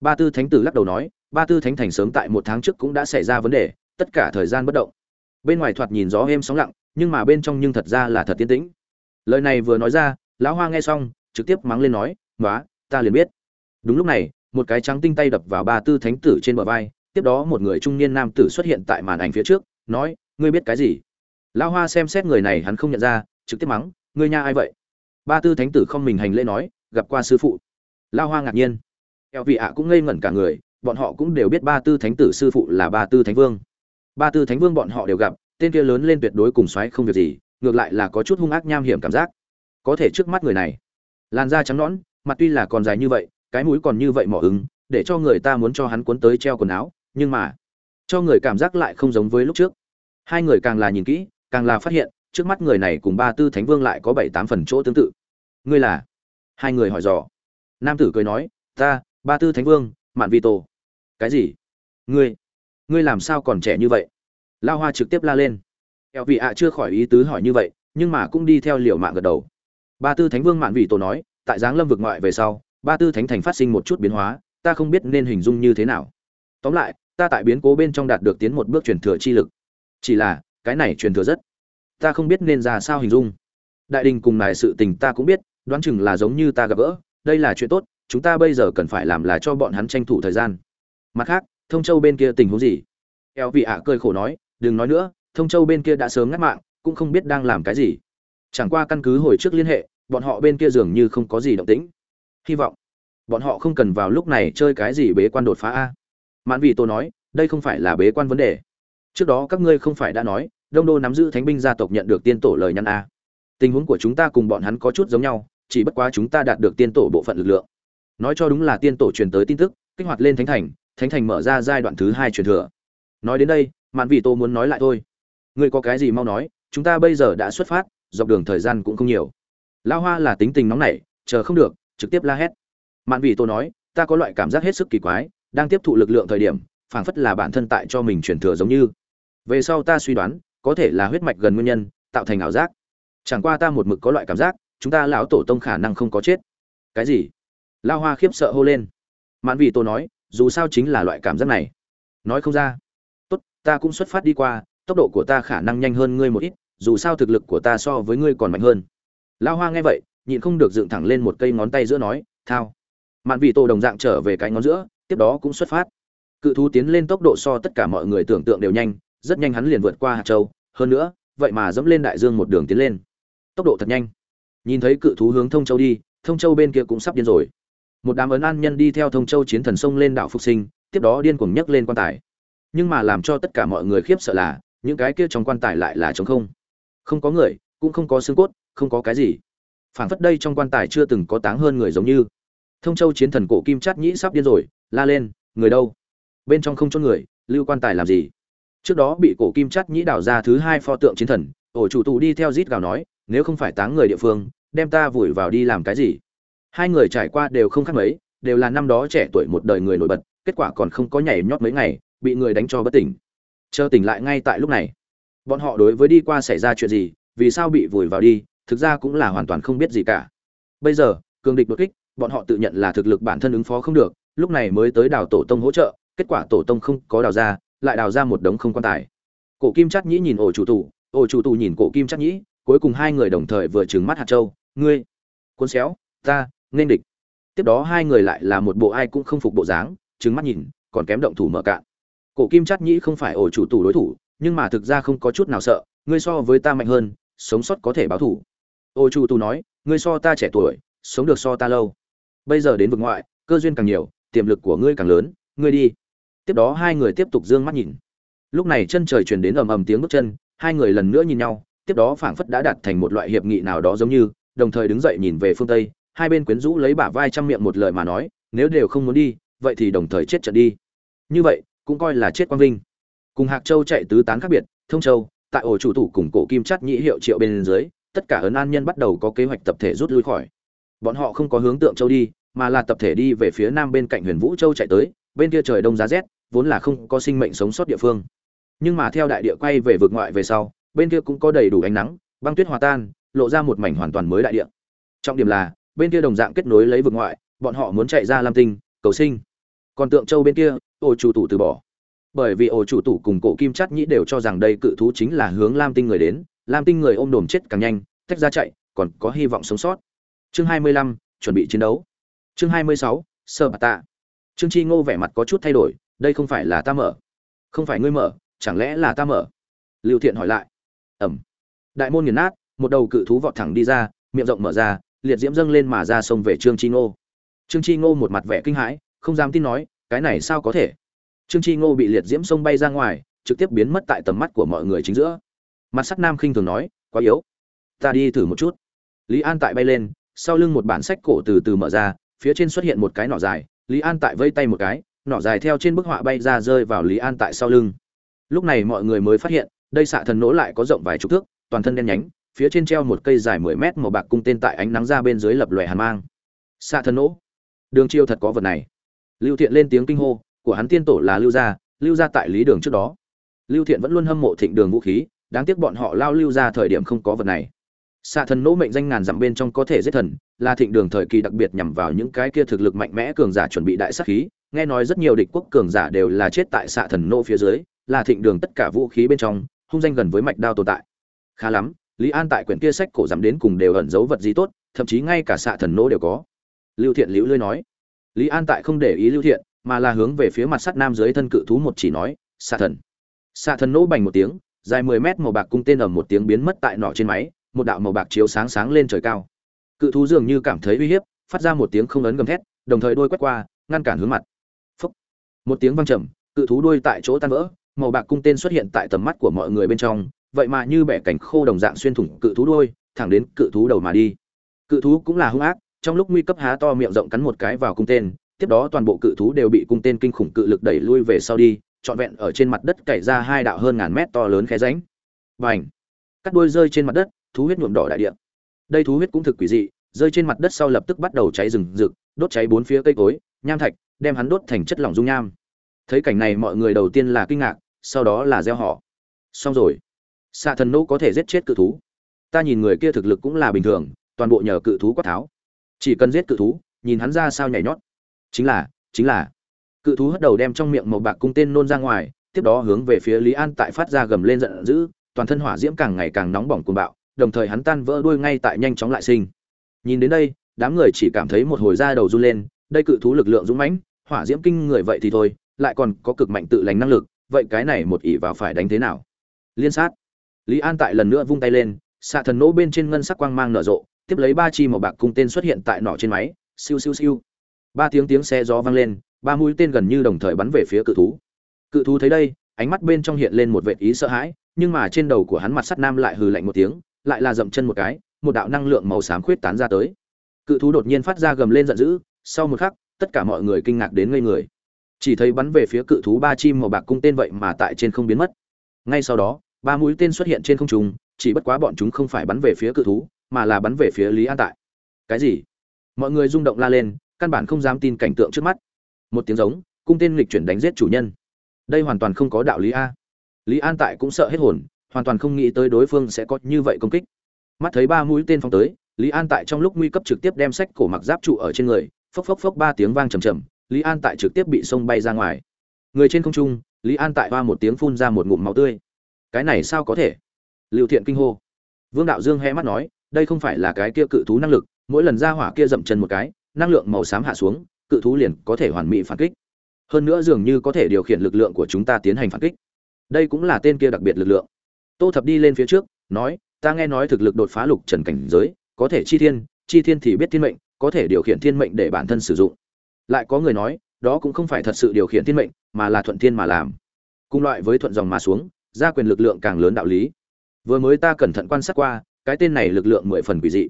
Ba tư thánh tử lắc đầu nói, ba tư thánh thành sớm tại một tháng trước cũng đã xảy ra vấn đề, tất cả thời gian bất động. Bên ngoài thoạt nhìn gió êm sóng lặng, nhưng mà bên trong nhưng thật ra là thật tiên tĩnh. Lời này vừa nói ra, lão hoa nghe xong, trực tiếp mắng lên nói nói ta liền biết. Đúng lúc này một cái trắng tinh tay đập vào ba tư thánh tử trên bờ vai, tiếp đó một người trung niên nam tử xuất hiện tại màn ảnh phía trước, nói, ngươi biết cái gì? Lão hoa xem xét người này hắn không nhận ra, trực tiếp mắng, ngươi nha ai vậy? Ba tư thánh tử không mình hành lễ nói, gặp qua sư phụ. Lão hoa ngạc nhiên. Eo vị ạ cũng ngây ngẩn cả người, bọn họ cũng đều biết ba tư thánh tử sư phụ là ba tư thánh vương. Ba tư thánh vương bọn họ đều gặp, tên kia lớn lên tuyệt đối cùng xoáy không việc gì, ngược lại là có chút hung ác nham hiểm cảm giác. Có thể trước mắt người này, làn da trắng nõn, mặt tuy là còn dài như vậy cái mũi còn như vậy mỏ ứng, để cho người ta muốn cho hắn cuốn tới treo quần áo, nhưng mà, cho người cảm giác lại không giống với lúc trước. Hai người càng là nhìn kỹ, càng là phát hiện, trước mắt người này cùng ba tư thánh vương lại có bảy tám phần chỗ tương tự. Ngươi là? Hai người hỏi dò. Nam tử cười nói, ta, ba tư thánh vương, mạn vi tổ cái gì? Ngươi? Ngươi làm sao còn trẻ như vậy? Lao hoa trực tiếp la lên. Eo vị ạ chưa khỏi ý tứ hỏi như vậy, nhưng mà cũng đi theo liều mạng gật đầu. Ba tư thánh vương mạn vị tổ nói, tại giáng lâm vực ngoại về sau ba tư thánh thành phát sinh một chút biến hóa, ta không biết nên hình dung như thế nào. Tóm lại, ta tại biến cố bên trong đạt được tiến một bước truyền thừa chi lực. Chỉ là, cái này truyền thừa rất, ta không biết nên ra sao hình dung. Đại đình cùng này sự tình ta cũng biết, đoán chừng là giống như ta gặp gỡ, đây là chuyện tốt, chúng ta bây giờ cần phải làm là cho bọn hắn tranh thủ thời gian. Mặt khác, thông châu bên kia tình huống gì? Eo vị ạ cười khổ nói, đừng nói nữa, thông châu bên kia đã sớm ngắt mạng, cũng không biết đang làm cái gì. Chẳng qua căn cứ hồi trước liên hệ, bọn họ bên kia dường như không có gì động tĩnh hy vọng. Bọn họ không cần vào lúc này chơi cái gì bế quan đột phá a. Mãn vị tôi nói, đây không phải là bế quan vấn đề. Trước đó các ngươi không phải đã nói, đông đô nắm giữ thánh binh gia tộc nhận được tiên tổ lời nhắn a. Tình huống của chúng ta cùng bọn hắn có chút giống nhau, chỉ bất quá chúng ta đạt được tiên tổ bộ phận lực lượng. Nói cho đúng là tiên tổ truyền tới tin tức, kích hoạt lên thánh thành thánh thành mở ra giai đoạn thứ hai truyền thừa. Nói đến đây, mạn vị tô muốn nói lại thôi. Ngươi có cái gì mau nói, chúng ta bây giờ đã xuất phát, dọc đường thời gian cũng không nhiều. Lao hoa là tính tình nóng nảy, chờ không được trực tiếp la hét. Mạn vị tô nói, ta có loại cảm giác hết sức kỳ quái, đang tiếp thụ lực lượng thời điểm, phảng phất là bản thân tại cho mình truyền thừa giống như. Về sau ta suy đoán, có thể là huyết mạch gần nguyên nhân, tạo thành ảo giác. Chẳng qua ta một mực có loại cảm giác, chúng ta lão tổ tông khả năng không có chết. Cái gì? Lao hoa khiếp sợ hô lên. Mạn vị tô nói, dù sao chính là loại cảm giác này. Nói không ra. Tốt, ta cũng xuất phát đi qua, tốc độ của ta khả năng nhanh hơn ngươi một ít, dù sao thực lực của ta so với ngươi còn mạnh hơn. Lao hoa nghe vậy nhịn không được dựng thẳng lên một cây ngón tay giữa nói, thao. Mạn vị tổ đồng dạng trở về cái ngón giữa, tiếp đó cũng xuất phát. Cự thú tiến lên tốc độ so tất cả mọi người tưởng tượng đều nhanh, rất nhanh hắn liền vượt qua hạt châu. Hơn nữa, vậy mà dẫm lên đại dương một đường tiến lên. Tốc độ thật nhanh. Nhìn thấy cự thú hướng thông châu đi, thông châu bên kia cũng sắp điên rồi. Một đám ấn an nhân đi theo thông châu chiến thần sông lên đảo phục sinh, tiếp đó điên cuồng nhấc lên quan tài. Nhưng mà làm cho tất cả mọi người khiếp sợ là, những cái kia trong quan tài lại là trống không. Không có người, cũng không có xương cốt, không có cái gì phảng phất đây trong quan tài chưa từng có táng hơn người giống như. Thông châu chiến thần cổ kim chát nhĩ sắp điên rồi, la lên, người đâu? Bên trong không chôn người, lưu quan tài làm gì? Trước đó bị cổ kim chát nhĩ đào ra thứ hai pho tượng chiến thần, ổ chủ tù đi theo rít gào nói, nếu không phải táng người địa phương, đem ta vùi vào đi làm cái gì? Hai người trải qua đều không khác mấy, đều là năm đó trẻ tuổi một đời người nổi bật, kết quả còn không có nhảy nhót mấy ngày, bị người đánh cho bất tỉnh. Chờ tỉnh lại ngay tại lúc này. Bọn họ đối với đi qua xảy ra chuyện gì, vì sao bị vùi vào đi thực ra cũng là hoàn toàn không biết gì cả. Bây giờ, cường địch đột kích, bọn họ tự nhận là thực lực bản thân ứng phó không được, lúc này mới tới đào tổ tông hỗ trợ, kết quả tổ tông không có đào ra, lại đào ra một đống không quan tài. Cổ kim chắc nhĩ nhìn ổ chủ tù, ổ chủ tù nhìn cổ kim chắc nhĩ, cuối cùng hai người đồng thời vừa trừng mắt hạt châu, ngươi, cuốn xéo, ta, nên địch. Tiếp đó hai người lại là một bộ ai cũng không phục bộ dáng, trừng mắt nhìn, còn kém động thủ mở cạn. Cổ kim chắc nhĩ không phải ổ chủ tù đối thủ, nhưng mà thực ra không có chút nào sợ, ngươi so với ta mạnh hơn, sống sót có thể báo thủ ô chủ tu nói, ngươi so ta trẻ tuổi, sống được so ta lâu. Bây giờ đến vực ngoại, cơ duyên càng nhiều, tiềm lực của ngươi càng lớn. Ngươi đi. Tiếp đó hai người tiếp tục d ư ơ n g mắt nhìn. Lúc này chân trời chuyển đến ầm ầm tiếng bước chân, hai người lần nữa nhìn nhau, tiếp đó phảng phất đã đạt thành một loại hiệp nghị nào đó giống như, đồng thời đứng dậy nhìn về phương tây, hai bên quyến rũ lấy bả vai chăm miệng một lời mà nói, nếu đều không muốn đi, vậy thì đồng thời chết trận đi. Như vậy, cũng coi là chết quang vinh. Cùng hạc châu chạy tứ tán khác biệt, thông châu, tại ổ chủ thủ cùng cổ kim chắt nhĩ hiệu triệu bên dưới tất cả ấn an nhân bắt đầu có kế hoạch tập thể rút lui khỏi. Bọn họ không có hướng tượng châu đi, mà là tập thể đi về phía nam bên cạnh huyền vũ châu chạy tới, bên kia trời đông giá rét, vốn là không có sinh mệnh sống sót địa phương. Nhưng mà theo đại địa quay về vực ngoại về sau, bên kia cũng có đầy đủ ánh nắng, băng tuyết hòa tan, lộ ra một mảnh hoàn toàn mới đại địa. Trọng điểm là, bên kia đồng dạng kết nối lấy vực ngoại, bọn họ muốn chạy ra lam tinh, cầu sinh. Còn tượng châu bên kia, ô chủ tủ từ bỏ. Bởi vì ô chủ tủ cùng cổ kim chắt nhĩ đều cho rằng đây cự thú chính là hướng lam tinh người đến lam tinh người ôm đồm chết càng nhanh tách ra chạy còn có hy vọng sống sót. Chương 25, chuẩn bị chiến đấu. Chương 26, sơ bà tạ. Trương chi ngô vẻ mặt có chút thay đổi đây không phải là ta mở. Không phải ngươi mở chẳng lẽ là ta mở? Lưu thiện hỏi lại. Ẩm. Đại môn nghiền nát một đầu cự thú vọt thẳng đi ra miệng rộng mở ra liệt diễm dâng lên mà ra sông về trương chi ngô. Trương chi ngô một mặt vẻ kinh hãi không dám tin nói cái này sao có thể? Trương chi ngô bị liệt diễm sông bay ra ngoài trực tiếp biến mất tại tầm mắt của mọi người chính giữa mặt sắt nam khinh thường nói, quá yếu. Ta đi thử một chút. Lý an tại bay lên, sau lưng một bản sách cổ từ từ mở ra, phía trên xuất hiện một cái nỏ dài. Lý an tại vây tay một cái, nỏ dài theo trên bức họa bay ra rơi vào lý an tại sau lưng. Lúc này mọi người mới phát hiện, đây xạ thần nỗ lại có rộng vài chục thước, toàn thân đen nhánh, phía trên treo một cây dài mười mét màu bạc cung tên tại ánh nắng ra bên dưới lập lòe hàn mang. Xạ thần nỗ. Đường chiêu thật có vật này. Lưu thiện lên tiếng kinh hô, của hắn tiên tổ là lưu gia lưu gia tại lý đường trước đó. Lưu thiện vẫn luôn hâm mộ thịnh đường vũ khí đáng tiếc bọn họ lao lưu ra thời điểm không có vật này. Xạ thần nỗ mệnh danh ngàn dặm bên trong có thể giết thần, là thịnh đường thời kỳ đặc biệt nhằm vào những cái kia thực lực mạnh mẽ cường giả chuẩn bị đại sát khí. Nghe nói rất nhiều địch quốc cường giả đều là chết tại xạ thần nỗ phía dưới, là thịnh đường tất cả vũ khí bên trong, hung danh gần với mạch đao tồn tại. Khá lắm, lý an tại quyển kia sách cổ giảm đến cùng đều ẩn giấu vật gì tốt, thậm chí ngay cả xạ thần nỗ đều có. Lưu thiện liễu lưới nói. Lý an tại không để ý lưu thiện, mà là hướng về phía mặt sắt nam dưới thân cự thú một chỉ nói, xạ thần. Xạ thần nỗ bành một tiếng dài 10 mét màu bạc cung tên ầm một tiếng biến mất tại nỏ trên máy, một đạo màu bạc chiếu sáng sáng lên trời cao. Cự thú dường như cảm thấy uy hiếp, phát ra một tiếng không ấn gầm thét, đồng thời đuôi quét qua, ngăn cản hướng mặt. Phúc. một tiếng vang trầm, cự thú đuôi tại chỗ tan vỡ, màu bạc cung tên xuất hiện tại tầm mắt của mọi người bên trong, vậy mà như bẻ cảnh khô đồng dạng xuyên thủng cự thú đuôi, thẳng đến cự thú đầu mà đi. Cự thú cũng là hung ác, trong lúc nguy cấp há to miệng rộng cắn một cái vào cung tên, tiếp đó toàn bộ cự thú đều bị cung tên kinh khủng cự lực đẩy lui về sau đi trọn vẹn ở trên mặt đất cày ra hai đạo hơn ngàn mét to lớn khe ránh và ảnh cắt đuôi rơi trên mặt đất, thú huyết nhuộm đỏ đại địa. Đây thú huyết cũng thực quỷ dị, rơi trên mặt đất sau lập tức bắt đầu cháy rừng rực, đốt cháy bốn phía cây cối, nham thạch, đem hắn đốt thành chất lỏng dung nham. Thấy cảnh này mọi người đầu tiên là kinh ngạc, sau đó là gieo họ. Xong rồi. Xạ thần nô có thể giết chết cự thú. Ta nhìn người kia thực lực cũng là bình thường, toàn bộ nhờ cự thú quát tháo. Chỉ cần giết cự thú, nhìn hắn ra sao nhảy nhót. Chính là chính là cự thú hất đầu đem trong miệng màu bạc cung tên nôn ra ngoài, tiếp đó hướng về phía lý an tại phát ra gầm lên giận dữ, toàn thân hỏa diễm càng ngày càng nóng bỏng cuồng bạo, đồng thời hắn tan vỡ đuôi ngay tại nhanh chóng lại sinh. Nhìn đến đây, đám người chỉ cảm thấy một hồi da đầu run lên, đây cự thú lực lượng dũng mãnh, hỏa diễm kinh người vậy thì thôi, lại còn có cực mạnh tự lành năng lực, vậy cái này một ỷ vào phải đánh thế nào? Liên sát. Lý an tại lần nữa vung tay lên, xạ thần nỗ bên trên ngân sắc quang mang nở rộ, tiếp lấy ba chi màu bạc cung tên xuất hiện tại nỏ trên máy, siêu siêu siêu. Ba tiếng tiếng xe gió vang lên ba mũi tên gần như đồng thời bắn về phía cự thú. Cự thú thấy đây, ánh mắt bên trong hiện lên một vẻ ý sợ hãi, nhưng mà trên đầu của hắn mặt sắt nam lại hừ lạnh một tiếng, lại là dậm chân một cái, một đạo năng lượng màu xám khuyết tán ra tới. Cự thú đột nhiên phát ra gầm lên giận dữ, sau một khắc, tất cả mọi người kinh ngạc đến ngây người. Chỉ thấy bắn về phía cự thú ba chim màu bạc cung tên vậy mà tại trên không biến mất. Ngay sau đó, ba mũi tên xuất hiện trên không trung, chỉ bất quá bọn chúng không phải bắn về phía cự thú, mà là bắn về phía lý an tại. Cái gì? Mọi người rung động la lên, căn bản không dám tin cảnh tượng trước mắt một tiếng giống, cung tên lịch chuyển đánh giết chủ nhân. Đây hoàn toàn không có đạo lý a. Lý an tại cũng sợ hết hồn, hoàn toàn không nghĩ tới đối phương sẽ có như vậy công kích. Mắt thấy ba mũi tên phóng tới, lý an tại trong lúc nguy cấp trực tiếp đem sách cổ mặc giáp trụ ở trên người, phốc phốc phốc ba tiếng vang trầm trầm, lý an tại trực tiếp bị sông bay ra ngoài. Người trên không trung, lý an tại hoa một tiếng phun ra một ngụm máu tươi. Cái này sao có thể? Liệu thiện kinh hô. Vương đạo dương hé mắt nói, đây không phải là cái kia cự thú năng lực, mỗi lần ra hỏa kia dậm chân một cái, năng lượng màu xám hạ xuống cự thú liền có thể hoàn mỹ phản kích. Hơn nữa dường như có thể điều khiển lực lượng của chúng ta tiến hành phản kích. Đây cũng là tên kia đặc biệt lực lượng. Tô thập đi lên phía trước, nói, ta nghe nói thực lực đột phá lục trần cảnh giới, có thể chi thiên chi thiên thì biết thiên mệnh, có thể điều khiển thiên mệnh để bản thân sử dụng. Lại có người nói, đó cũng không phải thật sự điều khiển thiên mệnh, mà là thuận thiên mà làm. Cùng loại với thuận dòng mà xuống, gia quyền lực lượng càng lớn đạo lý. Vừa mới ta cẩn thận quan sát qua, cái tên này lực lượng mười phần quỷ dị.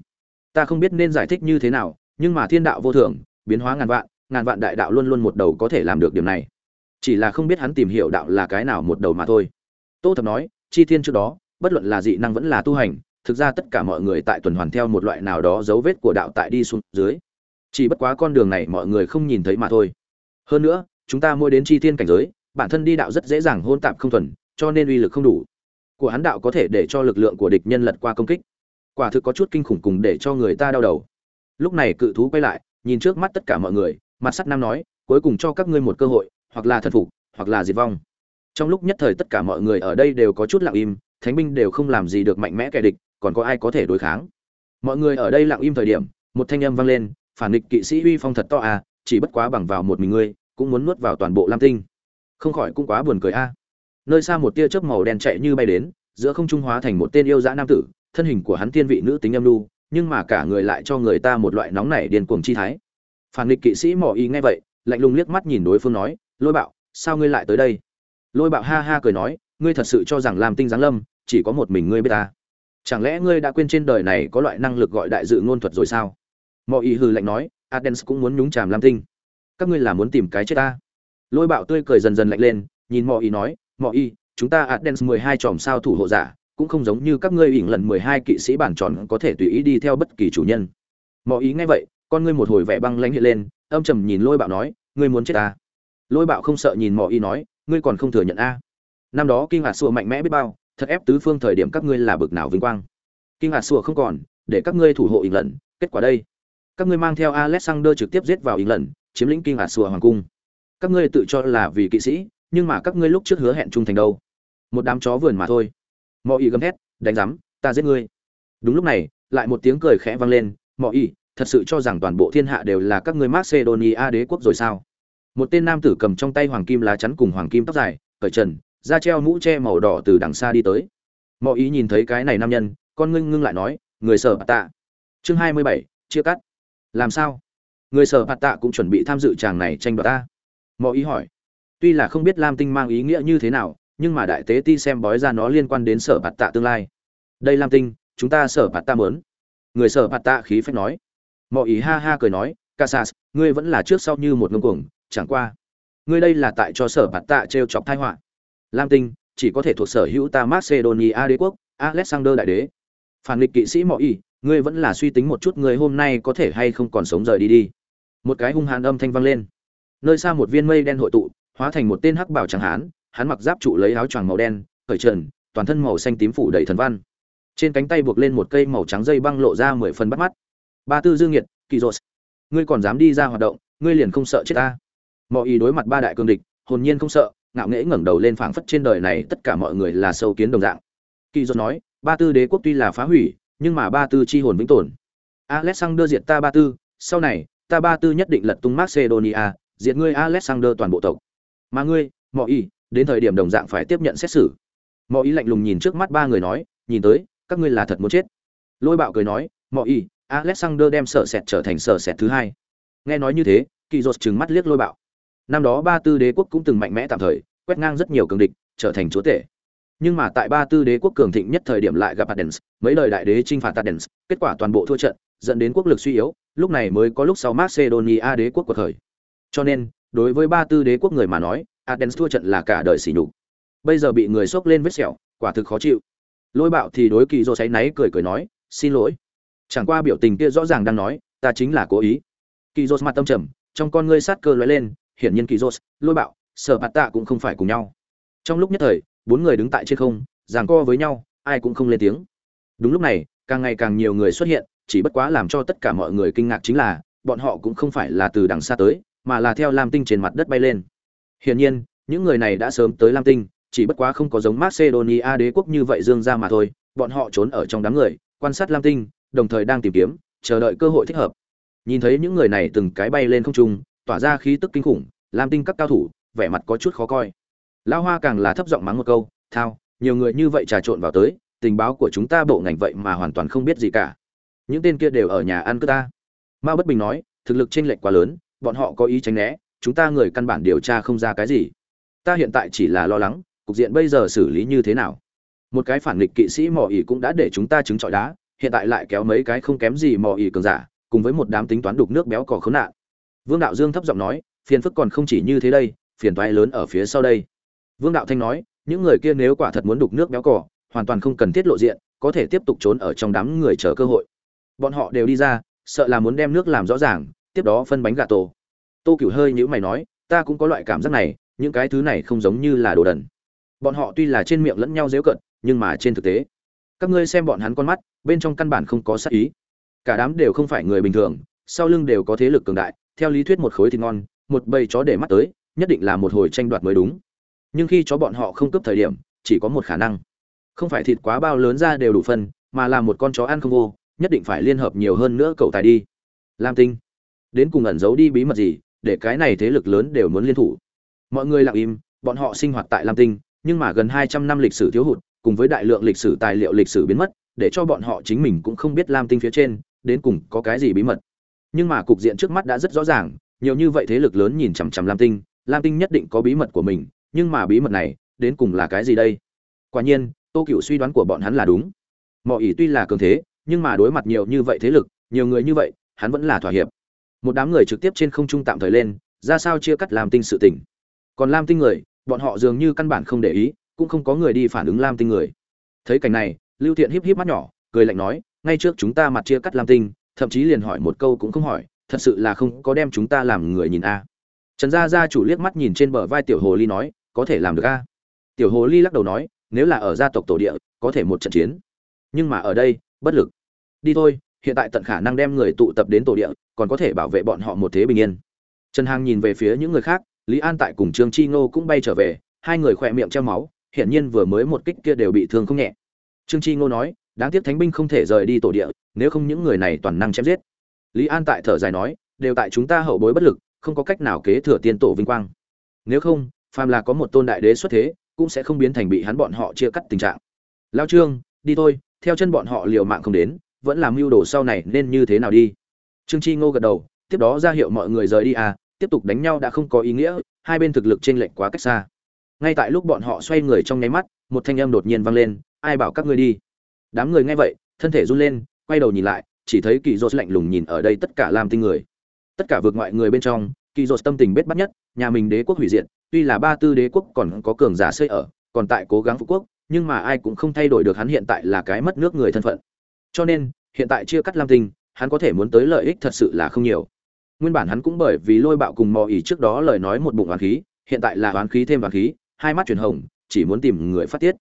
Ta không biết nên giải thích như thế nào, nhưng mà thiên đạo vô thường biến hóa ngàn vạn ngàn vạn đại đạo luôn luôn một đầu có thể làm được điểm này. Chỉ là không biết hắn tìm hiểu đạo là cái nào một đầu mà thôi. Tô thập nói, chi thiên trước đó, bất luận là dị năng vẫn là tu hành, thực ra tất cả mọi người tại tuần hoàn theo một loại nào đó dấu vết của đạo tại đi xuống dưới. Chỉ bất quá con đường này mọi người không nhìn thấy mà thôi. Hơn nữa, chúng ta mua đến chi thiên cảnh giới, bản thân đi đạo rất dễ dàng hôn tạp không thuần, cho nên uy lực không đủ. Của hắn đạo có thể để cho lực lượng của địch nhân lật qua công kích. Quả thực có chút kinh khủng cùng để cho người ta đau đầu. Lúc này cự thú quay lại, nhìn trước mắt tất cả mọi người mặt sắt nam nói, cuối cùng cho các ngươi một cơ hội, hoặc là thần phục, hoặc là diệt vong. Trong lúc nhất thời tất cả mọi người ở đây đều có chút lặng im, thánh binh đều không làm gì được mạnh mẽ kẻ địch, còn có ai có thể đối kháng? Mọi người ở đây lặng im thời điểm, một thanh âm vang lên, phản địch kỵ sĩ uy phong thật to à chỉ bất quá bằng vào một mình ngươi, cũng muốn nuốt vào toàn bộ lam tinh. Không khỏi cũng quá buồn cười a. Nơi xa một tia chớp màu đen chạy như bay đến, giữa không trung hóa thành một tên yêu dã nam tử, thân hình của hắn tiên vị nữ tính âm lưu nhưng mà cả người lại cho người ta một loại nóng nảy điên cuồng chi thái phản nghịch kỵ sĩ mỏ y nghe vậy, lạnh lùng liếc mắt nhìn đối phương nói, lôi bạo, sao ngươi lại tới đây? Lôi bạo ha ha cười nói, ngươi thật sự cho rằng làm tinh giáng lâm chỉ có một mình ngươi biết ta? Chẳng lẽ ngươi đã quên trên đời này có loại năng lực gọi đại dự ngôn thuật rồi sao? Mọi y hừ lạnh nói adens cũng muốn nhúng chàm lam tinh. Các ngươi là muốn tìm cái chết ta? Lôi bạo tươi cười dần dần lạnh lên, nhìn mọi y nói mọi y, chúng ta adens mười hai chòm sao thủ hộ giả, cũng không giống như các ngươi ỉn lần mười hai kỵ sĩ bản tròn có thể tùy ý đi theo bất kỳ chủ nhân. Mọi ý nghe vậy con ngươi một hồi vẻ băng lãnh hiện lên, âm trầm nhìn lôi bạo nói, ngươi muốn chết ta lôi bạo không sợ nhìn mỏ y nói, ngươi còn không thừa nhận a năm đó kinh hạt sùa mạnh mẽ biết bao, thật ép tứ phương thời điểm các ngươi là bực nào vinh quang. Kinh hạt sùa không còn, để các ngươi thủ hộ ỉn lần kết quả đây. Các ngươi mang theo alexander trực tiếp giết vào ỉn lần chiếm lĩnh kinh hạt sùa hoàng cung. Các ngươi tự cho là vì kỵ sĩ, nhưng mà các ngươi lúc trước hứa hẹn trung thành đâu. Một đám chó vườn mà thôi. Mọi ý gầm thét, đánh rắm ta giết ngươi. Đúng lúc này, lại một tiếng cười khẽ vang lên mọi ý thật sự cho rằng toàn bộ thiên hạ đều là các ngươi macedonia đế quốc rồi sao? Một tên nam tử cầm trong tay hoàng kim lá chắn cùng hoàng kim tóc dài, cởi trần, da treo mũ che màu đỏ từ đằng xa đi tới. Mọi ý nhìn thấy cái này nam nhân, con ngưng ngưng lại nói, người sở bạt tạ. Chương hai mươi bảy, chia cắt. Làm sao? Người sở bạt tạ cũng chuẩn bị tham dự chàng này tranh đoạt ta. Mọi ý hỏi, tuy là không biết lam tinh mang ý nghĩa như thế nào, nhưng mà đại tế ti xem bói ra nó liên quan đến sở bạt tạ tương lai. Đây lam tinh, chúng ta sở bạt tạ muốn. người sở bạt tạ khí phách nói mọi ý ha ha cười nói casas ngươi vẫn là trước sau như một ngông cuồng, chẳng qua, ngươi đây là tại cho sở bạt tạ t r e o chọc thai họa. Lam tinh, chỉ có thể thuộc sở hữu ta macedonia đế quốc, alexander đại đế. Phản nghịch kỵ sĩ mọi ý ngươi vẫn là suy tính một chút ngươi hôm nay có thể hay không còn sống rời đi đi. Một cái hung hàn âm thanh vang lên. Nơi xa một viên mây đen hội tụ, hóa thành một tên hắc bảo chẳng hán, hắn mặc giáp trụ lấy áo choàng màu đen khởi trần, toàn thân màu xanh tím phủ đầy thần văn. Trên cánh tay buộc lên một cây màu trắng dây băng lộ ra mười phần bắt mắt ba tư dương nhiệt kỳ rột. Ngươi còn dám đi ra hoạt động, ngươi liền không sợ chết ta. Mọi ý đối mặt ba đại cương địch, hồn nhiên không sợ, ngạo nghễ ngẩng đầu lên phảng phất trên đời này tất cả mọi người là sâu kiến đồng dạng. Kỳ rột nói, ba tư đế quốc tuy là phá hủy, nhưng mà ba tư chi hồn vĩnh tồn. Alexander diệt ta ba tư, sau này, ta ba tư nhất định lật tung macedonia, diệt ngươi alexander toàn bộ tộc. Mà ngươi mọi ý đến thời điểm đồng dạng phải tiếp nhận xét xử. Mọi ý lạnh lùng nhìn trước mắt ba người nói, nhìn tới, các ngươi là thật muốn chết. Lôi bạo cười nói mọi ý alexander đem sở sẹt trở thành sở sẹt thứ hai nghe nói như thế kỳ dột trừng mắt liếc lôi bạo năm đó ba tư đế quốc cũng từng mạnh mẽ tạm thời quét ngang rất nhiều cường địch trở thành chúa tể nhưng mà tại ba tư đế quốc cường thịnh nhất thời điểm lại gặp Adens, mấy lời đại đế chinh phạt Adens, kết quả toàn bộ thua trận, dẫn đến quốc lực suy yếu, lúc này mới có lúc sau Macedonia đế quốc quật khởi. Cho nên, đối với ba tư đế quốc người mà nói, Adens thua trận là cả đời sỉ nhục. Bây giờ bị người xốc lên vết sẹo, quả thực khó chịu. Lôi bạo thì đối kỳ Dột cháy náy cười cười nói, "Xin lỗi." Chẳng qua biểu tình kia rõ ràng đang nói, "Ta chính là cố ý." Kỳ Dô mặt tâm trầm, trong con ngươi sát cơ lóe lên, hiển nhiên kỳ Dô, Lôi bạo, Sở Bạt Tạ cũng không phải cùng nhau. Trong lúc nhất thời, bốn người đứng tại trên không, giằng co với nhau, ai cũng không lên tiếng. Đúng lúc này, càng ngày càng nhiều người xuất hiện, chỉ bất quá làm cho tất cả mọi người kinh ngạc chính là, bọn họ cũng không phải là từ đằng xa tới, mà là theo lam tinh trên mặt đất bay lên. Hiển nhiên, những người này đã sớm tới Lam Tinh, chỉ bất quá không có giống Macedonia đế quốc như vậy dương ra mà thôi, bọn họ trốn ở trong đám người, quan sát Lam Tinh, đồng thời đang tìm kiếm, chờ đợi cơ hội thích hợp. Nhìn thấy những người này từng cái bay lên không trung, tỏa ra khí tức kinh khủng, Lam Tinh các cao thủ, vẻ mặt có chút khó coi. Lão Hoa càng là thấp giọng mắng một câu, "Thao, nhiều người như vậy trà trộn vào tới, tình báo của chúng ta bộ ngành vậy mà hoàn toàn không biết gì cả. Những tên kia đều ở nhà ăn cơ ta." Ma Bất Bình nói, thực lực chênh lệch quá lớn, bọn họ có ý tránh né, chúng ta người căn bản điều tra không ra cái gì ta hiện tại chỉ là lo lắng cục diện bây giờ xử lý như thế nào một cái phản nghịch kỵ sĩ mỏ ỉ cũng đã để chúng ta chứng trọi đá hiện tại lại kéo mấy cái không kém gì mò ỉ cường giả, cùng với một đám tính toán đục nước béo cỏ khốn nạn. Vương đạo dương thấp giọng nói, phiền phức còn không chỉ như thế đây, phiền toái lớn ở phía sau đây. Vương đạo thanh nói, những người kia nếu quả thật muốn đục nước béo cỏ hoàn toàn không cần thiết lộ diện, có thể tiếp tục trốn ở trong đám người chờ cơ hội. Bọn họ đều đi ra, sợ là muốn đem nước làm rõ ràng, tiếp đó phân bánh gà tổ. Tô cửu hơi nhữ mày nói, ta cũng có loại cảm giác này, những cái thứ này không giống như là đồ đần. Bọn họ tuy là trên miệng lẫn nhau dễu cận, nhưng mà trên thực tế các ngươi xem bọn hắn con mắt, bên trong căn bản không có sắc ý. Cả đám đều không phải người bình thường, sau lưng đều có thế lực cường đại, theo lý thuyết một khối thịt ngon, một bầy chó để mắt tới, nhất định là một hồi tranh đoạt mới đúng. Nhưng khi chó bọn họ không cấp thời điểm, chỉ có một khả năng. Không phải thịt quá bao lớn ra đều đủ phân, mà là một con chó ăn không vô, nhất định phải liên hợp nhiều hơn nữa cậu tài đi. Lam tinh, đến cùng ẩn giấu đi bí mật gì, để cái này thế lực lớn đều muốn liên thủ. Mọi người lặng im, bọn họ sinh hoạt tại lam tinh, nhưng mà gần hai trăm năm lịch sử thiếu hụt cùng với đại lượng lịch sử tài liệu lịch sử biến mất, để cho bọn họ chính mình cũng không biết lam tinh phía trên, đến cùng có cái gì bí mật. Nhưng mà cục diện trước mắt đã rất rõ ràng, nhiều như vậy thế lực lớn nhìn chằm chằm lam tinh lam tinh nhất định có bí mật của mình, nhưng mà bí mật này, đến cùng là cái gì đây? Quả nhiên, tô cựu suy đoán của bọn hắn là đúng. Mọi ý tuy là cường thế, nhưng mà đối mặt nhiều như vậy thế lực, nhiều người như vậy, hắn vẫn là thỏa hiệp. Một đám người trực tiếp trên không trung tạm thời lên, ra sao chia cắt làm tinh sự tỉnh còn lam tinh người, bọn họ dường như căn bản không để ý cũng không có người đi phản ứng lam tinh người. Thấy cảnh này, lưu thiện híp híp mắt nhỏ, cười lạnh nói, ngay trước chúng ta mặt chia cắt lam tinh, thậm chí liền hỏi một câu cũng không hỏi, thật sự là không có đem chúng ta làm người nhìn a. Trần gia gia chủ liếc mắt nhìn trên bờ vai tiểu hồ ly nói, có thể làm được a? Tiểu hồ ly lắc đầu nói, nếu là ở gia tộc tổ địa, có thể một trận chiến. Nhưng mà ở đây, bất lực. Đi thôi, hiện tại tận khả năng đem người tụ tập đến tổ địa, còn có thể bảo vệ bọn họ một thế bình yên. Trần hằng nhìn về phía những người khác, lý an tại cùng trương chi ngô cũng bay trở về, hai người khỏe miệng treo máu hiển nhiên vừa mới một kích kia đều bị thương không nhẹ. Trương chi ngô nói, đáng tiếc thánh binh không thể rời đi tổ địa, nếu không những người này toàn năng chém giết. Lý an tại thở dài nói, đều tại chúng ta hậu bối bất lực, không có cách nào kế thừa tiên tổ vinh quang. Nếu không, phàm là có một tôn đại đế xuất thế, cũng sẽ không biến thành bị hắn bọn họ chia cắt tình trạng. Lao trương, đi thôi, theo chân bọn họ liều mạng không đến, vẫn làm mưu đồ sau này nên như thế nào đi? Trương chi ngô gật đầu, tiếp đó ra hiệu mọi người rời đi à tiếp tục đánh nhau đã không có ý nghĩa, hai bên thực lực trên lệch quá cách xa ngay tại lúc bọn họ xoay người trong nháy mắt, một thanh âm đột nhiên vang lên, ai bảo các ngươi đi? Đám người nghe vậy, thân thể run lên, quay đầu nhìn lại, chỉ thấy kỳ dột lạnh lùng nhìn ở đây tất cả làm tinh người. Tất cả vượt ngoại người bên trong, kỳ dột tâm tình bết bắt nhất, nhà mình đế quốc hủy diệt, tuy là ba tư đế quốc còn có cường giả xây ở, còn tại cố gắng phú quốc, nhưng mà ai cũng không thay đổi được hắn hiện tại là cái mất nước người thân phận. Cho nên, hiện tại chia cắt lam tinh, hắn có thể muốn tới lợi ích thật sự là không nhiều. Nguyên bản hắn cũng bởi vì lôi bạo cùng mò ỉ trước đó lời nói một bụng oán khí, hiện tại là oán khí thêm oán khí hai mắt chuyển hồng, chỉ muốn tìm người phát tiết.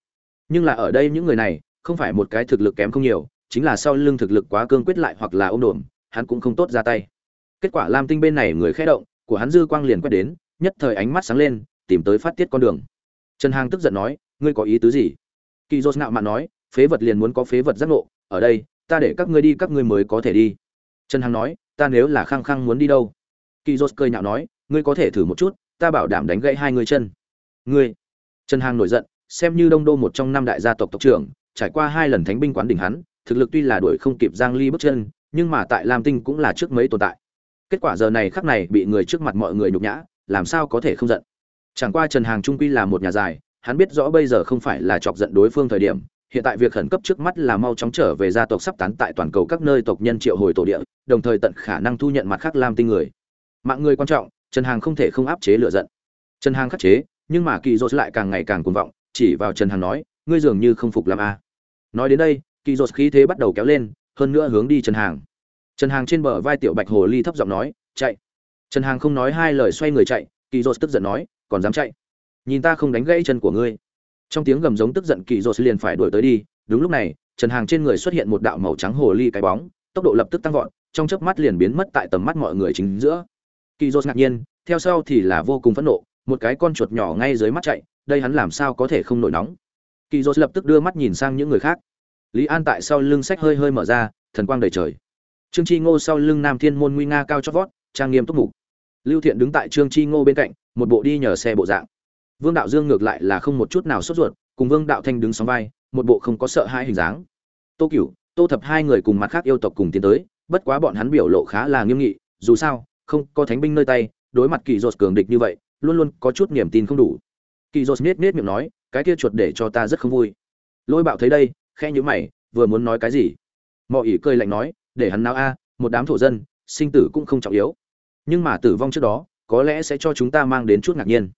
Nhưng là ở đây những người này, không phải một cái thực lực kém không nhiều, chính là sau lưng thực lực quá cương quyết lại hoặc là ôm đồm, hắn cũng không tốt ra tay. Kết quả lam tinh bên này người khẽ động, của hắn dư quang liền quét đến, nhất thời ánh mắt sáng lên, tìm tới phát tiết con đường. Trần hàng tức giận nói, ngươi có ý tứ gì? Kỳ dốt ngạo mạn nói, phế vật liền muốn có phế vật giác ngộ, ở đây, ta để các ngươi đi, các ngươi mới có thể đi. Trần hằng nói, ta nếu là khăng khăng muốn đi đâu? Kỳ dốt cười nhạo nói, ngươi có thể thử một chút, ta bảo đảm đánh gãy hai người chân ngươi. Trần Hàng nổi giận, xem như đông đô một trong năm đại gia tộc tộc trưởng, trải qua hai lần thánh binh quán đỉnh hắn, thực lực tuy là đuổi không kịp giang ly bước chân, nhưng mà tại lam tinh cũng là trước mấy tồn tại. Kết quả giờ này khắc này bị người trước mặt mọi người nhục nhã, làm sao có thể không giận? Chẳng qua trần hàng trung quy là một nhà dài, hắn biết rõ bây giờ không phải là chọc giận đối phương thời điểm, hiện tại việc khẩn cấp trước mắt là mau chóng trở về gia tộc sắp tán tại toàn cầu các nơi tộc nhân triệu hồi tổ địa, đồng thời tận khả năng thu nhận mặt khác lam tinh người. Mạng người quan trọng, trần hàng không thể không áp chế lựa giận. Trần hàng khắc chế nhưng mà kỳ dột lại càng ngày càng cuồng vọng, chỉ vào trần Hằng nói, ngươi dường như không phục làm a à? nói đến đây, kỳ dột khí thế bắt đầu kéo lên, hơn nữa hướng đi trần Hằng. Trần Hằng trên bờ vai tiểu bạch hồ ly thấp giọng nói, chạy. Trần Hằng không nói hai lời xoay người chạy, kỳ dột tức giận nói, còn dám chạy? Nhìn ta không đánh gãy chân của ngươi. Trong tiếng gầm giống tức giận kỳ dột liền phải đuổi tới đi, đúng lúc này, trần hàng trên người xuất hiện một đạo màu trắng hồ ly cái bóng, tốc độ lập tức tăng vọt, trong chớp mắt liền biến mất tại tầm mắt mọi người chính giữa. Kỳ dột ngạc nhiên, theo sau thì là vô cùng phẫn nộ một cái con chuột nhỏ ngay dưới mắt chạy, đây hắn làm sao có thể không nổi nóng. Kỳ dốt lập tức đưa mắt nhìn sang những người khác. Lý an tại sau lưng sách hơi hơi mở ra, thần quang đầy trời. Trương chi ngô sau lưng nam thiên môn nguy nga cao chót vót, trang nghiêm túc mục. Lưu thiện đứng tại trương chi ngô bên cạnh, một bộ đi nhờ xe bộ dạng. Vương đạo dương ngược lại là không một chút nào sốt ruột, cùng vương đạo thanh đứng sóng vai, một bộ không có sợ hai hình dáng. Tô cửu, tô thập hai người cùng mặt khác yêu tộc cùng tiến tới, bất quá bọn hắn biểu lộ khá là nghiêm nghị, dù sao, không có thánh binh nơi tay, đối mặt kỳ dột cường địch như vậy luôn luôn có chút niềm tin không đủ. Kỳ dột nết nết miệng nói, cái kia chuột để cho ta rất không vui. Lôi bạo thấy đây khe nhữ mày, vừa muốn nói cái gì? Mọi ỷ cười lạnh nói, để hắn nào a, một đám thổ dân, sinh tử cũng không trọng yếu. Nhưng mà tử vong trước đó, có lẽ sẽ cho chúng ta mang đến chút ngạc nhiên.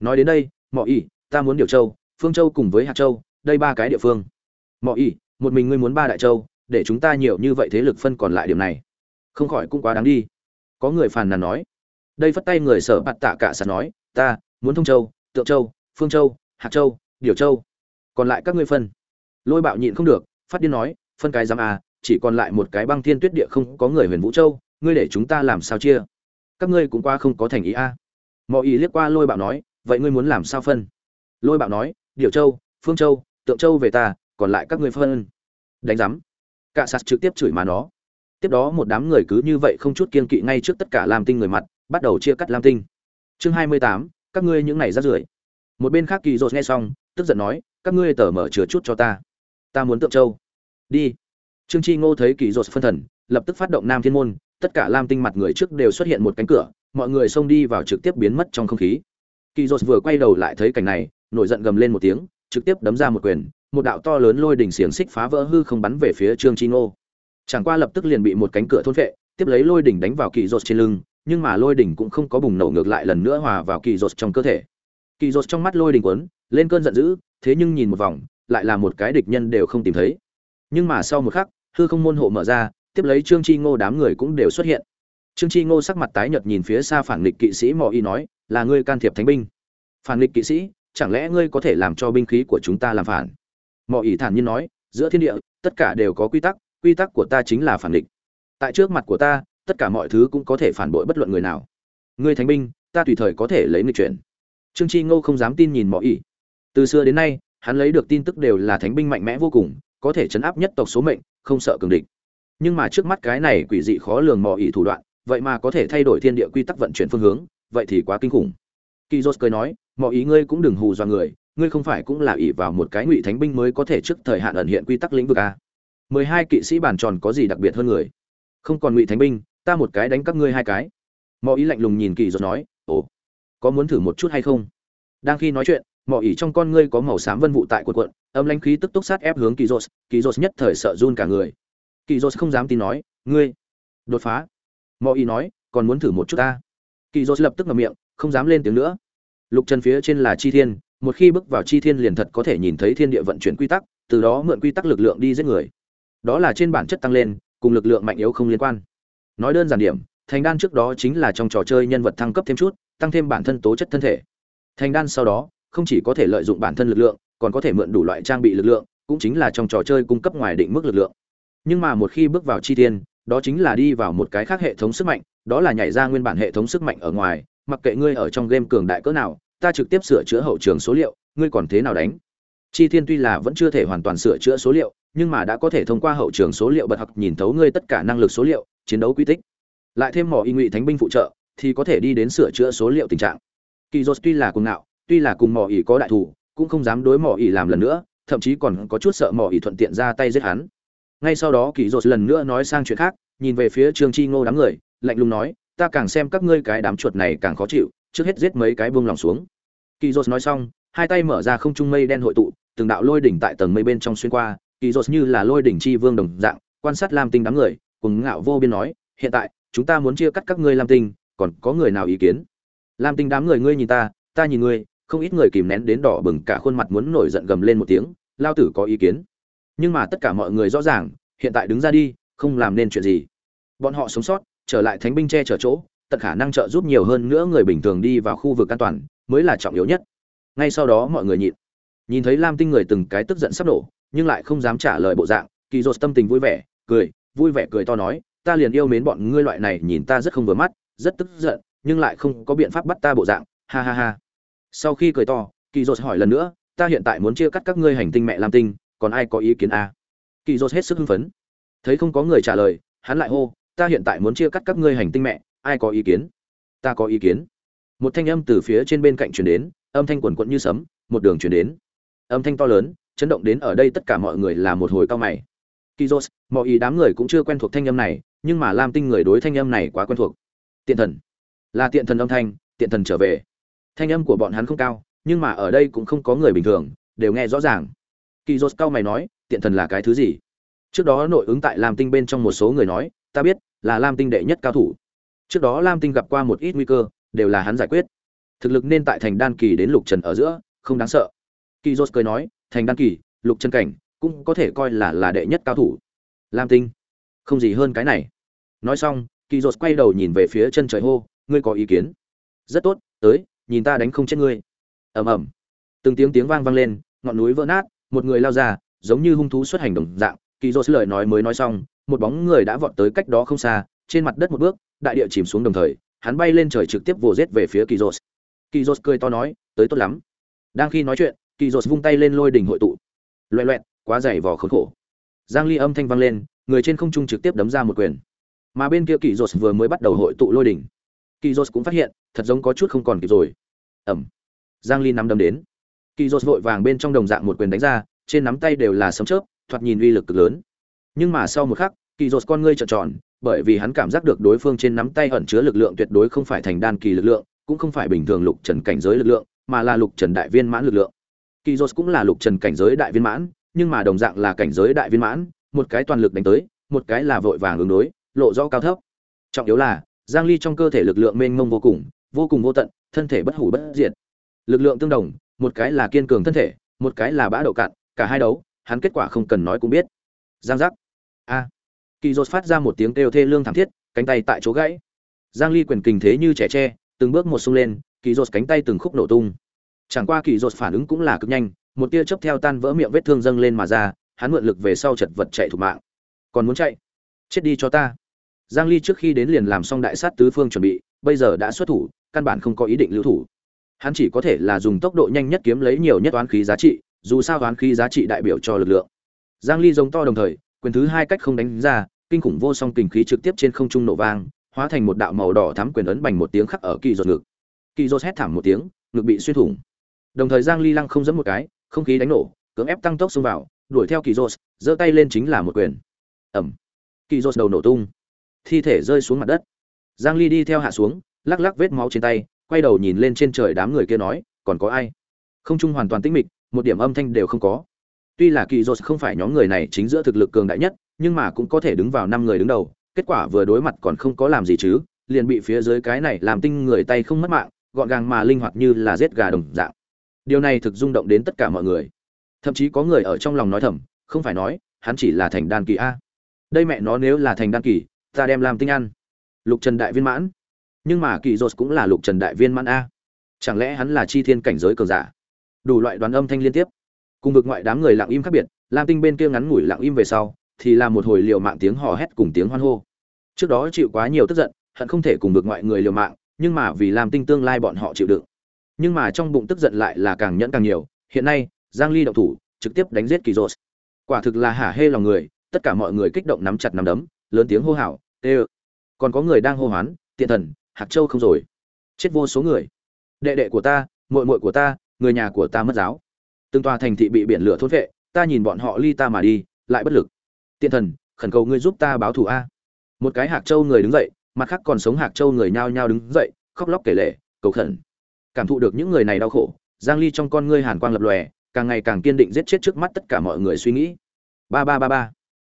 Nói đến đây mọi ỷ ta muốn điều châu, phương châu cùng với hạt châu, đây ba cái địa phương. Mọi ỷ một mình ngươi muốn ba đại châu, để chúng ta nhiều như vậy thế lực phân còn lại điểm này, không khỏi cũng quá đáng đi. Có người phàn nàn nói đây phất tay người sở bạt tạ cả sạt nói, ta, muốn thông châu, tượng châu, phương châu hạt châu, điều châu. Còn lại các ngươi phân. Lôi bạo nhịn không được, phát điên nói, phân cái giám à chỉ còn lại một cái băng thiên tuyết địa không có người huyền vũ châu, ngươi để chúng ta làm sao chia? Các ngươi cũng qua không có thành ý a à. mọi ý liếc qua lôi bạo nói, vậy ngươi muốn làm sao phân? Lôi bạo nói, điều châu, phương châu, tượng châu về ta, còn lại các ngươi phân. Đánh giám. Cả sạt trực tiếp chửi mà nó. Tiếp đó một đám người cứ như vậy không chút kiên kỵ ngay trước tất cả làm tinh người mặt bắt đầu chia cắt lam tinh. Chương hai mươi tám, các ngươi những này rát rưởi. Một bên khác kỳ dột nghe xong, tức giận nói, các ngươi tở mở chứa chút cho ta. Ta muốn tượng châu. Đi. Trương chi ngô thấy kỳ dột phân thần, lập tức phát động nam thiên môn, tất cả lam tinh mặt người trước đều xuất hiện một cánh cửa, mọi người xông đi vào trực tiếp biến mất trong không khí. Kỳ dột vừa quay đầu lại thấy cảnh này, nổi giận gầm lên một tiếng, trực tiếp đấm ra một quyền, một đạo to lớn lôi đỉnh xiềng xích phá vỡ hư không bắn về phía trương chi ngô. Chẳng qua lập tức liền bị một cánh cửa thôn vệ, tiếp lấy lôi đỉnh đánh vào kỳ dột trên lưng nhưng mà lôi đỉnh cũng không có bùng nổ ngược lại lần nữa hòa vào kỳ rột trong cơ thể. Kỳ rột trong mắt lôi đỉnh quấn lên cơn giận dữ, thế nhưng nhìn một vòng, lại là một cái địch nhân đều không tìm thấy. Nhưng mà sau một khắc, hư không môn hộ mở ra, tiếp lấy trương chi ngô đám người cũng đều xuất hiện. Trương chi ngô sắc mặt tái nhợt nhìn phía xa phản nghịch kỵ sĩ mò y nói, là ngươi can thiệp thánh binh. Phản nghịch kỵ sĩ, chẳng lẽ ngươi có thể làm cho binh khí của chúng ta làm phản? Mò y thản nhiên nói, giữa thiên địa, tất cả đều có quy tắc quy tắc của ta chính là phản địch tại trước mặt của ta tất cả mọi thứ cũng có thể phản bội bất luận người nào. Ngươi thánh binh, ta tùy thời có thể lấy người chuyển. Trương chi ngô không dám tin nhìn mọi ý. từ xưa đến nay, hắn lấy được tin tức đều là thánh binh mạnh mẽ vô cùng, có thể chấn áp nhất tộc số mệnh, không sợ cường địch. Nhưng mà trước mắt cái này quỷ dị khó lường mò ỉ thủ đoạn, vậy mà có thể thay đổi thiên địa quy tắc vận chuyển phương hướng, vậy thì quá kinh khủng. Kỳ dốt cười nói mọi ý ngươi cũng đừng hù dọa người, ngươi không phải cũng là ỷ vào một cái ngụy thánh binh mới có thể trước thời hạn ẩn hiện quy tắc lĩnh vực a? Mười hai kỵ sĩ bản tròn có gì đặc biệt hơn người? Không còn ngụy thánh binh ta một cái đánh các ngươi hai cái. Mọi ý lạnh lùng nhìn kỳ dốt nói, ồ, có muốn thử một chút hay không? Đang khi nói chuyện mọi ý trong con ngươi có màu xám vân vụ tại cuộn cuộn, âm lãnh khí tức tốc sát ép hướng kỳ dốt kỳ dốt nhất thời sợ run cả người. Kỳ dốt không dám tin nói, ngươi, đột phá. Mọi ý nói, còn muốn thử một chút ta. Kỳ dốt lập tức ngậm miệng, không dám lên tiếng nữa. Lục trần phía trên là chi thiên, một khi bước vào chi thiên liền thật có thể nhìn thấy thiên địa vận chuyển quy tắc, từ đó mượn quy tắc lực lượng đi giết người. Đó là trên bản chất tăng lên, cùng lực lượng mạnh yếu không liên quan nói đơn giản điểm, thành đan trước đó chính là trong trò chơi nhân vật thăng cấp thêm chút, tăng thêm bản thân tố chất thân thể. Thành đan sau đó, không chỉ có thể lợi dụng bản thân lực lượng, còn có thể mượn đủ loại trang bị lực lượng, cũng chính là trong trò chơi cung cấp ngoài định mức lực lượng. Nhưng mà một khi bước vào chi thiên đó chính là đi vào một cái khác hệ thống sức mạnh, đó là nhảy ra nguyên bản hệ thống sức mạnh ở ngoài, mặc kệ ngươi ở trong game cường đại cỡ nào, ta trực tiếp sửa chữa hậu trường số liệu, ngươi còn thế nào đánh? Chi thiên tuy là vẫn chưa thể hoàn toàn sửa chữa số liệu, nhưng mà đã có thể thông qua hậu trường số liệu bật học nhìn thấu ngươi tất cả năng lực số liệu chiến đấu quy tích. Lại thêm mỏ y ngụy thánh binh phụ trợ, thì có thể đi đến sửa chữa số liệu tình trạng. Kỳ dốt tuy là cùng ngạo, tuy là cùng mỏ ỉ có đại thủ cũng không dám đối mỏ ỉ làm lần nữa, thậm chí còn có chút sợ mỏ ỉ thuận tiện ra tay giết hắn. Ngay sau đó kỳ dốt lần nữa nói sang chuyện khác, nhìn về phía trương chi ngô đám người, lạnh lùng nói, ta càng xem các ngươi cái đám chuột này càng khó chịu, trước hết giết mấy cái buông lòng xuống. Kỳ dốt nói xong, hai tay mở ra không trung mây đen hội tụ, từng đạo lôi đỉnh tại tầng mây bên trong xuyên qua, kỳ dốt như là lôi đỉnh chi vương đồng dạng, quan sát lam tinh đám người cùng ngạo vô biên nói, hiện tại, chúng ta muốn chia cắt các ngươi lam tinh, còn có người nào ý kiến? Lam tinh đám người ngươi nhìn ta ta nhìn ngươi. Không ít người kìm nén đến đỏ bừng cả khuôn mặt muốn nổi giận gầm lên một tiếng, lao tử có ý kiến. Nhưng mà tất cả mọi người rõ ràng, hiện tại đứng ra đi, không làm nên chuyện gì. Bọn họ sống sót, trở lại thánh binh che chở chỗ, tận khả năng trợ giúp nhiều hơn nữa người bình thường đi vào khu vực an toàn, mới là trọng yếu nhất. Ngay sau đó mọi người nhịn. Nhìn thấy lam tinh người từng cái tức giận sắp nổ, nhưng lại không dám trả lời bộ dạng, kỳ dột tâm tình vui vẻ, cười vui vẻ cười to nói, ta liền yêu mến bọn ngươi loại này nhìn ta rất không vừa mắt, rất tức giận, nhưng lại không có biện pháp bắt ta bộ dạng. Ha ha ha. Sau khi cười to, kỳ dột hỏi lần nữa, ta hiện tại muốn chia cắt các ngươi hành tinh mẹ lam tinh, còn ai có ý kiến à? kỳ dột hết sức hưng phấn. Thấy không có người trả lời, hắn lại hô, ta hiện tại muốn chia cắt các ngươi hành tinh mẹ, ai có ý kiến? Ta có ý kiến. Một thanh âm từ phía trên bên cạnh truyền đến, âm thanh quần quẫn như sấm, một đường truyền đến. Âm thanh to lớn, chấn động đến ở đây tất cả mọi người là một hồi cao mày. Kizos, mọi ý đám người cũng chưa quen thuộc thanh âm này, nhưng mà Lam Tinh người đối thanh âm này quá quen thuộc. Tiện thần, là tiện thần âm thanh, tiện thần trở về. Thanh âm của bọn hắn không cao, nhưng mà ở đây cũng không có người bình thường, đều nghe rõ ràng. Kizos cao mày nói, tiện thần là cái thứ gì? Trước đó nội ứng tại Lam Tinh bên trong một số người nói, ta biết, là Lam Tinh đệ nhất cao thủ. Trước đó Lam Tinh gặp qua một ít nguy cơ, đều là hắn giải quyết. Thực lực nên tại thành đan kỳ đến lục trần ở giữa, không đáng sợ. Kizos cười nói, thành đan kỳ, lục chân cảnh, cũng có thể coi là là đệ nhất cao thủ. Lam tinh, không gì hơn cái này. Nói xong kỳ dột quay đầu nhìn về phía chân trời hô, ngươi có ý kiến? Rất tốt, tới, nhìn ta đánh không chết ngươi. Ầm ầm. Từng tiếng tiếng vang vang lên, ngọn núi vỡ nát, một người lao ra, giống như hung thú xuất hành đồng dạng. Kỳ dột lời nói mới nói xong, một bóng người đã vọt tới cách đó không xa, trên mặt đất một bước, đại địa chìm xuống đồng thời, hắn bay lên trời trực tiếp vồ rết về phía kỳ dột kỳ dột cười to nói, tới tốt lắm. Đang khi nói chuyện kỳ dột vung tay lên lôi đỉnh hội tụ. Loẹ loẹt quá dày vò khốn khổ. Giang ly âm thanh vang lên, người trên không trung trực tiếp đấm ra một quyền. Mà bên kia kỳ dột vừa mới bắt đầu hội tụ lôi đỉnh. Kỳ dột cũng phát hiện, thật giống có chút không còn kịp rồi. Ẩm. Giang ly nắm đấm đến. Kỳ dột vội vàng bên trong đồng dạng một quyền đánh ra, trên nắm tay đều là sấm chớp, thoạt nhìn uy lực cực lớn. Nhưng mà sau một khắc kỳ dột con ngươi trợn tròn, bởi vì hắn cảm giác được đối phương trên nắm tay ẩn chứa lực lượng tuyệt đối không phải thành đan kỳ lực lượng, cũng không phải bình thường lục trần cảnh giới lực lượng, mà là lục trần đại viên mãn lực lượng. Kỳ dột cũng là lục trần cảnh giới đại viên mãn nhưng mà đồng dạng là cảnh giới đại viên mãn, một cái toàn lực đánh tới, một cái là vội vàng ứng đối, lộ rõ cao thấp. Trọng yếu là, Giang Ly trong cơ thể lực lượng mênh mông vô cùng, vô cùng vô tận, thân thể bất hủ bất diệt. Lực lượng tương đồng, một cái là kiên cường thân thể, một cái là bã độ cạn, cả hai đấu, hắn kết quả không cần nói cũng biết. Giang giác. A. Kỳ Dột phát ra một tiếng kêu thê lương thảm thiết, cánh tay tại chỗ gãy. Giang Ly quyền kình thế như trẻ tre, từng bước một xung lên, Kỳ Dột cánh tay từng khúc nổ tung. Chẳng qua Kỳ Dột phản ứng cũng là cực nhanh, một tia chớp theo tan vỡ miệng vết thương dâng lên mà ra, hắn mượn lực về sau chật vật chạy thủ mạng. Còn muốn chạy? Chết đi cho ta. Giang ly trước khi đến liền làm xong đại sát tứ phương chuẩn bị, bây giờ đã xuất thủ, căn bản không có ý định lưu thủ. Hắn chỉ có thể là dùng tốc độ nhanh nhất kiếm lấy nhiều nhất oán khí giá trị, dù sao oán khí giá trị đại biểu cho lực lượng. Giang ly giống to đồng thời, quyền thứ hai cách không đánh ra, kinh khủng vô song kình khí trực tiếp trên không trung nổ vang, hóa thành một đạo màu đỏ thắm quyền ấn bành một tiếng khắc ở kỳ rột ngực. Kỳ rột hét thảm một tiếng, ngực bị xuyên thủng. Đồng thời giang ly lăng không giẫm một cái không khí đánh nổ, cưỡng ép tăng tốc xông vào, đuổi theo kỳ rột giơ tay lên chính là một quyền. Ẩm kỳ rột đầu nổ tung. Thi thể rơi xuống mặt đất. Giang ly đi theo hạ xuống, lắc lắc vết máu trên tay, quay đầu nhìn lên trên trời đám người kia nói, còn có ai? Không trung hoàn toàn tĩnh mịch, một điểm âm thanh đều không có. Tuy là kỳ rột không phải nhóm người này chính giữa thực lực cường đại nhất, nhưng mà cũng có thể đứng vào năm người đứng đầu, kết quả vừa đối mặt còn không có làm gì chứ, liền bị phía dưới cái này làm tinh người tay không mất mạng, gọn gàng mà linh hoạt như là giết gà đồng dạng điều này thực rung động đến tất cả mọi người. Thậm chí có người ở trong lòng nói thầm, không phải nói, hắn chỉ là thành đan kỳ a. Đây mẹ nó nếu là thành đan kỳ, ta đem làm tinh ăn. Lục trần đại viên mãn. Nhưng mà kỳ dột cũng là lục trần đại viên mãn a. Chẳng lẽ hắn là chi thiên cảnh giới cường giả? Đủ loại đoán âm thanh liên tiếp. Cùng vực ngoại đám người lặng im khác biệt, lam tinh bên kia ngắn ngủi lặng im về sau, thì là một hồi liều mạng tiếng hò hét cùng tiếng hoan hô. Trước đó chịu quá nhiều tức giận, hận không thể cùng vực ngoại người liều mạng, nhưng mà vì lam tinh tương lai bọn họ chịu đựng nhưng mà trong bụng tức giận lại là càng nhẫn càng nhiều, hiện nay, giang ly động thủ, trực tiếp đánh giết kỳ dột quả thực là hả hê lòng người, tất cả mọi người kích động nắm chặt nắm đấm, lớn tiếng hô hào, tê còn có người đang hô hoán, tiện thần hạt châu không rồi. Chết vô số người. Đệ đệ của ta, muội muội của ta, người nhà của ta mất giáo. Từng tòa thành thị bị biển lửa thốt vệ ta nhìn bọn họ ly ta mà đi, lại bất lực. Tiện thần, khẩn cầu ngươi giúp ta báo thù a. Một cái hạt châu người đứng dậy, mặt khác còn sống hạt châu người nhao nhao đứng dậy, khóc lóc kể lể, cầu khẩn cảm thụ được những người này đau khổ, giang ly trong con ngươi hàn quang lập lòe, càng ngày càng kiên định giết chết trước mắt tất cả mọi người suy nghĩ. Ba ba ba ba.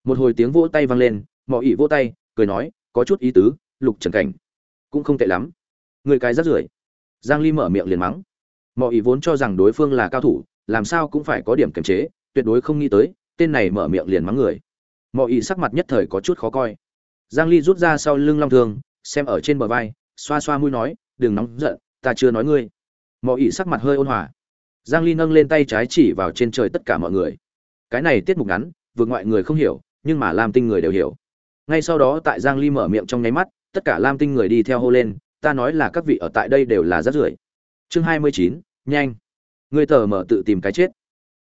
Một hồi tiếng vỗ tay vang lên mọi ỉ vỗ tay, cười nói, có chút ý tứ, lục trần cảnh, cũng không tệ lắm. Người cái rất rưởi. Giang ly mở miệng liền mắng. Mọi ỉ vốn cho rằng đối phương là cao thủ, làm sao cũng phải có điểm kiềm chế, tuyệt đối không nghĩ tới, tên này mở miệng liền mắng người. Mọi ỉ sắc mặt nhất thời có chút khó coi. Giang ly rút ra sau lưng long thương, xem ở trên bờ vai, xoa xoa mũi nói, đừng nóng giận ta chưa nói ngươi. Mọi ý sắc mặt hơi ôn hòa. Giang ly nâng lên tay trái chỉ vào trên trời tất cả mọi người. Cái này tiết mục ngắn vượt ngoại người không hiểu nhưng mà lam tinh người đều hiểu. Ngay sau đó tại giang ly mở miệng trong nháy mắt tất cả lam tinh người đi theo hô lên ta nói là các vị ở tại đây đều là rất rưởi. Chương 29, nhanh. Người tờ mở tự tìm cái chết.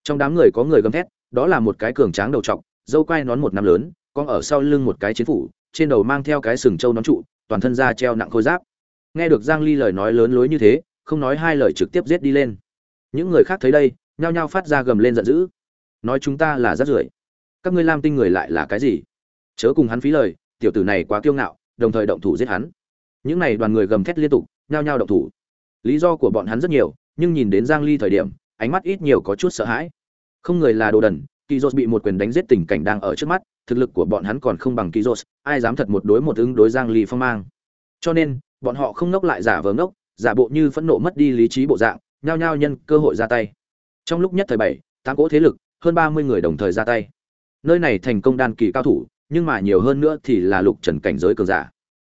Trong đám người có người gầm thét đó là một cái cường tráng đầu trọc dâu quai nón một năm lớn con ở sau lưng một cái chiến phủ trên đầu mang theo cái sừng trâu nón trụ toàn thân da treo nặng khôi giáp nghe được giang ly lời nói lớn lối như thế, không nói hai lời trực tiếp giết đi lên. Những người khác thấy đây, nhao nhao phát ra gầm lên giận dữ. Nói chúng ta là rác rưởi. Các ngươi lam tinh người lại là cái gì? Chớ cùng hắn phí lời, tiểu tử này quá kiêu ngạo, đồng thời động thủ giết hắn. Những này đoàn người gầm thét liên tục, nhao nhao động thủ. Lý do của bọn hắn rất nhiều, nhưng nhìn đến giang ly thời điểm, ánh mắt ít nhiều có chút sợ hãi. Không người là đồ đần kỳ dốt bị một quyền đánh giết tình cảnh đang ở trước mắt, thực lực của bọn hắn còn không bằng kỳ dốt ai dám thật một đối một ứng đối giang ly phong mang. Cho nên bọn họ không nốc lại giả vờ ngốc, giả bộ như phẫn nộ mất đi lý trí bộ dạng, nhao nhao nhân cơ hội ra tay. Trong lúc nhất thời bảy, tám cỗ thế lực, hơn ba mươi người đồng thời ra tay. Nơi này thành công đan kỳ cao thủ, nhưng mà nhiều hơn nữa thì là lục trần cảnh giới cường giả.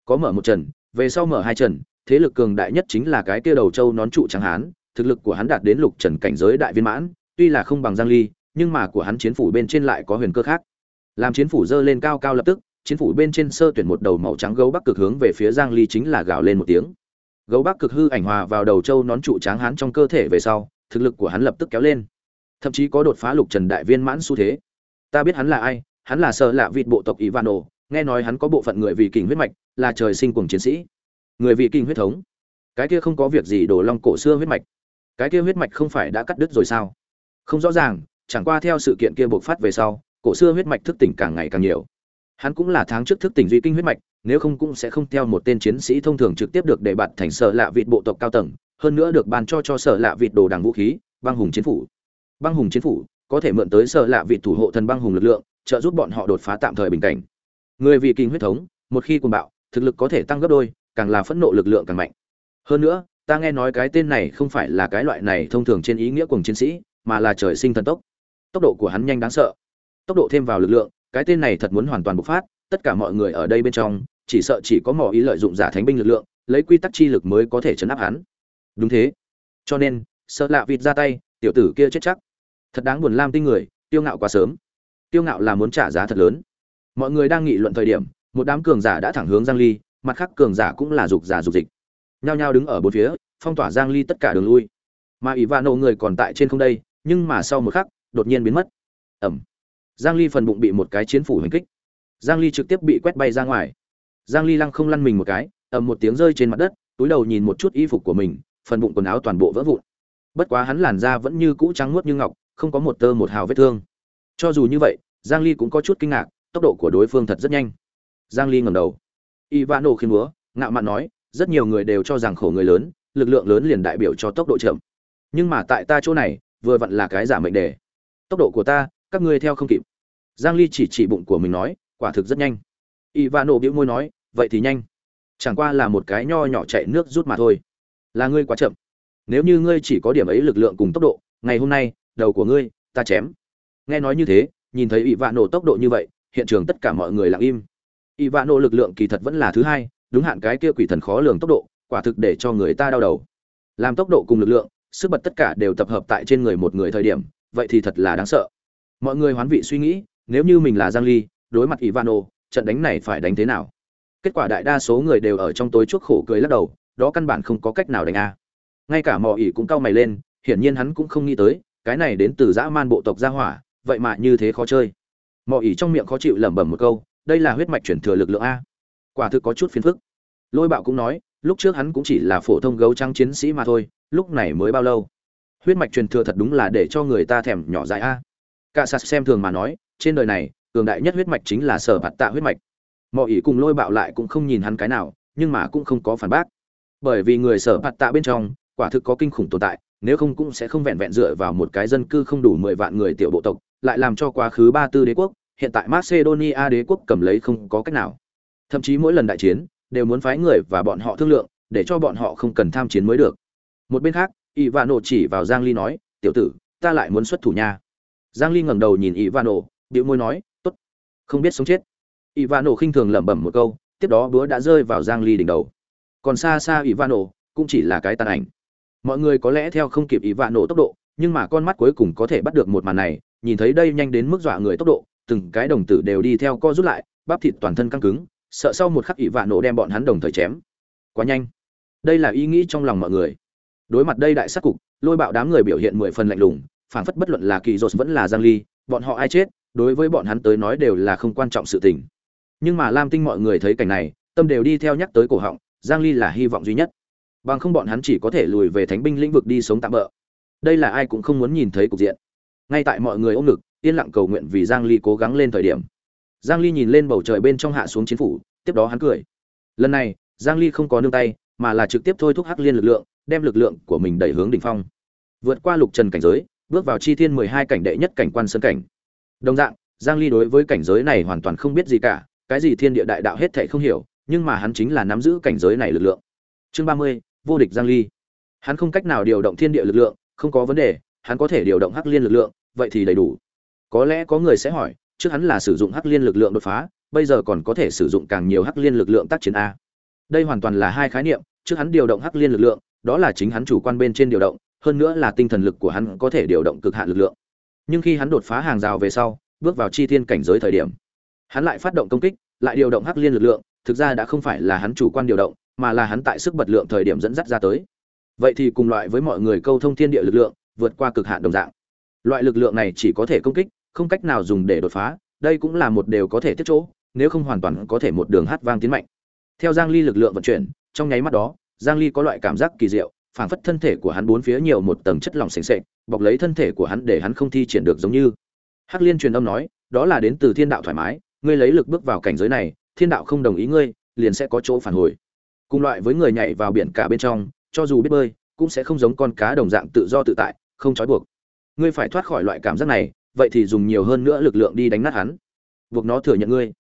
Có mở một trần, về sau mở hai trần, thế lực cường đại nhất chính là cái kia đầu châu nón trụ trắng hán, thực lực của hắn đạt đến lục trần cảnh giới đại viên mãn, tuy là không bằng giang ly, nhưng mà của hắn chiến phủ bên trên lại có huyền cơ khác. Làm chiến phủ dơ lên cao cao lập tức chiến phủ bên trên sơ tuyển một đầu màu trắng gấu bắc cực hướng về phía giang ly chính là gào lên một tiếng. Gấu bắc cực hư ảnh hòa vào đầu châu nón trụ tráng hán trong cơ thể về sau, thực lực của hắn lập tức kéo lên. Thậm chí có đột phá lục trần đại viên mãn xu thế. Ta biết hắn là ai, hắn là sợ lạ vịt bộ tộc ivano, nghe nói hắn có bộ phận người vì kình huyết mạch, là trời sinh cùng chiến sĩ. Người vị kinh huyết thống. Cái kia không có việc gì đổ long cổ xưa huyết mạch. Cái kia huyết mạch không phải đã cắt đứt rồi sao? Không rõ ràng, chẳng qua theo sự kiện kia bộc phát về sau, cổ xưa huyết mạch thức tỉnh càng ngày càng nhiều hắn cũng là tháng trước thức tỉnh duy kinh huyết mạch, nếu không cũng sẽ không theo một tên chiến sĩ thông thường trực tiếp được đề bạt thành sở lạ vịt bộ tộc cao tầng, hơn nữa được ban cho cho sở lạ vịt đồ đằng vũ khí, băng hùng chiến phủ. Băng hùng chiến phủ có thể mượn tới sở lạ vịt thủ hộ thần băng hùng lực lượng, trợ giúp bọn họ đột phá tạm thời bình cảnh. Người vị kinh huyết thống, một khi cuồng bạo, thực lực có thể tăng gấp đôi, càng là phẫn nộ lực lượng càng mạnh. Hơn nữa, ta nghe nói cái tên này không phải là cái loại này thông thường trên ý nghĩa cùng chiến sĩ, mà là trời sinh thần tốc. Tốc độ của hắn nhanh đáng sợ. Tốc độ thêm vào lực lượng cái tên này thật muốn hoàn toàn bộc phát, tất cả mọi người ở đây bên trong, chỉ sợ chỉ có mỏ ý lợi dụng giả thánh binh lực lượng, lấy quy tắc chi lực mới có thể chấn áp hắn. Đúng thế. Cho nên, sợ lạ vịt ra tay, tiểu tử kia chết chắc. Thật đáng buồn lam tinh người, tiêu ngạo quá sớm. Tiêu ngạo là muốn trả giá thật lớn. Mọi người đang nghị luận thời điểm, một đám cường giả đã thẳng hướng giang ly, mặt khác cường giả cũng là dục giả dục dịch. Nhao nhao đứng ở bốn phía, phong tỏa giang ly tất cả đường lui. Mà ỷ va nổ người còn tại trên không đây, nhưng mà sau một khắc, đột nhiên biến mất. Ẩm giang ly phần bụng bị một cái chiến phủ hành kích. Giang ly trực tiếp bị quét bay ra ngoài. Giang ly lăng không lăn mình một cái ầm một tiếng rơi trên mặt đất túi đầu nhìn một chút y phục của mình phần bụng quần áo toàn bộ vỡ vụn. Bất quá hắn làn da vẫn như cũ trắng muốt như ngọc không có một tơ một hào vết thương. Cho dù như vậy giang ly cũng có chút kinh ngạc tốc độ của đối phương thật rất nhanh. Giang ly ngẩng đầu. Ivano khiêm múa, ngạo mạn nói rất nhiều người đều cho rằng khổ người lớn lực lượng lớn liền đại biểu cho tốc độ chậm. Nhưng mà tại ta chỗ này vừa vặn là cái giả mệnh đề. Tốc độ của ta các ngươi theo không kịp giang ly chỉ chỉ bụng của mình nói, quả thực rất nhanh. Ivano bĩu môi nói, vậy thì nhanh. Chẳng qua là một cái nho nhỏ chạy nước rút mà thôi. Là ngươi quá chậm. Nếu như ngươi chỉ có điểm ấy lực lượng cùng tốc độ, ngày hôm nay, đầu của ngươi, ta chém. Nghe nói như thế, nhìn thấy ỷ vạn nổ tốc độ như vậy, hiện trường tất cả mọi người lặng im. Ỷ vạn nổ lực lượng kỳ thật vẫn là thứ hai, đúng hạn cái kia quỷ thần khó lường tốc độ, quả thực để cho người ta đau đầu. Làm tốc độ cùng lực lượng, sức bật tất cả đều tập hợp tại trên người một người thời điểm, vậy thì thật là đáng sợ. Mọi người hoán vị suy nghĩ nếu như mình là giang ly, đối mặt ivano, trận đánh này phải đánh thế nào? Kết quả đại đa số người đều ở trong tối chuốc khổ cười lắc đầu, đó căn bản không có cách nào đánh a. Ngay cả mò ỉ cũng cau mày lên, hiển nhiên hắn cũng không nghĩ tới, cái này đến từ dã man bộ tộc gia hỏa, vậy mà như thế khó chơi. Mò ỉ trong miệng khó chịu lẩm bẩm một câu, đây là huyết mạch chuyển thừa lực lượng a. Quả thực có chút phiền phức. Lôi bạo cũng nói, lúc trước hắn cũng chỉ là phổ thông gấu trắng chiến sĩ mà thôi, lúc này mới bao lâu? Huyết mạch truyền thừa thật đúng là để cho người ta thèm nhỏ dại a. Cả sạt xem thường mà nói trên đời này, cường đại nhất huyết mạch chính là sở bạt tạ huyết mạch. Mọi ỷ cùng lôi bạo lại cũng không nhìn hắn cái nào, nhưng mà cũng không có phản bác. Bởi vì người sở bạt tạ bên trong, quả thực có kinh khủng tồn tại, nếu không cũng sẽ không vẹn vẹn dựa vào một cái dân cư không đủ mười vạn người tiểu bộ tộc, lại làm cho quá khứ ba tư đế quốc, hiện tại macedonia đế quốc cầm lấy không có cách nào. Thậm chí mỗi lần đại chiến, đều muốn phái người và bọn họ thương lượng, để cho bọn họ không cần tham chiến mới được. Một bên khác ỷ vạn nổ chỉ vào giang ly nói, tiểu tử, ta lại muốn xuất thủ nha. Giang ly ngẩng đầu nhìn ỷ vạn nổ bĩu môi nói, tốt, không biết sống chết. Ivano khinh thường lẩm bẩm một câu, tiếp đó búa đã rơi vào giang ly đỉnh đầu. Còn xa xa ivano cũng chỉ là cái tàn ảnh. Mọi người có lẽ theo không kịp ivano tốc độ, nhưng mà con mắt cuối cùng có thể bắt được một màn này, nhìn thấy đây nhanh đến mức dọa người tốc độ, từng cái đồng tử đều đi theo co rút lại, bắp thịt toàn thân căng cứng, sợ sau một khắc ivano đem bọn hắn đồng thời chém. Quá nhanh. Đây là ý nghĩ trong lòng mọi người. Đối mặt đây đại sát cục, lôi bạo đám người biểu hiện mười phần lạnh lùng, phảng phất bất luận là kỳ dột vẫn là giang ly, bọn họ ai chết đối với bọn hắn tới nói đều là không quan trọng sự tình. Nhưng mà lam tinh mọi người thấy cảnh này, tâm đều đi theo nhắc tới cổ họng, giang ly là hy vọng duy nhất. Bằng không bọn hắn chỉ có thể lùi về thánh binh lĩnh vực đi sống tạm bỡ đây là ai cũng không muốn nhìn thấy cục diện. Ngay tại mọi người ôm ngực, yên lặng cầu nguyện vì giang ly cố gắng lên thời điểm. Giang ly nhìn lên bầu trời bên trong hạ xuống chiến phủ, tiếp đó hắn cười. Lần này, giang ly không có nương tay, mà là trực tiếp thôi thúc hắc liên lực lượng, đem lực lượng của mình đẩy hướng đỉnh phong. Vượt qua lục trần cảnh giới, bước vào chi thiên 12 cảnh đệ nhất cảnh quan sơn cảnh đồng dạng giang ly đối với cảnh giới này hoàn toàn không biết gì cả cái gì thiên địa đại đạo hết thảy không hiểu nhưng mà hắn chính là nắm giữ cảnh giới này lực lượng. Chương 30, vô địch giang ly. Hắn không cách nào điều động thiên địa lực lượng không có vấn đề hắn có thể điều động hắc liên lực lượng vậy thì đầy đủ. Có lẽ có người sẽ hỏi trước hắn là sử dụng hắc liên lực lượng đột phá bây giờ còn có thể sử dụng càng nhiều hắc liên lực lượng tác chiến a. Đây hoàn toàn là hai khái niệm trước hắn điều động hắc liên lực lượng đó là chính hắn chủ quan bên trên điều động hơn nữa là tinh thần lực của hắn có thể điều động cực hạn lực lượng nhưng khi hắn đột phá hàng rào về sau, bước vào chi thiên cảnh giới thời điểm, hắn lại phát động công kích, lại điều động hắc liên lực lượng, thực ra đã không phải là hắn chủ quan điều động, mà là hắn tại sức bật lượng thời điểm dẫn dắt ra tới. Vậy thì cùng loại với mọi người câu thông thiên địa lực lượng, vượt qua cực hạn đồng dạng. Loại lực lượng này chỉ có thể công kích, không cách nào dùng để đột phá, đây cũng là một đều có thể tiếp chỗ, nếu không hoàn toàn có thể một đường hát vang tiến mạnh. Theo giang ly lực lượng vận chuyển, trong nháy mắt đó, giang ly có loại cảm giác kỳ diệu phảng phất thân thể của hắn bốn phía nhiều một tầng chất lỏng sền sệt, bọc lấy thân thể của hắn để hắn không thi triển được giống như. Hắc liên truyền âm nói, đó là đến từ thiên đạo thoải mái, ngươi lấy lực bước vào cảnh giới này, thiên đạo không đồng ý ngươi, liền sẽ có chỗ phản hồi. Cùng loại với người nhảy vào biển cả bên trong, cho dù biết bơi, cũng sẽ không giống con cá đồng dạng tự do tự tại, không trói buộc. Ngươi phải thoát khỏi loại cảm giác này, vậy thì dùng nhiều hơn nữa lực lượng đi đánh nát hắn. Buộc nó thừa nhận ngươi.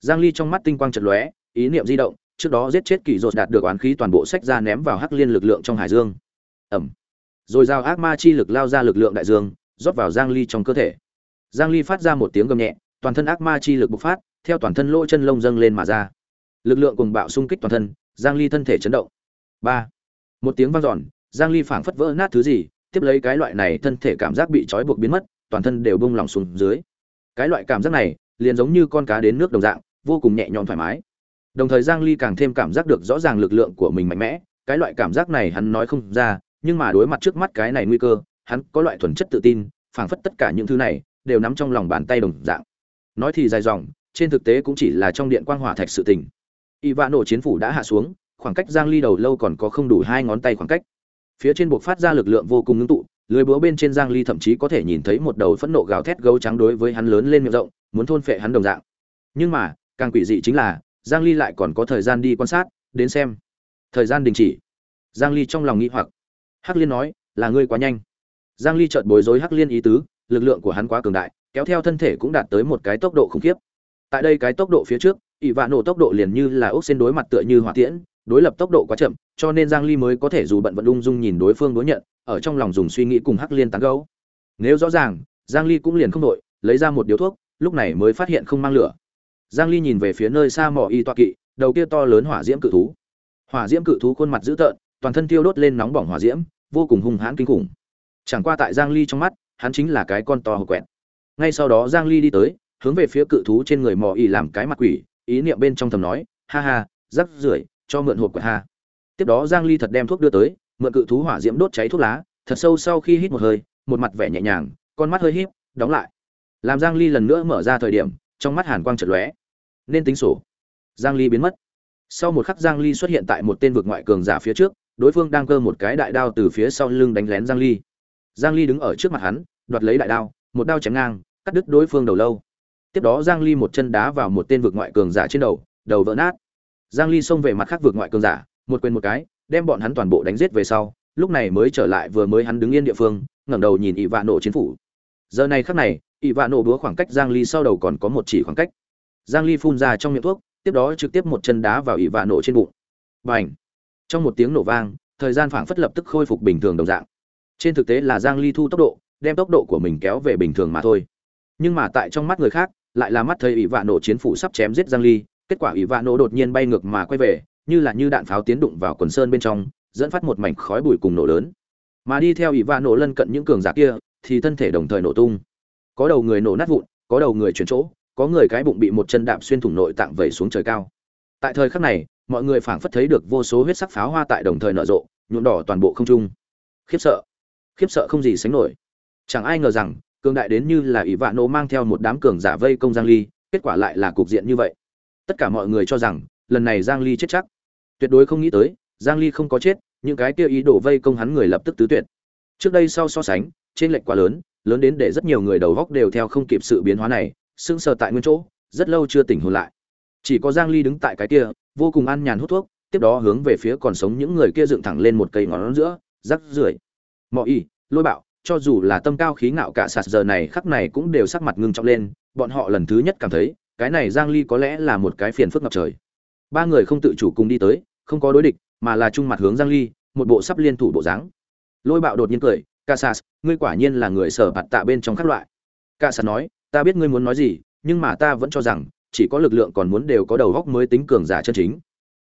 Giang ly trong mắt tinh quang chợt lóe, ý niệm di động trước đó giết chết kỳ dột đạt được oán khí toàn bộ sách ra ném vào hắc liên lực lượng trong hải dương. Ẩm. Rồi giao ác ma chi lực lao ra lực lượng đại dương, rót vào giang ly trong cơ thể. Giang ly phát ra một tiếng gầm nhẹ, toàn thân ác ma chi lực bộc phát, theo toàn thân lỗ chân lông dâng lên mà ra. Lực lượng cùng bạo xung kích toàn thân, giang ly thân thể chấn động. Ba. Một tiếng vang dọn, giang ly phảng phất vỡ nát thứ gì, tiếp lấy cái loại này thân thể cảm giác bị trói buộc biến mất, toàn thân đều bung lỏng xuống dưới. Cái loại cảm giác này, liền giống như con cá đến nước đồng dạng, vô cùng nhẹ nhõm thoải mái đồng thời giang ly càng thêm cảm giác được rõ ràng lực lượng của mình mạnh mẽ, cái loại cảm giác này hắn nói không ra, nhưng mà đối mặt trước mắt cái này nguy cơ, hắn có loại thuần chất tự tin, phảng phất tất cả những thứ này đều nắm trong lòng bàn tay đồng dạng. Nói thì dài dòng, trên thực tế cũng chỉ là trong điện quang hỏa thạch sự tình. Y chiến phủ đã hạ xuống, khoảng cách giang ly đầu lâu còn có không đủ hai ngón tay khoảng cách. Phía trên buộc phát ra lực lượng vô cùng ngưng tụ, lưới búa bên trên giang ly thậm chí có thể nhìn thấy một đầu phẫn nộ gào thét gấu trắng đối với hắn lớn lên miệng rộng, muốn thôn phệ hắn đồng dạng. Nhưng mà, càng quỷ dị chính là giang ly lại còn có thời gian đi quan sát, đến xem. Thời gian đình chỉ. Giang ly trong lòng nghĩ hoặc. Hắc liên nói, là ngươi quá nhanh. Giang ly chợt bối rối hắc liên ý tứ, lực lượng của hắn quá cường đại, kéo theo thân thể cũng đạt tới một cái tốc độ khủng khiếp. Tại đây cái tốc độ phía trước, ỷ vạn nổ tốc độ liền như là ốc xin đối mặt tựa như hỏa tiễn, đối lập tốc độ quá chậm, cho nên giang ly mới có thể dù bận vận ung dung nhìn đối phương đối nhận, ở trong lòng dùng suy nghĩ cùng hắc liên tán gẫu. nếu rõ ràng, giang ly cũng liền không đội, lấy ra một điếu thuốc, lúc này mới phát hiện không mang lửa giang ly nhìn về phía nơi xa mỏ y toa kỵ, đầu kia to lớn hỏa diễm cự thú. Hỏa diễm cự thú khuôn mặt dữ tợn, toàn thân tiêu đốt lên nóng bỏng hỏa diễm, vô cùng hung hãn kinh khủng. Chẳng qua tại giang ly trong mắt, hắn chính là cái con to hộp quẹt. Ngay sau đó giang ly đi tới, hướng về phía cự thú trên người mỏ y làm cái mặt quỷ, ý niệm bên trong thầm nói, ha ha, rắc rưởi, cho mượn hộp quẹt ha tiếp đó giang ly thật đem thuốc đưa tới, mượn cự thú hỏa diễm đốt cháy thuốc lá, thật sâu sau khi hít một hơi, một mặt vẻ nhẹ nhàng, con mắt hơi híp, đóng lại. Làm giang ly lần nữa mở ra thời điểm trong mắt hàn quang chợt lóe. Nên tính sổ. Giang ly biến mất. Sau một khắc giang ly xuất hiện tại một tên vực ngoại cường giả phía trước, đối phương đang cơ một cái đại đao từ phía sau lưng đánh lén giang ly. Giang ly đứng ở trước mặt hắn, đoạt lấy đại đao, một đao chém ngang, cắt đứt đối phương đầu lâu. Tiếp đó giang ly một chân đá vào một tên vực ngoại cường giả trên đầu đầu vỡ nát. Giang ly xông về mặt khác vực ngoại cường giả, một quên một cái, đem bọn hắn toàn bộ đánh giết về sau, lúc này mới trở lại vừa mới hắn đứng yên địa phương, ngẩng đầu nhìn y vạ nổ chiến phủ giờ này khắc này ỷ vạ nổ búa khoảng cách giang ly sau đầu còn có một chỉ khoảng cách. Giang ly phun ra trong miệng thuốc, tiếp đó trực tiếp một chân đá vào ỷ vạ nổ trên bụng. Bành! Trong một tiếng nổ vang, thời gian phảng phất lập tức khôi phục bình thường đồng dạng. Trên thực tế là giang ly thu tốc độ, đem tốc độ của mình kéo về bình thường mà thôi. Nhưng mà tại trong mắt người khác, lại là mắt thấy ỷ vạ nổ chiến phủ sắp chém giết giang ly, kết quả ỷ vạ nổ đột nhiên bay ngược mà quay về, như là như đạn pháo tiến đụng vào quần sơn bên trong, dẫn phát một mảnh khói bụi cùng nổ lớn. Mà đi theo ỷ vạ nổ lân cận những cường giả kia thì thân thể đồng thời nổ tung. Có đầu người nổ nát vụn, có đầu người chuyển chỗ, có người cái bụng bị một chân đạp xuyên thủng nội tạng vẩy xuống trời cao. Tại thời khắc này, mọi người phảng phất thấy được vô số huyết sắc pháo hoa tại đồng thời nở rộ, nhuộm đỏ toàn bộ không trung. Khiếp sợ. Khiếp sợ không gì sánh nổi. Chẳng ai ngờ rằng, cường đại đến như là ỷ vạn nổ mang theo một đám cường giả vây công giang ly, kết quả lại là cục diện như vậy. Tất cả mọi người cho rằng, lần này giang ly chết chắc. Tuyệt đối không nghĩ tới, giang ly không có chết, những cái kia ý đồ vây công hắn người lập tức tứ tuyệt. Trước đây sau so sánh trên lệch quá lớn lớn đến để rất nhiều người đầu góc đều theo không kịp sự biến hóa này, sững sờ tại nguyên chỗ, rất lâu chưa tỉnh hồn lại. Chỉ có giang ly đứng tại cái kia, vô cùng an nhàn hút thuốc, tiếp đó hướng về phía còn sống những người kia dựng thẳng lên một cây ngón giữa, rắc rưởi. Mọi y lôi bạo, cho dù là tâm cao khí ngạo cả sạt giờ này khắc này cũng đều sắc mặt ngưng trọng lên, bọn họ lần thứ nhất cảm thấy, cái này giang ly có lẽ là một cái phiền phức ngập trời. Ba người không tự chủ cùng đi tới, không có đối địch, mà là chung mặt hướng giang ly, một bộ sắp liên thủ bộ dáng. Lôi bạo đột nhiên cười ca sas ngươi quả nhiên là người sở bạt tạ bên trong các loại. Ca sas nói, ta biết ngươi muốn nói gì, nhưng mà ta vẫn cho rằng, chỉ có lực lượng còn muốn đều có đầu góc mới tính cường giả chân chính.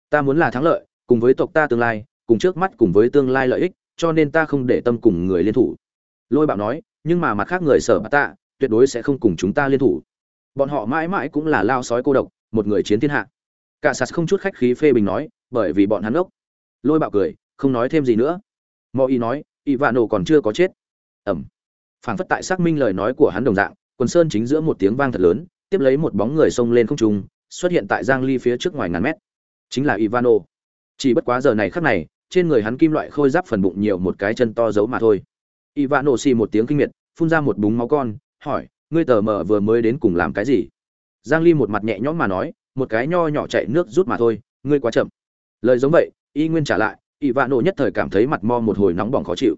Ta muốn là thắng lợi, cùng với tộc ta tương lai, cùng trước mắt cùng với tương lai lợi ích, cho nên ta không để tâm cùng người liên thủ. Lôi bạo nói, nhưng mà mặt khác người sở bạt tạ, tuyệt đối sẽ không cùng chúng ta liên thủ. Bọn họ mãi mãi cũng là lao sói cô độc, một người chiến thiên hạ. Cả sas không chút khách khí phê bình nói, bởi vì bọn hắn ốc. Lôi bạo cười, không nói thêm gì nữa. Mọi y nói ỷ vạn nổ còn chưa có chết. Ẩm. Phản phất tại xác minh lời nói của hắn đồng dạng, quần sơn chính giữa một tiếng vang thật lớn, tiếp lấy một bóng người xông lên không trung, xuất hiện tại giang ly phía trước ngoài ngàn mét. Chính là ivano chỉ bất quá giờ này khắc này, trên người hắn kim loại khôi giáp phần bụng nhiều một cái chân to giấu mà thôi. Ivano xì một tiếng kinh miệt, phun ra một búng máu con, hỏi, ngươi tờ mờ vừa mới đến cùng làm cái gì? Giang ly một mặt nhẹ nhõm mà nói, một cái nho nhỏ chạy nước rút mà thôi, ngươi quá chậm. Lời giống vậy, y nguyên trả lại ỷ vạ nổ nhất thời cảm thấy mặt mo một hồi nóng bỏng khó chịu.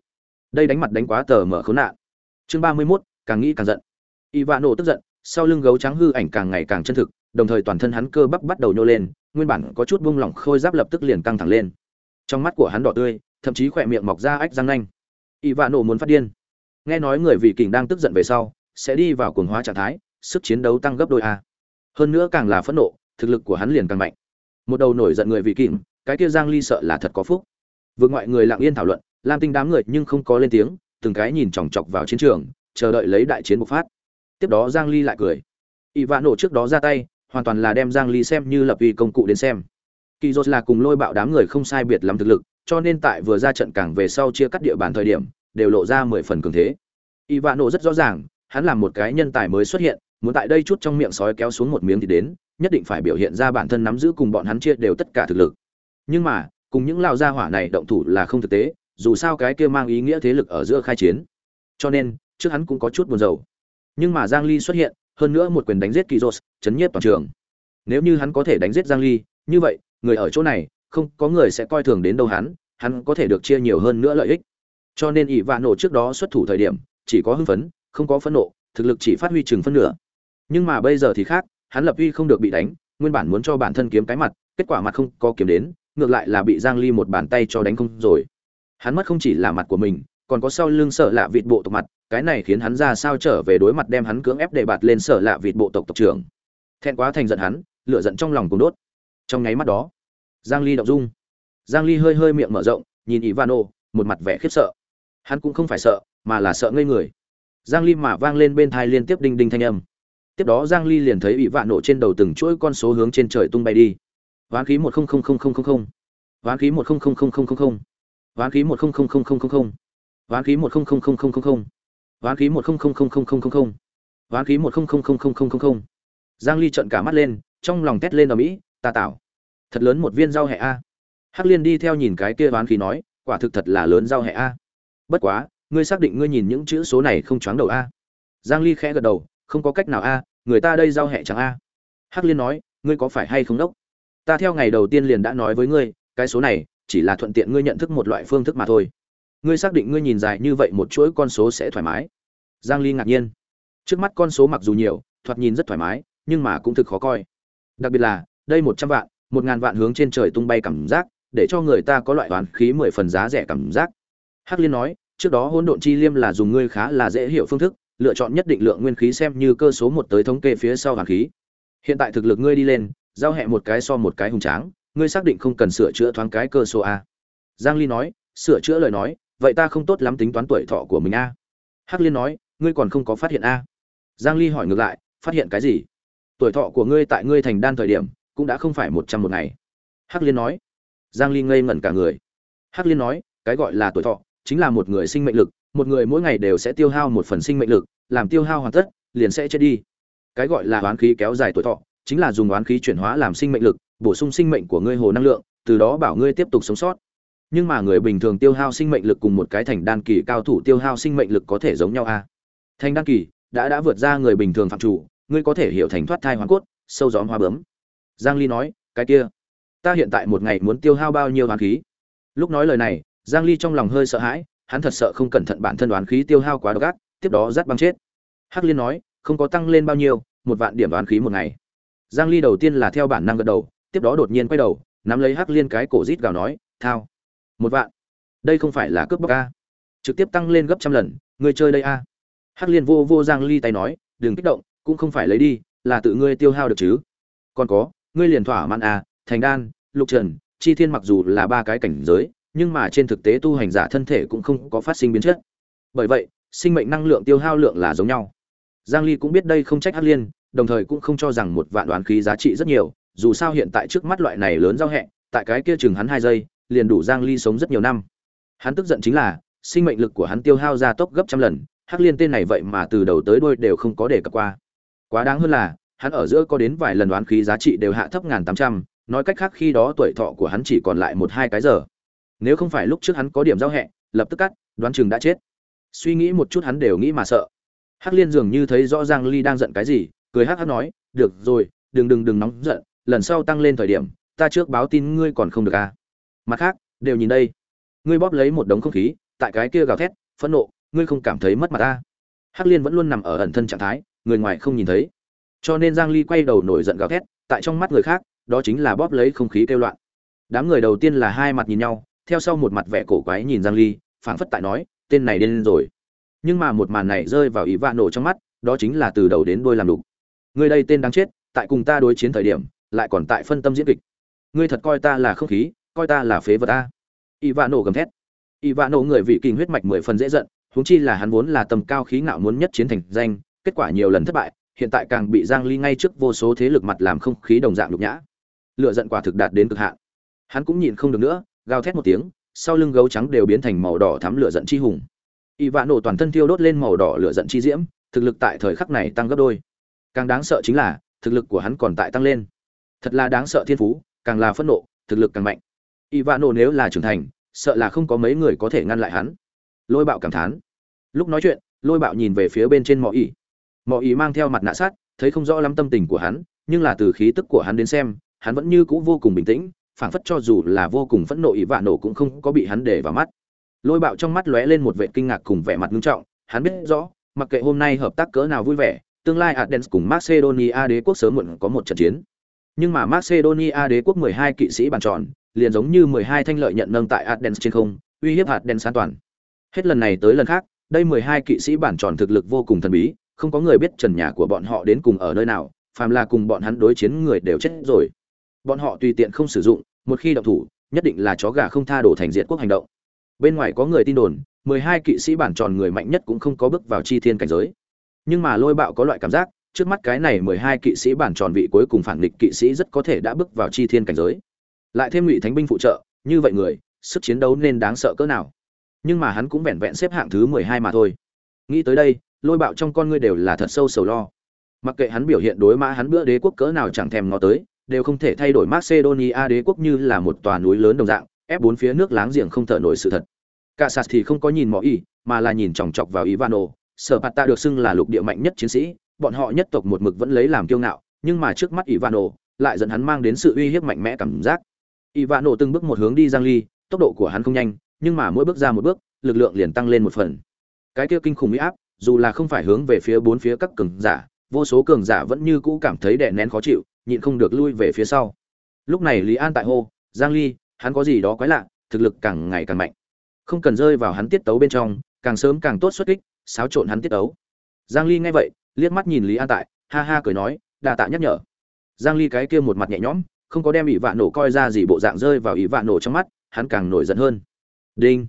Đây đánh mặt đánh quá tờ mở khốn nạn. Chương ba mươi mốt, càng nghĩ càng giận. Ỷ vạ nổ tức giận, sau lưng gấu trắng hư ảnh càng ngày càng chân thực, đồng thời toàn thân hắn cơ bắp bắt đầu nhô lên, nguyên bản có chút buông lỏng khôi giáp lập tức liền căng thẳng lên. Trong mắt của hắn đỏ tươi, thậm chí khỏe miệng mọc ra ách răng nanh. Ỷ vạ nổ muốn phát điên. Nghe nói người vị kình đang tức giận về sau, sẽ đi vào cuồng hóa trạng thái, sức chiến đấu tăng gấp đôi a. Hơn nữa càng là phẫn nộ, thực lực của hắn liền càng mạnh. Một đầu nổi giận người vị kình, cái kia giang ly sợ là thật có phúc vượt ngoại người lặng yên thảo luận, lam tinh đám người nhưng không có lên tiếng, từng cái nhìn chòng chọc vào chiến trường, chờ đợi lấy đại chiến bộc phát. Tiếp đó giang ly lại cười. Ỷ Vạn nổ trước đó ra tay, hoàn toàn là đem giang ly xem như lập uy công cụ đến xem. Kỳ dốt là cùng lôi bạo đám người không sai biệt lắm thực lực, cho nên tại vừa ra trận càng về sau chia cắt địa bàn thời điểm, đều lộ ra mười phần cường thế. Ỷ Vạn nổ rất rõ ràng, hắn là một cái nhân tài mới xuất hiện, muốn tại đây chút trong miệng sói kéo xuống một miếng thì đến, nhất định phải biểu hiện ra bản thân nắm giữ cùng bọn hắn chia đều tất cả thực lực. Nhưng mà cùng những lao gia hỏa này động thủ là không thực tế, dù sao cái kia mang ý nghĩa thế lực ở giữa khai chiến. Cho nên, trước hắn cũng có chút buồn rầu. Nhưng mà giang ly xuất hiện, hơn nữa một quyền đánh giết kỳ chấn nhiếp toàn trường. Nếu như hắn có thể đánh giết giang ly, như vậy, người ở chỗ này, không có người sẽ coi thường đến đâu hắn hắn có thể được chia nhiều hơn nữa lợi ích. Cho nên ỷ vạn nổ trước đó xuất thủ thời điểm, chỉ có hưng phấn, không có phẫn nộ, thực lực chỉ phát huy chừng phân nửa. Nhưng mà bây giờ thì khác, hắn lập uy không được bị đánh, nguyên bản muốn cho bản thân kiếm cái mặt, kết quả mặt không có kiếm đến ngược lại là bị giang ly một bàn tay cho đánh không rồi. Hắn mất không chỉ là mặt của mình, còn có sau lưng sợ lạ vịt bộ tộc mặt, cái này khiến hắn ra sao trở về đối mặt đem hắn cưỡng ép để bạt lên sợ lạ vịt bộ tộc tộc trưởng. Thẹn quá thành giận hắn, lửa giận trong lòng cùng đốt. Trong nháy mắt đó, giang ly động dung. Giang ly hơi hơi miệng mở rộng, nhìn ivano, một mặt vẻ khiếp sợ. Hắn cũng không phải sợ, mà là sợ ngây người. Giang ly mà vang lên bên tai liên tiếp đinh đinh thanh âm. Tiếp đó giang ly liền thấy ivano trên đầu từng chuỗi con số hướng trên trời tung bay đi hoán khí một không không không không không hoán khí một không không không không không hoán khí một không không không không không hoán khí một không không không không không hoán khí một không không không không không không hoán khí một không không không không không không giang ly trợn cả mắt lên trong lòng tét lên ở mỹ ta tạo thật lớn một viên rau hẹ a hắc liên đi theo nhìn cái kia hoán khí nói quả thực thật là lớn rau hẹ a bất quá ngươi xác định ngươi nhìn những chữ số này không choáng đầu a giang ly khẽ gật đầu không có cách nào a người ta đây rau hẹ chẳng a hắc liên nói ngươi có phải hay không đốc ta theo ngày đầu tiên liền đã nói với ngươi, cái số này, chỉ là thuận tiện ngươi nhận thức một loại phương thức mà thôi. Ngươi xác định ngươi nhìn dài như vậy một chuỗi con số sẽ thoải mái. Giang ly ngạc nhiên. Trước mắt con số mặc dù nhiều, thoạt nhìn rất thoải mái, nhưng mà cũng thực khó coi. Đặc biệt là, đây một trăm vạn, một ngàn vạn hướng trên trời tung bay cảm giác, để cho người ta có loại toán khí mười phần giá rẻ cảm giác. Hắc liên nói, trước đó hỗn độn chi liêm là dùng ngươi khá là dễ hiểu phương thức, lựa chọn nhất định lượng nguyên khí xem như cơ số một tới thống kê phía sau hàng khí. Hiện tại thực lực ngươi đi lên giao hẹ một cái so một cái hùng tráng, ngươi xác định không cần sửa chữa thoáng cái cơ số a. Giang ly nói, sửa chữa lời nói, vậy ta không tốt lắm tính toán tuổi thọ của mình a. Hắc liên nói, ngươi còn không có phát hiện a. Giang ly hỏi ngược lại, phát hiện cái gì? Tuổi thọ của ngươi tại ngươi thành đan thời điểm, cũng đã không phải một trăm một ngày. Hắc liên nói. Giang ly ngây ngẩn cả người. Hắc liên nói, cái gọi là tuổi thọ, chính là một người sinh mệnh lực, một người mỗi ngày đều sẽ tiêu hao một phần sinh mệnh lực, làm tiêu hao hoàn tất, liền sẽ chết đi. Cái gọi là hoán khí kéo dài tuổi thọ chính là dùng oán khí chuyển hóa làm sinh mệnh lực, bổ sung sinh mệnh của ngươi hồ năng lượng, từ đó bảo ngươi tiếp tục sống sót. Nhưng mà người bình thường tiêu hao sinh mệnh lực cùng một cái thành đan kỳ cao thủ tiêu hao sinh mệnh lực có thể giống nhau à? thành đan kỳ, đã đã vượt ra người bình thường phạm chủ, ngươi có thể hiểu thành thoát thai hoàn cốt, sâu gióm hoa bướm. Giang ly nói, cái kia, ta hiện tại một ngày muốn tiêu hao bao nhiêu oán khí? Lúc nói lời này, giang ly trong lòng hơi sợ hãi, hắn thật sợ không cẩn thận bản thân đoán khí tiêu hao quá độc ác, tiếp đó rát băng chết. Hắc liên nói, không có tăng lên bao nhiêu, một vạn điểm đoán khí một ngày giang ly đầu tiên là theo bản năng gật đầu, tiếp đó đột nhiên quay đầu, nắm lấy hắc liên cái cổ rít gào nói, thao, một vạn. Đây không phải là cướp bóc a? Trực tiếp tăng lên gấp trăm lần, ngươi chơi đây a? Hắc liên vô vô giang ly tay nói, đừng kích động, cũng không phải lấy đi, là tự ngươi tiêu hao được chứ. Còn có, ngươi liền thỏa mãn a, thành đan, lục trần, chi thiên mặc dù là ba cái cảnh giới, nhưng mà trên thực tế tu hành giả thân thể cũng không có phát sinh biến chất. Bởi vậy, sinh mệnh năng lượng tiêu hao lượng là giống nhau. Giang ly cũng biết đây không trách hắc liên đồng thời cũng không cho rằng một vạn đoán khí giá trị rất nhiều, dù sao hiện tại trước mắt loại này lớn giao hẹ, tại cái kia chừng hắn hai giây, liền đủ giang ly sống rất nhiều năm. Hắn tức giận chính là, sinh mệnh lực của hắn tiêu hao ra tốc gấp trăm lần, hắc liên tên này vậy mà từ đầu tới đuôi đều không có để cập qua. Quá đáng hơn là, hắn ở giữa có đến vài lần đoán khí giá trị đều hạ thấp ngàn tám trăm, nói cách khác khi đó tuổi thọ của hắn chỉ còn lại một hai cái giờ. Nếu không phải lúc trước hắn có điểm giao hẹ, lập tức cắt, đoán chừng đã chết. Suy nghĩ một chút hắn đều nghĩ mà sợ. Hắc liên dường như thấy rõ giang ly đang giận cái gì cười hắc hắc nói, được rồi, đừng đừng đừng nóng giận, lần sau tăng lên thời điểm, ta trước báo tin ngươi còn không được à. Mặt khác, đều nhìn đây. Ngươi bóp lấy một đống không khí, tại cái kia gào thét, phẫn nộ, ngươi không cảm thấy mất mặt ta. Hắc liên vẫn luôn nằm ở ẩn thân trạng thái, người ngoài không nhìn thấy. Cho nên giang ly quay đầu nổi giận gào thét, tại trong mắt người khác, đó chính là bóp lấy không khí kêu loạn. Đám người đầu tiên là hai mặt nhìn nhau, theo sau một mặt vẻ cổ quái nhìn giang ly, phảng phất tại nói, tên này điên rồi. Nhưng mà một màn này rơi vào ý vạn nổ trong mắt, đó chính là từ đầu đến đuôi làm đục người đây tên đáng chết, tại cùng ta đối chiến thời điểm, lại còn tại phân tâm diễn kịch. Ngươi thật coi ta là không khí, coi ta là phế vật ta. Y vạ nổ gầm thét. Y vạ nổ người vị kinh huyết mạch mười phần dễ giận, huống chi là hắn vốn là tầm cao khí ngạo muốn nhất chiến thành danh, kết quả nhiều lần thất bại, hiện tại càng bị giang ly ngay trước vô số thế lực mặt làm không khí đồng dạng nhục nhã. Lựa giận quả thực đạt đến cực hạn. Hắn cũng nhịn không được nữa, gào thét một tiếng, sau lưng gấu trắng đều biến thành màu đỏ thắm lửa giận chi hùng. Y vạ nổ toàn thân thiêu đốt lên màu đỏ lửa giận chi diễm, thực lực tại thời khắc này tăng gấp đôi càng đáng sợ chính là, thực lực của hắn còn tại tăng lên. Thật là đáng sợ thiên phú, càng là phẫn nộ, thực lực càng mạnh. Y vạn nổ nếu là trưởng thành, sợ là không có mấy người có thể ngăn lại hắn. Lôi bạo cảm thán. Lúc nói chuyện, lôi bạo nhìn về phía bên trên mọi ý mọi ý mang theo mặt nạ sát, thấy không rõ lắm tâm tình của hắn, nhưng là từ khí tức của hắn đến xem, hắn vẫn như cũ vô cùng bình tĩnh, phảng phất cho dù là vô cùng phẫn nộ ý vạ nổ cũng không có bị hắn để vào mắt. Lôi bạo trong mắt lóe lên một vệ kinh ngạc cùng vẻ mặt nghiêm trọng, hắn biết rõ, mặc kệ hôm nay hợp tác cỡ nào vui vẻ tương lai Athens cùng Macedonia đế quốc sớm muộn có một trận chiến. Nhưng mà Macedonia đế quốc 12 kỵ sĩ bàn tròn, liền giống như 12 thanh lợi nhận nâng tại Athens trên không, uy hiếp Athens an toàn. Hết lần này tới lần khác, đây 12 kỵ sĩ bản tròn thực lực vô cùng thần bí, không có người biết trần nhà của bọn họ đến cùng ở nơi nào, phàm là cùng bọn hắn đối chiến người đều chết rồi. Bọn họ tùy tiện không sử dụng, một khi động thủ, nhất định là chó gà không tha đổ thành diệt quốc hành động. Bên ngoài có người tin đồn, mười hai kỵ sĩ bản tròn người mạnh nhất cũng không có bước vào chi thiên cảnh giới nhưng mà lôi bạo có loại cảm giác, trước mắt cái này mười hai kỵ sĩ bản tròn vị cuối cùng phản nghịch kỵ sĩ rất có thể đã bước vào chi thiên cảnh giới. Lại thêm ngụy thánh binh phụ trợ, như vậy người, sức chiến đấu nên đáng sợ cỡ nào. Nhưng mà hắn cũng vẹn vẹn xếp hạng thứ mười hai mà thôi. Nghĩ tới đây, lôi bạo trong con ngươi đều là thật sâu sầu lo. Mặc kệ hắn biểu hiện đối mã hắn bữa đế quốc cỡ nào chẳng thèm ngó tới, đều không thể thay đổi macedonia đế quốc như là một tòa núi lớn đồng dạng, ép bốn phía nước láng giềng không thở nổi sự thật. Cả sạt thì không có nhìn mỏ y mà là nhìn chòng chọc vào ivano sở bạt tạ được xưng là lục địa mạnh nhất chiến sĩ, bọn họ nhất tộc một mực vẫn lấy làm kiêu ngạo, nhưng mà trước mắt ivano lại dẫn hắn mang đến sự uy hiếp mạnh mẽ cảm giác. Ivano từng bước một hướng đi giang ly, tốc độ của hắn không nhanh, nhưng mà mỗi bước ra một bước, lực lượng liền tăng lên một phần. Cái kia kinh khủng uy áp, dù là không phải hướng về phía bốn phía các cường giả, vô số cường giả vẫn như cũ cảm thấy đè nén khó chịu, nhịn không được lui về phía sau. Lúc này lý an tại hô, giang ly, hắn có gì đó quái lạ, thực lực càng ngày càng mạnh. Không cần rơi vào hắn tiết tấu bên trong, càng sớm càng tốt xuất kích xáo trộn hắn tiết tấu giang ly nghe vậy, liếc mắt nhìn lý an tại, ha ha cười nói đà tạ nhắc nhở. Giang ly cái kia một mặt nhẹ nhõm, không có đem ỷ vạn nổ coi ra gì bộ dạng rơi vào ỷ vạn nổ trong mắt, hắn càng nổi giận hơn. Đinh.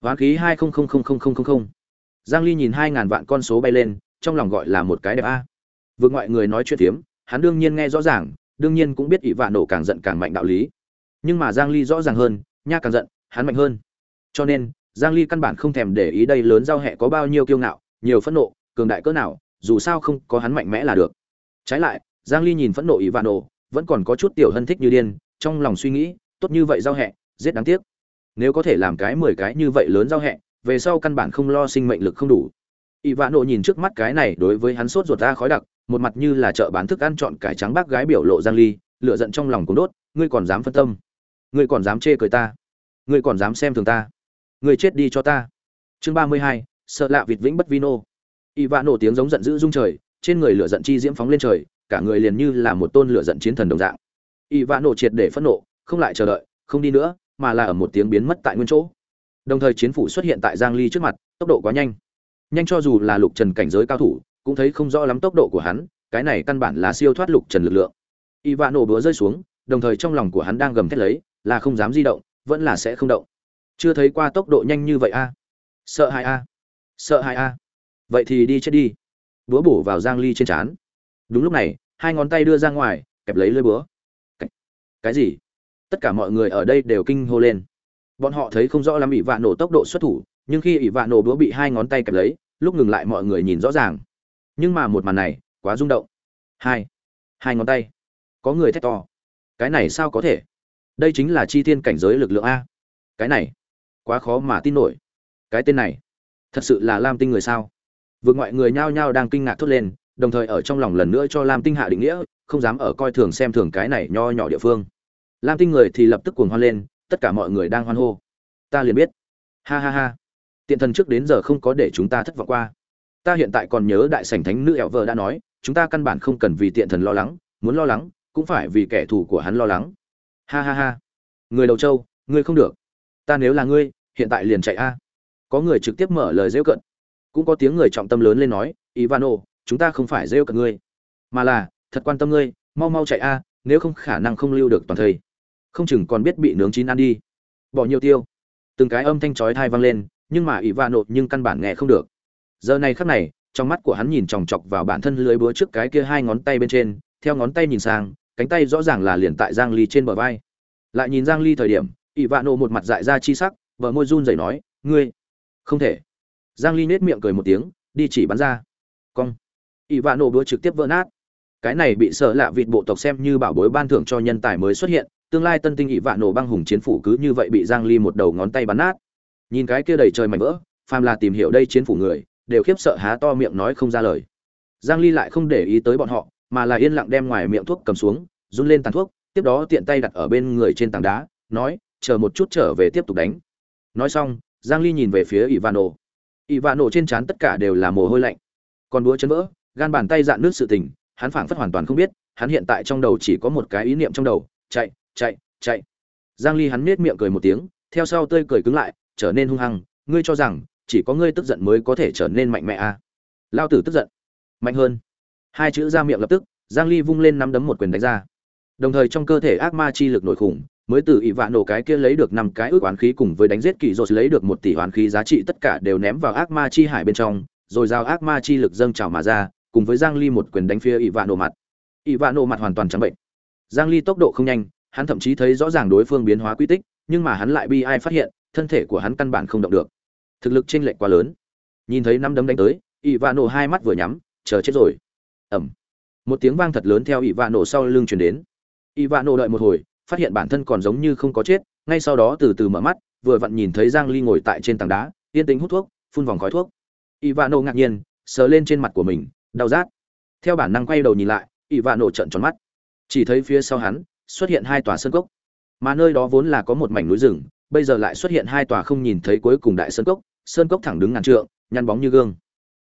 Hoán khí hai không không không không không không không. Giang ly nhìn hai ngàn vạn con số bay lên, trong lòng gọi là một cái đẹp a. Vượt ngoại người nói chuyện tiếm hắn đương nhiên nghe rõ ràng, đương nhiên cũng biết ỷ vạn nổ càng giận càng mạnh đạo lý. Nhưng mà giang ly rõ ràng hơn, nha càng giận, hắn mạnh hơn. Cho nên giang ly căn bản không thèm để ý đây lớn giao hẹ có bao nhiêu kiêu ngạo, nhiều phẫn nộ, cường đại cỡ nào, dù sao không có hắn mạnh mẽ là được. Trái lại, giang ly nhìn phẫn nộ ỷ vạn nổ vẫn còn có chút tiểu hân thích như điên, trong lòng suy nghĩ, tốt như vậy giao hẹ, giết đáng tiếc. Nếu có thể làm cái 10 cái như vậy lớn giao hẹ, về sau căn bản không lo sinh mệnh lực không đủ. Ỷ vạn nổ nhìn trước mắt cái này đối với hắn sốt ruột ra khói đặc, một mặt như là chợ bán thức ăn chọn cải trắng bác gái biểu lộ giang ly, lửa giận trong lòng cũng đốt, ngươi còn dám phân tâm? Ngươi còn dám chê cười ta? Ngươi còn dám xem thường ta? Người chết đi cho ta. Chương 32, sợ lạ vịt vĩnh bất vino y vã nổ tiếng giống giận dữ rung trời trên người lửa giận chi diễm phóng lên trời cả người liền như là một tôn lửa giận chiến thần đồng dạng. Y vã nổ triệt để phẫn nộ không lại chờ đợi không đi nữa mà là ở một tiếng biến mất tại nguyên chỗ. Đồng thời chiến phủ xuất hiện tại giang ly trước mặt tốc độ quá nhanh. Nhanh cho dù là lục trần cảnh giới cao thủ cũng thấy không rõ lắm tốc độ của hắn cái này căn bản là siêu thoát lục trần lực lượng. Y vã nổ búa rơi xuống đồng thời trong lòng của hắn đang gầm thét lấy là không dám di động vẫn là sẽ không động chưa thấy qua tốc độ nhanh như vậy a. Sợ hai a. Sợ hai a. Vậy thì đi chết đi. Búa bổ vào giang ly trên trán. Đúng lúc này hai ngón tay đưa ra ngoài kẹp lấy lưỡi búa. Cái, cái gì? Tất cả mọi người ở đây đều kinh hô lên. Bọn họ thấy không rõ lắm ỷ vạn nổ tốc độ xuất thủ nhưng khi ỷ vạn nổ búa bị hai ngón tay kẹp lấy lúc ngừng lại mọi người nhìn rõ ràng. Nhưng mà một màn này quá rung động. Hai hai ngón tay. Có người thét to. Cái này sao có thể? Đây chính là chi thiên cảnh giới lực lượng a. Cái này quá khó mà tin nổi. Cái tên này, thật sự là lam tinh người sao? Vượt ngoại người nhao nhao đang kinh ngạc thốt lên, đồng thời ở trong lòng lần nữa cho lam tinh hạ định nghĩa, không dám ở coi thường xem thường cái này nho nhỏ địa phương. Lam tinh người thì lập tức cuồng hoan lên, tất cả mọi người đang hoan hô. Ta liền biết. Ha ha ha. Tiện thần trước đến giờ không có để chúng ta thất vọng qua. Ta hiện tại còn nhớ đại sảnh thánh nữ ẹo vợ đã nói, chúng ta căn bản không cần vì tiện thần lo lắng, muốn lo lắng, cũng phải vì kẻ thù của hắn lo lắng. Ha ha ha. Người đầu châu, ngươi không được ta nếu là ngươi, hiện tại liền chạy a. Có người trực tiếp mở lời rêu cận. Cũng có tiếng người trọng tâm lớn lên nói, ivano, chúng ta không phải rêu cận ngươi, mà là, thật quan tâm ngươi, mau mau chạy a, nếu không khả năng không lưu được toàn thây. Không chừng còn biết bị nướng chín ăn đi. Bỏ nhiều tiêu. Từng cái âm thanh chói thai vang lên, nhưng mà ivano nhưng căn bản nghe không được. Giờ này khắc này, trong mắt của hắn nhìn chòng chọc vào bản thân lưới búa trước cái kia hai ngón tay bên trên, theo ngón tay nhìn sang, cánh tay rõ ràng là liền tại giang ly trên bờ vai. Lại nhìn giang ly thời điểm ỷ vạn nộ một mặt dại ra chi sắc vợ môi run rẩy nói, ngươi, không thể. Giang ly nết miệng cười một tiếng, đi chỉ bắn ra. Cong. Ỷ vạn nộ búa trực tiếp vỡ nát. Cái này bị sợ lạ vịt bộ tộc xem như bảo bối ban thưởng cho nhân tài mới xuất hiện, tương lai tân tinh ỷ vạn nổ băng hùng chiến phủ cứ như vậy bị giang ly một đầu ngón tay bắn nát. Nhìn cái kia đầy trời mảnh vỡ, phàm là tìm hiểu đây chiến phủ người, đều khiếp sợ há to miệng nói không ra lời. Giang ly lại không để ý tới bọn họ, mà là yên lặng đem ngoài miệng thuốc cầm xuống, run lên tàn thuốc, tiếp đó tiện tay đặt ở bên người trên tảng đá, nói chờ một chút trở về tiếp tục đánh. Nói xong, giang ly nhìn về phía ivano. Ivano trên trán tất cả đều là mồ hôi lạnh. Còn búa chân vỡ, gan bàn tay dạn nước sự tình, hắn phảng phất hoàn toàn không biết, hắn hiện tại trong đầu chỉ có một cái ý niệm trong đầu, chạy chạy chạy. Giang ly hắn nết miệng cười một tiếng, theo sau tươi cười cứng lại, trở nên hung hăng, ngươi cho rằng, chỉ có ngươi tức giận mới có thể trở nên mạnh mẽ à? Lao tử tức giận. Mạnh hơn. Hai chữ ra miệng lập tức, giang ly vung lên nắm đấm một quyền đánh ra. Đồng thời trong cơ thể ác ma chi lực nổi khủng mới từ ỷ vạn nổ cái kia lấy được năm cái ước oán khí cùng với đánh giết kỳ rồi lấy được một tỷ oán khí giá trị tất cả đều ném vào ác ma chi hải bên trong rồi giao ác ma chi lực dâng trào mà ra cùng với giang ly một quyền đánh phía ỷ vạn nổ mặt. Ỷ vạn nổ mặt hoàn toàn trắng bệnh. Giang ly tốc độ không nhanh hắn thậm chí thấy rõ ràng đối phương biến hóa quy tích nhưng mà hắn lại bi ai phát hiện thân thể của hắn căn bản không động được. Thực lực chênh lệch quá lớn. Nhìn thấy năm đấm đánh tới ỷ vạn nổ hai mắt vừa nhắm chờ chết rồi. Ầm, một tiếng vang thật lớn theo ỷ vạn nổ sau lưng truyền đến. Ỷ vạn nổ đợi một hồi phát hiện bản thân còn giống như không có chết, ngay sau đó từ từ mở mắt, vừa vặn nhìn thấy giang ly ngồi tại trên tảng đá, yên tĩnh hút thuốc, phun vòng khói thuốc. Ivano ngạc nhiên, sờ lên trên mặt của mình, đau rát. Theo bản năng quay đầu nhìn lại, ivano trợn tròn mắt. Chỉ thấy phía sau hắn, xuất hiện hai tòa sơn cốc. Mà nơi đó vốn là có một mảnh núi rừng, bây giờ lại xuất hiện hai tòa không nhìn thấy cuối cùng đại sơn cốc sơn cốc thẳng đứng ngàn trượng, nhăn bóng như gương.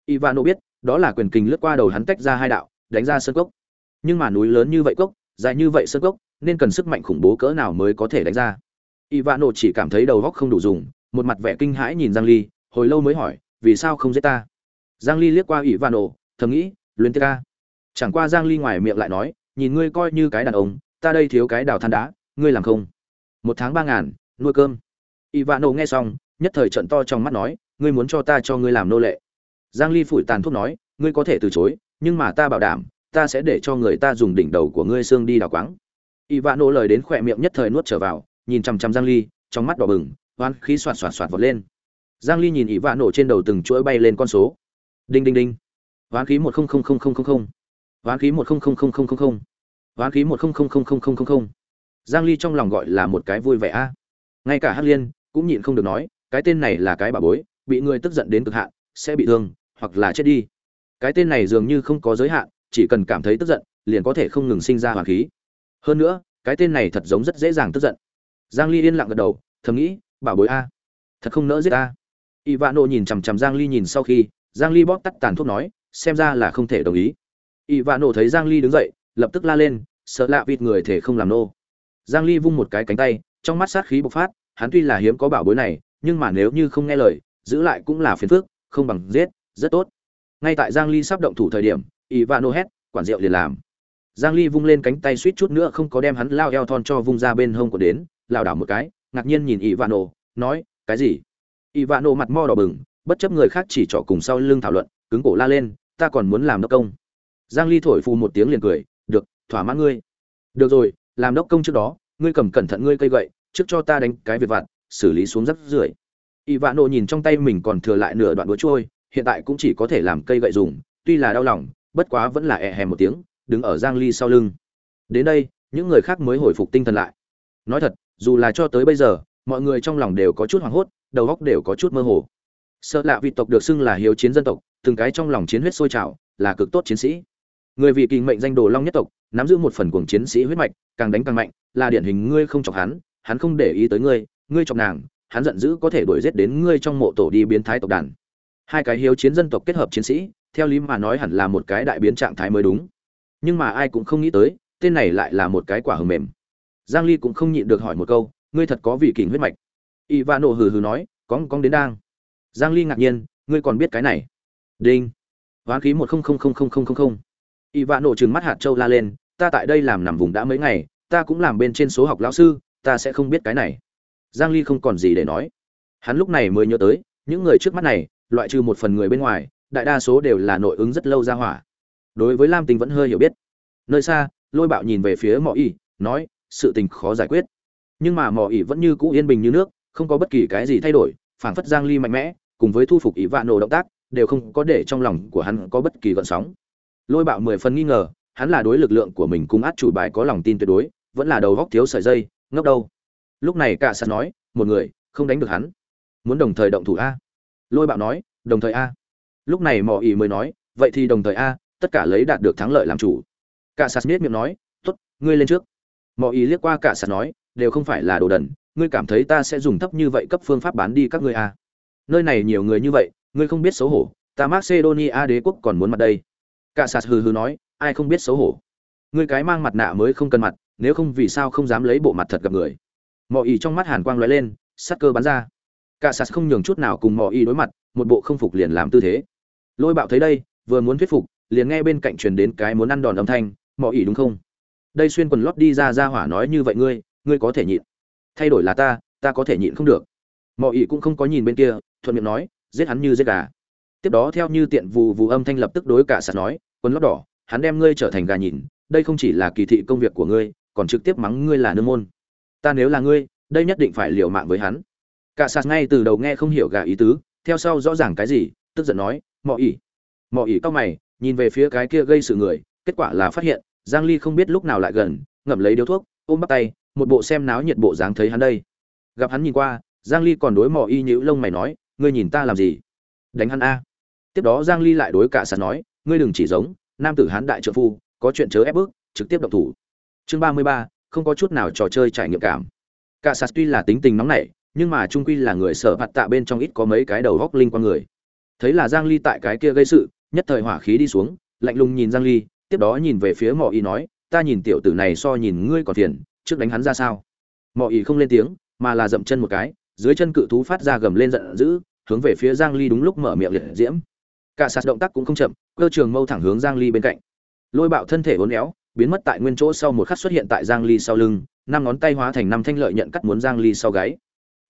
Ivano biết, đó là quyền kình lướt qua đầu hắn tách ra hai đạo, đánh ra sơn cốc. Nhưng mà núi lớn như vậy cốc, dài như vậy sơn cốc nên cần sức mạnh khủng bố cỡ nào mới có thể đánh ra. Ivano chỉ cảm thấy đầu góc không đủ dùng, một mặt vẻ kinh hãi nhìn giang ly, hồi lâu mới hỏi, vì sao không giết ta? Giang ly liếc qua ivano, thầm nghĩ luyến tiếc ca chẳng qua giang ly ngoài miệng lại nói, nhìn ngươi coi như cái đàn ông, ta đây thiếu cái đào than đá, ngươi làm không? Một tháng ba ngàn, nuôi cơm. Ivano nghe xong, nhất thời trận to trong mắt nói, ngươi muốn cho ta cho ngươi làm nô lệ. Giang ly phủi tàn thuốc nói, ngươi có thể từ chối, nhưng mà ta bảo đảm, ta sẽ để cho người ta dùng đỉnh đầu của ngươi xương đi đào quáng. Ivano lời đến khỏe miệng nhất thời nuốt trở vào, nhìn chằm chằm Giang Ly, trong mắt đỏ bừng, oan khí xoạt xoạt xoạt vọt lên. Giang Ly nhìn Ivano trên đầu từng chuỗi bay lên con số. Đinh đinh đinh. Oan khí 10000000. Oan khí 10000000. Oan khí 10000000. Giang Ly trong lòng gọi là một cái vui vẻ a. Ngay cả Hắc Liên cũng nhịn không được nói, cái tên này là cái bà bối, bị người tức giận đến cực hạn, sẽ bị thương hoặc là chết đi. Cái tên này dường như không có giới hạn, chỉ cần cảm thấy tức giận, liền có thể không ngừng sinh ra hoàn khí hơn nữa, cái tên này thật giống rất dễ dàng tức giận. Giang ly yên lặng gật đầu, thầm nghĩ, bảo bối a, thật không nỡ giết a ivano nhìn chằm chằm giang ly nhìn sau khi, giang ly bóp tắt tàn thuốc nói, xem ra là không thể đồng ý. Ivano thấy giang ly đứng dậy, lập tức la lên, sợ lạ vịt người thể không làm nô. Giang ly vung một cái cánh tay, trong mắt sát khí bộc phát, hắn tuy là hiếm có bảo bối này, nhưng mà nếu như không nghe lời, giữ lại cũng là phiền phức, không bằng giết, rất tốt. Ngay tại giang ly sắp động thủ thời điểm, ivano hét, quản rượu liền làm. Giang Ly vung lên cánh tay suýt chút nữa không có đem hắn lao eo thon cho vung ra bên hông của đến, lao đảo một cái, ngạc nhiên nhìn Ivano, nói, cái gì? Ivano mặt mo đỏ bừng, bất chấp người khác chỉ trỏ cùng sau lưng thảo luận, cứng cổ la lên, ta còn muốn làm đốc công. Giang Ly thổi phù một tiếng liền cười, được, thỏa mãn ngươi. Được rồi, làm đốc công trước đó, ngươi cầm cẩn thận ngươi cây gậy, trước cho ta đánh cái việc vặt, xử lý xuống rất rưởi. Ivano nhìn trong tay mình còn thừa lại nửa đoạn đũa trôi, hiện tại cũng chỉ có thể làm cây gậy dùng, tuy là đau lòng, bất quá vẫn là e hèm một tiếng, đứng ở Giang Ly sau lưng. Đến đây, những người khác mới hồi phục tinh thần lại. Nói thật, dù là cho tới bây giờ, mọi người trong lòng đều có chút hoảng hốt, đầu óc đều có chút mơ hồ. Sợ lạ vị tộc được xưng là hiếu chiến dân tộc, từng cái trong lòng chiến huyết sôi trào, là cực tốt chiến sĩ. Người vị kỳ mệnh danh đồ long nhất tộc, nắm giữ một phần cuồng chiến sĩ huyết mạch, càng đánh càng mạnh, là điển hình ngươi không chọc hắn, hắn không để ý tới ngươi, ngươi chọc nàng, hắn giận dữ có thể đuổi giết đến ngươi trong mộ tổ đi biến thái tộc đàn. Hai cái hiếu chiến dân tộc kết hợp chiến sĩ, theo lý mà nói hẳn là một cái đại biến trạng thái mới đúng nhưng mà ai cũng không nghĩ tới, tên này lại là một cái quả hờ mềm. Giang ly cũng không nhịn được hỏi một câu, ngươi thật có vị kình huyết mạch? Ivano hừ hừ nói cóng cóng đến đang. Giang ly ngạc nhiên, ngươi còn biết cái này? Đinh. Hoán khí một không không không không không không không. Ivano trừng mắt hạt châu la lên, ta tại đây làm nằm vùng đã mấy ngày, ta cũng làm bên trên số học lão sư, ta sẽ không biết cái này. Giang ly không còn gì để nói. Hắn lúc này mới nhớ tới, những người trước mắt này, loại trừ một phần người bên ngoài, đại đa số đều là nội ứng rất lâu ra hỏa đối với lam Tinh vẫn hơi hiểu biết. Nơi xa, lôi bạo nhìn về phía mỏ ỉ nói, sự tình khó giải quyết. Nhưng mà mỏ ỉ vẫn như cũ yên bình như nước, không có bất kỳ cái gì thay đổi, phảng phất giang ly mạnh mẽ, cùng với thu phục ỉ vạn nổ động tác, đều không có để trong lòng của hắn có bất kỳ gợn sóng. Lôi bạo mười phần nghi ngờ, hắn là đối lực lượng của mình cung át chủ bài có lòng tin tuyệt đối, vẫn là đầu góc thiếu sợi dây, ngốc đâu. Lúc này cả sạt nói, một người, không đánh được hắn. Muốn đồng thời động thủ a? Lôi bạo nói, đồng thời a. Lúc này mỏ ỉ mới nói, vậy thì đồng thời a tất cả lấy đạt được thắng lợi làm chủ. Cả sạt miết miệng nói, tốt, ngươi lên trước. Mọi ý liếc qua cả sạt nói, đều không phải là đồ đần, ngươi cảm thấy ta sẽ dùng thấp như vậy cấp phương pháp bán đi các ngươi à? nơi này nhiều người như vậy, ngươi không biết xấu hổ, ta macedonia đế quốc còn muốn mặt đây. Cả sạt hừ hừ nói, ai không biết xấu hổ? Ngươi cái mang mặt nạ mới không cần mặt, nếu không vì sao không dám lấy bộ mặt thật gặp người? Mọi ý trong mắt hàn quang lóe lên sắt cơ bắn ra. Cả sạt không nhường chút nào cùng mọi ý đối mặt, một bộ không phục liền làm tư thế. Lôi bạo thấy đây, vừa muốn thuyết phục liền nghe bên cạnh truyền đến cái muốn ăn đòn âm thanh mỏ ỉ đúng không? Đây xuyên quần lót đi ra ra hỏa nói như vậy ngươi ngươi có thể nhịn. Thay đổi là ta ta có thể nhịn không được. Mỏ ỉ cũng không có nhìn bên kia, thuận miệng nói, giết hắn như giết gà. Tiếp đó theo như tiện vù vù âm thanh lập tức đối cả sạt nói, quần lót đỏ, hắn đem ngươi trở thành gà nhìn đây không chỉ là kỳ thị công việc của ngươi, còn trực tiếp mắng ngươi là nương môn. Ta nếu là ngươi, đây nhất định phải liều mạng với hắn. Cả sạt ngay từ đầu nghe không hiểu gà ý tứ, theo sau rõ ràng cái gì, tức giận nói, mọ ỉ. Mọ ỉ cao mày nhìn về phía cái kia gây sự người kết quả là phát hiện giang ly không biết lúc nào lại gần ngậm lấy điếu thuốc ôm bắt tay một bộ xem náo nhiệt bộ dáng thấy hắn đây. Gặp hắn nhìn qua giang ly còn đối mỏ y nhíu lông mày nói ngươi nhìn ta làm gì? Đánh hắn a. Tiếp đó giang ly lại đối cả sạt nói ngươi đừng chỉ giống nam tử hán đại trợ phu có chuyện chớ ép bước trực tiếp động thủ. Chương 33, không có chút nào trò chơi trải nghiệm cảm. Cả sạt tuy là tính tình nóng nảy nhưng mà trung quy là người sở hạt tạ bên trong ít có mấy cái đầu góc linh qua người. Thấy là giang ly tại cái kia gây sự nhất thời hỏa khí đi xuống, lạnh lùng nhìn giang ly, tiếp đó nhìn về phía mỏ y nói, ta nhìn tiểu tử này so nhìn ngươi còn phiền, trước đánh hắn ra sao? Mỏ y không lên tiếng, mà là dậm chân một cái, dưới chân cự thú phát ra gầm lên giận dữ, hướng về phía giang ly đúng lúc mở miệng liệt diễm. Cả sạt động tác cũng không chậm, cơ trường mâu thẳng hướng giang ly bên cạnh. Lôi bạo thân thể uốn éo, biến mất tại nguyên chỗ sau một khắc xuất hiện tại giang ly sau lưng, năm ngón tay hóa thành năm thanh lợi nhận cắt muốn giang ly sau gáy.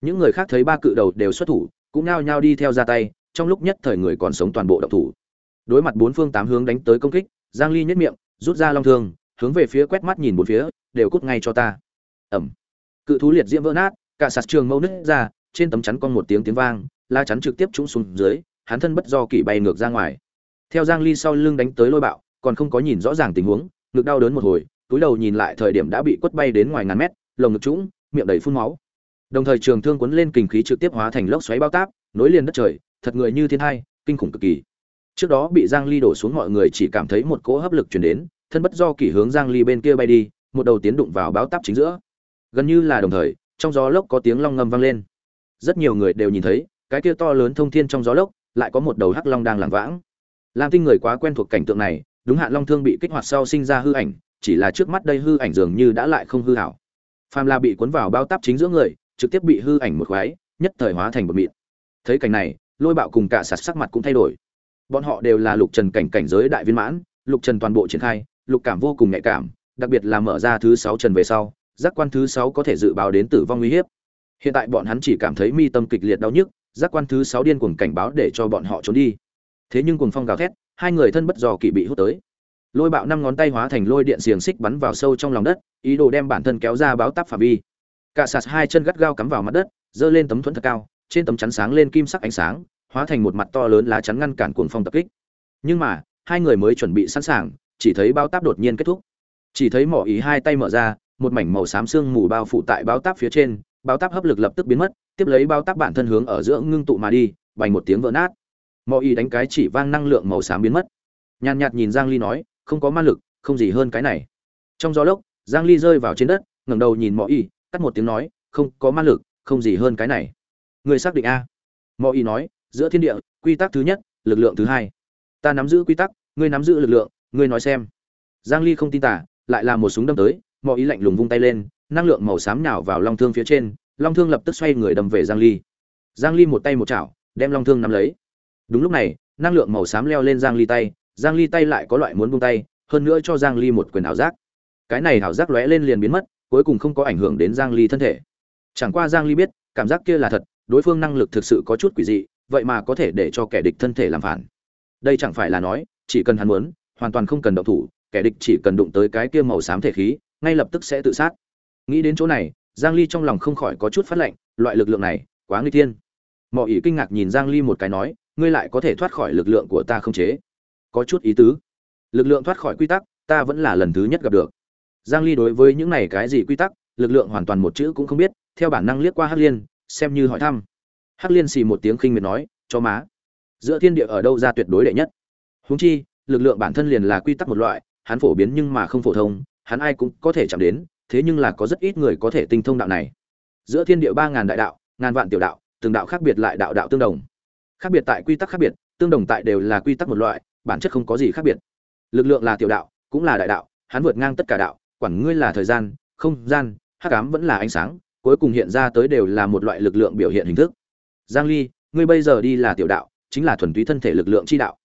Những người khác thấy ba cự đầu đều xuất thủ, cũng nao nhao đi theo ra tay, trong lúc nhất thời người còn sống toàn bộ động thủ đối mặt bốn phương tám hướng đánh tới công kích, giang ly nhất miệng, rút ra long thương, hướng về phía quét mắt nhìn bốn phía, đều cút ngay cho ta. Ẩm. Cự thú liệt diễm vỡ nát, cả sạt trường mâu nứt ra, trên tấm chắn con một tiếng tiếng vang la chắn trực tiếp trúng xuống dưới, hắn thân bất do kỷ bay ngược ra ngoài. Theo giang ly sau lưng đánh tới lôi bạo, còn không có nhìn rõ ràng tình huống, ngực đau đớn một hồi, túi đầu nhìn lại thời điểm đã bị quất bay đến ngoài ngàn mét, lồng ngực trũng, miệng đầy phun máu. Đồng thời trường thương cuốn lên kinh khí trực tiếp hóa thành lốc xoáy bao táp, nối liền đất trời, thật người như thiên hai kinh khủng cực kỳ trước đó bị giang ly đổ xuống mọi người chỉ cảm thấy một cỗ hấp lực truyền đến, thân bất do kỷ hướng giang ly bên kia bay đi, một đầu tiến đụng vào báo táp chính giữa. Gần như là đồng thời, trong gió lốc có tiếng long ngâm vang lên. Rất nhiều người đều nhìn thấy, cái kia to lớn thông thiên trong gió lốc, lại có một đầu hắc long đang lảng vãng. Lam tinh người quá quen thuộc cảnh tượng này, đúng hạn long thương bị kích hoạt sau sinh ra hư ảnh, chỉ là trước mắt đây hư ảnh dường như đã lại không hư hảo. Phàm la bị cuốn vào bao táp chính giữa người, trực tiếp bị hư ảnh một khoái, nhất thời hóa thành một mịn. Thấy cảnh này, lôi bạo cùng cả sạt sắc mặt cũng thay đổi bọn họ đều là lục trần cảnh cảnh giới đại viên mãn, lục trần toàn bộ triển khai, lục cảm vô cùng nhạy cảm, đặc biệt là mở ra thứ sáu trần về sau, giác quan thứ sáu có thể dự báo đến tử vong uy hiếp. Hiện tại bọn hắn chỉ cảm thấy mi tâm kịch liệt đau nhức, giác quan thứ sáu điên cuồng cảnh báo để cho bọn họ trốn đi. Thế nhưng cuồng phong gào thét, hai người thân bất dò kỳ bị hút tới. Lôi bạo năm ngón tay hóa thành lôi điện xiềng xích bắn vào sâu trong lòng đất, ý đồ đem bản thân kéo ra báo tắp phạm vi. Cả sạt hai chân gắt gao cắm vào mặt đất, giơ lên tấm thuẫn thật cao, trên tấm chắn sáng lên kim sắc ánh sáng hóa thành một mặt to lớn lá chắn ngăn cản cuồng phong tập kích. Nhưng mà, hai người mới chuẩn bị sẵn sàng, chỉ thấy bao táp đột nhiên kết thúc. Chỉ thấy mỏ ý hai tay mở ra, một mảnh màu xám xương mù bao phủ tại bao táp phía trên, bao táp hấp lực lập tức biến mất, tiếp lấy bao táp bản thân hướng ở giữa ngưng tụ mà đi bành một tiếng vỡ nát. Mỏ ý đánh cái chỉ vang năng lượng màu xám biến mất. Nhàn nhạt nhìn giang ly nói, không có ma lực, không gì hơn cái này. Trong gió lốc, giang ly rơi vào trên đất, ngẩng đầu nhìn Mộ ý, cắt một tiếng nói, không có ma lực, không gì hơn cái này. Người xác định a. Mộ ý nói giữa thiên địa, quy tắc thứ nhất, lực lượng thứ hai. Ta nắm giữ quy tắc, ngươi nắm giữ lực lượng, ngươi nói xem. Giang ly không tin tả, lại là một súng đâm tới, mọi ý lạnh lùng vung tay lên, năng lượng màu xám nhào vào long thương phía trên, long thương lập tức xoay người đâm về giang ly. Giang ly một tay một chảo, đem long thương nắm lấy. Đúng lúc này, năng lượng màu xám leo lên giang ly tay, giang ly tay lại có loại muốn buông tay, hơn nữa cho giang ly một quyền ảo giác. Cái này ảo giác lóe lên liền biến mất, cuối cùng không có ảnh hưởng đến giang ly thân thể. Chẳng qua giang ly biết, cảm giác kia là thật, đối phương năng lực thực sự có chút quỷ dị vậy mà có thể để cho kẻ địch thân thể làm phản. Đây chẳng phải là nói, chỉ cần hắn muốn, hoàn toàn không cần động thủ, kẻ địch chỉ cần đụng tới cái kia màu xám thể khí, ngay lập tức sẽ tự sát. Nghĩ đến chỗ này, giang ly trong lòng không khỏi có chút phát lệnh, loại lực lượng này, quá nguy thiên. Mọi ý kinh ngạc nhìn giang ly một cái nói, ngươi lại có thể thoát khỏi lực lượng của ta không chế. Có chút ý tứ. Lực lượng thoát khỏi quy tắc, ta vẫn là lần thứ nhất gặp được. Giang ly đối với những này cái gì quy tắc, lực lượng hoàn toàn một chữ cũng không biết, theo bản năng liếc qua hắc liên, xem như hỏi thăm hắc liên xì một tiếng khinh miệt nói cho má, giữa thiên địa ở đâu ra tuyệt đối đệ nhất? Huống chi, lực lượng bản thân liền là quy tắc một loại, hắn phổ biến nhưng mà không phổ thông, hắn ai cũng có thể chạm đến, thế nhưng là có rất ít người có thể tinh thông đạo này. Giữa thiên địa ba ngàn đại đạo, ngàn vạn tiểu đạo, từng đạo khác biệt lại đạo đạo tương đồng. Khác biệt tại quy tắc khác biệt, tương đồng tại đều là quy tắc một loại, bản chất không có gì khác biệt. Lực lượng là tiểu đạo, cũng là đại đạo, hắn vượt ngang tất cả đạo, quản ngươi là thời gian, không gian, hắc ám vẫn là ánh sáng, cuối cùng hiện ra tới đều là một loại lực lượng biểu hiện hình thức giang ly, ngươi bây giờ đi là tiểu đạo, chính là thuần túy thân thể lực lượng chi đạo.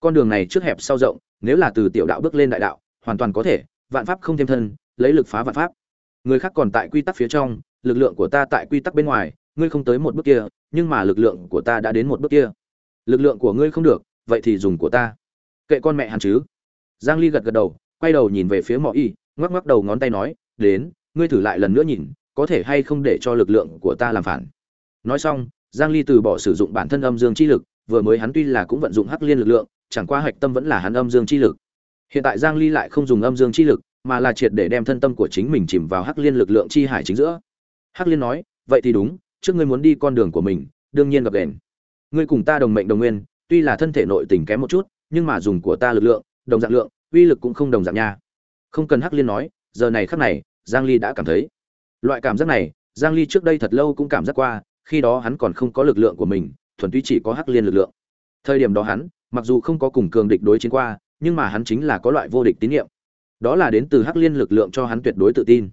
Con đường này trước hẹp sau rộng, nếu là từ tiểu đạo bước lên đại đạo, hoàn toàn có thể, vạn pháp không thêm thân, lấy lực phá vạn pháp. Người khác còn tại quy tắc phía trong, lực lượng của ta tại quy tắc bên ngoài, ngươi không tới một bước kia, nhưng mà lực lượng của ta đã đến một bước kia. Lực lượng của ngươi không được, vậy thì dùng của ta. Kệ con mẹ hắn chứ. Giang ly gật gật đầu, quay đầu nhìn về phía mỏ y, ngoắc ngoắc đầu ngón tay nói, đến, ngươi thử lại lần nữa nhìn, có thể hay không để cho lực lượng của ta làm phản. Nói xong giang ly từ bỏ sử dụng bản thân âm dương chi lực, vừa mới hắn tuy là cũng vận dụng hắc liên lực lượng, chẳng qua hạch tâm vẫn là hắn âm dương chi lực. Hiện tại giang ly lại không dùng âm dương chi lực, mà là triệt để đem thân tâm của chính mình chìm vào hắc liên lực lượng chi hải chính giữa. Hắc liên nói, vậy thì đúng, trước ngươi muốn đi con đường của mình, đương nhiên gặp đèn ngươi cùng ta đồng mệnh đồng nguyên, tuy là thân thể nội tình kém một chút, nhưng mà dùng của ta lực lượng, đồng dạng lượng, uy lực cũng không đồng dạng nha. Không cần hắc liên nói, giờ này khắc này, giang ly đã cảm thấy. Loại cảm giác này, giang ly trước đây thật lâu cũng cảm giác qua khi đó hắn còn không có lực lượng của mình, thuần túy chỉ có hắc liên lực lượng. Thời điểm đó hắn, mặc dù không có cùng cường địch đối chiến qua, nhưng mà hắn chính là có loại vô địch tín nhiệm đó là đến từ hắc liên lực lượng cho hắn tuyệt đối tự tin.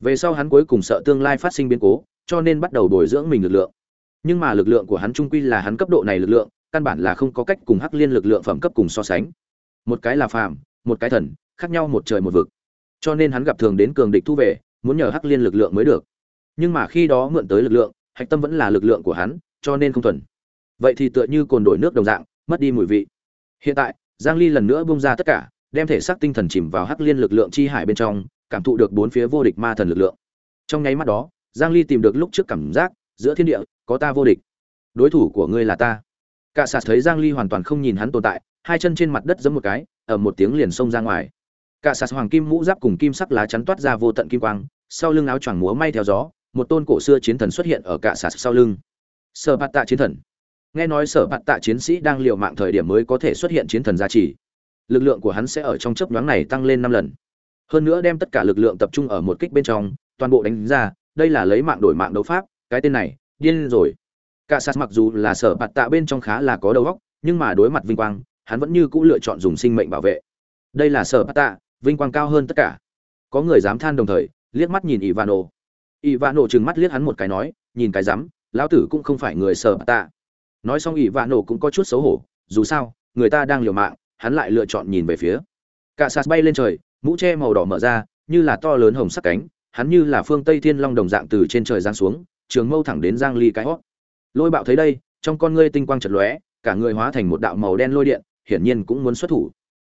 Về sau hắn cuối cùng sợ tương lai phát sinh biến cố, cho nên bắt đầu bồi dưỡng mình lực lượng. Nhưng mà lực lượng của hắn trung quy là hắn cấp độ này lực lượng, căn bản là không có cách cùng hắc liên lực lượng phẩm cấp cùng so sánh. Một cái là phàm, một cái thần, khác nhau một trời một vực. Cho nên hắn gặp thường đến cường địch thu về, muốn nhờ hắc liên lực lượng mới được. Nhưng mà khi đó mượn tới lực lượng hạch tâm vẫn là lực lượng của hắn, cho nên không thuần. Vậy thì tựa như cồn đổi nước đồng dạng, mất đi mùi vị. Hiện tại, giang ly lần nữa bung ra tất cả, đem thể xác tinh thần chìm vào hắc liên lực lượng chi hải bên trong, cảm thụ được bốn phía vô địch ma thần lực lượng. Trong nháy mắt đó, giang ly tìm được lúc trước cảm giác, giữa thiên địa, có ta vô địch. Đối thủ của ngươi là ta. Cả sạt thấy giang ly hoàn toàn không nhìn hắn tồn tại, hai chân trên mặt đất giẫm một cái, ở một tiếng liền xông ra ngoài. Cả sạt hoàng kim mũ giáp cùng kim sắc lá chắn toát ra vô tận kim quang, sau lưng áo choàng múa may theo gió một tôn cổ xưa chiến thần xuất hiện ở cả sạt sau lưng. Sở bạt tạ chiến thần. Nghe nói sở bạt tạ chiến sĩ đang liều mạng thời điểm mới có thể xuất hiện chiến thần gia trì. Lực lượng của hắn sẽ ở trong chấp nhoáng này tăng lên năm lần. Hơn nữa đem tất cả lực lượng tập trung ở một kích bên trong, toàn bộ đánh ra, đây là lấy mạng đổi mạng đấu pháp, cái tên này, điên rồi. Cả sạt mặc dù là sở bạt tạ bên trong khá là có đầu óc, nhưng mà đối mặt vinh quang, hắn vẫn như cũ lựa chọn dùng sinh mệnh bảo vệ. Đây là sở bạt tạ, vinh quang cao hơn tất cả. Có người dám than đồng thời, liếc mắt nhìn ivano ivano trừng mắt liếc hắn một cái nói, nhìn cái dám lão tử cũng không phải người sợ ta. nói xong ivano cũng có chút xấu hổ, dù sao, người ta đang liều mạng, hắn lại lựa chọn nhìn về phía. Cả sạt bay lên trời, mũ che màu đỏ mở ra, như là to lớn hồng sắc cánh, hắn như là phương tây thiên long đồng dạng từ trên trời giáng xuống, trường mâu thẳng đến giang ly cái hót. Lôi bạo thấy đây, trong con ngươi tinh quang chật lóe, cả người hóa thành một đạo màu đen lôi điện, hiển nhiên cũng muốn xuất thủ.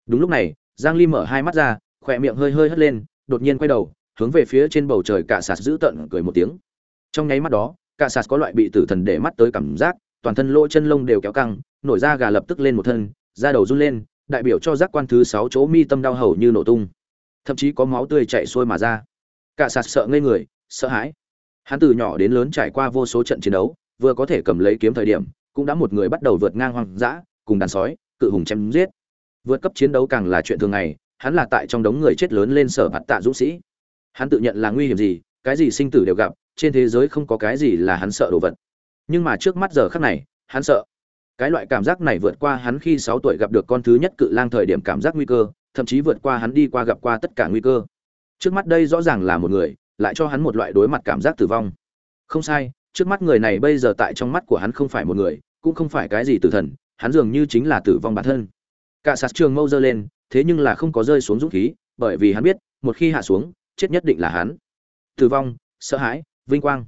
Đúng lúc này, giang ly mở hai mắt ra, khỏe miệng hơi hơi hất lên, đột nhiên quay đầu hướng về phía trên bầu trời cả sạt giữ tận cười một tiếng. Trong nháy mắt đó cả sạt có loại bị tử thần để mắt tới cảm giác, toàn thân lỗ chân lông đều kéo căng, nổi da gà lập tức lên một thân, da đầu run lên, đại biểu cho giác quan thứ sáu chỗ mi tâm đau hầu như nổ tung. Thậm chí có máu tươi chảy xuôi mà ra. Cả sạt sợ ngây người, sợ hãi. Hắn từ nhỏ đến lớn trải qua vô số trận chiến đấu, vừa có thể cầm lấy kiếm thời điểm, cũng đã một người bắt đầu vượt ngang hoang dã, cùng đàn sói, cự hùng chém giết. Vượt cấp chiến đấu càng là chuyện thường ngày, hắn là tại trong đống người chết lớn lên sở hạt tạ dũng sĩ hắn tự nhận là nguy hiểm gì, cái gì sinh tử đều gặp, trên thế giới không có cái gì là hắn sợ đồ vật. Nhưng mà trước mắt giờ khắc này, hắn sợ. Cái loại cảm giác này vượt qua hắn khi sáu tuổi gặp được con thứ nhất cự lang thời điểm cảm giác nguy cơ, thậm chí vượt qua hắn đi qua gặp qua tất cả nguy cơ. Trước mắt đây rõ ràng là một người, lại cho hắn một loại đối mặt cảm giác tử vong. Không sai, trước mắt người này bây giờ tại trong mắt của hắn không phải một người, cũng không phải cái gì tử thần, hắn dường như chính là tử vong bản thân. Cả sạt trường mâu dơ lên, thế nhưng là không có rơi xuống dũng khí, bởi vì hắn biết, một khi hạ xuống chết nhất định là hắn. Tử vong, sợ hãi, vinh quang.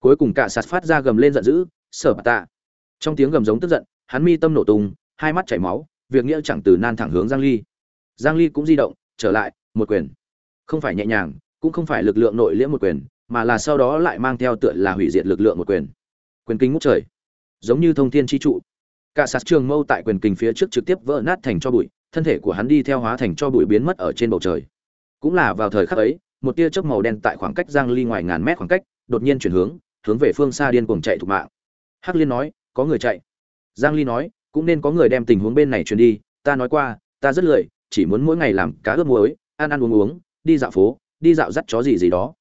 Cuối cùng cả sạt phát ra gầm lên giận dữ sở bà tạ. Trong tiếng gầm giống tức giận, hắn mi tâm nổ tung, hai mắt chảy máu, việc nghĩa chẳng từ nan thẳng hướng giang ly. Giang ly cũng di động, trở lại, một quyền. Không phải nhẹ nhàng, cũng không phải lực lượng nội liễm một quyền, mà là sau đó lại mang theo tựa là hủy diệt lực lượng một quyền. Quyền kinh ngút trời. Giống như thông thiên chi trụ. Cả sạt trường mâu tại quyền kinh phía trước trực tiếp vỡ nát thành cho bụi, thân thể của hắn đi theo hóa thành cho bụi biến mất ở trên bầu trời. Cũng là vào thời khắc ấy một tia chớp màu đen tại khoảng cách giang ly ngoài ngàn mét khoảng cách, đột nhiên chuyển hướng hướng về phương xa điên cuồng chạy thục mạng. Hắc liên nói, có người chạy. Giang ly nói, cũng nên có người đem tình huống bên này truyền đi, ta nói qua, ta rất lười, chỉ muốn mỗi ngày làm cá ướp muối, ăn ăn uống uống, đi dạo phố, đi dạo dắt chó gì gì đó.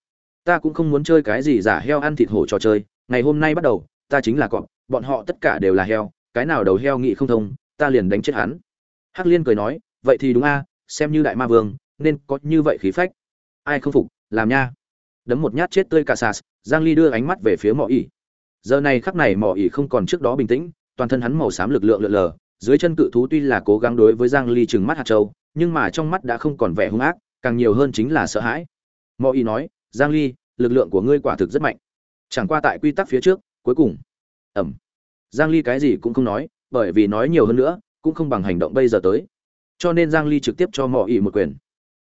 Ta cũng không muốn chơi cái gì giả heo ăn thịt hổ trò chơi, ngày hôm nay bắt đầu, ta chính là cọp, bọn họ tất cả đều là heo, cái nào đầu heo nghị không thông, ta liền đánh chết hắn. Hắc liên cười nói, vậy thì đúng a, xem như đại ma vương, nên có như vậy khí phách ai không phục, làm nha. Đấm một nhát chết tươi cả sas, giang ly đưa ánh mắt về phía mỏ ỉ giờ này khắc này mỏ ỉ không còn trước đó bình tĩnh, toàn thân hắn màu xám lực lượng lượn lờ, dưới chân cự thú tuy là cố gắng đối với giang ly trừng mắt hạt châu, nhưng mà trong mắt đã không còn vẻ hung ác, càng nhiều hơn chính là sợ hãi. Mỏ ỉ nói, giang ly, lực lượng của ngươi quả thực rất mạnh. Chẳng qua tại quy tắc phía trước, cuối cùng. Ẩm. Giang ly cái gì cũng không nói, bởi vì nói nhiều hơn nữa, cũng không bằng hành động bây giờ tới. Cho nên giang ly trực tiếp cho mỏ ỉ một quyền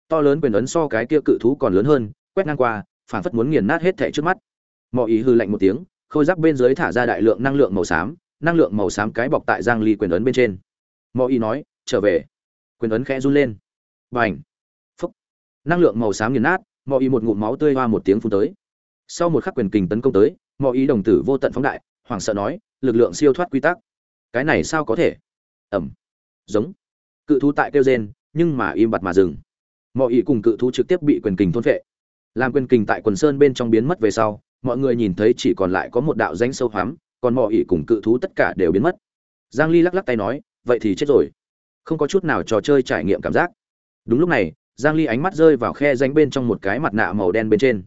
to lớn quyền ấn so cái kia cự thú còn lớn hơn, quét ngang qua, phảng phất muốn nghiền nát hết thẻ trước mắt. Mỏ ý hư lạnh một tiếng, khôi giáp bên dưới thả ra đại lượng năng lượng màu xám, năng lượng màu xám cái bọc tại giang ly quyền ấn bên trên. Mỏ ý nói, trở về. Quyền ấn khẽ run lên. Bành! Phúc! Năng lượng màu xám nghiền nát mỏ ý một ngụm máu tươi hoa một tiếng phun tới. Sau một khắc quyền kình tấn công tới mỏ ý đồng tử vô tận phóng đại, hoảng sợ nói, lực lượng siêu thoát quy tắc. Cái này sao có thể? Ẩm! Giống! Cự thú tại kêu rên, nhưng mà im bặt mà dừng mọi ý cùng cự thú trực tiếp bị quyền kình thôn phệ. Làm quyền kình tại quần sơn bên trong biến mất về sau, mọi người nhìn thấy chỉ còn lại có một đạo danh sâu hoắm, còn mọi ý cùng cự thú tất cả đều biến mất. Giang ly lắc lắc tay nói, vậy thì chết rồi. Không có chút nào trò chơi trải nghiệm cảm giác. Đúng lúc này, giang ly ánh mắt rơi vào khe danh bên trong một cái mặt nạ màu đen bên trên.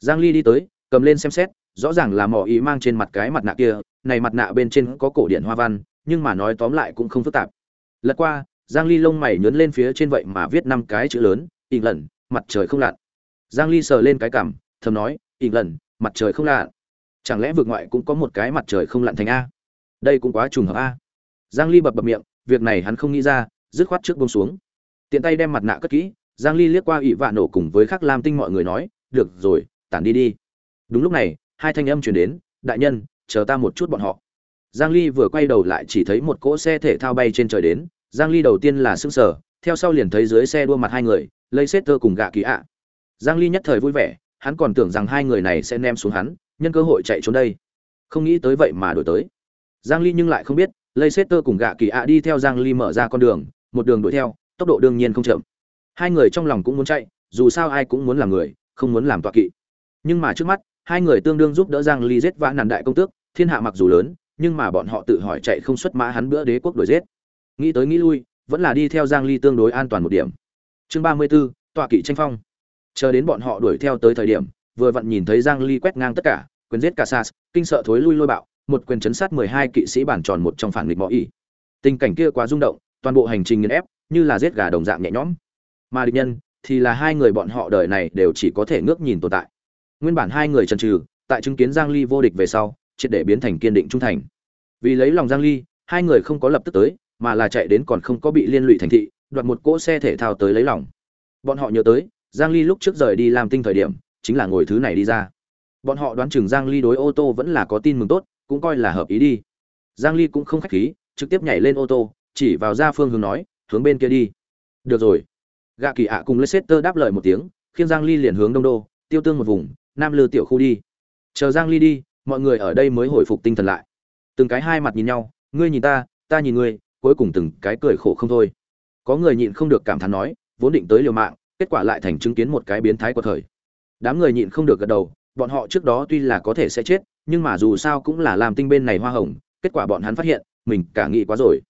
Giang ly đi tới, cầm lên xem xét, rõ ràng là mỏ ý mang trên mặt cái mặt nạ kia, này mặt nạ bên trên có cổ điển hoa văn, nhưng mà nói tóm lại cũng không phức tạp. Lật qua giang ly lông mày nhướng lên phía trên vậy mà viết năm cái chữ lớn ỉn lần mặt trời không lặn. Giang ly sờ lên cái cằm, thầm nói ỉn lần mặt trời không lặn. Chẳng lẽ vực ngoại cũng có một cái mặt trời không lặn thành a? Đây cũng quá trùng hợp a. Giang ly bập bập miệng, việc này hắn không nghĩ ra, dứt khoát trước buông xuống. Tiện tay đem mặt nạ cất kỹ, giang ly liếc qua ỷ vạ nổ cùng với khắc lam tinh mọi người nói, được rồi, tản đi đi. Đúng lúc này, hai thanh âm truyền đến, đại nhân, chờ ta một chút bọn họ. Giang ly vừa quay đầu lại chỉ thấy một cỗ xe thể thao bay trên trời đến giang ly đầu tiên là sững sờ, theo sau liền thấy dưới xe đua mặt hai người Leicester cùng gạ kỳ ạ. Giang ly nhất thời vui vẻ, hắn còn tưởng rằng hai người này sẽ ném xuống hắn, nhân cơ hội chạy trốn đây. Không nghĩ tới vậy mà đổi tới. Giang ly nhưng lại không biết Leicester cùng gạ kỳ ạ đi theo giang ly mở ra con đường, một đường đuổi theo, tốc độ đương nhiên không chậm. Hai người trong lòng cũng muốn chạy, dù sao ai cũng muốn làm người, không muốn làm tọa kỵ. Nhưng mà trước mắt, hai người tương đương giúp đỡ giang ly giết vã nàn đại công tước, thiên hạ mặc dù lớn, nhưng mà bọn họ tự hỏi chạy không xuất mã hắn bữa đế quốc đuổi giết nghĩ tới nghĩ lui vẫn là đi theo giang ly tương đối an toàn một điểm. Chương 34, tọa kỵ tranh phong. Chờ đến bọn họ đuổi theo tới thời điểm vừa vặn nhìn thấy giang ly quét ngang tất cả quyền giết cả sas kinh sợ thối lui lôi bạo một quyền chấn sát 12 kỵ sĩ bản tròn một trong phản nghịch bỏ ý. Tình cảnh kia quá rung động toàn bộ hành trình nghiền ép như là giết gà đồng dạng nhẹ nhõm. Mà địch nhân thì là hai người bọn họ đời này đều chỉ có thể ngước nhìn tồn tại. Nguyên bản hai người chần trừ tại chứng kiến giang ly vô địch về sau triệt để biến thành kiên định trung thành. Vì lấy lòng giang ly hai người không có lập tức tới mà là chạy đến còn không có bị liên lụy thành thị, đoạt một cỗ xe thể thao tới lấy lòng. Bọn họ nhớ tới, giang ly lúc trước rời đi làm tinh thời điểm, chính là ngồi thứ này đi ra. Bọn họ đoán chừng giang ly đối ô tô vẫn là có tin mừng tốt, cũng coi là hợp ý đi. Giang ly cũng không khách khí, trực tiếp nhảy lên ô tô, chỉ vào ra phương hướng nói, hướng bên kia đi. Được rồi. Gạ kỳ ạ cùng leicester đáp lời một tiếng, khiến giang ly liền hướng đông đô, tiêu tương một vùng, nam lư tiểu khu đi. Chờ giang ly đi, mọi người ở đây mới hồi phục tinh thần lại. Từng cái hai mặt nhìn nhau, ngươi nhìn ta ta nhìn ngươi cuối cùng từng cái cười khổ không thôi. Có người nhịn không được cảm thán nói, vốn định tới liều mạng, kết quả lại thành chứng kiến một cái biến thái của thời. Đám người nhịn không được gật đầu, bọn họ trước đó tuy là có thể sẽ chết, nhưng mà dù sao cũng là làm tinh bên này hoa hồng, kết quả bọn hắn phát hiện, mình cả nghĩ quá rồi.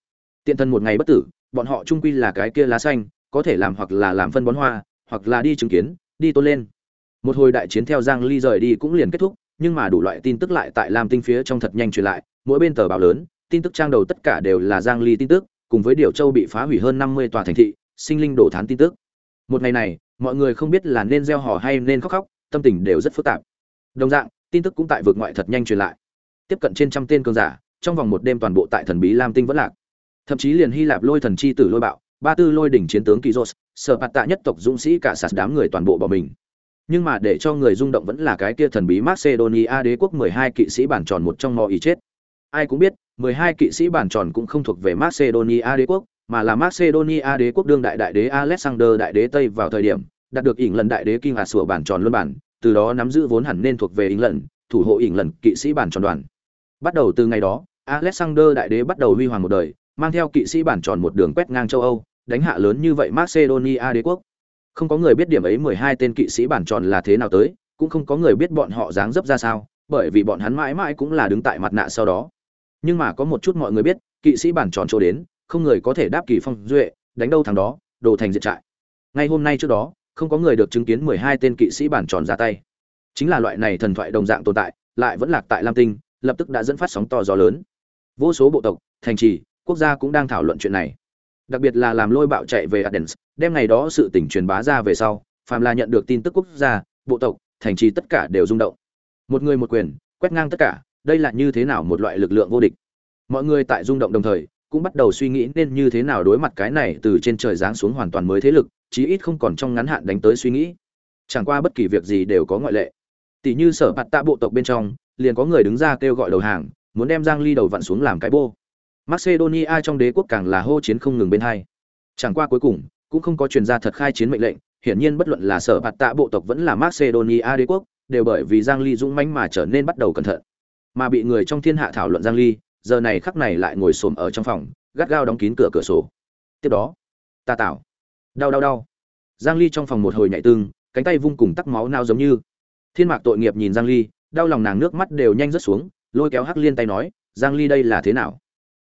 Tiện thân một ngày bất tử, bọn họ trung quy là cái kia lá xanh, có thể làm hoặc là làm phân bón hoa, hoặc là đi chứng kiến, đi tôn lên. Một hồi đại chiến theo giang ly rời đi cũng liền kết thúc, nhưng mà đủ loại tin tức lại tại lam tinh phía trong thật nhanh truyền lại, mỗi bên tờ báo lớn tin tức trang đầu tất cả đều là giang ly tin tức, cùng với điều châu bị phá hủy hơn 50 tòa thành thị, sinh linh đổ thán tin tức. Một ngày này, mọi người không biết là nên gieo hò hay nên khóc khóc, tâm tình đều rất phức tạp. Đồng dạng, tin tức cũng tại vượt ngoại thật nhanh truyền lại. Tiếp cận trên trăm tên cường giả, trong vòng một đêm toàn bộ tại thần bí lam tinh vẫn lạc. Thậm chí liền hy lạp lôi thần chi tử lôi bạo, ba tư lôi đỉnh chiến tướng kỳ dốt sở bạt tạ nhất tộc dũng sĩ cả sạt đám người toàn bộ bỏ mình. Nhưng mà để cho người rung động vẫn là cái kia thần bí macedonia đế quốc 12 kỵ sĩ bản tròn một trong mò ý chết ai cũng biết 12 kỵ sĩ bản tròn cũng không thuộc về macedonia đế quốc, mà là macedonia đế quốc đương đại đại đế alexander đại đế tây vào thời điểm, đạt được ỉn lần đại đế kinh hạt sủa bản tròn luân bản, từ đó nắm giữ vốn hẳn nên thuộc về ỉn lần thủ hộ ỉn lần kỵ sĩ bản tròn đoàn. Bắt đầu từ ngày đó, alexander đại đế bắt đầu huy hoàng một đời, mang theo kỵ sĩ bản tròn một đường quét ngang châu âu, đánh hạ lớn như vậy macedonia đế quốc. Không có người biết điểm ấy mười hai tên kỵ sĩ bản tròn là thế nào tới, cũng không có người biết bọn họ dáng dấp ra sao, bởi vì bọn hắn mãi mãi cũng là đứng tại mặt nạ sau đó nhưng mà có một chút mọi người biết kỵ sĩ bản tròn chỗ đến không người có thể đáp kỳ phong duệ đánh đâu thằng đó đồ thành diện trại. Ngay hôm nay trước đó không có người được chứng kiến mười hai tên kỵ sĩ bản tròn ra tay. Chính là loại này thần thoại đồng dạng tồn tại lại vẫn lạc tại lam tinh lập tức đã dẫn phát sóng to gió lớn. Vô số bộ tộc thành trì quốc gia cũng đang thảo luận chuyện này. Đặc biệt là làm lôi bạo chạy về Athens, đem ngày đó sự tình truyền bá ra về sau phàm là nhận được tin tức quốc gia bộ tộc thành trì tất cả đều rung động. Một người một quyền quét ngang tất cả đây là như thế nào một loại lực lượng vô địch? Mọi người tại rung động đồng thời, cũng bắt đầu suy nghĩ nên như thế nào đối mặt cái này từ trên trời giáng xuống hoàn toàn mới thế lực, chí ít không còn trong ngắn hạn đánh tới suy nghĩ. Chẳng qua bất kỳ việc gì đều có ngoại lệ. Tỷ như sở bạt tạ bộ tộc bên trong, liền có người đứng ra kêu gọi đầu hàng, muốn đem giang ly đầu vặn xuống làm cái bô. Macedonia trong đế quốc càng là hô chiến không ngừng bên hai. Chẳng qua cuối cùng, cũng không có truyền ra thật khai chiến mệnh lệnh, hiển nhiên bất luận là sở bạt tạ bộ tộc vẫn là macedonia đế quốc, đều bởi vì giang ly dũng mãnh mà trở nên bắt đầu cẩn thận mà bị người trong thiên hạ thảo luận giang ly, giờ này khắc này lại ngồi xổm ở trong phòng, gắt gao đóng kín cửa cửa sổ. Tiếp đó, ta tạo đau đau đau. Giang ly trong phòng một hồi nhảy tương cánh tay vung cùng tắc máu nao giống như. Thiên mạc tội nghiệp nhìn giang ly, đau lòng nàng nước mắt đều nhanh rớt xuống, lôi kéo hắc liên tay nói, giang ly đây là thế nào?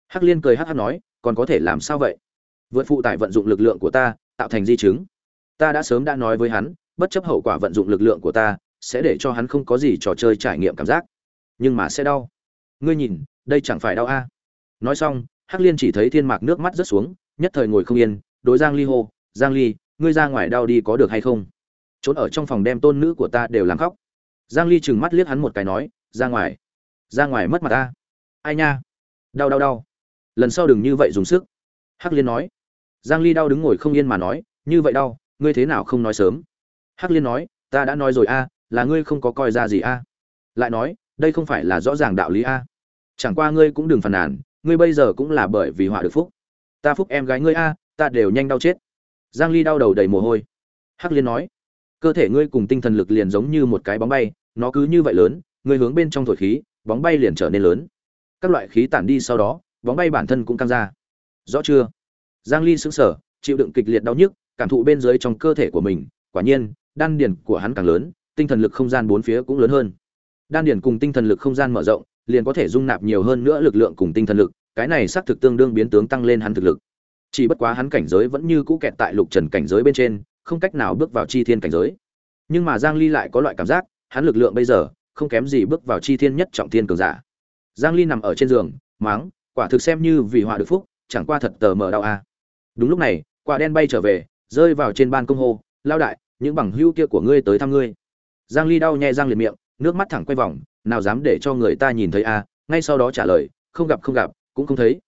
Hắc liên cười hắc hắc nói, còn có thể làm sao vậy? Vượt phụ tải vận dụng lực lượng của ta, tạo thành di chứng. Ta đã sớm đã nói với hắn, bất chấp hậu quả vận dụng lực lượng của ta, sẽ để cho hắn không có gì trò chơi trải nghiệm cảm giác nhưng mà sẽ đau. Ngươi nhìn, đây chẳng phải đau a. Nói xong, hắc liên chỉ thấy thiên mạc nước mắt rớt xuống, nhất thời ngồi không yên, đối giang ly hô, giang ly, ngươi ra ngoài đau đi có được hay không? Trốn ở trong phòng đem tôn nữ của ta đều làm khóc. Giang ly trừng mắt liếc hắn một cái nói, ra ngoài ra ngoài mất mặt ta ai nha, đau đau đau. Lần sau đừng như vậy dùng sức. Hắc liên nói. Giang ly đau đứng ngồi không yên mà nói, như vậy đau, ngươi thế nào không nói sớm? Hắc liên nói, ta đã nói rồi a, là ngươi không có coi ra gì a. Lại nói đây không phải là rõ ràng đạo lý a. Chẳng qua ngươi cũng đừng phàn nàn, ngươi bây giờ cũng là bởi vì họa được phúc. Ta phúc em gái ngươi a, ta đều nhanh đau chết. Giang ly đau đầu đầy mồ hôi. Hắc liên nói, cơ thể ngươi cùng tinh thần lực liền giống như một cái bóng bay, nó cứ như vậy lớn, ngươi hướng bên trong thổi khí, bóng bay liền trở nên lớn. Các loại khí tản đi sau đó, bóng bay bản thân cũng căng ra. Rõ chưa? Giang ly sững sờ, chịu đựng kịch liệt đau nhức, cảm thụ bên dưới trong cơ thể của mình, quả nhiên, đan điền của hắn càng lớn, tinh thần lực không gian bốn phía cũng lớn hơn đan điền cùng tinh thần lực không gian mở rộng, liền có thể dung nạp nhiều hơn nữa lực lượng cùng tinh thần lực, cái này xác thực tương đương biến tướng tăng lên hắn thực lực. Chỉ bất quá hắn cảnh giới vẫn như cũ kẹt tại lục trần cảnh giới bên trên, không cách nào bước vào chi thiên cảnh giới. Nhưng mà giang ly lại có loại cảm giác, hắn lực lượng bây giờ, không kém gì bước vào chi thiên nhất trọng thiên cường giả. Giang ly nằm ở trên giường, máng, quả thực xem như vì họa được phúc, chẳng qua thật tờ mờ đau a. Đúng lúc này, quả đen bay trở về, rơi vào trên ban công hồ lao đại, những bằng hữu kia của ngươi tới thăm ngươi. Giang ly đau nhè răng liền miệng nước mắt thẳng quay vòng, nào dám để cho người ta nhìn thấy a ngay sau đó trả lời, không gặp không gặp, cũng không thấy.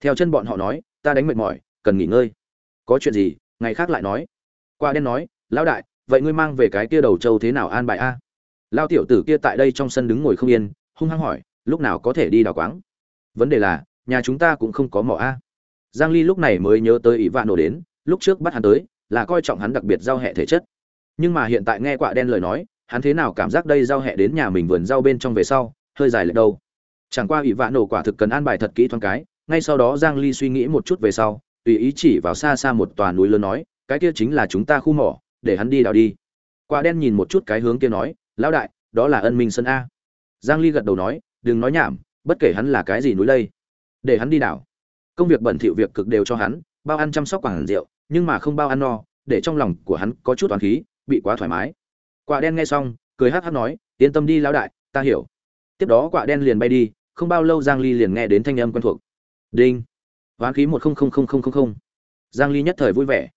Theo chân bọn họ nói, ta đánh mệt mỏi, cần nghỉ ngơi. Có chuyện gì, ngày khác lại nói. Quả đen nói, lão đại, vậy ngươi mang về cái kia đầu trâu thế nào an bài a? Lao tiểu tử kia tại đây trong sân đứng ngồi không yên, hung hăng hỏi, lúc nào có thể đi đào quáng? Vấn đề là, nhà chúng ta cũng không có mỏ a. Giang ly lúc này mới nhớ tới ý vạn nổ đến, lúc trước bắt hắn tới, là coi trọng hắn đặc biệt giao hệ thể chất. Nhưng mà hiện tại nghe quạ đen lời nói hắn thế nào cảm giác đây giao hẹ đến nhà mình vườn rau bên trong về sau, hơi dài lệch đâu chẳng qua ủy vạ nổ quả thực cần an bài thật kỹ thoáng cái, ngay sau đó giang ly suy nghĩ một chút về sau, tùy ý chỉ vào xa xa một tòa núi lớn nói, cái kia chính là chúng ta khu mỏ, để hắn đi đào đi. Quả đen nhìn một chút cái hướng kia nói, lão đại, đó là ân minh sân a. Giang ly gật đầu nói, đừng nói nhảm, bất kể hắn là cái gì núi lây để hắn đi đảo công việc bẩn thỉu việc cực đều cho hắn, bao ăn chăm sóc quảng rượu, nhưng mà không bao ăn no, để trong lòng của hắn có chút toàn khí, bị quá thoải mái quả đen nghe xong, cười hắc hắc nói, yên tâm đi lão đại, ta hiểu. Tiếp đó quả đen liền bay đi, không bao lâu giang ly liền nghe đến thanh âm quen thuộc. Đinh. Hoán khí một không không không không không giang ly nhất thời vui vẻ.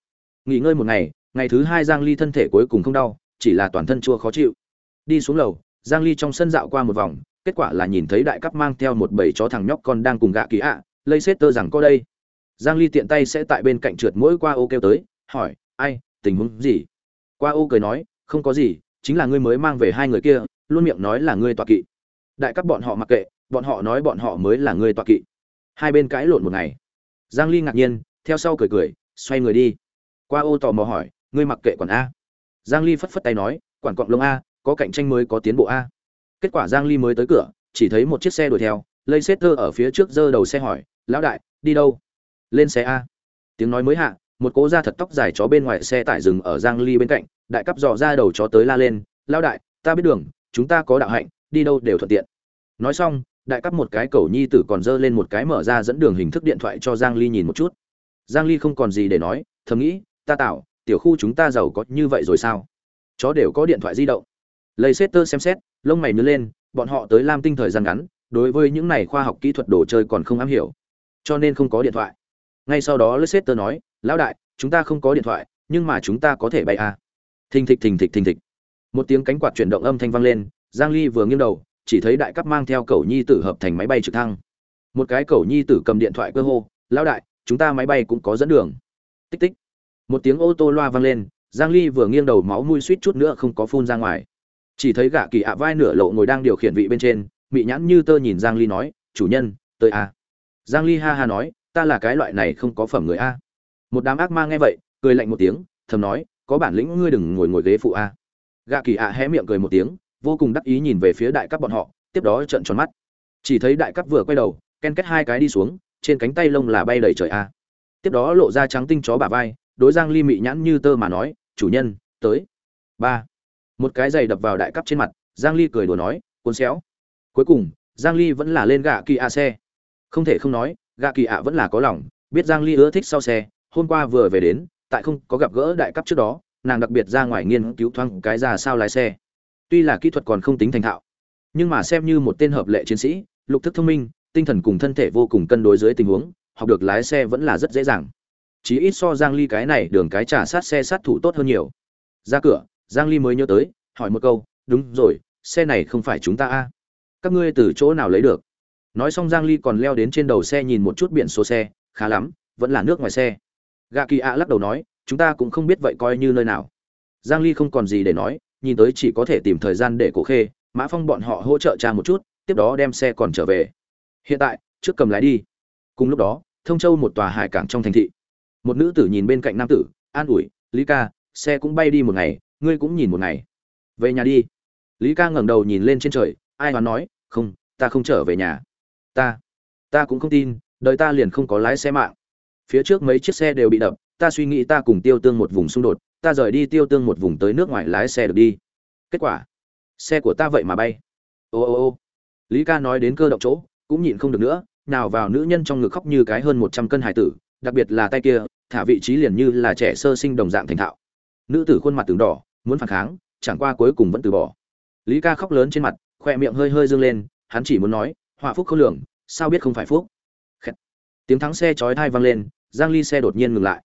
Nghỉ ngơi một ngày ngày thứ hai giang ly thân thể cuối cùng không đau, chỉ là toàn thân chua khó chịu. Đi xuống lầu, giang ly trong sân dạo qua một vòng, kết quả là nhìn thấy đại cấp mang theo một bầy chó thằng nhóc con đang cùng gạ kỳ ạ lây xét tơ rằng có đây. Giang ly tiện tay sẽ tại bên cạnh trượt mỗi qua ô kêu tới, hỏi, ai, tình huống gì? Qua ô cười nói không có gì, chính là ngươi mới mang về hai người kia, luôn miệng nói là ngươi tọa kỵ. Đại cấp bọn họ mặc kệ, bọn họ nói bọn họ mới là ngươi tọa kỵ. Hai bên cãi lộn một ngày. Giang ly ngạc nhiên, theo sau cười cười, xoay người đi. Qua ô tò mò hỏi, ngươi mặc kệ quản a. Giang ly phất phất tay nói, quản cọng lông a, có cạnh tranh mới có tiến bộ a. Kết quả giang ly mới tới cửa, chỉ thấy một chiếc xe đuổi theo, lây xét thơ ở phía trước giơ đầu xe hỏi, lão đại, đi đâu? Lên xe a. Tiếng nói mới hạ, một cố da thật tóc dài chó bên ngoài xe tải dừng ở giang ly bên cạnh đại cấp dò ra đầu chó tới la lên, lão đại, ta biết đường, chúng ta có đạo hạnh, đi đâu đều thuận tiện. Nói xong, đại cấp một cái cầu nhi tử còn dơ lên một cái mở ra dẫn đường hình thức điện thoại cho giang ly nhìn một chút. Giang ly không còn gì để nói, thầm nghĩ, ta tạo, tiểu khu chúng ta giàu có như vậy rồi sao? Chó đều có điện thoại di động. Lấy xét tơ xem xét, lông mày nhớ lên, bọn họ tới lam tinh thời gian ngắn, đối với những này khoa học kỹ thuật đồ chơi còn không am hiểu, cho nên không có điện thoại. Ngay sau đó Leicester nói, lão đại, chúng ta không có điện thoại, nhưng mà chúng ta có thể bay à thình thịch thình thịch thình thịch. Một tiếng cánh quạt chuyển động âm thanh vang lên, giang ly vừa nghiêng đầu, chỉ thấy đại cấp mang theo cầu nhi tử hợp thành máy bay trực thăng. Một cái cầu nhi tử cầm điện thoại cơ hô, lão đại, chúng ta máy bay cũng có dẫn đường. Tích tích. Một tiếng ô tô loa vang lên, giang ly vừa nghiêng đầu máu mũi suýt chút nữa không có phun ra ngoài. Chỉ thấy gã kỳ ạ vai nửa lộ ngồi đang điều khiển vị bên trên, mị nhãn như tơ nhìn giang ly nói, chủ nhân, tới a. À. giang ly ha ha nói, ta là cái loại này không có phẩm người a. Một đám ác ma nghe vậy, cười lạnh một tiếng, thầm nói có bản lĩnh ngươi đừng ngồi ngồi ghế phụ a. Gã kỳ ạ hé miệng cười một tiếng, vô cùng đắc ý nhìn về phía đại cấp bọn họ, tiếp đó trợn tròn mắt. Chỉ thấy đại cấp vừa quay đầu, ken kết hai cái đi xuống, trên cánh tay lông là bay đầy trời a. Tiếp đó lộ ra trắng tinh chó bà vai, đối giang ly mị nhãn như tơ mà nói, chủ nhân, tới. Ba. Một cái giày đập vào đại cấp trên mặt, giang ly cười đùa nói, cuốn xéo. Cuối cùng, giang ly vẫn là lên gạ kỳ ạ xe. Không thể không nói, gạ kỳ ạ vẫn là có lòng, biết giang ly ưa thích sau xe, hôm qua vừa về đến tại không có gặp gỡ đại cấp trước đó, nàng đặc biệt ra ngoài nghiên cứu thoáng cái ra sao lái xe. Tuy là kỹ thuật còn không tính thành thạo, nhưng mà xem như một tên hợp lệ chiến sĩ, lục thức thông minh, tinh thần cùng thân thể vô cùng cân đối dưới tình huống, học được lái xe vẫn là rất dễ dàng. Chỉ ít so giang ly cái này đường cái trả sát xe sát thủ tốt hơn nhiều. Ra cửa, giang ly mới nhớ tới, hỏi một câu, đúng rồi, xe này không phải chúng ta a? Các ngươi từ chỗ nào lấy được? Nói xong giang ly còn leo đến trên đầu xe nhìn một chút biển số xe, khá lắm, vẫn là nước ngoài xe gạ kỳ ạ lắc đầu nói, chúng ta cũng không biết vậy coi như nơi nào. Giang ly không còn gì để nói, nhìn tới chỉ có thể tìm thời gian để cổ khê, mã phong bọn họ hỗ trợ cha một chút, tiếp đó đem xe còn trở về. Hiện tại, trước cầm lái đi. Cùng lúc đó, thông châu một tòa hải cảng trong thành thị. Một nữ tử nhìn bên cạnh nam tử, an ủi, lý ca, xe cũng bay đi một ngày, ngươi cũng nhìn một ngày. Về nhà đi. Lý ca ngẩng đầu nhìn lên trên trời, ai hoán nói, không, ta không trở về nhà. Ta ta cũng không tin đợi ta liền không có lái xe mạng phía trước mấy chiếc xe đều bị đập, ta suy nghĩ ta cùng tiêu tương một vùng xung đột, ta rời đi tiêu tương một vùng tới nước ngoài lái xe được đi. Kết quả, xe của ta vậy mà bay. Ô ô ô. Lý ca nói đến cơ động chỗ, cũng nhịn không được nữa, nào vào nữ nhân trong ngực khóc như cái hơn một trăm cân hải tử, đặc biệt là tay kia, thả vị trí liền như là trẻ sơ sinh đồng dạng thành thạo. Nữ tử khuôn mặt từng đỏ, muốn phản kháng, chẳng qua cuối cùng vẫn từ bỏ. Lý ca khóc lớn trên mặt khoe miệng hơi hơi dương lên, hắn chỉ muốn nói, họa phúc không lường, sao biết không phải phúc? Khẹt. tiếng thắng xe chói thai vang lên giang ly xe đột nhiên ngừng lại.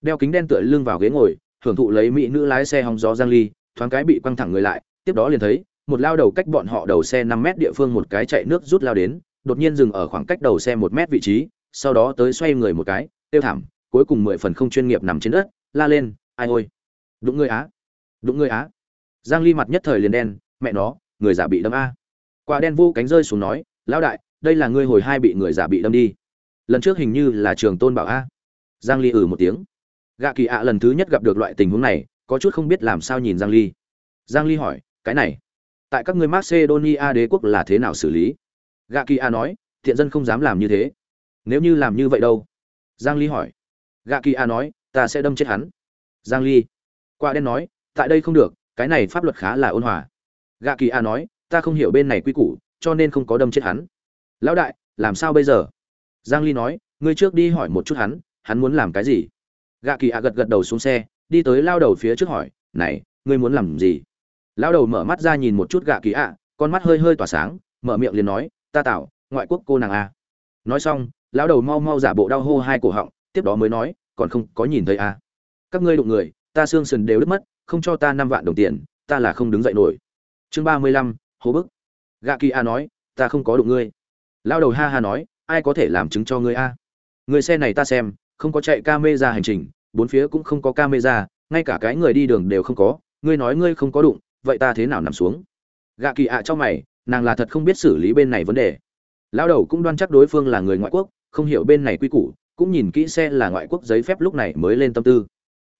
Đeo kính đen tựa lưng vào ghế ngồi, hưởng thụ lấy mỹ nữ lái xe hòng gió giang ly, thoáng cái bị quăng thẳng người lại, tiếp đó liền thấy, một lao đầu cách bọn họ đầu xe 5 mét địa phương một cái chạy nước rút lao đến, đột nhiên dừng ở khoảng cách đầu xe một mét vị trí, sau đó tới xoay người một cái tiêu thảm, cuối cùng mười phần không chuyên nghiệp nằm trên đất, la lên, ai ôi, đụng người á, đụng người á. Giang ly mặt nhất thời liền đen, mẹ nó, người giả bị đâm a. Quả đen vô cánh rơi xuống nói, lão đại, đây là ngươi hồi hai bị người giả bị đâm đi lần trước hình như là trường tôn bảo a. Giang ly ừ một tiếng. Gạ kỳ ạ lần thứ nhất gặp được loại tình huống này, có chút không biết làm sao nhìn giang ly. Giang ly hỏi, cái này, tại các ngươi macedonia đế quốc là thế nào xử lý? Gạ kỳ ạ nói, thiện dân không dám làm như thế. Nếu như làm như vậy đâu? Giang ly hỏi. Gạ kỳ ạ nói, ta sẽ đâm chết hắn. Giang ly. Quả đen nói, tại đây không được, cái này pháp luật khá là ôn hòa. Gạ kỳ a nói, ta không hiểu bên này quy củ, cho nên không có đâm chết hắn. Lão đại, làm sao bây giờ? Giang ly nói, ngươi trước đi hỏi một chút hắn hắn muốn làm cái gì? Gạ kỳ a gật gật đầu xuống xe, đi tới lao đầu phía trước hỏi, này, ngươi muốn làm gì? Lao đầu mở mắt ra nhìn một chút gạ kỳ a con mắt hơi hơi tỏa sáng, mở miệng liền nói, ta tạo ngoại quốc cô nàng a. Nói xong lão đầu mau mau giả bộ đau hô hai cổ họng, tiếp đó mới nói, còn không có nhìn thấy a. Các ngươi đụng người, ta xương sườn đều đứt mất, không cho ta năm vạn đồng tiền, ta là không đứng dậy nổi. Chương ba mươi lăm hố bức. Gạ kỳ a nói, ta không có đụng ngươi. Lao đầu ha ha nói ai có thể làm chứng cho ngươi a? Người xe này ta xem không có chạy camera hành trình bốn phía cũng không có camera, ngay cả cái người đi đường đều không có ngươi nói ngươi không có đụng vậy ta thế nào nằm xuống? Gạ kỳ ạ cho mày nàng là thật không biết xử lý bên này vấn đề. Lao đầu cũng đoan chắc đối phương là người ngoại quốc không hiểu bên này quy củ cũng nhìn kỹ xe là ngoại quốc giấy phép lúc này mới lên tâm tư.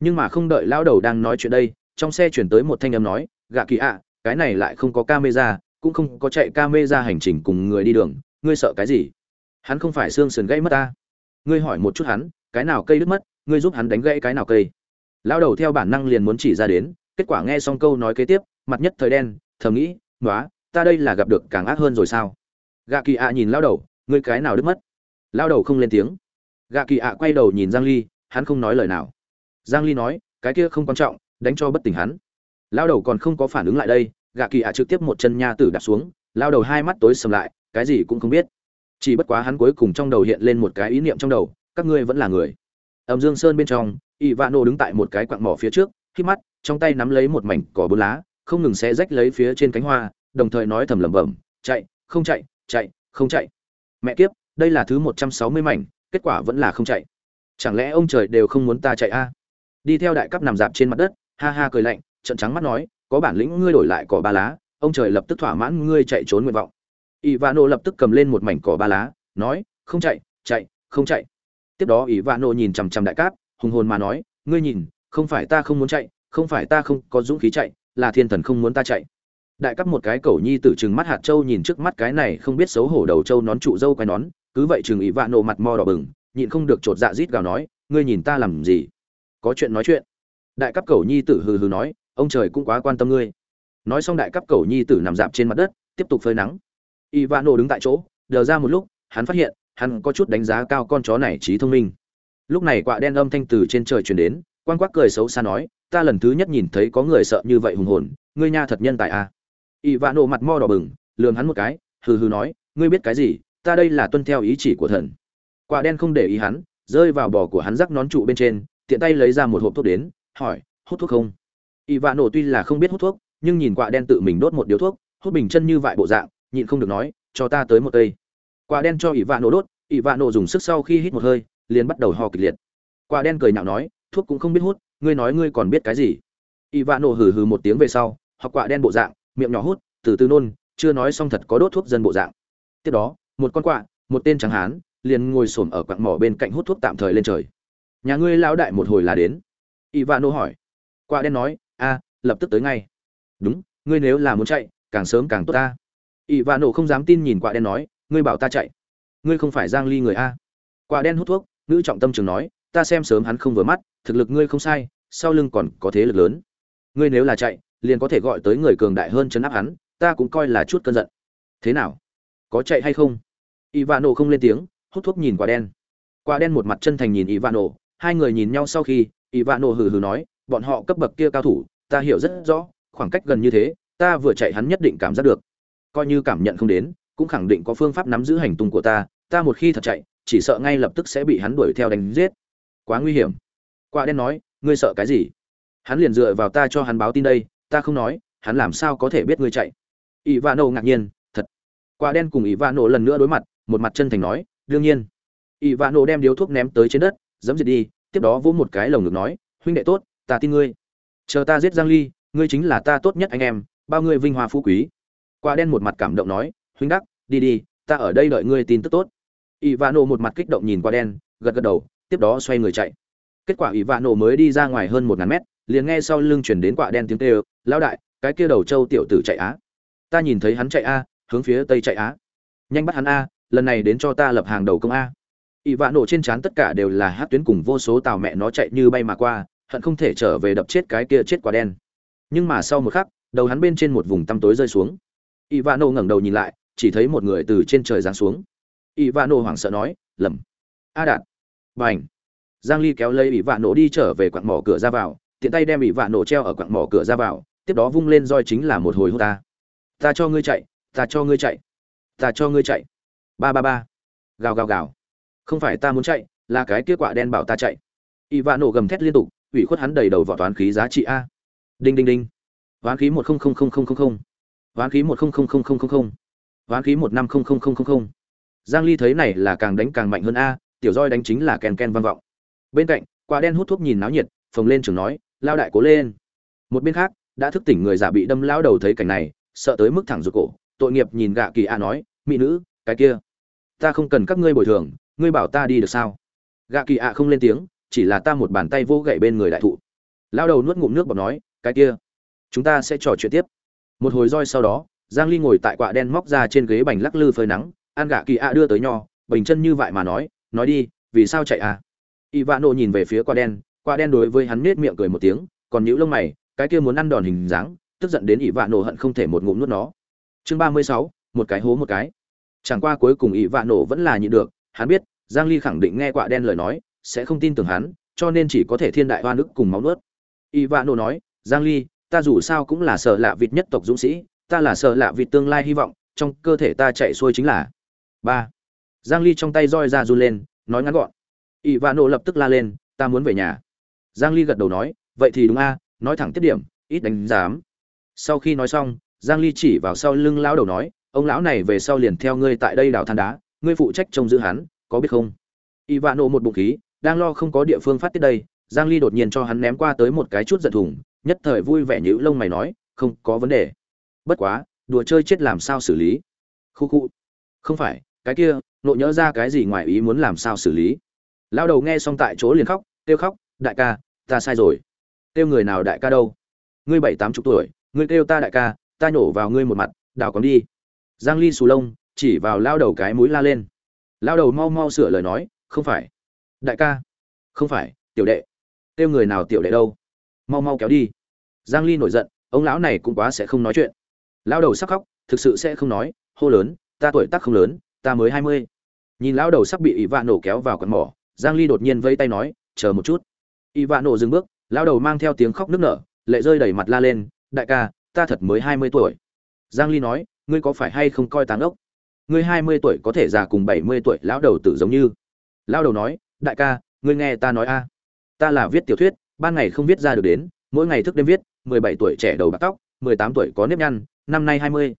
Nhưng mà không đợi lao đầu đang nói chuyện đây trong xe chuyển tới một thanh âm nói gạ kỳ ạ cái này lại không có camera cũng không có chạy camera hành trình cùng người đi đường ngươi sợ cái gì? Hắn không phải xương sườn gãy mất ta. Ngươi hỏi một chút hắn, cái nào cây đứt mất, ngươi giúp hắn đánh gãy cái nào cây. Lao đầu theo bản năng liền muốn chỉ ra đến, kết quả nghe xong câu nói kế tiếp, mặt nhất thời đen, thầm nghĩ nói ta đây là gặp được càng ác hơn rồi sao? Gạ kỳ ạ nhìn lao đầu, ngươi cái nào đứt mất? Lao đầu không lên tiếng. Gạ kỳ ạ quay đầu nhìn giang ly, hắn không nói lời nào. Giang ly nói, cái kia không quan trọng, đánh cho bất tỉnh hắn. Lao đầu còn không có phản ứng lại đây, gạ kỳ ạ trực tiếp một chân nha tử đạp xuống lao đầu hai mắt tối sầm lại, cái gì cũng không biết chỉ bất quá hắn cuối cùng trong đầu hiện lên một cái ý niệm trong đầu, các ngươi vẫn là người. Âm dương sơn bên trong, ivano đứng tại một cái quặng mỏ phía trước khi mắt, trong tay nắm lấy một mảnh cỏ bốn lá, không ngừng xé rách lấy phía trên cánh hoa, đồng thời nói thầm lẩm bẩm, chạy, không chạy chạy, không chạy. Mẹ kiếp, đây là thứ một trăm sáu mươi mảnh, kết quả vẫn là không chạy. Chẳng lẽ ông trời đều không muốn ta chạy a? À? đi theo đại cấp nằm dạp trên mặt đất, ha ha cười lạnh trận trắng mắt nói, có bản lĩnh ngươi đổi lại cỏ ba lá, ông trời lập tức thỏa mãn ngươi chạy trốn nguyện vọng ivano lập tức cầm lên một mảnh cỏ ba lá, nói, không chạy chạy, không chạy. Tiếp đó ivano nhìn chằm chằm đại cáp, hùng hồn mà nói, ngươi nhìn, không phải ta không muốn chạy, không phải ta không có dũng khí chạy, là thiên thần không muốn ta chạy. Đại Cáp một cái cẩu nhi tử trừng mắt hạt châu nhìn trước mắt cái này không biết xấu hổ đầu châu nón trụ dâu quay nón, cứ vậy trừng ỷ Vạn nổ mặt mo đỏ bừng, nhịn không được chột dạ rít gào nói, ngươi nhìn ta làm gì? Có chuyện nói chuyện. Đại Cáp cẩu nhi tử hừ hừ nói, ông trời cũng quá quan tâm ngươi. Nói xong đại Cáp cẩu nhi tử nằm dạp trên mặt đất, tiếp tục phơi nắng. Ivano nổ đứng tại chỗ, đờ ra một lúc, hắn phát hiện, hắn có chút đánh giá cao con chó này trí thông minh. Lúc này quạ đen âm thanh từ trên trời truyền đến, quan quắc cười xấu xa nói, ta lần thứ nhất nhìn thấy có người sợ như vậy hùng hồn, ngươi nha thật nhân tài à Ivano nổ mặt mo đỏ bừng, lườm hắn một cái, hừ hừ nói, ngươi biết cái gì, ta đây là tuân theo ý chỉ của thần. Quạ đen không để ý hắn, rơi vào bò của hắn rắc nón trụ bên trên, tiện tay lấy ra một hộp thuốc đến, hỏi, hút thuốc không? Ivano nổ tuy là không biết hút thuốc, nhưng nhìn quả đen tự mình đốt một điếu thuốc, hút bình chân như vậy bộ dạng nhịn không được nói, cho ta tới một cây. Quả đen cho ỷ Vạn nổ đốt, ỷ Vạn nổ dùng sức sau khi hít một hơi, liền bắt đầu ho kịch liệt. Quả đen cười nhạo nói, thuốc cũng không biết hút, ngươi nói ngươi còn biết cái gì? Ỷ Vạn nổ hừ hừ một tiếng về sau, học quả đen bộ dạng, miệng nhỏ hút, từ từ nôn, chưa nói xong thật có đốt thuốc dân bộ dạng. Tiếp đó, một con quạ, một tên trắng hán, liền ngồi xổm ở quặng mỏ bên cạnh hút thuốc tạm thời lên trời. Nhà ngươi lão đại một hồi là đến? Ivano hỏi. Quạ đen nói, a, lập tức tới ngay. Đúng, ngươi nếu là muốn chạy, càng sớm càng tốt ta ivano không dám tin nhìn Quả đen nói, ngươi bảo ta chạy. Ngươi không phải giang ly người a. Quả đen hút thuốc nữ trọng tâm trường nói, ta xem sớm hắn không vừa mắt, thực lực ngươi không sai, sau lưng còn có thế lực lớn. Ngươi nếu là chạy, liền có thể gọi tới người cường đại hơn chấn áp hắn, ta cũng coi là chút cơn giận. Thế nào? Có chạy hay không? Ivano không lên tiếng, hút thuốc nhìn quả đen. Quả đen một mặt chân thành nhìn ivano hai người nhìn nhau sau khi ivano hừ hừ nói, bọn họ cấp bậc kia cao thủ, ta hiểu rất rõ, khoảng cách gần như thế, ta vừa chạy hắn nhất định cảm giác được coi như cảm nhận không đến, cũng khẳng định có phương pháp nắm giữ hành tung của ta ta một khi thật chạy, chỉ sợ ngay lập tức sẽ bị hắn đuổi theo đánh giết. Quá nguy hiểm. Quả đen nói, ngươi sợ cái gì? Hắn liền dựa vào ta cho hắn báo tin đây, ta không nói, hắn làm sao có thể biết ngươi chạy? Ivano ngạc nhiên, thật. Quả đen cùng ivano lần nữa đối mặt, một mặt chân thành nói, đương nhiên. Ivano đem điếu thuốc ném tới trên đất dẫm diệt đi, tiếp đó vỗ một cái lồng ngực nói, huynh đệ tốt, ta tin ngươi. Chờ ta giết giang ly, ngươi chính là ta tốt nhất anh em, bao ngươi vinh hoa phú quý quả đen một mặt cảm động nói, huynh đắc, đi đi, ta ở đây đợi ngươi tin tức tốt. Ivano một mặt kích động nhìn quả đen, gật gật đầu, tiếp đó xoay người chạy. Kết quả ivano mới đi ra ngoài hơn một ngàn mét, liền nghe sau lưng chuyển đến quả đen tiếng kêu, lão đại, cái kia đầu châu tiểu tử chạy á. Ta nhìn thấy hắn chạy a hướng phía tây chạy á. Nhanh bắt hắn a lần này đến cho ta lập hàng đầu công a Ivano nổ trên trán tất cả đều là hát tuyến cùng vô số tàu mẹ nó chạy như bay mà qua, hận không thể trở về đập chết cái kia chết quả đen. Nhưng mà sau một khắc, đầu hắn bên trên một vùng tăm tối rơi xuống. Ivano ngẩng đầu nhìn lại, chỉ thấy một người từ trên trời giáng xuống. Ivano hoảng sợ nói, "Lầm." A à đạt. Bành. Giang Ly kéo lấy Ivano đi trở về quặng mỏ cửa ra vào, tiện tay đem Ivano treo ở quặng mỏ cửa ra vào, tiếp đó vung lên roi chính là một hồi hô ta. "Ta cho ngươi chạy, ta cho ngươi chạy, ta cho ngươi chạy." Ba ba ba. Gào gào gào. Không phải ta muốn chạy, là cái kia quả đen bảo ta chạy. Ivano gầm thét liên tục, ủy khuất hắn đầy đầu vỏ toán khí giá trị a. Đinh đinh đinh. Toán khí 10000000 ván khí một không không không không không không hoán khí một năm không không không không không. Giang ly thấy này là càng đánh càng mạnh hơn a, tiểu roi đánh chính là ken ken vang vọng. Bên cạnh, quả đen hút thuốc nhìn náo nhiệt, phồng lên trưởng nói, lao đại cố lên. Một bên khác, đã thức tỉnh người giả bị đâm lao đầu thấy cảnh này, sợ tới mức thẳng rụt cổ, tội nghiệp nhìn gạ kỳ a nói, mỹ nữ, cái kia, ta không cần các ngươi bồi thường, ngươi bảo ta đi được sao? Gạ kỳ a không lên tiếng, chỉ là ta một bàn tay vô gậy bên người đại thụ. Lao đầu nuốt ngụm nước bọt nói, cái kia, chúng ta sẽ trò chuyện tiếp một hồi roi sau đó giang ly ngồi tại quạ đen móc ra trên ghế bành lắc lư phơi nắng ăn gạ kỳ a đưa tới nho bình chân như vậy mà nói nói đi vì sao chạy à? Ivano nhìn về phía quạ đen quạ đen đối với hắn nết miệng cười một tiếng còn nhíu lông mày cái kia muốn ăn đòn hình dáng tức giận đến ivano hận không thể một ngụm nuốt nó. Chương 36, một cái hố một cái. Chẳng qua cuối cùng ivano vẫn là nhịn được hắn biết giang ly khẳng định nghe quạ đen lời nói sẽ không tin tưởng hắn cho nên chỉ có thể thiên đại hoa nước cùng máu nuốt. Ivano nói giang ly ta dù sao cũng là sợ lạ vịt nhất tộc dũng sĩ, ta là sợ lạ vịt tương lai hy vọng, trong cơ thể ta chạy xuôi chính là ba. Giang ly trong tay roi ra run lên, nói ngắn gọn. Ỷ vạn nộ lập tức la lên, ta muốn về nhà. Giang ly gật đầu nói, vậy thì đúng a, nói thẳng tiết điểm, ít đánh giám. Sau khi nói xong, giang ly chỉ vào sau lưng lão đầu nói, ông lão này về sau liền theo ngươi tại đây đào than đá, ngươi phụ trách trông giữ hắn, có biết không? Ỷ vạn nộ một bụng khí, đang lo không có địa phương phát tiết đây, giang ly đột nhiên cho hắn ném qua tới một cái chút giận thủng nhất thời vui vẻ nhữ lông mày nói, không có vấn đề. Bất quá, đùa chơi chết làm sao xử lý? Khu khu. Không phải, cái kia nộ nhớ ra cái gì ngoài ý muốn làm sao xử lý? Lao đầu nghe xong tại chỗ liền khóc, kêu khóc, đại ca, ta sai rồi. Kêu người nào đại ca đâu? Ngươi bảy tám chục tuổi, ngươi kêu ta đại ca, ta nhổ vào ngươi một mặt, đào còn đi. Giang ly xù lông, chỉ vào lao đầu cái mũi la lên. Lao đầu mau mau sửa lời nói, không phải. Đại ca. Không phải, tiểu đệ. Kêu người nào tiểu đệ đâu? Mau mau kéo đi. Giang ly nổi giận, ông lão này cũng quá sẽ không nói chuyện. Lão đầu sắc khóc, thực sự sẽ không nói, hô lớn, ta tuổi tác không lớn, ta mới 20. nhìn lão đầu sắp bị ỷ vạn nổ kéo vào quần mỏ, giang ly đột nhiên vẫy tay nói, chờ một chút. Ỷ vạn nổ dừng bước, lão đầu mang theo tiếng khóc nức nở, lệ rơi đầy mặt la lên, đại ca, ta thật mới 20 tuổi. Giang ly nói, ngươi có phải hay không coi táng ốc? Ngươi 20 tuổi có thể già cùng 70 tuổi lão đầu tử giống như. Lão đầu nói, đại ca, ngươi nghe ta nói a. Ta là viết tiểu thuyết ban ngày không viết ra được đến, mỗi ngày thức đêm viết 17 tuổi trẻ đầu bạc tóc 18 tuổi có nếp nhăn, năm nay 20.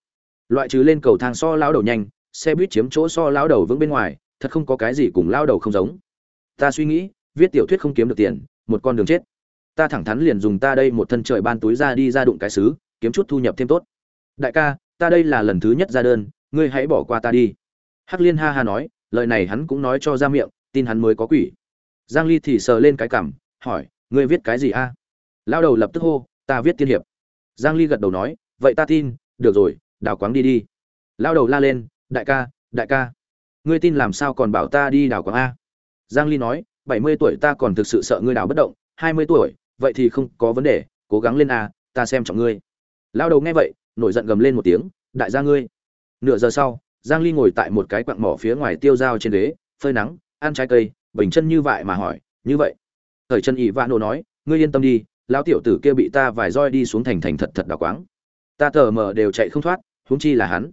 loại trừ lên cầu thang so lão đầu nhanh, xe buýt chiếm chỗ so lão đầu vững bên ngoài, thật không có cái gì cùng lão đầu không giống. Ta suy nghĩ, viết tiểu thuyết không kiếm được tiền, một con đường chết. Ta thẳng thắn liền dùng ta đây một thân trời ban túi ra đi ra đụng cái xứ, kiếm chút thu nhập thêm tốt. Đại ca, ta đây là lần thứ nhất ra đơn, ngươi hãy bỏ qua ta đi. Hắc liên ha ha nói, lời này hắn cũng nói cho ra miệng, tin hắn mới có quỷ. Giang ly thì sờ lên cái cằm, hỏi ngươi viết cái gì a? Lao đầu lập tức hô, ta viết tiên hiệp. Giang ly gật đầu nói, vậy ta tin, được rồi, đào quáng đi đi. Lao đầu la lên, đại ca đại ca. Ngươi tin làm sao còn bảo ta đi đào quáng a? Giang ly nói 70 tuổi ta còn thực sự sợ ngươi đào bất động 20 tuổi, vậy thì không có vấn đề, cố gắng lên a, ta xem trọng ngươi. Lao đầu nghe vậy, nổi giận gầm lên một tiếng, đại gia ngươi. Nửa giờ sau, giang ly ngồi tại một cái quặng mỏ phía ngoài tiêu dao trên ghế, phơi nắng, ăn trái cây, bình chân như vậy mà hỏi, như vậy thời chân ỷ vạn Nô nói, ngươi yên tâm đi, lão tiểu tử kia bị ta vài roi đi xuống thành thành thật thật đào quáng. Ta thờ mờ đều chạy không thoát, huống chi là hắn.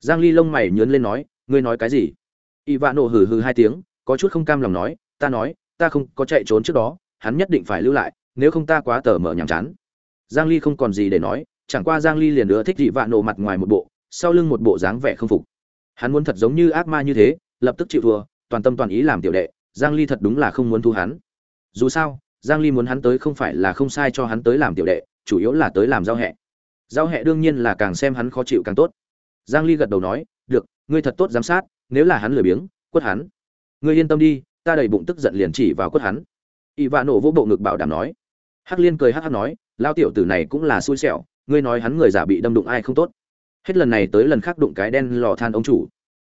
Giang ly lông mày nhướng lên nói, ngươi nói cái gì? Ỷ vạn Nô hừ hừ hai tiếng, có chút không cam lòng nói, ta nói, ta không có chạy trốn trước đó, hắn nhất định phải lưu lại, nếu không ta quá tờ mờ nhảm chán. Giang ly không còn gì để nói, chẳng qua giang ly liền nữa thích ỷ vạn nổ mặt ngoài một bộ, sau lưng một bộ dáng vẻ không phục. Hắn muốn thật giống như ác ma như thế, lập tức chịu thua, toàn tâm toàn ý làm tiểu đệ, giang ly thật đúng là không muốn thu hắn dù sao, giang ly muốn hắn tới không phải là không sai cho hắn tới làm tiểu đệ, chủ yếu là tới làm giao hẹ. Giao hẹ đương nhiên là càng xem hắn khó chịu càng tốt. Giang ly gật đầu nói, được, ngươi thật tốt giám sát, nếu là hắn lười biếng, quất hắn. Ngươi yên tâm đi, ta đầy bụng tức giận liền chỉ vào quất hắn. Ỷ vạ nổ vỗ bộ ngực bảo đảm nói. Hắc liên cười hắc hắc nói lao tiểu tử này cũng là xui xẻo, ngươi nói hắn người giả bị đâm đụng ai không tốt. Hết lần này tới lần khác đụng cái đen lò than ông chủ.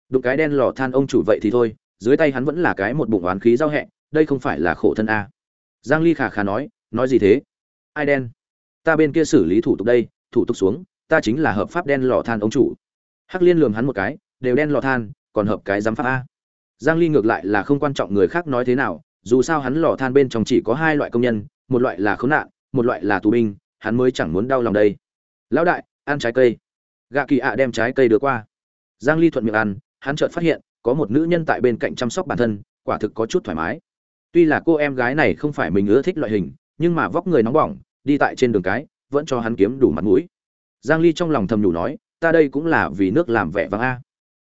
Đụng cái đen lò than ông chủ vậy thì thôi, dưới tay hắn vẫn là cái một bụng oán khí giao hẹ, đây không phải là khổ thân a giang ly khả khả nói nói gì thế? Ai đen? Ta bên kia xử lý thủ tục đây, thủ tục xuống, ta chính là hợp pháp đen lò than ông chủ. Hắc liên lườm hắn một cái, đều đen lò than, còn hợp cái giám pháp a. Giang ly ngược lại là không quan trọng người khác nói thế nào, dù sao hắn lò than bên trong chỉ có hai loại công nhân, một loại là khốn nạn, một loại là tù binh, hắn mới chẳng muốn đau lòng đây. Lão đại, ăn trái cây. Gạ kỳ ạ đem trái cây đưa qua. Giang ly thuận miệng ăn, hắn chợt phát hiện, có một nữ nhân tại bên cạnh chăm sóc bản thân, quả thực có chút thoải mái tuy là cô em gái này không phải mình ưa thích loại hình, nhưng mà vóc người nóng bỏng, đi tại trên đường cái, vẫn cho hắn kiếm đủ mặt mũi. Giang ly trong lòng thầm nhủ nói, ta đây cũng là vì nước làm vẻ vang a.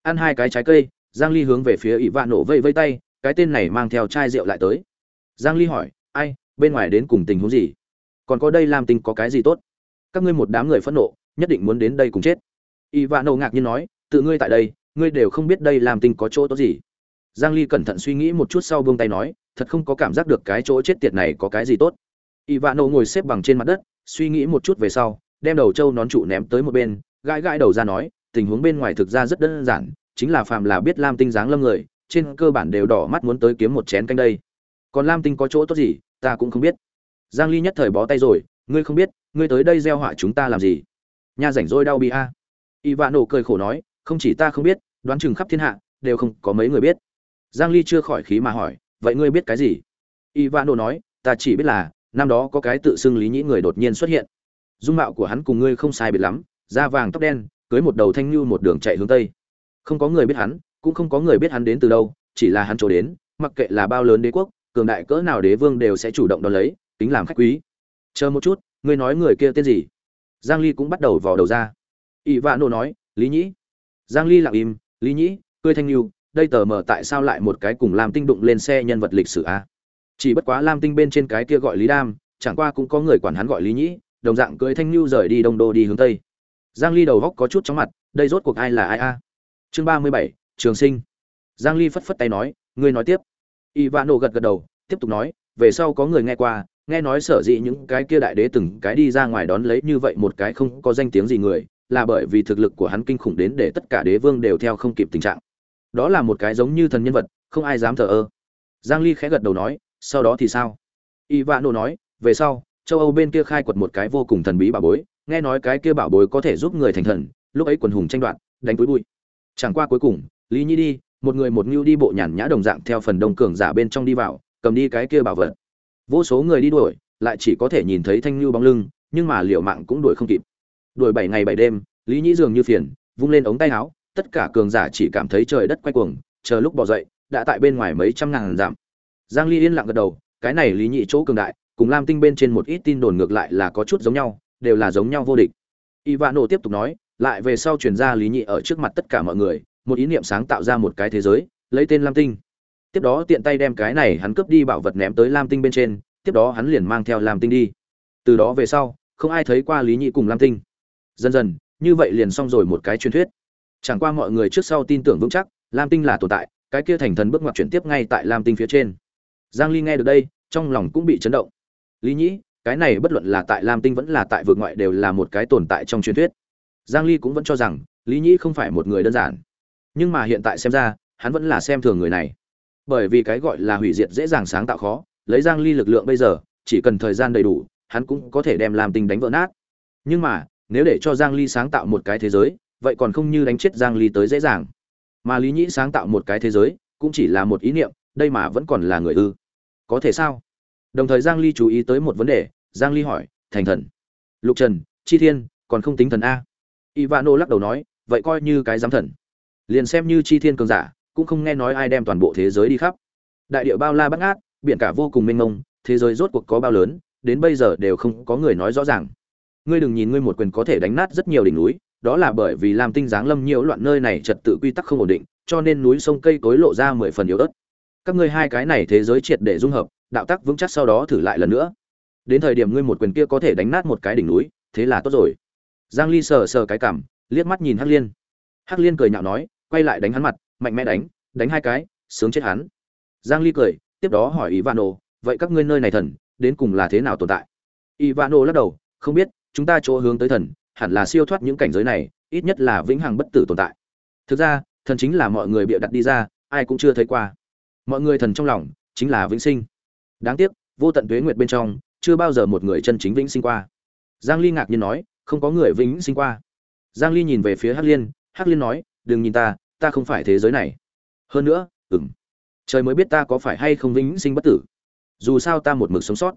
Ăn hai cái trái cây, giang ly hướng về phía ỷ vạn nổ vây vây tay, cái tên này mang theo chai rượu lại tới. Giang ly hỏi, ai, bên ngoài đến cùng tình huống gì? Còn có đây làm tình có cái gì tốt? Các ngươi một đám người phẫn nộ, nhất định muốn đến đây cùng chết. Ỷ vạn nổ ngạc nhiên nói, tự ngươi tại đây, ngươi đều không biết đây làm tình có chỗ tốt gì. Giang ly cẩn thận suy nghĩ một chút sau buông tay nói thật không có cảm giác được cái chỗ chết tiệt này có cái gì tốt. Ivano ngồi xếp bằng trên mặt đất, suy nghĩ một chút về sau, đem đầu trâu nón trụ ném tới một bên, gãi gãi đầu ra nói, tình huống bên ngoài thực ra rất đơn giản, chính là phàm là biết lam tinh dáng lâm người, trên cơ bản đều đỏ mắt muốn tới kiếm một chén canh đây. Còn lam tinh có chỗ tốt gì, ta cũng không biết. Giang ly nhất thời bó tay rồi, ngươi không biết, ngươi tới đây gieo họa chúng ta làm gì? Nha rảnh rỗi đau bi a. Ivano cười khổ nói, không chỉ ta không biết, đoán chừng khắp thiên hạ, đều không có mấy người biết. Giang ly chưa khỏi khí mà hỏi vậy ngươi biết cái gì? Ivano nói, ta chỉ biết là, năm đó có cái tự xưng lý nhĩ người đột nhiên xuất hiện. Dung mạo của hắn cùng ngươi không sai biệt lắm, da vàng tóc đen, cưới một đầu thanh như một đường chạy hướng tây. Không có người biết hắn, cũng không có người biết hắn đến từ đâu, chỉ là hắn chỗ đến, mặc kệ là bao lớn đế quốc, cường đại cỡ nào đế vương đều sẽ chủ động đón lấy, tính làm khách quý. Chờ một chút, ngươi nói người kia tên gì? Giang ly cũng bắt đầu vò đầu ra. Ỷ vạn nô nói, lý nhĩ. Giang ly lặng im, lý nhĩ, cười thanh lưu đây tờ mờ tại sao lại một cái cùng Lam tinh đụng lên xe nhân vật lịch sử a? Chỉ bất quá lam tinh bên trên cái kia gọi lý đam chẳng qua cũng có người quản hắn gọi lý nhĩ đồng dạng cưới thanh lưu rời đi đông đô đi hướng tây. Giang ly đầu góc có chút chóng mặt đây rốt cuộc ai là ai a? Chương 37, trường sinh. Giang ly phất phất tay nói ngươi nói tiếp. Ivano gật gật đầu tiếp tục nói về sau có người nghe qua nghe nói sở dĩ những cái kia đại đế từng cái đi ra ngoài đón lấy như vậy một cái không có danh tiếng gì người là bởi vì thực lực của hắn kinh khủng đến để tất cả đế vương đều theo không kịp tình trạng đó là một cái giống như thần nhân vật, không ai dám thờ ơ. Giang ly khẽ gật đầu nói, sau đó thì sao? Ivano nói, về sau, châu âu bên kia khai quật một cái vô cùng thần bí bảo bối, nghe nói cái kia bảo bối có thể giúp người thành thần, lúc ấy quần hùng tranh đoạt, đánh túi bụi. Chẳng qua cuối cùng, lý nhi đi, một người một ngưu đi bộ nhàn nhã đồng dạng theo phần đông cường giả bên trong đi vào, cầm đi cái kia bảo vật. Vô số người đi đuổi, lại chỉ có thể nhìn thấy thanh ngưu bóng lưng, nhưng mà liệu mạng cũng đuổi không kịp. Đuổi bảy ngày bảy đêm, lý nhĩ dường như phiền, vung lên ống tay áo tất cả cường giả chỉ cảm thấy trời đất quay cuồng, chờ lúc bỏ dậy, đã tại bên ngoài mấy trăm ngàn giảm. giang ly yên lặng gật đầu, cái này lý nhị chỗ cường đại, cùng lam tinh bên trên một ít tin đồn ngược lại là có chút giống nhau, đều là giống nhau vô địch. Ivano tiếp tục nói, lại về sau truyền ra lý nhị ở trước mặt tất cả mọi người, một ý niệm sáng tạo ra một cái thế giới, lấy tên lam tinh. Tiếp đó tiện tay đem cái này hắn cướp đi bảo vật ném tới lam tinh bên trên, tiếp đó hắn liền mang theo lam tinh đi. Từ đó về sau, không ai thấy qua lý nhị cùng lam tinh. Dần dần, như vậy liền xong rồi một cái truyền thuyết chẳng qua mọi người trước sau tin tưởng vững chắc, lam tinh là tồn tại, cái kia thành thần bước ngoặt chuyển tiếp ngay tại lam tinh phía trên. Giang ly nghe được đây, trong lòng cũng bị chấn động. Lý nhĩ, cái này bất luận là tại lam tinh vẫn là tại vực ngoại đều là một cái tồn tại trong truyền thuyết. Giang ly cũng vẫn cho rằng, lý nhĩ không phải một người đơn giản. Nhưng mà hiện tại xem ra, hắn vẫn là xem thường người này. Bởi vì cái gọi là hủy diệt dễ dàng sáng tạo khó, lấy giang ly lực lượng bây giờ, chỉ cần thời gian đầy đủ, hắn cũng có thể đem Lam tinh đánh vỡ nát. Nhưng mà, nếu để cho giang ly sáng tạo một cái thế giới vậy còn không như đánh chết giang ly tới dễ dàng. Mà lý nhĩ sáng tạo một cái thế giới, cũng chỉ là một ý niệm, đây mà vẫn còn là người ư. Có thể sao? Đồng thời giang ly chú ý tới một vấn đề, giang ly hỏi, thành thần. Lục trần, chi thiên, còn không tính thần a? Ivano lắc đầu nói, vậy coi như cái giám thần. Liền xem như chi thiên cường giả, cũng không nghe nói ai đem toàn bộ thế giới đi khắp. Đại địa bao la bắt ngát, biển cả vô cùng mênh mông, thế giới rốt cuộc có bao lớn, đến bây giờ đều không có người nói rõ ràng. Ngươi đừng nhìn ngươi một quyền có thể đánh nát rất nhiều đỉnh núi đó là bởi vì làm tinh giáng lâm nhiều loạn nơi này trật tự quy tắc không ổn định, cho nên núi sông cây cối lộ ra mười phần yếu ớt. Các ngươi hai cái này thế giới triệt để dung hợp, đạo tắc vững chắc sau đó thử lại lần nữa. Đến thời điểm ngươi một quyền kia có thể đánh nát một cái đỉnh núi, thế là tốt rồi. Giang ly sờ sờ cái cảm, liếc mắt nhìn hắc liên. Hắc liên cười nhạo nói, quay lại đánh hắn mặt, mạnh mẽ đánh đánh hai cái, sướng chết hắn. Giang ly cười, tiếp đó hỏi ivano, vậy các ngươi nơi này thần, đến cùng là thế nào tồn tại? Ivano lắc đầu, không biết, chúng ta chỗ hướng tới thần hẳn là siêu thoát những cảnh giới này, ít nhất là vĩnh hằng bất tử tồn tại. Thực ra, thần chính là mọi người bịa đặt đi ra, ai cũng chưa thấy qua. Mọi người thần trong lòng chính là vĩnh sinh. Đáng tiếc, vô tận tuế nguyệt bên trong, chưa bao giờ một người chân chính vĩnh sinh qua. Giang ly ngạc nhiên nói, không có người vĩnh sinh qua. Giang ly nhìn về phía hắc liên hắc liên nói, đừng nhìn ta ta không phải thế giới này. Hơn nữa, ừm, trời mới biết ta có phải hay không vĩnh sinh bất tử. Dù sao ta một mực sống sót.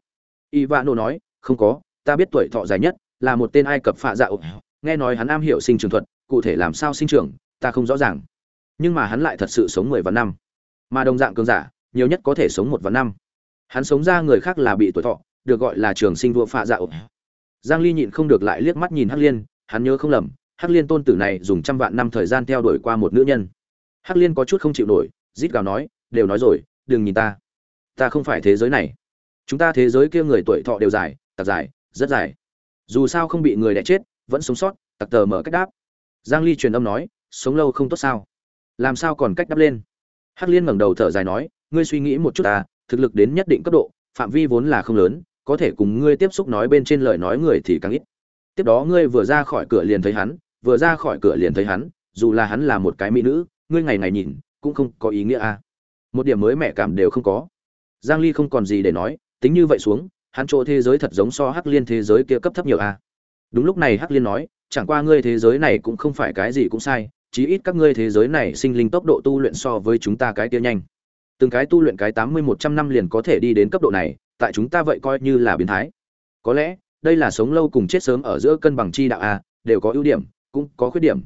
Y vạn nô nói, không có, ta biết tuổi thọ dài nhất là một tên ai cập phạ dạo nghe nói hắn am hiểu sinh trường thuật, cụ thể làm sao sinh trưởng ta không rõ ràng. Nhưng mà hắn lại thật sự sống mười vạn năm. Mà đồng dạng cường giả, nhiều nhất có thể sống một vạn năm. Hắn sống ra người khác là bị tuổi thọ, được gọi là trường sinh vua phạ dạo giang ly nhịn không được lại liếc mắt nhìn hắc liên, hắn nhớ không lầm, hắc liên tôn tử này dùng trăm vạn năm thời gian theo đuổi qua một nữ nhân. Hắc liên có chút không chịu nổi, rít gào nói, đều nói rồi, đừng nhìn ta. Ta không phải thế giới này. Chúng ta thế giới kia người tuổi thọ đều dài tạc dài, rất dài dù sao không bị người đẻ chết, vẫn sống sót, tặc tờ mở cách đáp. Giang ly truyền âm nói, sống lâu không tốt sao? Làm sao còn cách đáp lên? Hắc liên ngẩng đầu thở dài nói, ngươi suy nghĩ một chút ta, thực lực đến nhất định cấp độ, phạm vi vốn là không lớn, có thể cùng ngươi tiếp xúc nói bên trên lời nói người thì càng ít. Tiếp đó ngươi vừa ra khỏi cửa liền thấy hắn, vừa ra khỏi cửa liền thấy hắn, dù là hắn là một cái mỹ nữ, ngươi ngày ngày nhìn, cũng không có ý nghĩa à. một điểm mới mẹ cảm đều không có. Giang ly không còn gì để nói, tính như vậy xuống hắn chỗ thế giới thật giống so hắc liên thế giới kia cấp thấp nhiều à. đúng lúc này hắc liên nói, chẳng qua ngươi thế giới này cũng không phải cái gì cũng sai, chí ít các ngươi thế giới này sinh linh tốc độ tu luyện so với chúng ta cái kia nhanh. Từng cái tu luyện cái tám mươi một trăm năm liền có thể đi đến cấp độ này, tại chúng ta vậy coi như là biến thái. Có lẽ, đây là sống lâu cùng chết sớm ở giữa cân bằng chi đạo a đều có ưu điểm, cũng có khuyết điểm.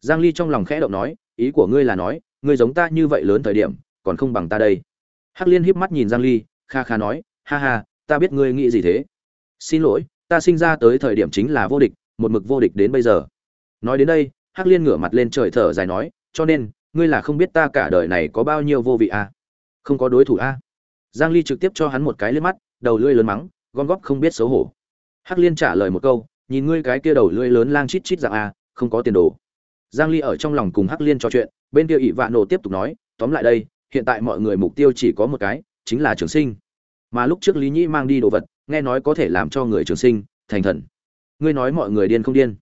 Giang ly trong lòng khẽ động nói, ý của ngươi là nói, ngươi giống ta như vậy lớn thời điểm, còn không bằng ta đây. Hắc liên híp mắt nhìn giang ly, kha kha nói, ha ha ta biết ngươi nghĩ gì thế. Xin lỗi ta sinh ra tới thời điểm chính là vô địch một mực vô địch đến bây giờ. Nói đến đây hắc liên ngửa mặt lên trời thở dài nói cho nên ngươi là không biết ta cả đời này có bao nhiêu vô vị à? không có đối thủ à? giang ly trực tiếp cho hắn một cái lên mắt đầu lưỡi lớn mắng gom góp không biết xấu hổ. Hắc liên trả lời một câu nhìn ngươi cái kia đầu lưỡi lớn lang chít chít dạng à, không có tiền đồ. Giang ly ở trong lòng cùng hắc liên trò chuyện bên kia ỷ vạn nổ tiếp tục nói tóm lại đây hiện tại mọi người mục tiêu chỉ có một cái chính là trường sinh mà lúc trước lý nhĩ mang đi đồ vật, nghe nói có thể làm cho người trường sinh, thành thần. Ngươi nói mọi người điên không điên?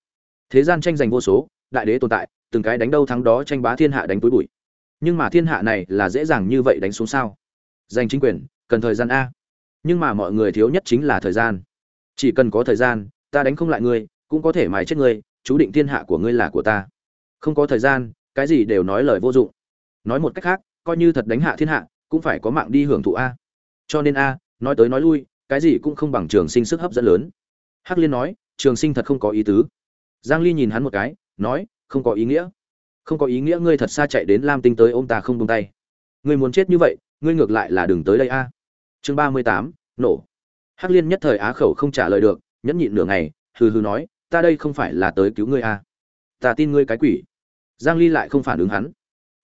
Thế gian tranh giành vô số, đại đế tồn tại, từng cái đánh đâu thắng đó tranh bá thiên hạ đánh túi bụi. Nhưng mà thiên hạ này là dễ dàng như vậy đánh xuống sao? Giành chính quyền, cần thời gian a. Nhưng mà mọi người thiếu nhất chính là thời gian. Chỉ cần có thời gian, ta đánh không lại ngươi, cũng có thể mài chết ngươi, chú định thiên hạ của ngươi là của ta. Không có thời gian, cái gì đều nói lời vô dụng. Nói một cách khác, coi như thật đánh hạ thiên hạ, cũng phải có mạng đi hưởng thụ a cho nên a, nói tới nói lui, cái gì cũng không bằng trường sinh sức hấp dẫn lớn. Hắc liên nói, trường sinh thật không có ý tứ. Giang ly nhìn hắn một cái, nói, không có ý nghĩa. Không có ý nghĩa ngươi thật xa chạy đến lam tinh tới ôm ta không buông tay. Ngươi muốn chết như vậy, ngươi ngược lại là đừng tới đây a. Chương ba mươi tám, nổ. Hắc liên nhất thời á khẩu không trả lời được, nhẫn nhịn nửa ngày, hừ hừ nói, ta đây không phải là tới cứu ngươi a. Ta tin ngươi cái quỷ. Giang ly lại không phản ứng hắn.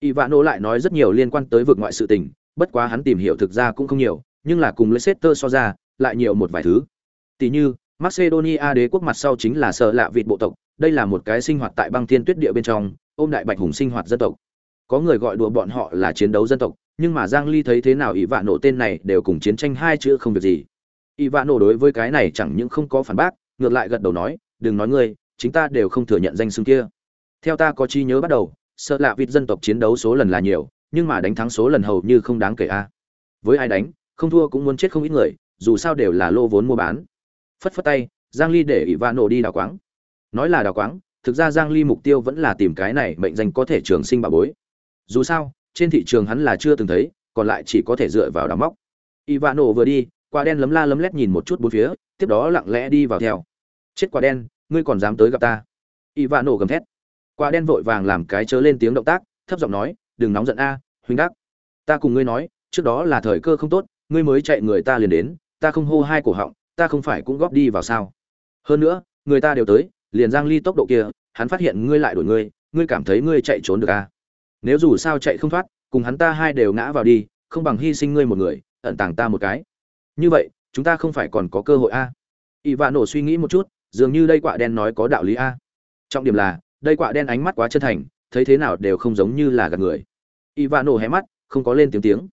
Y vạn nổ lại nói rất nhiều liên quan tới vực ngoại sự tình, bất quá hắn tìm hiểu thực ra cũng không nhiều nhưng là cùng leicester so ra, lại nhiều một vài thứ. Tỷ như, macedonia đế quốc mặt sau chính là sợ lạ vịt bộ tộc, đây là một cái sinh hoạt tại băng thiên tuyết địa bên trong, ôm đại bạch hùng sinh hoạt dân tộc. Có người gọi đùa bọn họ là chiến đấu dân tộc, nhưng mà giang ly thấy thế nào ỷ vạn nổ tên này đều cùng chiến tranh hai chữ không việc gì. Ỷ vạn nổ đối với cái này chẳng những không có phản bác, ngược lại gật đầu nói, đừng nói ngươi chúng ta đều không thừa nhận danh xưng kia. Theo ta có chi nhớ bắt đầu sợ lạ vịt dân tộc chiến đấu số lần là nhiều, nhưng mà đánh thắng số lần hầu như không đáng kể a. Với ai đánh? Không thua cũng muốn chết không ít người, dù sao đều là lô vốn mua bán. Phất phất tay, giang ly để ỷ vạn nổ đi đào quáng. Nói là đào quáng, thực ra giang ly mục tiêu vẫn là tìm cái này mệnh danh có thể trường sinh bà bối. Dù sao, trên thị trường hắn là chưa từng thấy, còn lại chỉ có thể dựa vào đào móc. Ivano vừa đi, quả đen lấm la lấm lét nhìn một chút bốn phía, tiếp đó lặng lẽ đi vào theo. Chết quả đen, ngươi còn dám tới gặp ta? Ivano gầm thét. Quả đen vội vàng làm cái chớ lên tiếng động tác, thấp giọng nói, đừng nóng giận a, huynh đắc. Ta cùng ngươi nói, trước đó là thời cơ không tốt ngươi mới chạy người ta liền đến, ta không hô hai cổ họng, ta không phải cũng góp đi vào sao? Hơn nữa, người ta đều tới, liền giang ly tốc độ kia, hắn phát hiện ngươi lại đuổi ngươi ngươi cảm thấy ngươi chạy trốn được à? Nếu dù sao chạy không thoát, cùng hắn ta hai đều ngã vào đi, không bằng hy sinh ngươi một người, ẩn tàng ta một cái. Như vậy, chúng ta không phải còn có cơ hội a à? ỵ vạ nổ suy nghĩ một chút, dường như đây quả đen nói có đạo lý a trọng điểm là, đây quả đen ánh mắt quá chân thành, thấy thế nào đều không giống như là gạt người. Y vạ nổ hé mắt, không có lên tiếng tiếng.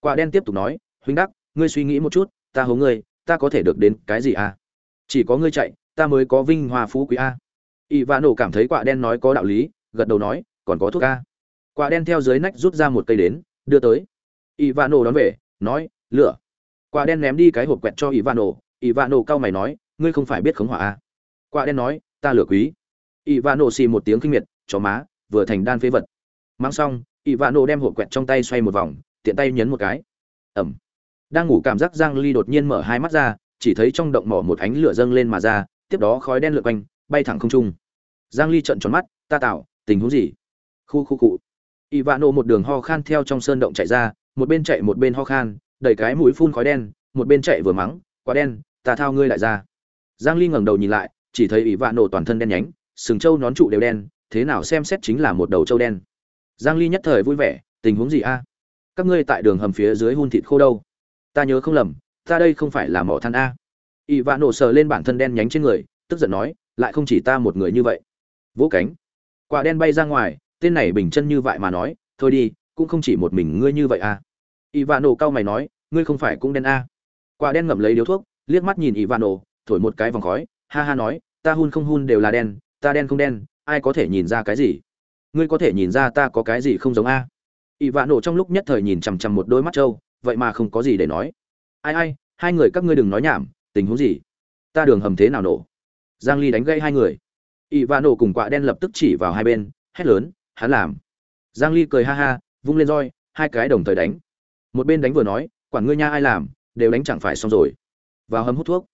Quả đen tiếp tục nói huynh đắc, ngươi suy nghĩ một chút, ta hố ngươi, ta có thể được đến cái gì à? chỉ có ngươi chạy, ta mới có vinh hoa phú quý a. Ỵ Vạn nổ cảm thấy quả đen nói có đạo lý, gật đầu nói, còn có thuốc a. Quả đen theo dưới nách rút ra một cây đến, đưa tới. Ivano đón về, nói, lửa. Quả đen ném đi cái hộp quẹt cho ivano ivano cau mày nói, ngươi không phải biết khống hỏa à? quả đen nói, ta lửa quý. Ivano xì một tiếng kinh miệt, chó má, vừa thành đan phế vật. Mang xong ivano đem hộp quẹt trong tay xoay một vòng, tiện tay nhấn một cái. Ẩm đang ngủ cảm giác giang ly đột nhiên mở hai mắt ra chỉ thấy trong động mỏ một ánh lửa dâng lên mà ra tiếp đó khói đen lượn quanh bay thẳng không trung giang ly trợn tròn mắt ta tạo tình huống gì khu khu cụ Ivano một đường ho khan theo trong sơn động chạy ra, một bên chạy một bên ho khan, đẩy cái mũi phun khói đen, một bên chạy vừa mắng, quá đen, ta thao ngươi lại ra. Giang Ly ngẩng đầu nhìn lại, chỉ thấy Ivano toàn thân đen nhánh, sừng trâu nón trụ đều đen, thế nào xem xét chính là một đầu trâu đen. Giang Ly nhất thời vui vẻ, tình huống gì a? Các ngươi tại đường hầm phía dưới hun thịt khô đâu? Ta nhớ không lầm, ta đây không phải là mỏ than a. Ivano sờ lên bản thân đen nhánh trên người, tức giận nói, lại không chỉ ta một người như vậy. Vỗ cánh, quả đen bay ra ngoài, tên này bình chân như vậy mà nói thôi đi cũng không chỉ một mình ngươi như vậy à nổ cau mày nói ngươi không phải cũng đen a. quả đen ngậm lấy điếu thuốc liếc mắt nhìn ivano thổi một cái vòng khói ha ha nói ta hun không hun đều là đen ta đen không đen ai có thể nhìn ra cái gì ngươi có thể nhìn ra ta có cái gì không giống a ivano trong lúc nhất thời nhìn chằm chằm một đôi mắt trâu vậy mà không có gì để nói. Ai ai, hai người các ngươi đừng nói nhảm, tình huống gì? Ta đường hầm thế nào nổ? Giang ly đánh gây hai người. Ivano cùng quạ đen lập tức chỉ vào hai bên, hét lớn, hắn làm. Giang ly cười ha ha, vung lên roi, hai cái đồng thời đánh. Một bên đánh vừa nói quản ngươi nha, ai làm? Đều đánh chẳng phải xong rồi. Vào hầm hút thuốc.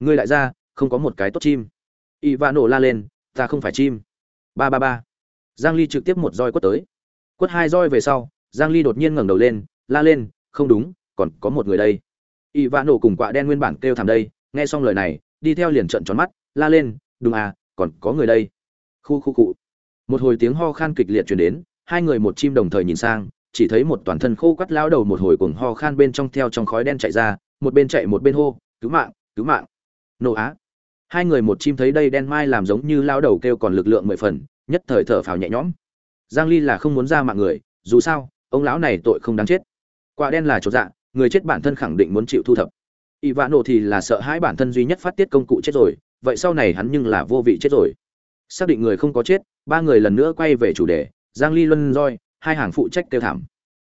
Ngươi lại ra, không có một cái tốt chim. Ivano la lên, ta không phải chim. Ba ba ba. Giang ly trực tiếp một roi quất tới. Quất hai roi về sau, giang ly đột nhiên ngẩng đầu lên, la lên không đúng, còn có một người đây. Y vạn nổ cùng quạ đen nguyên bản kêu thảm đây, nghe xong lời này, đi theo liền trợn tròn mắt, la lên, đúng à còn có người đây. Khu khu cụ một hồi tiếng ho khan kịch liệt truyền đến, hai người một chim đồng thời nhìn sang, chỉ thấy một toàn thân khô quắt lão đầu một hồi cuồng ho khan bên trong theo trong khói đen chạy ra, một bên chạy một bên hô, cứu mạng cứu mạng. Nổ á. Hai người một chim thấy đây đen mai làm giống như lão đầu kêu còn lực lượng mười phần, nhất thời thở phào nhẹ nhõm. Giang ly là không muốn ra mạng người, dù sao, ông lão này tội không đáng chết quả đen là chỗ dạ người chết bản thân khẳng định muốn chịu thu thập. Ỷ vạn nổ thì là sợ hãi bản thân duy nhất phát tiết công cụ chết rồi, vậy sau này hắn nhưng là vô vị chết rồi. Xác định người không có chết, ba người lần nữa quay về chủ đề, giang ly, luân roi, hai hàng phụ trách kêu thảm.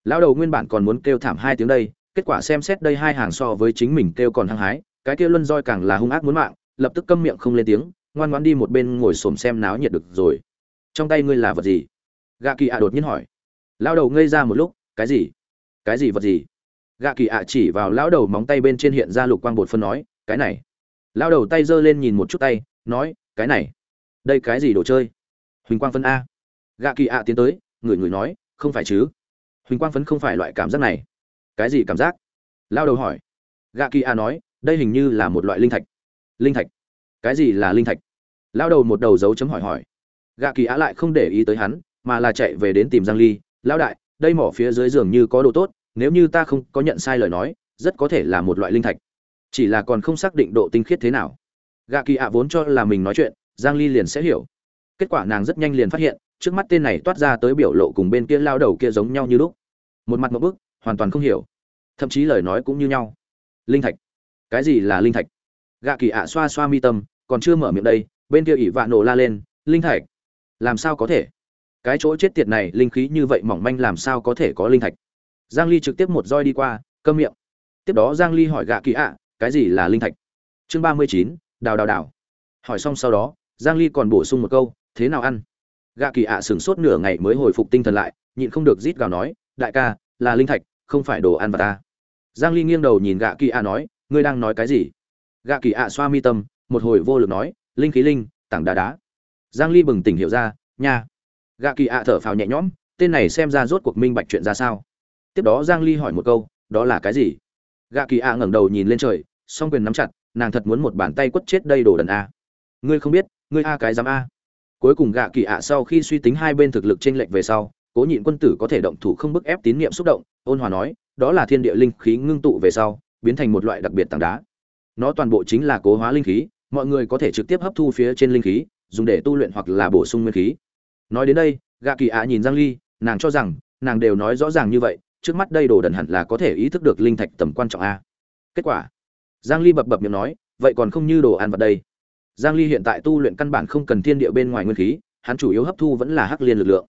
Lão đầu nguyên bản còn muốn kêu thảm hai tiếng đây, kết quả xem xét đây hai hàng so với chính mình kêu còn hăng hái, cái kia luân roi càng là hung ác muốn mạng, lập tức câm miệng không lên tiếng, ngoan ngoãn đi một bên ngồi xổm xem náo nhiệt được rồi. Trong tay ngươi là vật gì? Gạ kỳ ạ đột nhiên hỏi. Lão đầu ngây ra một lúc, cái gì? Cái gì vật gì? Gạ kỳ ạ chỉ vào lão đầu móng tay bên trên hiện ra lục quang bột phân nói, cái này. Lão đầu tay giơ lên nhìn một chút tay, nói, cái này, đây cái gì đồ chơi? Huỳnh quang phân a. Gạ kỳ ạ tiến tới người người nói, không phải chứ? Huỳnh quang phấn không phải loại cảm giác này. Cái gì cảm giác? Lao đầu hỏi. Gạ kỳ ạ nói, đây hình như là một loại linh thạch. Linh thạch? Cái gì là linh thạch? Lao đầu một đầu dấu chấm hỏi hỏi. Gạ kỳ ạ lại không để ý tới hắn, mà là chạy về đến tìm giang ly. Lao đại, đây mỏ phía dưới giường như có đồ tốt nếu như ta không có nhận sai lời nói, rất có thể là một loại linh thạch. Chỉ là còn không xác định độ tinh khiết thế nào. Gạ kỳ ạ vốn cho là mình nói chuyện, giang ly liền sẽ hiểu. Kết quả nàng rất nhanh liền phát hiện, trước mắt tên này toát ra tới biểu lộ cùng bên kia lao đầu kia giống nhau như lúc. Một mặt một bức, hoàn toàn không hiểu. Thậm chí lời nói cũng như nhau. Linh thạch. Cái gì là linh thạch? Gạ kỳ ạ xoa xoa mi tâm, còn chưa mở miệng đây, bên kia ỷ vạ nổ la lên, linh thạch? Làm sao có thể? Cái chỗ chết tiệt này linh khí như vậy mỏng manh làm sao có thể có linh thạch? Giang ly trực tiếp một roi đi qua câm miệng. Tiếp đó giang ly hỏi gạ kỳ ạ cái gì là linh thạch? Chương 39, đào đào đào. Hỏi xong sau đó giang ly còn bổ sung một câu thế nào ăn? Gạ kỳ ạ sửng sốt nửa ngày mới hồi phục tinh thần lại nhịn không được rít gào nói đại ca là linh thạch không phải đồ ăn vật ta. Giang ly nghiêng đầu nhìn gạ kỳ ạ nói ngươi đang nói cái gì? Gạ kỳ ạ xoa mi tâm một hồi vô lực nói linh khí linh tảng đá đá. Giang ly bừng tỉnh hiểu ra nha. Gạ kỳ ạ thở phào nhẹ nhõm tên này xem ra rốt cuộc minh bạch chuyện ra sao tiếp đó giang ly hỏi một câu, đó là cái gì? Gạ kỳ ạ ngẩng đầu nhìn lên trời, song quyền nắm chặt, nàng thật muốn một bàn tay quất chết đây đồ đần a. Ngươi không biết, ngươi a cái dám a. Cuối cùng gạ kỳ ạ sau khi suy tính hai bên thực lực chênh lệch về sau, cố nhịn quân tử có thể động thủ không bức ép tín niệm xúc động, ôn hòa nói, đó là thiên địa linh khí ngưng tụ về sau, biến thành một loại đặc biệt tảng đá. Nó toàn bộ chính là cố hóa linh khí, mọi người có thể trực tiếp hấp thu phía trên linh khí, dùng để tu luyện hoặc là bổ sung nguyên khí. Nói đến đây, gạ kỳ ạ nhìn giang ly, nàng cho rằng, nàng đều nói rõ ràng như vậy trước mắt đây đồ đần hẳn là có thể ý thức được linh thạch tầm quan trọng a. Kết quả, giang ly bập bập miệng nói, vậy còn không như đồ ăn vật đây. Giang ly hiện tại tu luyện căn bản không cần thiên địa bên ngoài nguyên khí, hắn chủ yếu hấp thu vẫn là hắc liên lực lượng.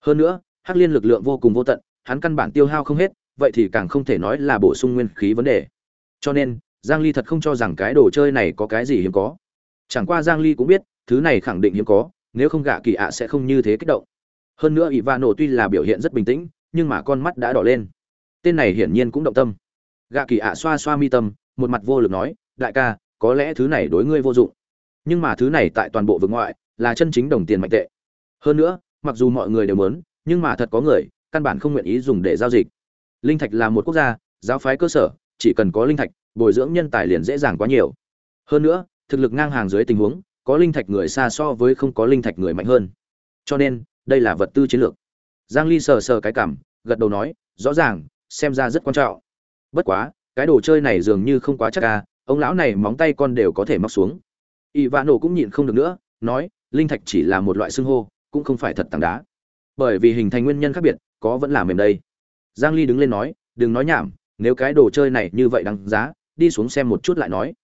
Hơn nữa, hắc liên lực lượng vô cùng vô tận, hắn căn bản tiêu hao không hết, vậy thì càng không thể nói là bổ sung nguyên khí vấn đề. Cho nên, giang ly thật không cho rằng cái đồ chơi này có cái gì hiếm có. Chẳng qua giang ly cũng biết, thứ này khẳng định hiếm có, nếu không gạ kỳ ạ sẽ không như thế kích động. Hơn nữa ivano tuy là biểu hiện rất bình tĩnh nhưng mà con mắt đã đỏ lên. Tên này hiển nhiên cũng động tâm. Gạ kỳ ạ xoa xoa mi tâm, một mặt vô lực nói, đại ca, có lẽ thứ này đối ngươi vô dụng. Nhưng mà thứ này tại toàn bộ vực ngoại là chân chính đồng tiền mạnh tệ. Hơn nữa, mặc dù mọi người đều muốn, nhưng mà thật có người, căn bản không nguyện ý dùng để giao dịch. Linh thạch là một quốc gia, giáo phái cơ sở, chỉ cần có linh thạch, bồi dưỡng nhân tài liền dễ dàng quá nhiều. Hơn nữa, thực lực ngang hàng dưới tình huống, có linh thạch người xa so với không có linh thạch người mạnh hơn. Cho nên, đây là vật tư chiến lược giang ly sờ sờ cái cảm, gật đầu nói, rõ ràng, xem ra rất quan trọng. Bất quá, cái đồ chơi này dường như không quá chắc à ông lão này móng tay con đều có thể móc xuống. Ỷ vạn nổ cũng nhịn không được nữa, nói, linh thạch chỉ là một loại xương hô, cũng không phải thật tảng đá. Bởi vì hình thành nguyên nhân khác biệt, có vẫn là mềm đây. Giang ly đứng lên nói, đừng nói nhảm, nếu cái đồ chơi này như vậy đáng giá, đi xuống xem một chút lại nói.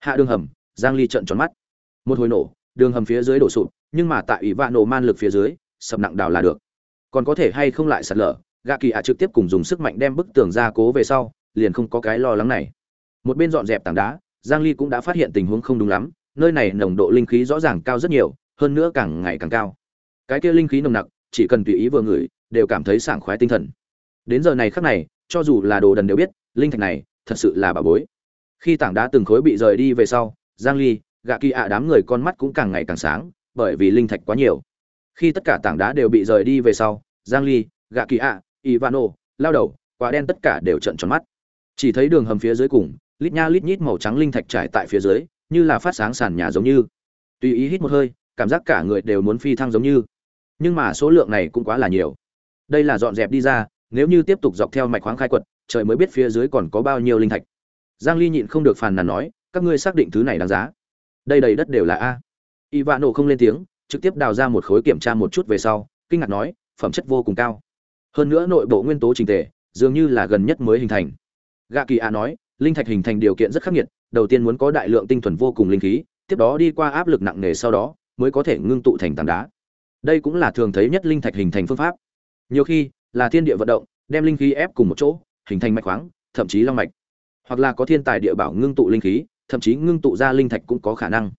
Hạ đường hầm, giang ly trợn tròn mắt. Một hồi nổ, đường hầm phía dưới đổ sụp, nhưng mà tại ủy vạn nổ man lực phía dưới, sập nặng đào là được còn có thể hay không lại sạt lở, gạ kỳ ạ trực tiếp cùng dùng sức mạnh đem bức tường ra cố về sau, liền không có cái lo lắng này. Một bên dọn dẹp tảng đá, giang ly cũng đã phát hiện tình huống không đúng lắm, nơi này nồng độ linh khí rõ ràng cao rất nhiều, hơn nữa càng ngày càng cao. Cái kia linh khí nồng nặc, chỉ cần tùy ý vừa ngửi, đều cảm thấy sảng khoái tinh thần. Đến giờ này khắc này, cho dù là đồ đần đều biết, linh thạch này thật sự là bà bối. Khi tảng đá từng khối bị rời đi về sau, giang ly, gạ kỳ ạ đám người con mắt cũng càng ngày càng sáng, bởi vì linh thạch quá nhiều khi tất cả tảng đá đều bị rời đi về sau, giang ly, gạ kỳ ạ, ivano, lao đầu quả đen tất cả đều trợn tròn mắt. Chỉ thấy đường hầm phía dưới cùng, lít nha lít nhít màu trắng linh thạch trải tại phía dưới, như là phát sáng sàn nhà giống như. Tùy ý hít một hơi, cảm giác cả người đều muốn phi thăng giống như. Nhưng mà số lượng này cũng quá là nhiều. Đây là dọn dẹp đi ra, nếu như tiếp tục dọc theo mạch khoáng khai quật, trời mới biết phía dưới còn có bao nhiêu linh thạch. Giang ly nhịn không được phàn nàn nói, các ngươi xác định thứ này đáng giá. Đây đầy đất đều là a. Ivano không lên tiếng trực tiếp đào ra một khối kiểm tra một chút về sau, kinh ngạc nói, phẩm chất vô cùng cao. Hơn nữa nội bộ nguyên tố trình tề, dường như là gần nhất mới hình thành. Gạ kỳ a nói, linh thạch hình thành điều kiện rất khắc nghiệt, đầu tiên muốn có đại lượng tinh thuần vô cùng linh khí, tiếp đó đi qua áp lực nặng nề sau đó, mới có thể ngưng tụ thành tảng đá. Đây cũng là thường thấy nhất linh thạch hình thành phương pháp. Nhiều khi, là thiên địa vận động, đem linh khí ép cùng một chỗ, hình thành mạch khoáng, thậm chí long mạch. Hoặc là có thiên tài địa bảo ngưng tụ linh khí, thậm chí ngưng tụ ra linh thạch cũng có khả năng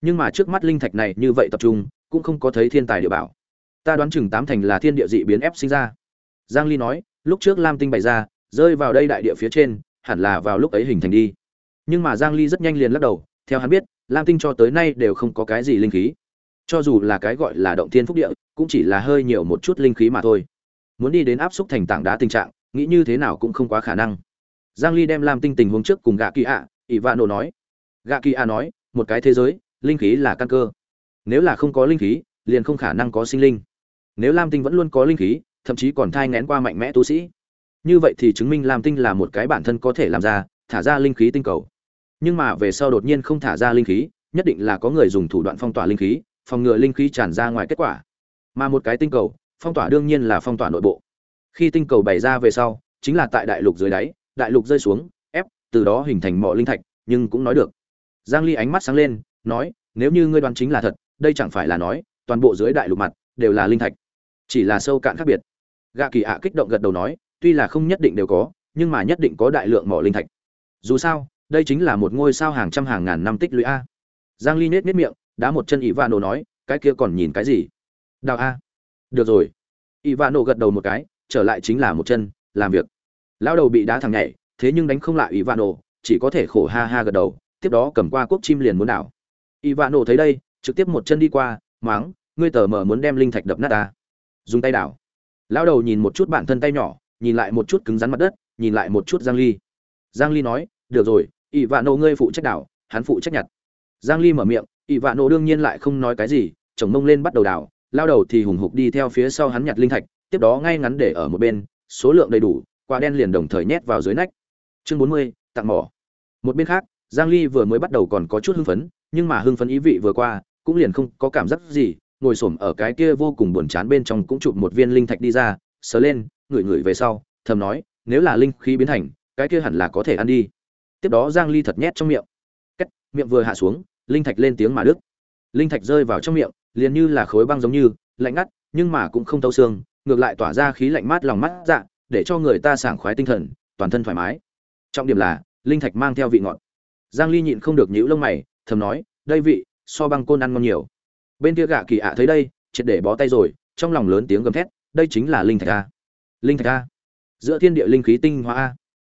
nhưng mà trước mắt linh thạch này như vậy tập trung, cũng không có thấy thiên tài địa bảo. Ta đoán chừng tám thành là thiên địa dị biến ép sinh ra. Giang ly nói, lúc trước lam tinh bày ra, rơi vào đây đại địa phía trên, hẳn là vào lúc ấy hình thành đi. Nhưng mà giang ly rất nhanh liền lắc đầu, theo hắn biết, lam tinh cho tới nay đều không có cái gì linh khí. Cho dù là cái gọi là động thiên phúc địa, cũng chỉ là hơi nhiều một chút linh khí mà thôi. Muốn đi đến áp xúc thành tảng đá tình trạng, nghĩ như thế nào cũng không quá khả năng. Giang ly đem lam tinh tình huống trước cùng gạ kỳ ạ ivano nói. Gạ kỳ ạ nói, một cái thế giới linh khí là căn cơ. Nếu là không có linh khí, liền không khả năng có sinh linh. Nếu lam tinh vẫn luôn có linh khí, thậm chí còn thai ngén qua mạnh mẽ tu sĩ. Như vậy thì chứng minh lam tinh là một cái bản thân có thể làm ra, thả ra linh khí tinh cầu. Nhưng mà về sau đột nhiên không thả ra linh khí, nhất định là có người dùng thủ đoạn phong tỏa linh khí, phòng ngừa linh khí tràn ra ngoài kết quả. Mà một cái tinh cầu, phong tỏa đương nhiên là phong tỏa nội bộ. Khi tinh cầu bày ra về sau, chính là tại đại lục dưới đáy, đại lục rơi xuống, ép, từ đó hình thành mỏ linh thạch, nhưng cũng nói được. Giang ly ánh mắt sáng lên nói, nếu như ngươi đoán chính là thật, đây chẳng phải là nói, toàn bộ dưới đại lục mặt đều là linh thạch, chỉ là sâu cạn khác biệt. Gạ kỳ ạ kích động gật đầu nói, tuy là không nhất định đều có, nhưng mà nhất định có đại lượng mỏ linh thạch. Dù sao, đây chính là một ngôi sao hàng trăm hàng ngàn năm tích lũy a. Giang ly nết nết miệng, đá một chân ivano nói, cái kia còn nhìn cái gì? Đào a. Được rồi. Ivano gật đầu một cái, trở lại chính là một chân, làm việc. Lão đầu bị đá thằng nhảy, thế nhưng đánh không lại ivano, chỉ có thể khổ ha ha gật đầu, tiếp đó cầm qua quốc chim liền muốn đảo ivano thấy đây trực tiếp một chân đi qua mắng, ngươi tởm mở muốn đem linh thạch đập nát ta dùng tay đảo. Lão đầu nhìn một chút bản thân tay nhỏ nhìn lại một chút cứng rắn mặt đất nhìn lại một chút giang ly. Giang ly nói được rồi Ivano vạn nổ ngươi phụ trách đảo hắn phụ trách nhặt. Giang ly mở miệng Ivano vạn nổ đương nhiên lại không nói cái gì chồng mông lên bắt đầu đảo. Lao đầu thì hùng hục đi theo phía sau hắn nhặt linh thạch tiếp đó ngay ngắn để ở một bên số lượng đầy đủ quả đen liền đồng thời nhét vào dưới nách. Chương 40, tặng mỏ. Một bên khác giang ly vừa mới bắt đầu còn có chút hưng phấn, nhưng mà hưng phấn ý vị vừa qua, cũng liền không có cảm giác gì, ngồi xổm ở cái kia vô cùng buồn chán bên trong cũng chụp một viên linh thạch đi ra, sờ lên, ngửi ngửi về sau, thầm nói, nếu là linh khí biến thành, cái kia hẳn là có thể ăn đi. Tiếp đó giang ly thật nhét trong miệng. Cách miệng vừa hạ xuống, linh thạch lên tiếng mà đứt. Linh thạch rơi vào trong miệng, liền như là khối băng giống như, lạnh ngắt, nhưng mà cũng không tấu xương, ngược lại tỏa ra khí lạnh mát lòng mắt dạ để cho người ta sảng khoái tinh thần, toàn thân thoải mái. Trọng điểm là, linh thạch mang theo vị ngọt giang ly nhịn không được nhíu lông mày, thầm nói, đây vị, so băng côn ăn ngon nhiều. Bên kia gạ kỳ ạ thấy đây, triệt để bó tay rồi, trong lòng lớn tiếng gầm thét, đây chính là linh thạch a. Linh thạch a? Giữa thiên địa linh khí tinh hoa a.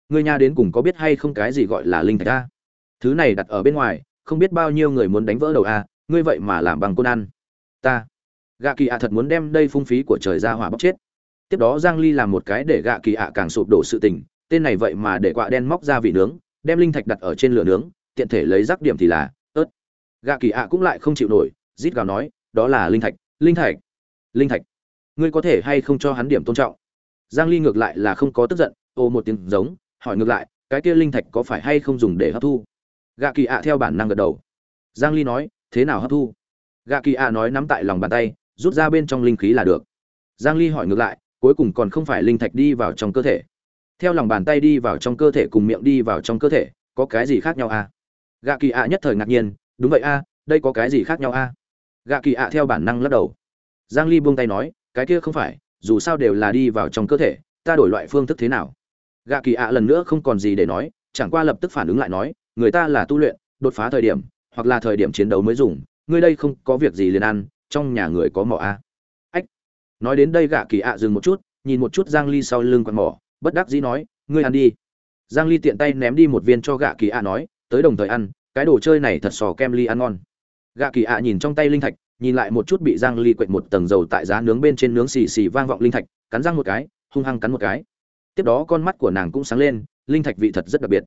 Người nhà đến cùng có biết hay không cái gì gọi là linh thạch a? Thứ này đặt ở bên ngoài, không biết bao nhiêu người muốn đánh vỡ đầu a, ngươi vậy mà làm bằng côn ăn. Ta. Gạ kỳ ạ thật muốn đem đây phung phí của trời ra hỏa bóc chết. Tiếp đó giang ly làm một cái để gạ kỳ ạ càng sụp đổ sự tình, tên này vậy mà để quạ đen móc ra vị nướng đem linh thạch đặt ở trên lửa nướng, tiện thể lấy rắc điểm thì là, ớt. Gạ kỳ ạ cũng lại không chịu nổi, rít gào nói, đó là linh thạch linh thạch linh thạch. Ngươi có thể hay không cho hắn điểm tôn trọng? Giang ly ngược lại là không có tức giận, ô một tiếng giống, hỏi ngược lại, cái kia linh thạch có phải hay không dùng để hấp thu? Gạ kỳ ạ theo bản năng gật đầu. Giang ly nói, thế nào hấp thu? Gạ kỳ ạ nói nắm tại lòng bàn tay, rút ra bên trong linh khí là được. Giang ly hỏi ngược lại, cuối cùng còn không phải linh thạch đi vào trong cơ thể theo lòng bàn tay đi vào trong cơ thể cùng miệng đi vào trong cơ thể, có cái gì khác nhau à? Gạ kỳ ạ nhất thời ngạc nhiên, đúng vậy a đây có cái gì khác nhau a gạ kỳ ạ theo bản năng lắc đầu. Giang ly buông tay nói, cái kia không phải, dù sao đều là đi vào trong cơ thể, ta đổi loại phương thức thế nào? Gạ kỳ ạ lần nữa không còn gì để nói, chẳng qua lập tức phản ứng lại nói, người ta là tu luyện, đột phá thời điểm, hoặc là thời điểm chiến đấu mới dùng, ngươi đây không có việc gì liền ăn, trong nhà người có mỏ a ách! Nói đến đây gạ kỳ ạ dừng một chút, nhìn một chút giang ly sau lưng quạt mỏ bất đắc dĩ nói, ngươi ăn đi. Giang ly tiện tay ném đi một viên cho gạ kỳ ạ nói, tới đồng thời ăn, cái đồ chơi này thật sò kem ly ăn ngon. Gạ kỳ ạ nhìn trong tay linh thạch, nhìn lại một chút bị giang ly quệt một tầng dầu tại giá nướng bên trên nướng xì xì vang vọng linh thạch, cắn răng một cái, hung hăng cắn một cái. Tiếp đó con mắt của nàng cũng sáng lên, linh thạch vị thật rất đặc biệt.